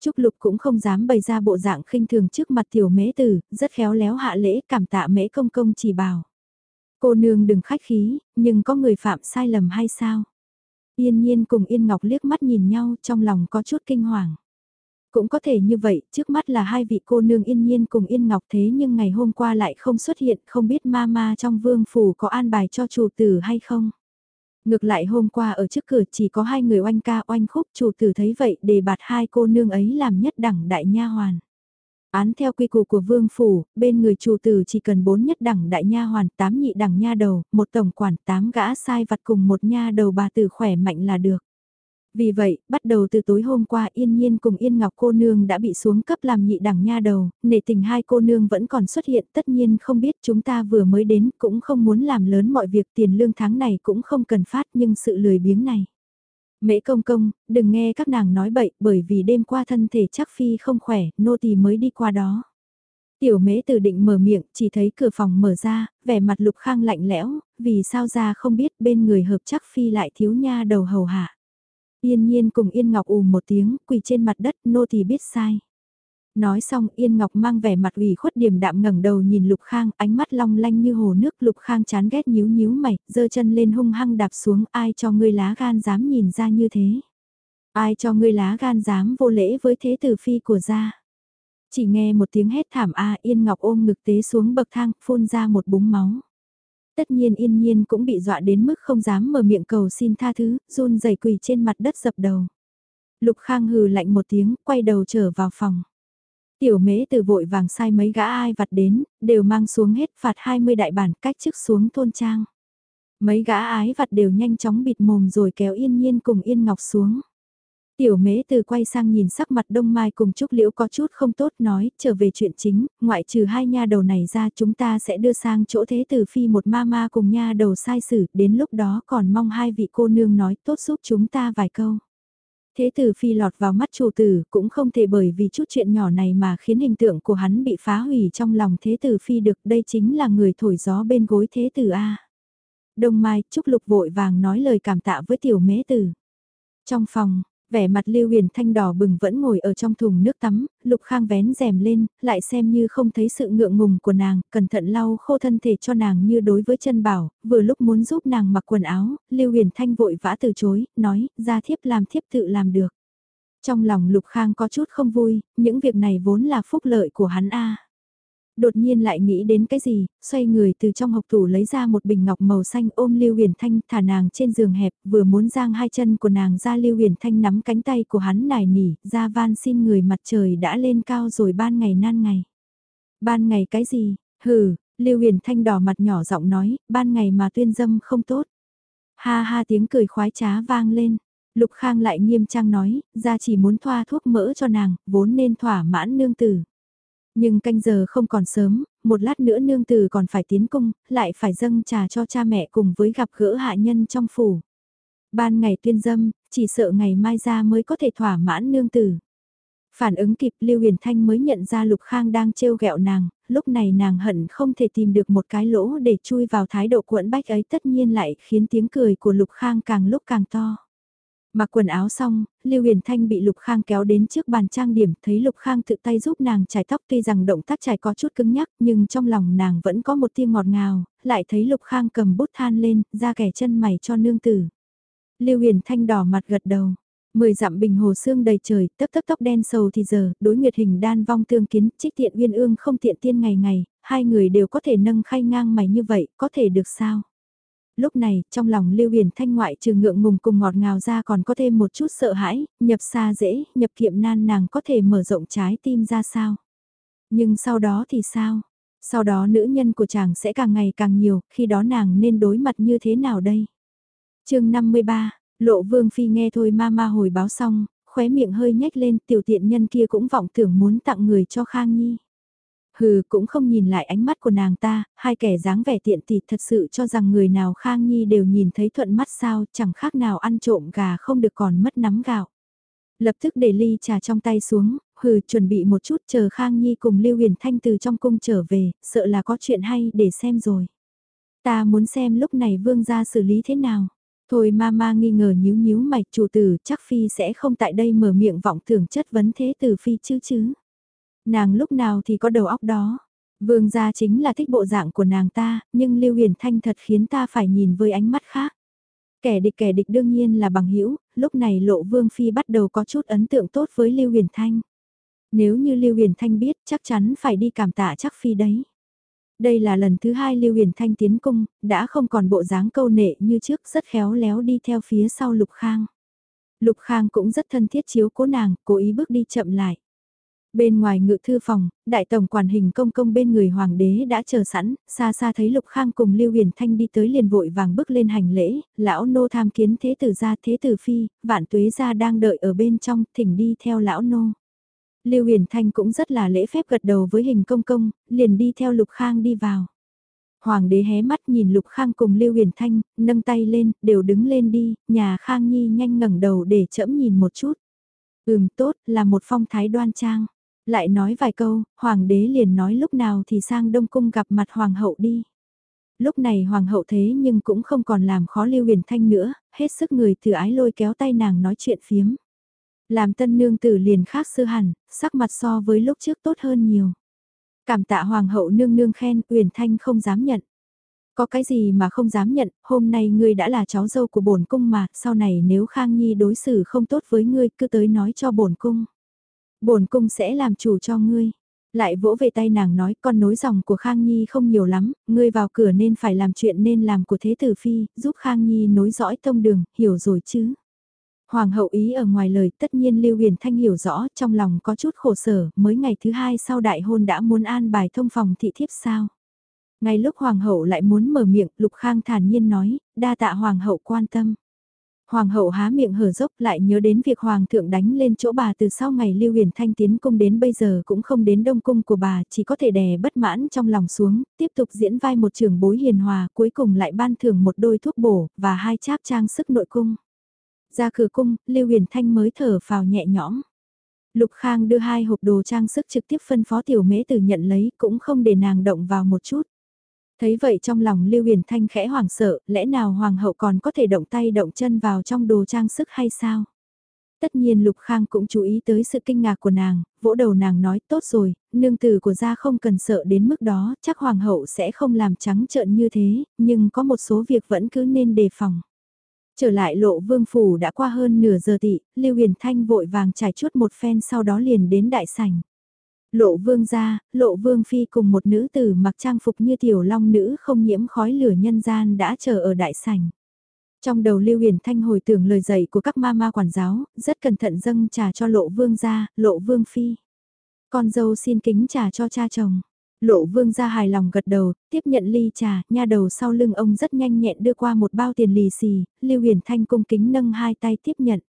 Trúc Lục cũng không dám bày ra bộ dạng khinh thường trước mặt tiểu mễ tử, rất khéo léo hạ lễ cảm tạ mễ công công chỉ bảo. Cô nương đừng khách khí, nhưng có người phạm sai lầm hay sao? Yên nhiên cùng Yên Ngọc liếc mắt nhìn nhau trong lòng có chút kinh hoàng. Cũng có thể như vậy, trước mắt là hai vị cô nương yên nhiên cùng yên ngọc thế nhưng ngày hôm qua lại không xuất hiện, không biết ma ma trong vương phủ có an bài cho chủ tử hay không. Ngược lại hôm qua ở trước cửa chỉ có hai người oanh ca oanh khúc chủ tử thấy vậy để bạt hai cô nương ấy làm nhất đẳng đại nha hoàn. Án theo quy củ của vương phủ, bên người chủ tử chỉ cần bốn nhất đẳng đại nha hoàn, tám nhị đẳng nha đầu, một tổng quản, tám gã sai vặt cùng một nha đầu bà tử khỏe mạnh là được. Vì vậy, bắt đầu từ tối hôm qua Yên Nhiên cùng Yên Ngọc cô nương đã bị xuống cấp làm nhị đẳng nha đầu, nể tình hai cô nương vẫn còn xuất hiện tất nhiên không biết chúng ta vừa mới đến cũng không muốn làm lớn mọi việc tiền lương tháng này cũng không cần phát nhưng sự lười biếng này. Mễ công công, đừng nghe các nàng nói bậy bởi vì đêm qua thân thể chắc phi không khỏe, nô tỳ mới đi qua đó. Tiểu mễ từ định mở miệng, chỉ thấy cửa phòng mở ra, vẻ mặt lục khang lạnh lẽo, vì sao ra không biết bên người hợp chắc phi lại thiếu nha đầu hầu hạ. Yên nhiên cùng Yên Ngọc ù một tiếng, quỳ trên mặt đất, nô thì biết sai. Nói xong Yên Ngọc mang vẻ mặt ủy khuất điểm đạm ngẩng đầu nhìn Lục Khang, ánh mắt long lanh như hồ nước. Lục Khang chán ghét nhíu nhíu mày, giơ chân lên hung hăng đạp xuống, ai cho ngươi lá gan dám nhìn ra như thế. Ai cho ngươi lá gan dám vô lễ với thế tử phi của gia. Chỉ nghe một tiếng hét thảm a Yên Ngọc ôm ngực tế xuống bậc thang, phun ra một búng máu tất nhiên yên nhiên cũng bị dọa đến mức không dám mở miệng cầu xin tha thứ, run rẩy quỳ trên mặt đất dập đầu. Lục Khang hừ lạnh một tiếng, quay đầu trở vào phòng. Tiểu mễ từ vội vàng sai mấy gã ai vặt đến, đều mang xuống hết phạt 20 đại bản cách chức xuống thôn trang. Mấy gã ái vặt đều nhanh chóng bịt mồm rồi kéo yên nhiên cùng yên ngọc xuống. Tiểu mễ từ quay sang nhìn sắc mặt đông mai cùng Trúc Liễu có chút không tốt nói, trở về chuyện chính, ngoại trừ hai nha đầu này ra chúng ta sẽ đưa sang chỗ thế tử phi một ma ma cùng nha đầu sai xử, đến lúc đó còn mong hai vị cô nương nói tốt giúp chúng ta vài câu. Thế tử phi lọt vào mắt chủ tử cũng không thể bởi vì chút chuyện nhỏ này mà khiến hình tượng của hắn bị phá hủy trong lòng thế tử phi được đây chính là người thổi gió bên gối thế tử A. Đông Mai, Trúc Lục vội vàng nói lời cảm tạ với tiểu mễ tử. Trong phòng, vẻ mặt Lưu Huyền Thanh đỏ bừng vẫn ngồi ở trong thùng nước tắm, Lục Khang vén rèm lên, lại xem như không thấy sự ngượng ngùng của nàng, cẩn thận lau khô thân thể cho nàng như đối với chân bảo, vừa lúc muốn giúp nàng mặc quần áo, Lưu Huyền Thanh vội vã từ chối, nói, ra thiếp làm thiếp tự làm được. Trong lòng Lục Khang có chút không vui, những việc này vốn là phúc lợi của hắn a đột nhiên lại nghĩ đến cái gì, xoay người từ trong hộc tủ lấy ra một bình ngọc màu xanh ôm Lưu Huyền Thanh thả nàng trên giường hẹp, vừa muốn giang hai chân của nàng ra Lưu Huyền Thanh nắm cánh tay của hắn nài nỉ, ra van xin người mặt trời đã lên cao rồi ban ngày nan ngày. Ban ngày cái gì, hừ, Lưu Huyền Thanh đỏ mặt nhỏ giọng nói, ban ngày mà tuyên dâm không tốt. Ha ha tiếng cười khoái trá vang lên. Lục Khang lại nghiêm trang nói, ra chỉ muốn thoa thuốc mỡ cho nàng, vốn nên thỏa mãn nương tử. Nhưng canh giờ không còn sớm, một lát nữa nương tử còn phải tiến cung, lại phải dâng trà cho cha mẹ cùng với gặp gỡ hạ nhân trong phủ. Ban ngày tuyên dâm, chỉ sợ ngày mai ra mới có thể thỏa mãn nương tử. Phản ứng kịp Lưu Huyền Thanh mới nhận ra Lục Khang đang trêu ghẹo nàng, lúc này nàng hận không thể tìm được một cái lỗ để chui vào thái độ cuộn bách ấy tất nhiên lại khiến tiếng cười của Lục Khang càng lúc càng to. Mặc quần áo xong, Lưu Huyền Thanh bị Lục Khang kéo đến trước bàn trang điểm, thấy Lục Khang tự tay giúp nàng trải tóc tuy rằng động tác trải có chút cứng nhắc, nhưng trong lòng nàng vẫn có một tia ngọt ngào, lại thấy Lục Khang cầm bút than lên, ra kẻ chân mày cho nương tử. Lưu Huyền Thanh đỏ mặt gật đầu. Mười dặm bình hồ xương đầy trời, tấp tấp tóc đen sầu thì giờ, đối nguyệt hình đan vong tương kiến, trích tiện uyên ương không tiện tiên ngày ngày, hai người đều có thể nâng khay ngang mày như vậy, có thể được sao? Lúc này, trong lòng Lưu Huyền Thanh ngoại trừ ngượng ngùng cùng ngọt ngào ra còn có thêm một chút sợ hãi, nhập xa dễ, nhập kiệm nan nàng có thể mở rộng trái tim ra sao? Nhưng sau đó thì sao? Sau đó nữ nhân của chàng sẽ càng ngày càng nhiều, khi đó nàng nên đối mặt như thế nào đây? chương 53, Lộ Vương Phi nghe thôi ma ma hồi báo xong, khóe miệng hơi nhếch lên tiểu tiện nhân kia cũng vọng tưởng muốn tặng người cho Khang Nhi. Hừ cũng không nhìn lại ánh mắt của nàng ta, hai kẻ dáng vẻ tiện tịt thật sự cho rằng người nào Khang Nhi đều nhìn thấy thuận mắt sao chẳng khác nào ăn trộm gà không được còn mất nắm gạo. Lập tức để ly trà trong tay xuống, hừ chuẩn bị một chút chờ Khang Nhi cùng Lưu Huyền Thanh từ trong cung trở về, sợ là có chuyện hay để xem rồi. Ta muốn xem lúc này vương gia xử lý thế nào. Thôi mama nghi ngờ nhíu nhíu mạch chủ tử chắc Phi sẽ không tại đây mở miệng vọng tưởng chất vấn thế tử Phi chứ chứ. Nàng lúc nào thì có đầu óc đó. Vương gia chính là thích bộ dạng của nàng ta, nhưng Lưu Huyền Thanh thật khiến ta phải nhìn với ánh mắt khác. Kẻ địch kẻ địch đương nhiên là bằng hữu lúc này lộ Vương Phi bắt đầu có chút ấn tượng tốt với Lưu Huyền Thanh. Nếu như Lưu Huyền Thanh biết chắc chắn phải đi cảm tạ chắc Phi đấy. Đây là lần thứ hai Lưu Huyền Thanh tiến cung, đã không còn bộ dáng câu nệ như trước rất khéo léo đi theo phía sau Lục Khang. Lục Khang cũng rất thân thiết chiếu cố nàng, cố ý bước đi chậm lại. Bên ngoài ngự thư phòng, đại tổng quản hình công công bên người hoàng đế đã chờ sẵn, xa xa thấy Lục Khang cùng Lưu Huyền Thanh đi tới liền vội vàng bước lên hành lễ, lão nô tham kiến thế tử gia thế tử phi, vạn tuế gia đang đợi ở bên trong, thỉnh đi theo lão nô. Lưu Huyền Thanh cũng rất là lễ phép gật đầu với hình công công, liền đi theo Lục Khang đi vào. Hoàng đế hé mắt nhìn Lục Khang cùng Lưu Huyền Thanh, nâng tay lên, đều đứng lên đi, nhà Khang Nhi nhanh ngẩng đầu để chẫm nhìn một chút. Ừm tốt, là một phong thái đoan trang. Lại nói vài câu, Hoàng đế liền nói lúc nào thì sang Đông Cung gặp mặt Hoàng hậu đi. Lúc này Hoàng hậu thế nhưng cũng không còn làm khó Lưu Huyền Thanh nữa, hết sức người từ ái lôi kéo tay nàng nói chuyện phiếm. Làm tân nương tử liền khác xưa hẳn, sắc mặt so với lúc trước tốt hơn nhiều. Cảm tạ hoàng hậu nương nương khen, Uyển Thanh không dám nhận. Có cái gì mà không dám nhận, hôm nay ngươi đã là cháu dâu của bổn cung mà, sau này nếu Khang Nhi đối xử không tốt với ngươi, cứ tới nói cho bổn cung. Bổn cung sẽ làm chủ cho ngươi. Lại vỗ về tay nàng nói con nối dòng của Khang Nhi không nhiều lắm, ngươi vào cửa nên phải làm chuyện nên làm của thế tử phi, giúp Khang Nhi nối dõi tông đường, hiểu rồi chứ. Hoàng hậu ý ở ngoài lời tất nhiên Lưu Huyền Thanh hiểu rõ trong lòng có chút khổ sở mới ngày thứ hai sau đại hôn đã muốn an bài thông phòng thị thiếp sao. Ngay lúc Hoàng hậu lại muốn mở miệng Lục Khang thản nhiên nói, đa tạ Hoàng hậu quan tâm. Hoàng hậu há miệng hở dốc lại nhớ đến việc Hoàng thượng đánh lên chỗ bà từ sau ngày Lưu Huyền Thanh tiến cung đến bây giờ cũng không đến đông cung của bà, chỉ có thể đè bất mãn trong lòng xuống, tiếp tục diễn vai một trường bối hiền hòa, cuối cùng lại ban thưởng một đôi thuốc bổ và hai cháp trang sức nội cung. Ra cửa cung, Lưu Huyền Thanh mới thở vào nhẹ nhõm. Lục Khang đưa hai hộp đồ trang sức trực tiếp phân phó tiểu mễ tử nhận lấy cũng không để nàng động vào một chút. Thấy vậy trong lòng Lưu Huyền Thanh khẽ hoảng sợ, lẽ nào hoàng hậu còn có thể động tay động chân vào trong đồ trang sức hay sao? Tất nhiên Lục Khang cũng chú ý tới sự kinh ngạc của nàng, vỗ đầu nàng nói tốt rồi, nương tử của gia không cần sợ đến mức đó, chắc hoàng hậu sẽ không làm trắng trợn như thế, nhưng có một số việc vẫn cứ nên đề phòng. Trở lại lộ vương phủ đã qua hơn nửa giờ tị, Lưu Huyền Thanh vội vàng trải chuốt một phen sau đó liền đến đại sảnh. Lộ vương gia, lộ vương phi cùng một nữ tử mặc trang phục như tiểu long nữ không nhiễm khói lửa nhân gian đã chờ ở đại sảnh. Trong đầu Lưu Huyền Thanh hồi tưởng lời dạy của các ma ma quản giáo, rất cẩn thận dâng trà cho lộ vương gia, lộ vương phi. Con dâu xin kính trà cho cha chồng. Lộ vương gia hài lòng gật đầu, tiếp nhận ly trà, nha đầu sau lưng ông rất nhanh nhẹn đưa qua một bao tiền lì xì, Lưu Huyền Thanh cung kính nâng hai tay tiếp nhận.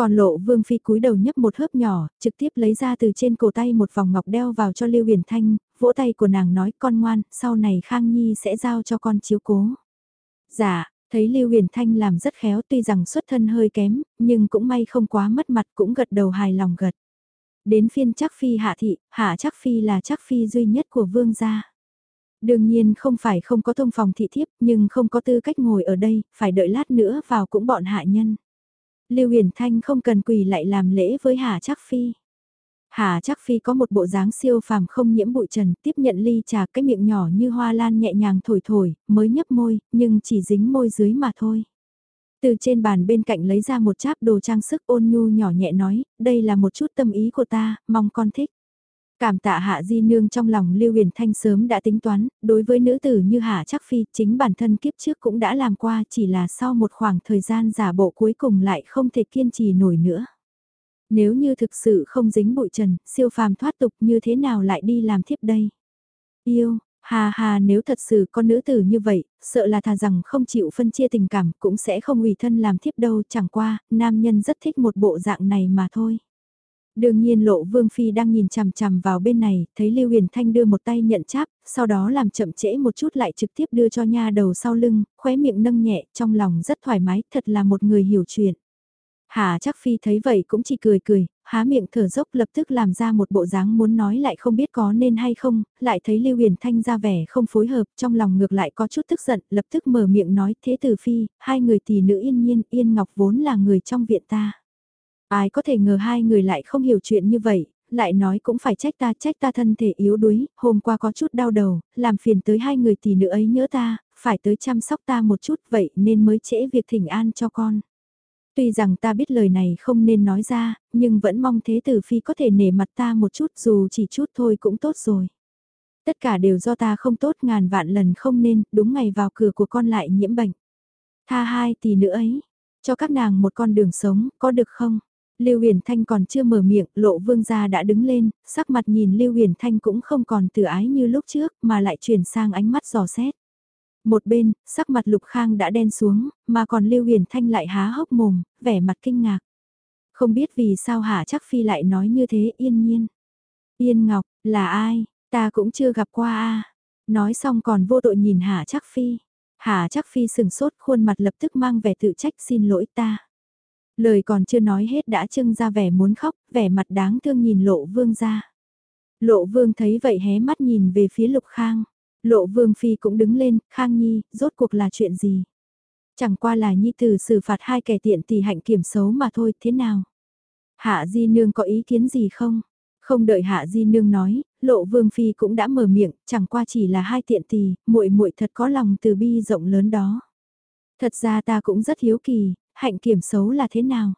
Còn lộ vương phi cúi đầu nhấp một hớp nhỏ, trực tiếp lấy ra từ trên cổ tay một vòng ngọc đeo vào cho Lưu Huyền Thanh, vỗ tay của nàng nói con ngoan, sau này Khang Nhi sẽ giao cho con chiếu cố. Dạ, thấy Lưu Huyền Thanh làm rất khéo tuy rằng xuất thân hơi kém, nhưng cũng may không quá mất mặt cũng gật đầu hài lòng gật. Đến phiên chắc phi hạ thị, hạ chắc phi là chắc phi duy nhất của vương gia. Đương nhiên không phải không có thông phòng thị thiếp nhưng không có tư cách ngồi ở đây, phải đợi lát nữa vào cũng bọn hạ nhân. Lưu Huyền Thanh không cần quỳ lại làm lễ với Hà Trác Phi. Hà Trác Phi có một bộ dáng siêu phàm không nhiễm bụi trần, tiếp nhận ly trà cái miệng nhỏ như hoa lan nhẹ nhàng thổi thổi, mới nhấp môi, nhưng chỉ dính môi dưới mà thôi. Từ trên bàn bên cạnh lấy ra một cháp đồ trang sức ôn nhu nhỏ nhẹ nói, đây là một chút tâm ý của ta, mong con thích. Cảm tạ Hạ Di Nương trong lòng Lưu Huyền Thanh sớm đã tính toán, đối với nữ tử như Hạ Chắc Phi, chính bản thân kiếp trước cũng đã làm qua chỉ là sau một khoảng thời gian giả bộ cuối cùng lại không thể kiên trì nổi nữa. Nếu như thực sự không dính bụi trần, siêu phàm thoát tục như thế nào lại đi làm thiếp đây? Yêu, Hà hà nếu thật sự có nữ tử như vậy, sợ là thà rằng không chịu phân chia tình cảm cũng sẽ không ủy thân làm thiếp đâu chẳng qua, nam nhân rất thích một bộ dạng này mà thôi. Đương nhiên lộ vương phi đang nhìn chằm chằm vào bên này, thấy Lưu Huyền Thanh đưa một tay nhận cháp, sau đó làm chậm trễ một chút lại trực tiếp đưa cho nha đầu sau lưng, khóe miệng nâng nhẹ, trong lòng rất thoải mái, thật là một người hiểu chuyện. Hà chắc phi thấy vậy cũng chỉ cười cười, há miệng thở dốc lập tức làm ra một bộ dáng muốn nói lại không biết có nên hay không, lại thấy Lưu Huyền Thanh ra vẻ không phối hợp, trong lòng ngược lại có chút tức giận, lập tức mở miệng nói thế tử phi, hai người tỷ nữ yên nhiên, yên ngọc vốn là người trong viện ta. Ai có thể ngờ hai người lại không hiểu chuyện như vậy, lại nói cũng phải trách ta trách ta thân thể yếu đuối, hôm qua có chút đau đầu, làm phiền tới hai người tỷ nữ ấy nhớ ta, phải tới chăm sóc ta một chút vậy nên mới trễ việc thỉnh an cho con. Tuy rằng ta biết lời này không nên nói ra, nhưng vẫn mong thế tử phi có thể nể mặt ta một chút dù chỉ chút thôi cũng tốt rồi. Tất cả đều do ta không tốt ngàn vạn lần không nên, đúng ngày vào cửa của con lại nhiễm bệnh. Tha hai tỷ nữ ấy, cho các nàng một con đường sống, có được không? Lưu Huyền Thanh còn chưa mở miệng, lộ vương gia đã đứng lên, sắc mặt nhìn Lưu Huyền Thanh cũng không còn từ ái như lúc trước, mà lại chuyển sang ánh mắt giò xét. Một bên, sắc mặt Lục Khang đã đen xuống, mà còn Lưu Huyền Thanh lại há hốc mồm, vẻ mặt kinh ngạc. Không biết vì sao Hạ Trắc Phi lại nói như thế yên nhiên. Yên Ngọc, là ai, ta cũng chưa gặp qua a Nói xong còn vô tội nhìn Hạ Trắc Phi. Hà Trắc Phi sừng sốt khuôn mặt lập tức mang vẻ tự trách xin lỗi ta. Lời còn chưa nói hết đã trưng ra vẻ muốn khóc, vẻ mặt đáng thương nhìn lộ vương ra. Lộ vương thấy vậy hé mắt nhìn về phía lục khang. Lộ vương phi cũng đứng lên, khang nhi, rốt cuộc là chuyện gì? Chẳng qua là nhi tử xử phạt hai kẻ tiện thì hạnh kiểm xấu mà thôi, thế nào? Hạ di nương có ý kiến gì không? Không đợi Hạ Di Nương nói, Lộ Vương Phi cũng đã mở miệng, chẳng qua chỉ là hai tiện tỳ, muội muội thật có lòng từ bi rộng lớn đó. Thật ra ta cũng rất hiếu kỳ, hạnh kiểm xấu là thế nào?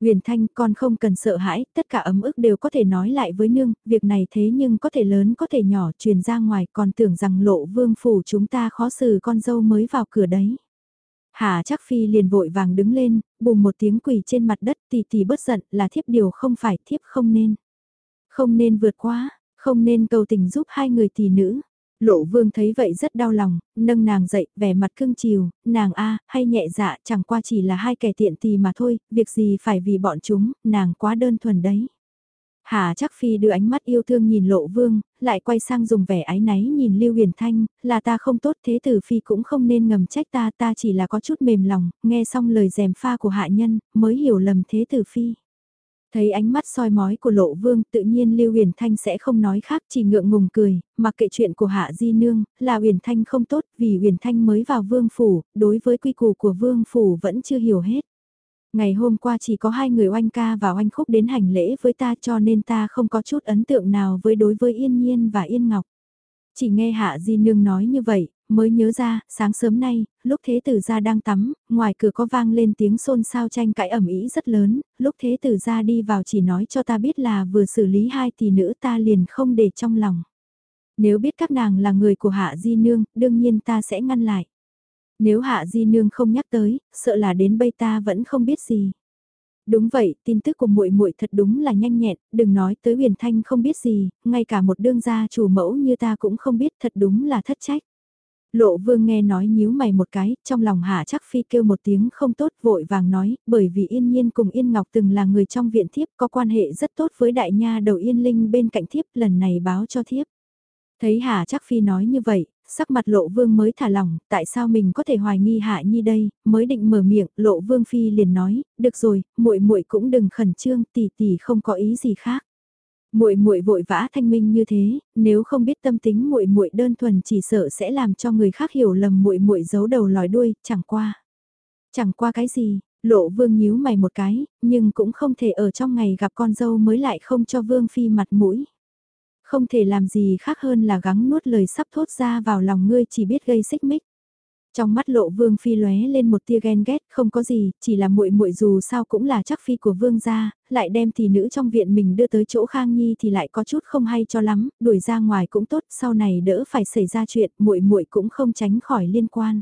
Huyền Thanh con không cần sợ hãi, tất cả ấm ức đều có thể nói lại với nương, việc này thế nhưng có thể lớn có thể nhỏ truyền ra ngoài còn tưởng rằng lộ vương phủ chúng ta khó xử con dâu mới vào cửa đấy. Hà chắc phi liền vội vàng đứng lên, bùng một tiếng quỳ trên mặt đất tì tì bất giận là thiếp điều không phải thiếp không nên. Không nên vượt quá, không nên cầu tình giúp hai người tỷ nữ. Lộ vương thấy vậy rất đau lòng, nâng nàng dậy, vẻ mặt cưng chiều, nàng a hay nhẹ dạ chẳng qua chỉ là hai kẻ tiện tì mà thôi, việc gì phải vì bọn chúng, nàng quá đơn thuần đấy. Hà chắc phi đưa ánh mắt yêu thương nhìn lộ vương, lại quay sang dùng vẻ ái náy nhìn Lưu Huyền Thanh, là ta không tốt thế tử phi cũng không nên ngầm trách ta, ta chỉ là có chút mềm lòng, nghe xong lời dèm pha của hạ nhân, mới hiểu lầm thế tử phi. Thấy ánh mắt soi mói của lộ vương tự nhiên Lưu Huyền Thanh sẽ không nói khác chỉ ngượng ngùng cười, mặc kệ chuyện của Hạ Di Nương, là Huyền Thanh không tốt vì Huyền Thanh mới vào vương phủ, đối với quy củ của vương phủ vẫn chưa hiểu hết. Ngày hôm qua chỉ có hai người oanh ca và oanh khúc đến hành lễ với ta cho nên ta không có chút ấn tượng nào với đối với Yên Nhiên và Yên Ngọc. Chỉ nghe Hạ Di Nương nói như vậy, mới nhớ ra, sáng sớm nay, lúc thế tử ra đang tắm, ngoài cửa có vang lên tiếng xôn xao tranh cãi ẩm ý rất lớn, lúc thế tử ra đi vào chỉ nói cho ta biết là vừa xử lý hai tỷ nữ ta liền không để trong lòng. Nếu biết các nàng là người của Hạ Di Nương, đương nhiên ta sẽ ngăn lại. Nếu Hạ Di Nương không nhắc tới, sợ là đến bây ta vẫn không biết gì. Đúng vậy, tin tức của muội muội thật đúng là nhanh nhẹn, đừng nói tới Huyền Thanh không biết gì, ngay cả một đương gia chủ mẫu như ta cũng không biết, thật đúng là thất trách. Lộ vương nghe nói nhíu mày một cái, trong lòng hạ chắc phi kêu một tiếng không tốt vội vàng nói, bởi vì yên nhiên cùng yên ngọc từng là người trong viện thiếp có quan hệ rất tốt với đại nha đầu yên linh bên cạnh thiếp lần này báo cho thiếp. Thấy hạ chắc phi nói như vậy, sắc mặt lộ vương mới thả lỏng, tại sao mình có thể hoài nghi hạ nhi đây, mới định mở miệng, lộ vương phi liền nói, được rồi, muội muội cũng đừng khẩn trương, tỷ tỷ không có ý gì khác muội muội vội vã thanh minh như thế, nếu không biết tâm tính muội muội đơn thuần chỉ sợ sẽ làm cho người khác hiểu lầm muội muội giấu đầu lòi đuôi, chẳng qua. Chẳng qua cái gì, lộ vương nhíu mày một cái, nhưng cũng không thể ở trong ngày gặp con dâu mới lại không cho vương phi mặt mũi. Không thể làm gì khác hơn là gắng nuốt lời sắp thốt ra vào lòng ngươi chỉ biết gây xích mích. Trong mắt Lộ Vương phi lóe lên một tia ghen ghét, không có gì, chỉ là muội muội dù sao cũng là chắc phi của vương gia, lại đem thì nữ trong viện mình đưa tới chỗ Khang Nhi thì lại có chút không hay cho lắm, đuổi ra ngoài cũng tốt, sau này đỡ phải xảy ra chuyện, muội muội cũng không tránh khỏi liên quan.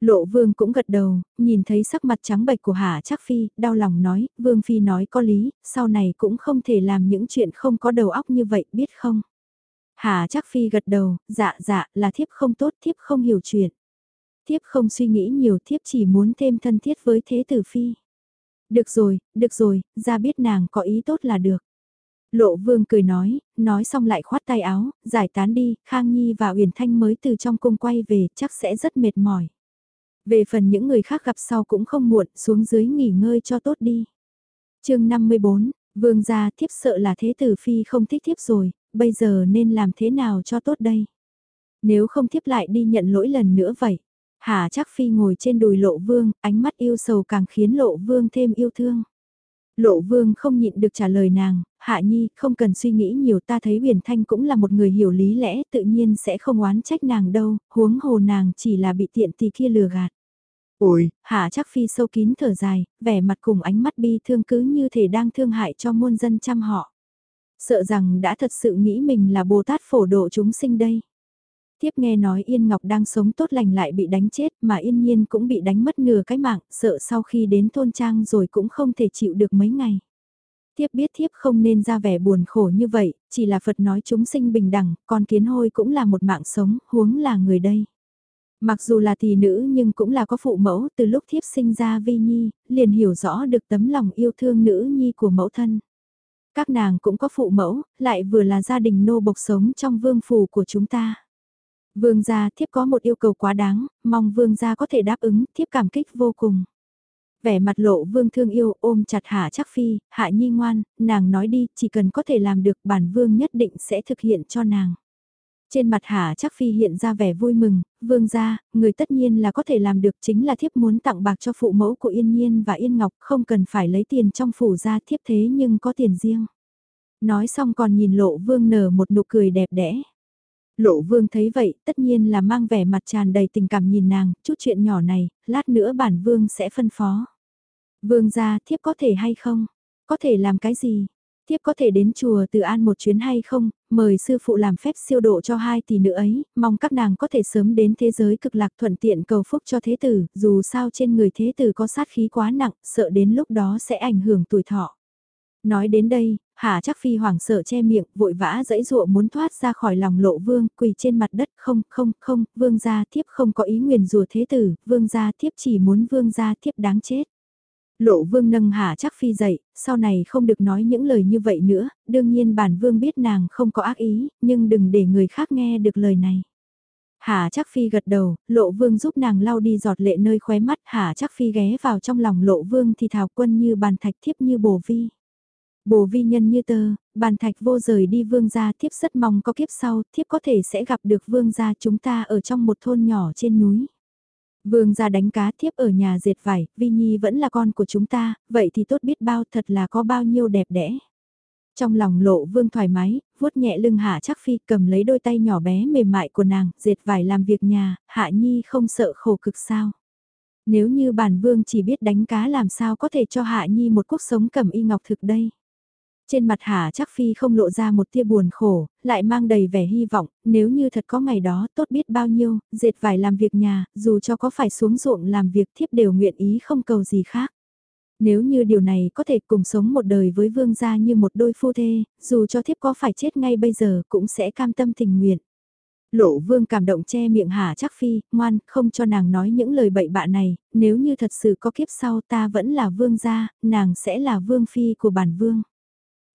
Lộ vương cũng gật đầu, nhìn thấy sắc mặt trắng bệch của Hà Trác Phi, đau lòng nói, vương phi nói có lý, sau này cũng không thể làm những chuyện không có đầu óc như vậy, biết không? Hà Trác Phi gật đầu, dạ dạ, là thiếp không tốt, thiếp không hiểu chuyện. Thiếp không suy nghĩ nhiều, thiếp chỉ muốn thêm thân thiết với thế tử Phi. Được rồi, được rồi, ra biết nàng có ý tốt là được. Lộ vương cười nói, nói xong lại khoát tay áo, giải tán đi, Khang Nhi và Uyển Thanh mới từ trong cung quay về, chắc sẽ rất mệt mỏi. Về phần những người khác gặp sau cũng không muộn, xuống dưới nghỉ ngơi cho tốt đi. chương 54, vương gia thiếp sợ là thế tử phi không thích thiếp rồi, bây giờ nên làm thế nào cho tốt đây? Nếu không thiếp lại đi nhận lỗi lần nữa vậy. Hà chắc phi ngồi trên đùi lộ vương, ánh mắt yêu sầu càng khiến lộ vương thêm yêu thương. Lộ vương không nhịn được trả lời nàng, hạ nhi, không cần suy nghĩ nhiều ta thấy huyền thanh cũng là một người hiểu lý lẽ tự nhiên sẽ không oán trách nàng đâu, huống hồ nàng chỉ là bị tiện tì kia lừa gạt. Ôi, hạ chắc phi sâu kín thở dài, vẻ mặt cùng ánh mắt bi thương cứ như thể đang thương hại cho muôn dân chăm họ. Sợ rằng đã thật sự nghĩ mình là Bồ Tát phổ độ chúng sinh đây. Tiếp nghe nói Yên Ngọc đang sống tốt lành lại bị đánh chết mà Yên Nhiên cũng bị đánh mất nửa cái mạng, sợ sau khi đến thôn trang rồi cũng không thể chịu được mấy ngày. Tiếp biết thiếp không nên ra vẻ buồn khổ như vậy, chỉ là Phật nói chúng sinh bình đẳng, con kiến hôi cũng là một mạng sống, huống là người đây. Mặc dù là tỷ nữ nhưng cũng là có phụ mẫu, từ lúc thiếp sinh ra vi nhi, liền hiểu rõ được tấm lòng yêu thương nữ nhi của mẫu thân. Các nàng cũng có phụ mẫu, lại vừa là gia đình nô bộc sống trong vương phủ của chúng ta. Vương gia thiếp có một yêu cầu quá đáng, mong vương gia có thể đáp ứng, thiếp cảm kích vô cùng. Vẻ mặt lộ vương thương yêu ôm chặt hạ chắc phi, hạ nhi ngoan, nàng nói đi, chỉ cần có thể làm được bản vương nhất định sẽ thực hiện cho nàng. Trên mặt Hạ chắc phi hiện ra vẻ vui mừng, vương gia, người tất nhiên là có thể làm được chính là thiếp muốn tặng bạc cho phụ mẫu của Yên Nhiên và Yên Ngọc không cần phải lấy tiền trong phủ ra thiếp thế nhưng có tiền riêng. Nói xong còn nhìn lộ vương nở một nụ cười đẹp đẽ. Lộ vương thấy vậy tất nhiên là mang vẻ mặt tràn đầy tình cảm nhìn nàng, chút chuyện nhỏ này, lát nữa bản vương sẽ phân phó. Vương gia thiếp có thể hay không? Có thể làm cái gì? thiếp có thể đến chùa từ an một chuyến hay không, mời sư phụ làm phép siêu độ cho hai tỷ nữ ấy, mong các nàng có thể sớm đến thế giới cực lạc thuận tiện cầu phúc cho thế tử, dù sao trên người thế tử có sát khí quá nặng, sợ đến lúc đó sẽ ảnh hưởng tuổi thọ. Nói đến đây, Hà chắc phi hoảng sợ che miệng, vội vã dẫy dụa muốn thoát ra khỏi lòng lộ vương, quỳ trên mặt đất, không, không, không, vương gia thiếp không có ý nguyền rùa thế tử, vương gia thiếp chỉ muốn vương gia thiếp đáng chết. Lộ vương nâng Hà chắc phi dậy, sau này không được nói những lời như vậy nữa, đương nhiên bản vương biết nàng không có ác ý, nhưng đừng để người khác nghe được lời này. Hà chắc phi gật đầu, lộ vương giúp nàng lau đi giọt lệ nơi khóe mắt, Hà chắc phi ghé vào trong lòng lộ vương thì thảo quân như bàn thạch thiếp như bồ vi. Bồ vi nhân như tơ, bàn thạch vô rời đi vương gia thiếp rất mong có kiếp sau, thiếp có thể sẽ gặp được vương gia chúng ta ở trong một thôn nhỏ trên núi. Vương gia đánh cá thiếp ở nhà dệt vải, Vi Nhi vẫn là con của chúng ta, vậy thì tốt biết bao thật là có bao nhiêu đẹp đẽ. Trong lòng lộ vương thoải mái, vuốt nhẹ lưng Hạ chắc phi cầm lấy đôi tay nhỏ bé mềm mại của nàng, dệt vải làm việc nhà, Hạ Nhi không sợ khổ cực sao. Nếu như bản vương chỉ biết đánh cá làm sao có thể cho Hạ Nhi một cuộc sống cầm y ngọc thực đây. Trên mặt Hà chắc Phi không lộ ra một tia buồn khổ, lại mang đầy vẻ hy vọng, nếu như thật có ngày đó tốt biết bao nhiêu, dệt vải làm việc nhà, dù cho có phải xuống ruộng làm việc thiếp đều nguyện ý không cầu gì khác. Nếu như điều này có thể cùng sống một đời với vương gia như một đôi phu thê, dù cho thiếp có phải chết ngay bây giờ cũng sẽ cam tâm tình nguyện. Lộ vương cảm động che miệng Hà chắc phi, ngoan, không cho nàng nói những lời bậy bạ này, nếu như thật sự có kiếp sau ta vẫn là vương gia, nàng sẽ là vương phi của bản vương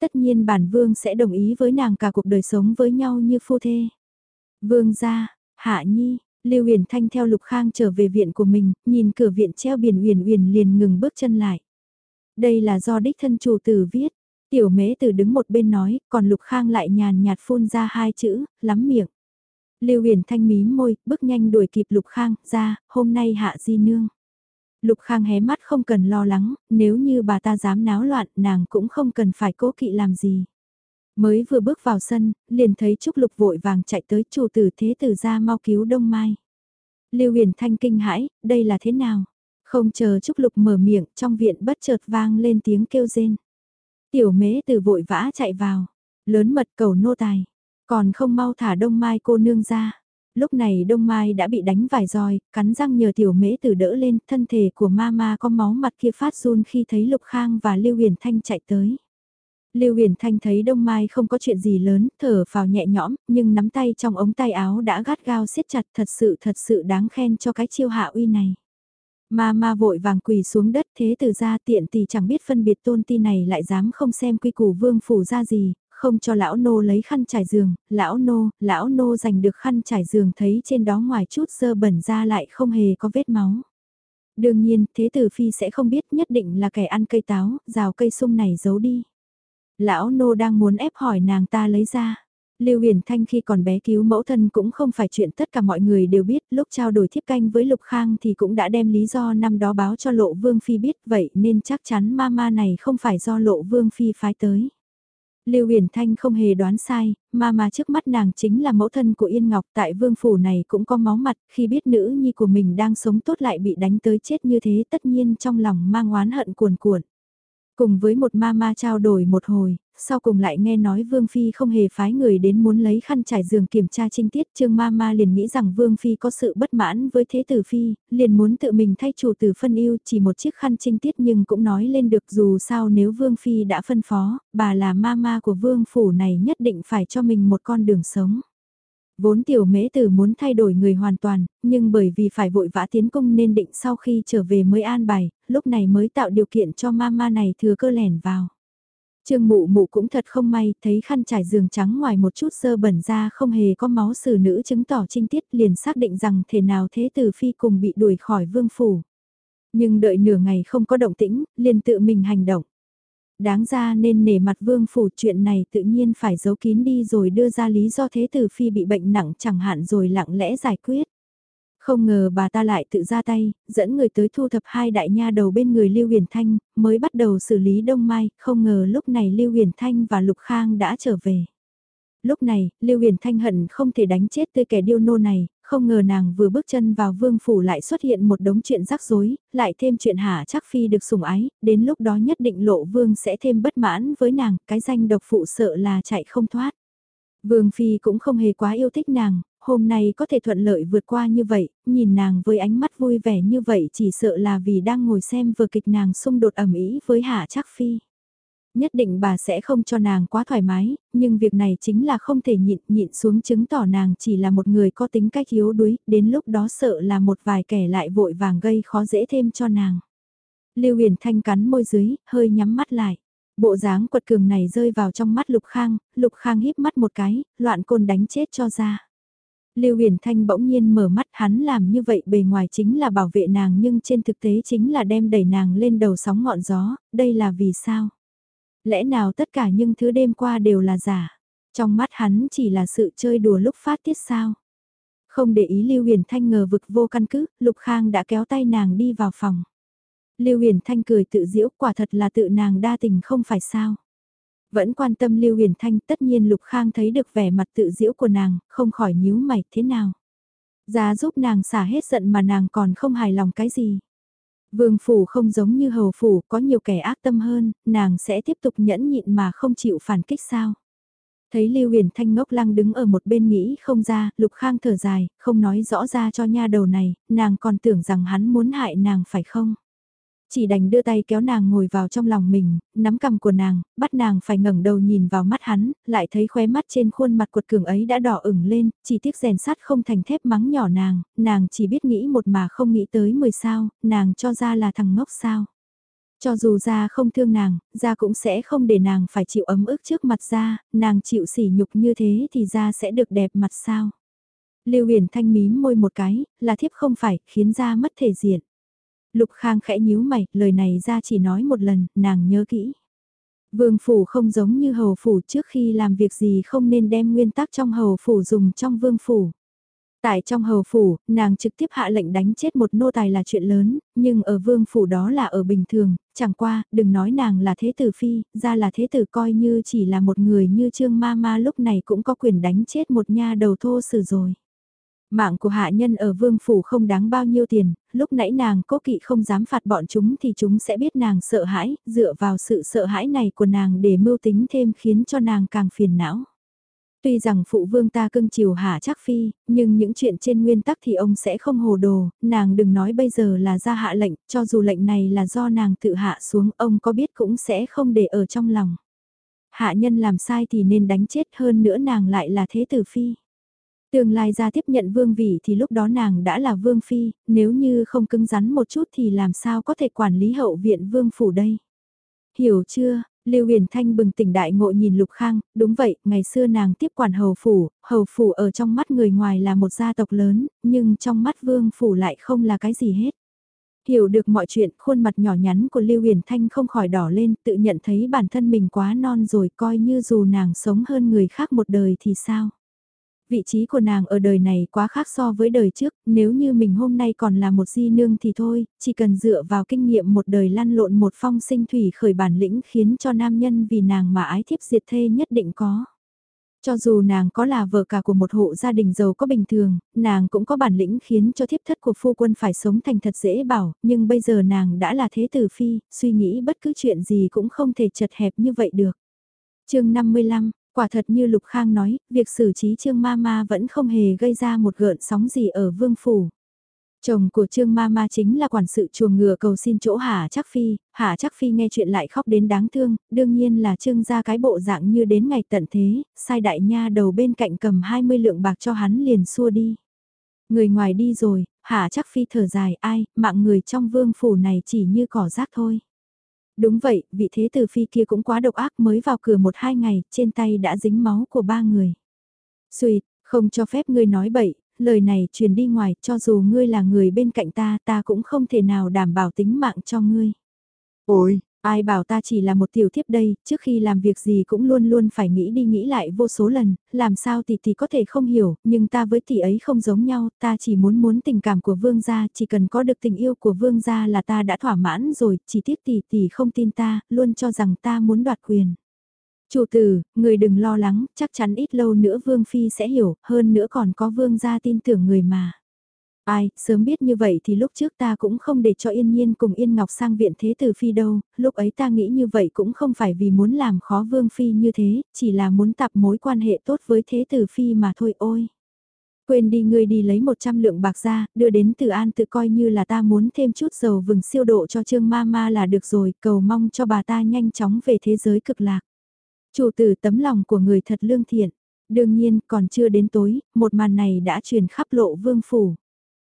tất nhiên bản vương sẽ đồng ý với nàng cả cuộc đời sống với nhau như phu thê. Vương gia, Hạ Nhi, Lưu Huyền Thanh theo Lục Khang trở về viện của mình, nhìn cửa viện treo biển Huyền Huyền liền ngừng bước chân lại. Đây là do đích thân chủ tử viết. Tiểu mễ tử đứng một bên nói, còn Lục Khang lại nhàn nhạt phun ra hai chữ, lắm miệng. Lưu Huyền Thanh mím môi, bước nhanh đuổi kịp Lục Khang, ra, hôm nay hạ di nương. Lục Khang hé mắt không cần lo lắng, nếu như bà ta dám náo loạn nàng cũng không cần phải cố kỵ làm gì. Mới vừa bước vào sân, liền thấy Trúc Lục vội vàng chạy tới chủ tử thế tử ra mau cứu Đông Mai. Lưu Huyền Thanh kinh hãi, đây là thế nào? Không chờ Trúc Lục mở miệng, trong viện bất chợt vang lên tiếng kêu rên. Tiểu Mế từ vội vã chạy vào, lớn mật cầu nô tài, còn không mau thả đông mai cô nương ra. Lúc này đông mai đã bị đánh vài roi, cắn răng nhờ tiểu mễ Tử đỡ lên, thân thể của mama có máu mặt kia phát run khi thấy Lục Khang và Lưu Huyền Thanh chạy tới. Lưu Huyền Thanh thấy Đông Mai không có chuyện gì lớn, thở vào nhẹ nhõm, nhưng nắm tay trong ống tay áo đã gắt gao siết chặt thật sự thật sự đáng khen cho cái chiêu hạ uy này. Ma ma vội vàng quỳ xuống đất thế từ ra tiện thì chẳng biết phân biệt tôn ti này lại dám không xem quy củ vương phủ ra gì, không cho lão nô lấy khăn trải giường, lão nô, lão nô giành được khăn trải giường thấy trên đó ngoài chút sơ bẩn ra lại không hề có vết máu. Đương nhiên, thế tử phi sẽ không biết nhất định là kẻ ăn cây táo, rào cây sung này giấu đi. Lão nô đang muốn ép hỏi nàng ta lấy ra. Lưu Huyền Thanh khi còn bé cứu mẫu thân cũng không phải chuyện tất cả mọi người đều biết, lúc trao đổi thiếp canh với Lục Khang thì cũng đã đem lý do năm đó báo cho Lộ Vương Phi biết vậy nên chắc chắn ma ma này không phải do Lộ Vương Phi phái tới. Lưu Huyền Thanh không hề đoán sai, mà mà trước mắt nàng chính là mẫu thân của Yên Ngọc tại vương phủ này cũng có máu mặt, khi biết nữ nhi của mình đang sống tốt lại bị đánh tới chết như thế tất nhiên trong lòng mang oán hận cuồn cuộn. Cùng với một ma ma trao đổi một hồi, sau cùng lại nghe nói Vương Phi không hề phái người đến muốn lấy khăn trải giường kiểm tra trinh tiết, Trương Ma Ma liền nghĩ rằng Vương Phi có sự bất mãn với Thế Tử Phi, liền muốn tự mình thay chủ tử phân yêu chỉ một chiếc khăn trinh tiết nhưng cũng nói lên được dù sao nếu Vương Phi đã phân phó, bà là ma ma của Vương Phủ này nhất định phải cho mình một con đường sống. Vốn tiểu mễ tử muốn thay đổi người hoàn toàn, nhưng bởi vì phải vội vã tiến công nên định sau khi trở về mới an bài, lúc này mới tạo điều kiện cho mama này thừa cơ lẻn vào. Trương mụ mụ cũng thật không may, thấy khăn trải giường trắng ngoài một chút sơ bẩn ra không hề có máu xử nữ chứng tỏ trinh tiết liền xác định rằng thể nào thế tử phi cùng bị đuổi khỏi vương phủ. Nhưng đợi nửa ngày không có động tĩnh, liền tự mình hành động. Đáng ra nên nể mặt vương phủ chuyện này tự nhiên phải giấu kín đi rồi đưa ra lý do thế tử phi bị bệnh nặng chẳng hạn rồi lặng lẽ giải quyết. Không ngờ bà ta lại tự ra tay, dẫn người tới thu thập hai đại nha đầu bên người Lưu Huyền Thanh, mới bắt đầu xử lý Đông Mai, không ngờ lúc này Lưu Huyền Thanh và Lục Khang đã trở về. Lúc này, Lưu Huyền Thanh hận không thể đánh chết tươi kẻ điêu nô này, không ngờ nàng vừa bước chân vào vương phủ lại xuất hiện một đống chuyện rắc rối, lại thêm chuyện hả chắc phi được sủng ái, đến lúc đó nhất định lộ vương sẽ thêm bất mãn với nàng, cái danh độc phụ sợ là chạy không thoát. Vương Phi cũng không hề quá yêu thích nàng, hôm nay có thể thuận lợi vượt qua như vậy, nhìn nàng với ánh mắt vui vẻ như vậy chỉ sợ là vì đang ngồi xem vừa kịch nàng xung đột ẩm ý với hả Trác Phi. Nhất định bà sẽ không cho nàng quá thoải mái, nhưng việc này chính là không thể nhịn nhịn xuống chứng tỏ nàng chỉ là một người có tính cách yếu đuối, đến lúc đó sợ là một vài kẻ lại vội vàng gây khó dễ thêm cho nàng. Lưu Huyền Thanh cắn môi dưới, hơi nhắm mắt lại. Bộ dáng quật cường này rơi vào trong mắt Lục Khang, Lục Khang híp mắt một cái, loạn côn đánh chết cho ra. Lưu Huyền Thanh bỗng nhiên mở mắt hắn làm như vậy bề ngoài chính là bảo vệ nàng nhưng trên thực tế chính là đem đẩy nàng lên đầu sóng ngọn gió, đây là vì sao? Lẽ nào tất cả những thứ đêm qua đều là giả? Trong mắt hắn chỉ là sự chơi đùa lúc phát tiết sao? Không để ý Lưu Huyền Thanh ngờ vực vô căn cứ, Lục Khang đã kéo tay nàng đi vào phòng. Lưu Huyền Thanh cười tự diễu quả thật là tự nàng đa tình không phải sao? Vẫn quan tâm Lưu Huyền Thanh tất nhiên Lục Khang thấy được vẻ mặt tự diễu của nàng, không khỏi nhíu mày thế nào. giá giúp nàng xả hết giận mà nàng còn không hài lòng cái gì. Vương phủ không giống như hầu phủ có nhiều kẻ ác tâm hơn, nàng sẽ tiếp tục nhẫn nhịn mà không chịu phản kích sao. Thấy Lưu Huyền Thanh ngốc lăng đứng ở một bên nghĩ không ra, Lục Khang thở dài, không nói rõ ra cho nha đầu này, nàng còn tưởng rằng hắn muốn hại nàng phải không? Chỉ đành đưa tay kéo nàng ngồi vào trong lòng mình, nắm cầm của nàng, bắt nàng phải ngẩng đầu nhìn vào mắt hắn, lại thấy khóe mắt trên khuôn mặt cuột cường ấy đã đỏ ửng lên, chỉ tiếc rèn sắt không thành thép mắng nhỏ nàng, nàng chỉ biết nghĩ một mà không nghĩ tới mười sao, nàng cho ra là thằng ngốc sao. Cho dù ra không thương nàng, ra cũng sẽ không để nàng phải chịu ấm ức trước mặt ra, nàng chịu sỉ nhục như thế thì ra sẽ được đẹp mặt sao. Lưu huyền thanh mím môi một cái, là thiếp không phải, khiến ra mất thể diện. Lục Khang khẽ nhíu mày, lời này ra chỉ nói một lần, nàng nhớ kỹ. Vương phủ không giống như hầu phủ trước khi làm việc gì không nên đem nguyên tắc trong hầu phủ dùng trong vương phủ. Tại trong hầu phủ, nàng trực tiếp hạ lệnh đánh chết một nô tài là chuyện lớn, nhưng ở vương phủ đó là ở bình thường, chẳng qua, đừng nói nàng là thế tử phi, ra là thế tử coi như chỉ là một người như trương ma ma lúc này cũng có quyền đánh chết một nha đầu thô sử rồi. Mạng của hạ nhân ở vương phủ không đáng bao nhiêu tiền, lúc nãy nàng cố kỵ không dám phạt bọn chúng thì chúng sẽ biết nàng sợ hãi, dựa vào sự sợ hãi này của nàng để mưu tính thêm khiến cho nàng càng phiền não. Tuy rằng phụ vương ta cưng chiều hạ chắc phi, nhưng những chuyện trên nguyên tắc thì ông sẽ không hồ đồ, nàng đừng nói bây giờ là ra hạ lệnh, cho dù lệnh này là do nàng tự hạ xuống, ông có biết cũng sẽ không để ở trong lòng. Hạ nhân làm sai thì nên đánh chết hơn nữa nàng lại là thế tử phi. Tương lai ra tiếp nhận vương vị thì lúc đó nàng đã là vương phi, nếu như không cứng rắn một chút thì làm sao có thể quản lý hậu viện vương phủ đây. Hiểu chưa, Lưu Huyền Thanh bừng tỉnh đại ngộ nhìn Lục Khang, đúng vậy, ngày xưa nàng tiếp quản hầu phủ, hầu phủ ở trong mắt người ngoài là một gia tộc lớn, nhưng trong mắt vương phủ lại không là cái gì hết. Hiểu được mọi chuyện, khuôn mặt nhỏ nhắn của Lưu Huyền Thanh không khỏi đỏ lên, tự nhận thấy bản thân mình quá non rồi coi như dù nàng sống hơn người khác một đời thì sao. Vị trí của nàng ở đời này quá khác so với đời trước, nếu như mình hôm nay còn là một di nương thì thôi, chỉ cần dựa vào kinh nghiệm một đời lăn lộn một phong sinh thủy khởi bản lĩnh khiến cho nam nhân vì nàng mà ái thiếp diệt thê nhất định có. Cho dù nàng có là vợ cả của một hộ gia đình giàu có bình thường, nàng cũng có bản lĩnh khiến cho thiếp thất của phu quân phải sống thành thật dễ bảo, nhưng bây giờ nàng đã là thế tử phi, suy nghĩ bất cứ chuyện gì cũng không thể chật hẹp như vậy được. chương 55, Quả thật như Lục Khang nói, việc xử trí Trương Mama vẫn không hề gây ra một gợn sóng gì ở Vương Phủ. Chồng của Trương Mama chính là quản sự chuồng ngựa cầu xin chỗ Hà Chắc Phi, Hà Chắc Phi nghe chuyện lại khóc đến đáng thương, đương nhiên là Trương ra cái bộ dạng như đến ngày tận thế, sai đại nha đầu bên cạnh cầm 20 lượng bạc cho hắn liền xua đi. Người ngoài đi rồi, Hà Chắc Phi thở dài ai, mạng người trong vương phủ này chỉ như cỏ rác thôi. Đúng vậy, vị thế tử phi kia cũng quá độc ác mới vào cửa một hai ngày, trên tay đã dính máu của ba người. Xùi, không cho phép ngươi nói bậy, lời này truyền đi ngoài, cho dù ngươi là người bên cạnh ta, ta cũng không thể nào đảm bảo tính mạng cho ngươi. Ôi, Ai bảo ta chỉ là một tiểu thiếp đây, trước khi làm việc gì cũng luôn luôn phải nghĩ đi nghĩ lại vô số lần, làm sao tỷ tỷ có thể không hiểu, nhưng ta với tỷ ấy không giống nhau, ta chỉ muốn muốn tình cảm của vương gia, chỉ cần có được tình yêu của vương gia là ta đã thỏa mãn rồi, chỉ tiếc tỷ tỷ không tin ta, luôn cho rằng ta muốn đoạt quyền. Chủ tử, người đừng lo lắng, chắc chắn ít lâu nữa vương phi sẽ hiểu, hơn nữa còn có vương gia tin tưởng người mà. Ai, sớm biết như vậy thì lúc trước ta cũng không để cho Yên Nhiên cùng Yên Ngọc sang viện thế tử phi đâu, lúc ấy ta nghĩ như vậy cũng không phải vì muốn làm khó vương phi như thế, chỉ là muốn tập mối quan hệ tốt với thế tử phi mà thôi ôi. Quên đi ngươi đi lấy 100 lượng bạc ra, đưa đến từ an tự coi như là ta muốn thêm chút dầu vừng siêu độ cho trương ma ma là được rồi, cầu mong cho bà ta nhanh chóng về thế giới cực lạc. Chủ tử tấm lòng của người thật lương thiện. Đương nhiên, còn chưa đến tối, một màn này đã truyền khắp lộ vương phủ.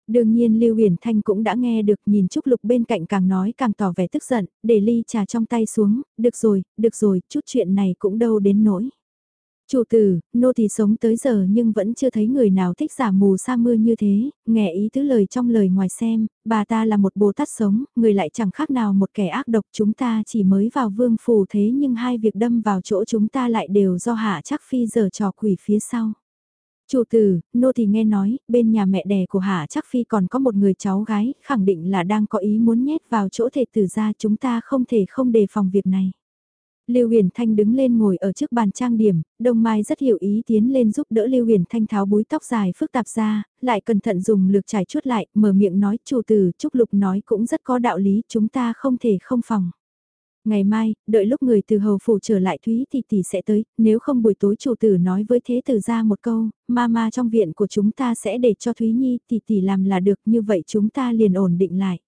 Đương nhiên Lưu Huyền Thanh cũng đã nghe được nhìn Trúc Lục bên cạnh càng nói càng tỏ vẻ tức giận, để ly trà trong tay xuống, được rồi, được rồi, chút chuyện này cũng đâu đến nỗi. Chủ tử, nô thì sống tới giờ nhưng vẫn chưa thấy người nào thích giả mù sa mưa như thế, nghe ý tứ lời trong lời ngoài xem, bà ta là một Bồ Tát sống, người lại chẳng khác nào một kẻ ác độc chúng ta chỉ mới vào vương phủ thế nhưng hai việc đâm vào chỗ chúng ta lại đều do hạ chắc phi giờ trò quỷ phía sau. Chủ tử, nô thì nghe nói, bên nhà mẹ đẻ của Hạ chắc phi còn có một người cháu gái, khẳng định là đang có ý muốn nhét vào chỗ thể tử ra chúng ta không thể không đề phòng việc này. Lưu Huyền Thanh đứng lên ngồi ở trước bàn trang điểm, Đông Mai rất hiểu ý tiến lên giúp đỡ Lưu Huyền Thanh tháo búi tóc dài phức tạp ra, lại cẩn thận dùng lược trải chuốt lại, mở miệng nói chủ tử, Trúc Lục nói cũng rất có đạo lý, chúng ta không thể không phòng. Ngày mai, đợi lúc người từ hầu phủ trở lại Thúy thì tỷ sẽ tới, nếu không buổi tối chủ tử nói với thế tử ra một câu, mama trong viện của chúng ta sẽ để cho Thúy Nhi tỷ tỷ làm là được như vậy chúng ta liền ổn định lại.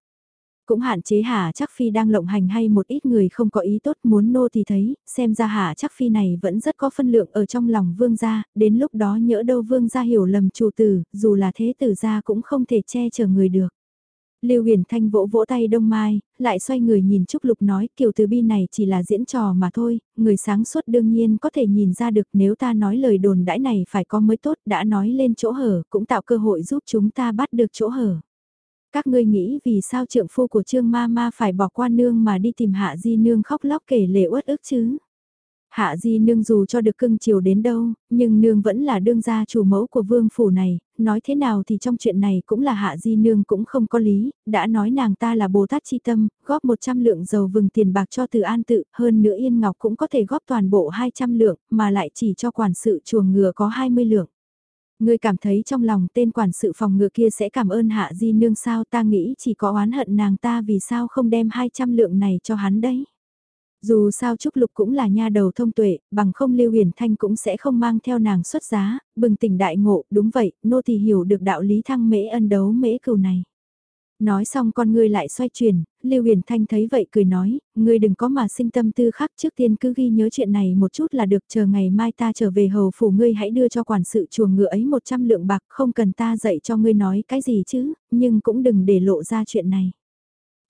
Cũng hạn chế Hà chắc phi đang lộng hành hay một ít người không có ý tốt muốn nô thì thấy, xem ra Hà chắc phi này vẫn rất có phân lượng ở trong lòng vương gia, đến lúc đó nhỡ đâu vương gia hiểu lầm chủ tử, dù là thế tử gia cũng không thể che chở người được. Lưu Huyền Thanh vỗ vỗ tay Đông Mai, lại xoay người nhìn Trúc Lục nói kiểu từ bi này chỉ là diễn trò mà thôi, người sáng suốt đương nhiên có thể nhìn ra được nếu ta nói lời đồn đãi này phải có mới tốt đã nói lên chỗ hở cũng tạo cơ hội giúp chúng ta bắt được chỗ hở. Các ngươi nghĩ vì sao trượng phu của Trương Ma Ma phải bỏ qua nương mà đi tìm Hạ Di nương khóc lóc kể lệ uất ức chứ? Hạ Di nương dù cho được cưng chiều đến đâu, nhưng nương vẫn là đương gia chủ mẫu của vương phủ này, nói thế nào thì trong chuyện này cũng là Hạ Di nương cũng không có lý, đã nói nàng ta là Bồ Tát chi tâm, góp 100 lượng dầu vừng tiền bạc cho từ an tự, hơn nữa Yên Ngọc cũng có thể góp toàn bộ 200 lượng, mà lại chỉ cho quản sự chuồng ngựa có 20 lượng. Ngươi cảm thấy trong lòng tên quản sự phòng ngựa kia sẽ cảm ơn hạ di nương sao ta nghĩ chỉ có oán hận nàng ta vì sao không đem 200 lượng này cho hắn đấy. Dù sao Trúc Lục cũng là nha đầu thông tuệ, bằng không Lưu Huyền Thanh cũng sẽ không mang theo nàng xuất giá, bừng tỉnh đại ngộ, đúng vậy, nô thì hiểu được đạo lý thăng mễ ân đấu mễ cừu này. Nói xong con ngươi lại xoay chuyển, Lưu Huyền Thanh thấy vậy cười nói, ngươi đừng có mà sinh tâm tư khác trước tiên cứ ghi nhớ chuyện này một chút là được chờ ngày mai ta trở về hầu phủ ngươi hãy đưa cho quản sự chuồng ngựa ấy 100 lượng bạc không cần ta dạy cho ngươi nói cái gì chứ, nhưng cũng đừng để lộ ra chuyện này.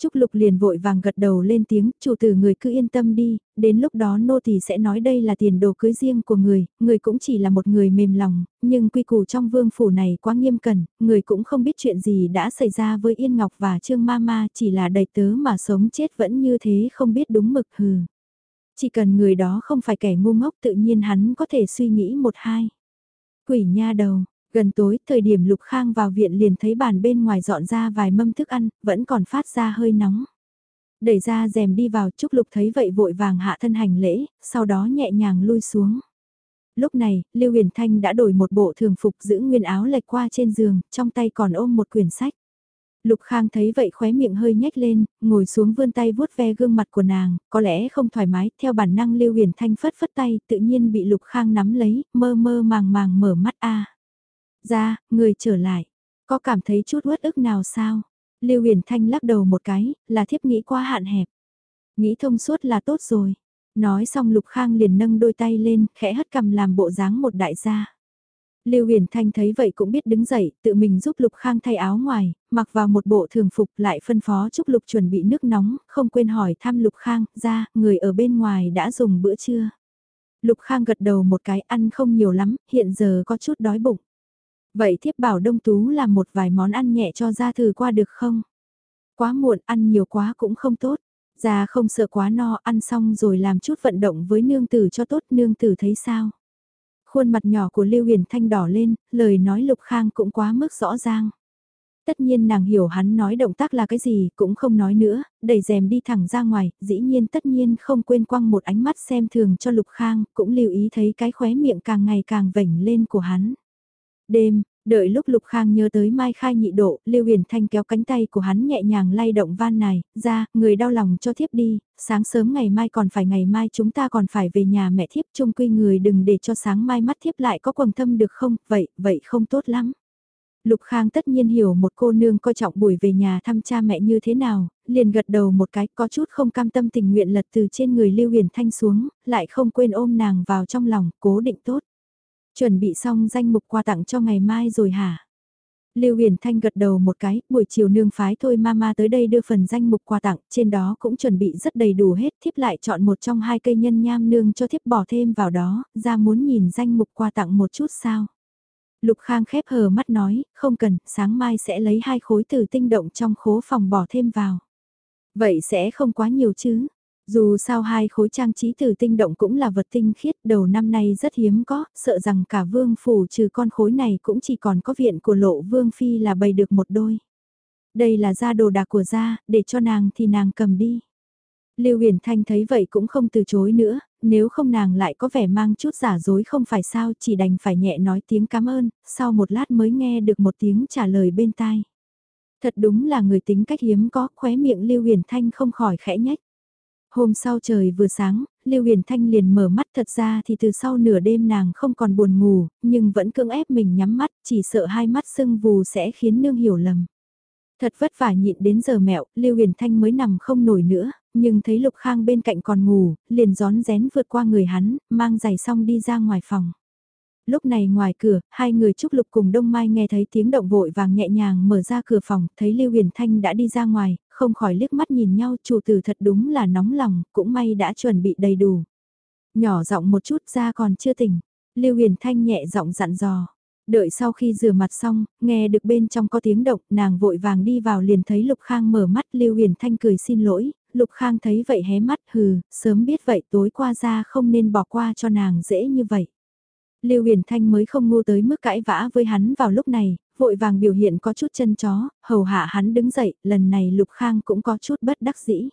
Trúc Lục liền vội vàng gật đầu lên tiếng, chủ tử người cứ yên tâm đi, đến lúc đó nô tỳ sẽ nói đây là tiền đồ cưới riêng của người, người cũng chỉ là một người mềm lòng, nhưng quy củ trong vương phủ này quá nghiêm cẩn, người cũng không biết chuyện gì đã xảy ra với Yên Ngọc và Trương Mama, chỉ là đầy tớ mà sống chết vẫn như thế không biết đúng mực hừ. Chỉ cần người đó không phải kẻ ngu ngốc tự nhiên hắn có thể suy nghĩ một hai. Quỷ nha đầu, Gần tối, thời điểm Lục Khang vào viện liền thấy bàn bên ngoài dọn ra vài mâm thức ăn, vẫn còn phát ra hơi nóng. Đẩy ra rèm đi vào, Trúc Lục thấy vậy vội vàng hạ thân hành lễ, sau đó nhẹ nhàng lui xuống. Lúc này, Lưu Huyền Thanh đã đổi một bộ thường phục giữ nguyên áo lệch qua trên giường, trong tay còn ôm một quyển sách. Lục Khang thấy vậy khóe miệng hơi nhếch lên, ngồi xuống vươn tay vuốt ve gương mặt của nàng, có lẽ không thoải mái, theo bản năng Lưu Huyền Thanh phất phất tay, tự nhiên bị Lục Khang nắm lấy, mơ mơ màng màng mở mắt a. Ra, người trở lại. Có cảm thấy chút uất ức nào sao? Lưu Huyền Thanh lắc đầu một cái, là thiếp nghĩ quá hạn hẹp. Nghĩ thông suốt là tốt rồi. Nói xong Lục Khang liền nâng đôi tay lên, khẽ hất cầm làm bộ dáng một đại gia. Lưu Huyền Thanh thấy vậy cũng biết đứng dậy, tự mình giúp Lục Khang thay áo ngoài, mặc vào một bộ thường phục lại phân phó chúc Lục chuẩn bị nước nóng, không quên hỏi thăm Lục Khang, ra, người ở bên ngoài đã dùng bữa trưa. Lục Khang gật đầu một cái ăn không nhiều lắm, hiện giờ có chút đói bụng. Vậy thiếp bảo Đông Tú làm một vài món ăn nhẹ cho ra thử qua được không? Quá muộn ăn nhiều quá cũng không tốt. Già không sợ quá no ăn xong rồi làm chút vận động với nương tử cho tốt nương tử thấy sao? Khuôn mặt nhỏ của Lưu Huyền Thanh đỏ lên, lời nói Lục Khang cũng quá mức rõ ràng. Tất nhiên nàng hiểu hắn nói động tác là cái gì, cũng không nói nữa, đẩy rèm đi thẳng ra ngoài, dĩ nhiên tất nhiên không quên quăng một ánh mắt xem thường cho Lục Khang, cũng lưu ý thấy cái khóe miệng càng ngày càng vểnh lên của hắn. Đêm, đợi lúc Lục Khang nhớ tới Mai Khai nhị độ, Lưu Huyền Thanh kéo cánh tay của hắn nhẹ nhàng lay động van này, ra, người đau lòng cho thiếp đi, sáng sớm ngày mai còn phải ngày mai chúng ta còn phải về nhà mẹ thiếp chung quy người đừng để cho sáng mai mắt thiếp lại có quầng thâm được không, vậy, vậy không tốt lắm. Lục Khang tất nhiên hiểu một cô nương coi trọng buổi về nhà thăm cha mẹ như thế nào, liền gật đầu một cái có chút không cam tâm tình nguyện lật từ trên người Lưu Huyền Thanh xuống, lại không quên ôm nàng vào trong lòng, cố định tốt. Chuẩn bị xong danh mục quà tặng cho ngày mai rồi hả? Lưu Huyền Thanh gật đầu một cái, buổi chiều nương phái thôi mama tới đây đưa phần danh mục quà tặng, trên đó cũng chuẩn bị rất đầy đủ hết, thiếp lại chọn một trong hai cây nhân nham nương cho thiếp bỏ thêm vào đó, ra muốn nhìn danh mục quà tặng một chút sao. Lục Khang khép hờ mắt nói, không cần, sáng mai sẽ lấy hai khối từ tinh động trong khố phòng bỏ thêm vào. Vậy sẽ không quá nhiều chứ, dù sao hai khối trang trí từ tinh động cũng là vật tinh khiết đầu năm nay rất hiếm có, sợ rằng cả vương phủ trừ con khối này cũng chỉ còn có viện của lộ vương phi là bày được một đôi. Đây là gia đồ đạc của gia, để cho nàng thì nàng cầm đi. Lưu Huyền Thanh thấy vậy cũng không từ chối nữa, nếu không nàng lại có vẻ mang chút giả dối không phải sao chỉ đành phải nhẹ nói tiếng cảm ơn, sau một lát mới nghe được một tiếng trả lời bên tai. Thật đúng là người tính cách hiếm có, khóe miệng Lưu Huyền Thanh không khỏi khẽ nhách. Hôm sau trời vừa sáng, Lưu Huyền Thanh liền mở mắt thật ra thì từ sau nửa đêm nàng không còn buồn ngủ, nhưng vẫn cưỡng ép mình nhắm mắt, chỉ sợ hai mắt sưng vù sẽ khiến nương hiểu lầm. Thật vất vả nhịn đến giờ mẹo, Lưu Huyền Thanh mới nằm không nổi nữa, nhưng thấy Lục Khang bên cạnh còn ngủ, liền gión rén vượt qua người hắn, mang giày xong đi ra ngoài phòng lúc này ngoài cửa, hai người Trúc Lục cùng Đông Mai nghe thấy tiếng động vội vàng nhẹ nhàng mở ra cửa phòng, thấy Lưu Huyền Thanh đã đi ra ngoài, không khỏi liếc mắt nhìn nhau chủ tử thật đúng là nóng lòng, cũng may đã chuẩn bị đầy đủ. Nhỏ giọng một chút ra còn chưa tỉnh, Lưu Huyền Thanh nhẹ giọng dặn dò. Đợi sau khi rửa mặt xong, nghe được bên trong có tiếng động, nàng vội vàng đi vào liền thấy Lục Khang mở mắt Lưu Huyền Thanh cười xin lỗi, Lục Khang thấy vậy hé mắt hừ, sớm biết vậy tối qua ra không nên bỏ qua cho nàng dễ như vậy. Lưu Huyền Thanh mới không ngu tới mức cãi vã với hắn vào lúc này, vội vàng biểu hiện có chút chân chó, hầu hạ hắn đứng dậy, lần này Lục Khang cũng có chút bất đắc dĩ.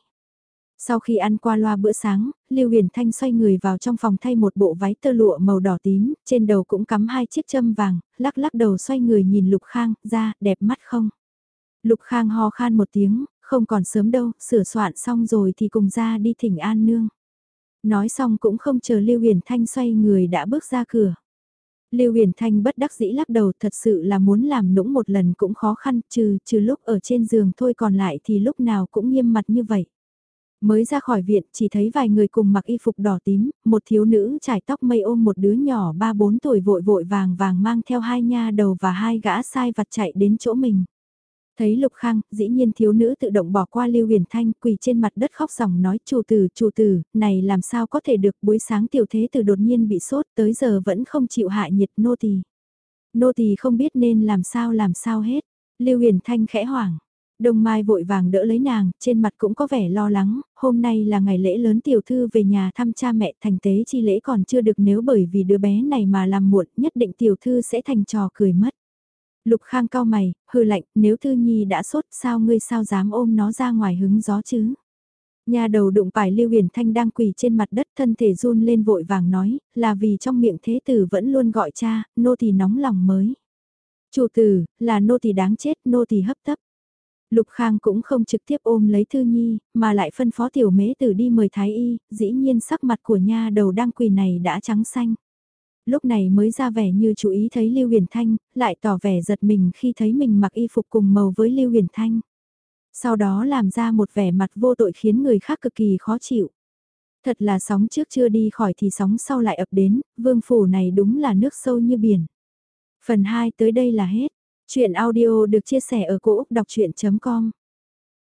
Sau khi ăn qua loa bữa sáng, Lưu Huyền Thanh xoay người vào trong phòng thay một bộ váy tơ lụa màu đỏ tím, trên đầu cũng cắm hai chiếc châm vàng, lắc lắc đầu xoay người nhìn Lục Khang, ra, đẹp mắt không? Lục Khang ho khan một tiếng, không còn sớm đâu, sửa soạn xong rồi thì cùng ra đi thỉnh an nương. Nói xong cũng không chờ Lưu Huyền Thanh xoay người đã bước ra cửa. Lưu Huyền Thanh bất đắc dĩ lắc đầu thật sự là muốn làm nũng một lần cũng khó khăn trừ trừ lúc ở trên giường thôi còn lại thì lúc nào cũng nghiêm mặt như vậy. Mới ra khỏi viện chỉ thấy vài người cùng mặc y phục đỏ tím, một thiếu nữ trải tóc mây ôm một đứa nhỏ 3-4 tuổi vội vội vàng vàng mang theo hai nha đầu và hai gã sai vặt chạy đến chỗ mình. Thấy Lục Khang, dĩ nhiên thiếu nữ tự động bỏ qua Lưu Huyền Thanh quỳ trên mặt đất khóc ròng nói chủ tử, chủ tử, này làm sao có thể được buổi sáng tiểu thế tử đột nhiên bị sốt tới giờ vẫn không chịu hạ nhiệt nô tỳ. Nô tỳ không biết nên làm sao làm sao hết. Lưu Huyền Thanh khẽ hoảng. Đông Mai vội vàng đỡ lấy nàng, trên mặt cũng có vẻ lo lắng, hôm nay là ngày lễ lớn tiểu thư về nhà thăm cha mẹ thành tế chi lễ còn chưa được nếu bởi vì đứa bé này mà làm muộn nhất định tiểu thư sẽ thành trò cười mất. Lục Khang cao mày, hư lạnh, nếu Thư Nhi đã sốt sao ngươi sao dám ôm nó ra ngoài hứng gió chứ? Nhà đầu đụng phải Lưu Huyền Thanh đang quỳ trên mặt đất thân thể run lên vội vàng nói, là vì trong miệng thế tử vẫn luôn gọi cha, nô tỳ nóng lòng mới. Chủ tử, là nô tỳ đáng chết, nô tỳ hấp tấp. Lục Khang cũng không trực tiếp ôm lấy Thư Nhi, mà lại phân phó tiểu mễ tử đi mời thái y, dĩ nhiên sắc mặt của nha đầu đang quỳ này đã trắng xanh lúc này mới ra vẻ như chú ý thấy Lưu Huyền Thanh, lại tỏ vẻ giật mình khi thấy mình mặc y phục cùng màu với Lưu Huyền Thanh. Sau đó làm ra một vẻ mặt vô tội khiến người khác cực kỳ khó chịu. Thật là sóng trước chưa đi khỏi thì sóng sau lại ập đến, vương phủ này đúng là nước sâu như biển. Phần 2 tới đây là hết. Chuyện audio được chia sẻ ở cỗ đọc chuyện.com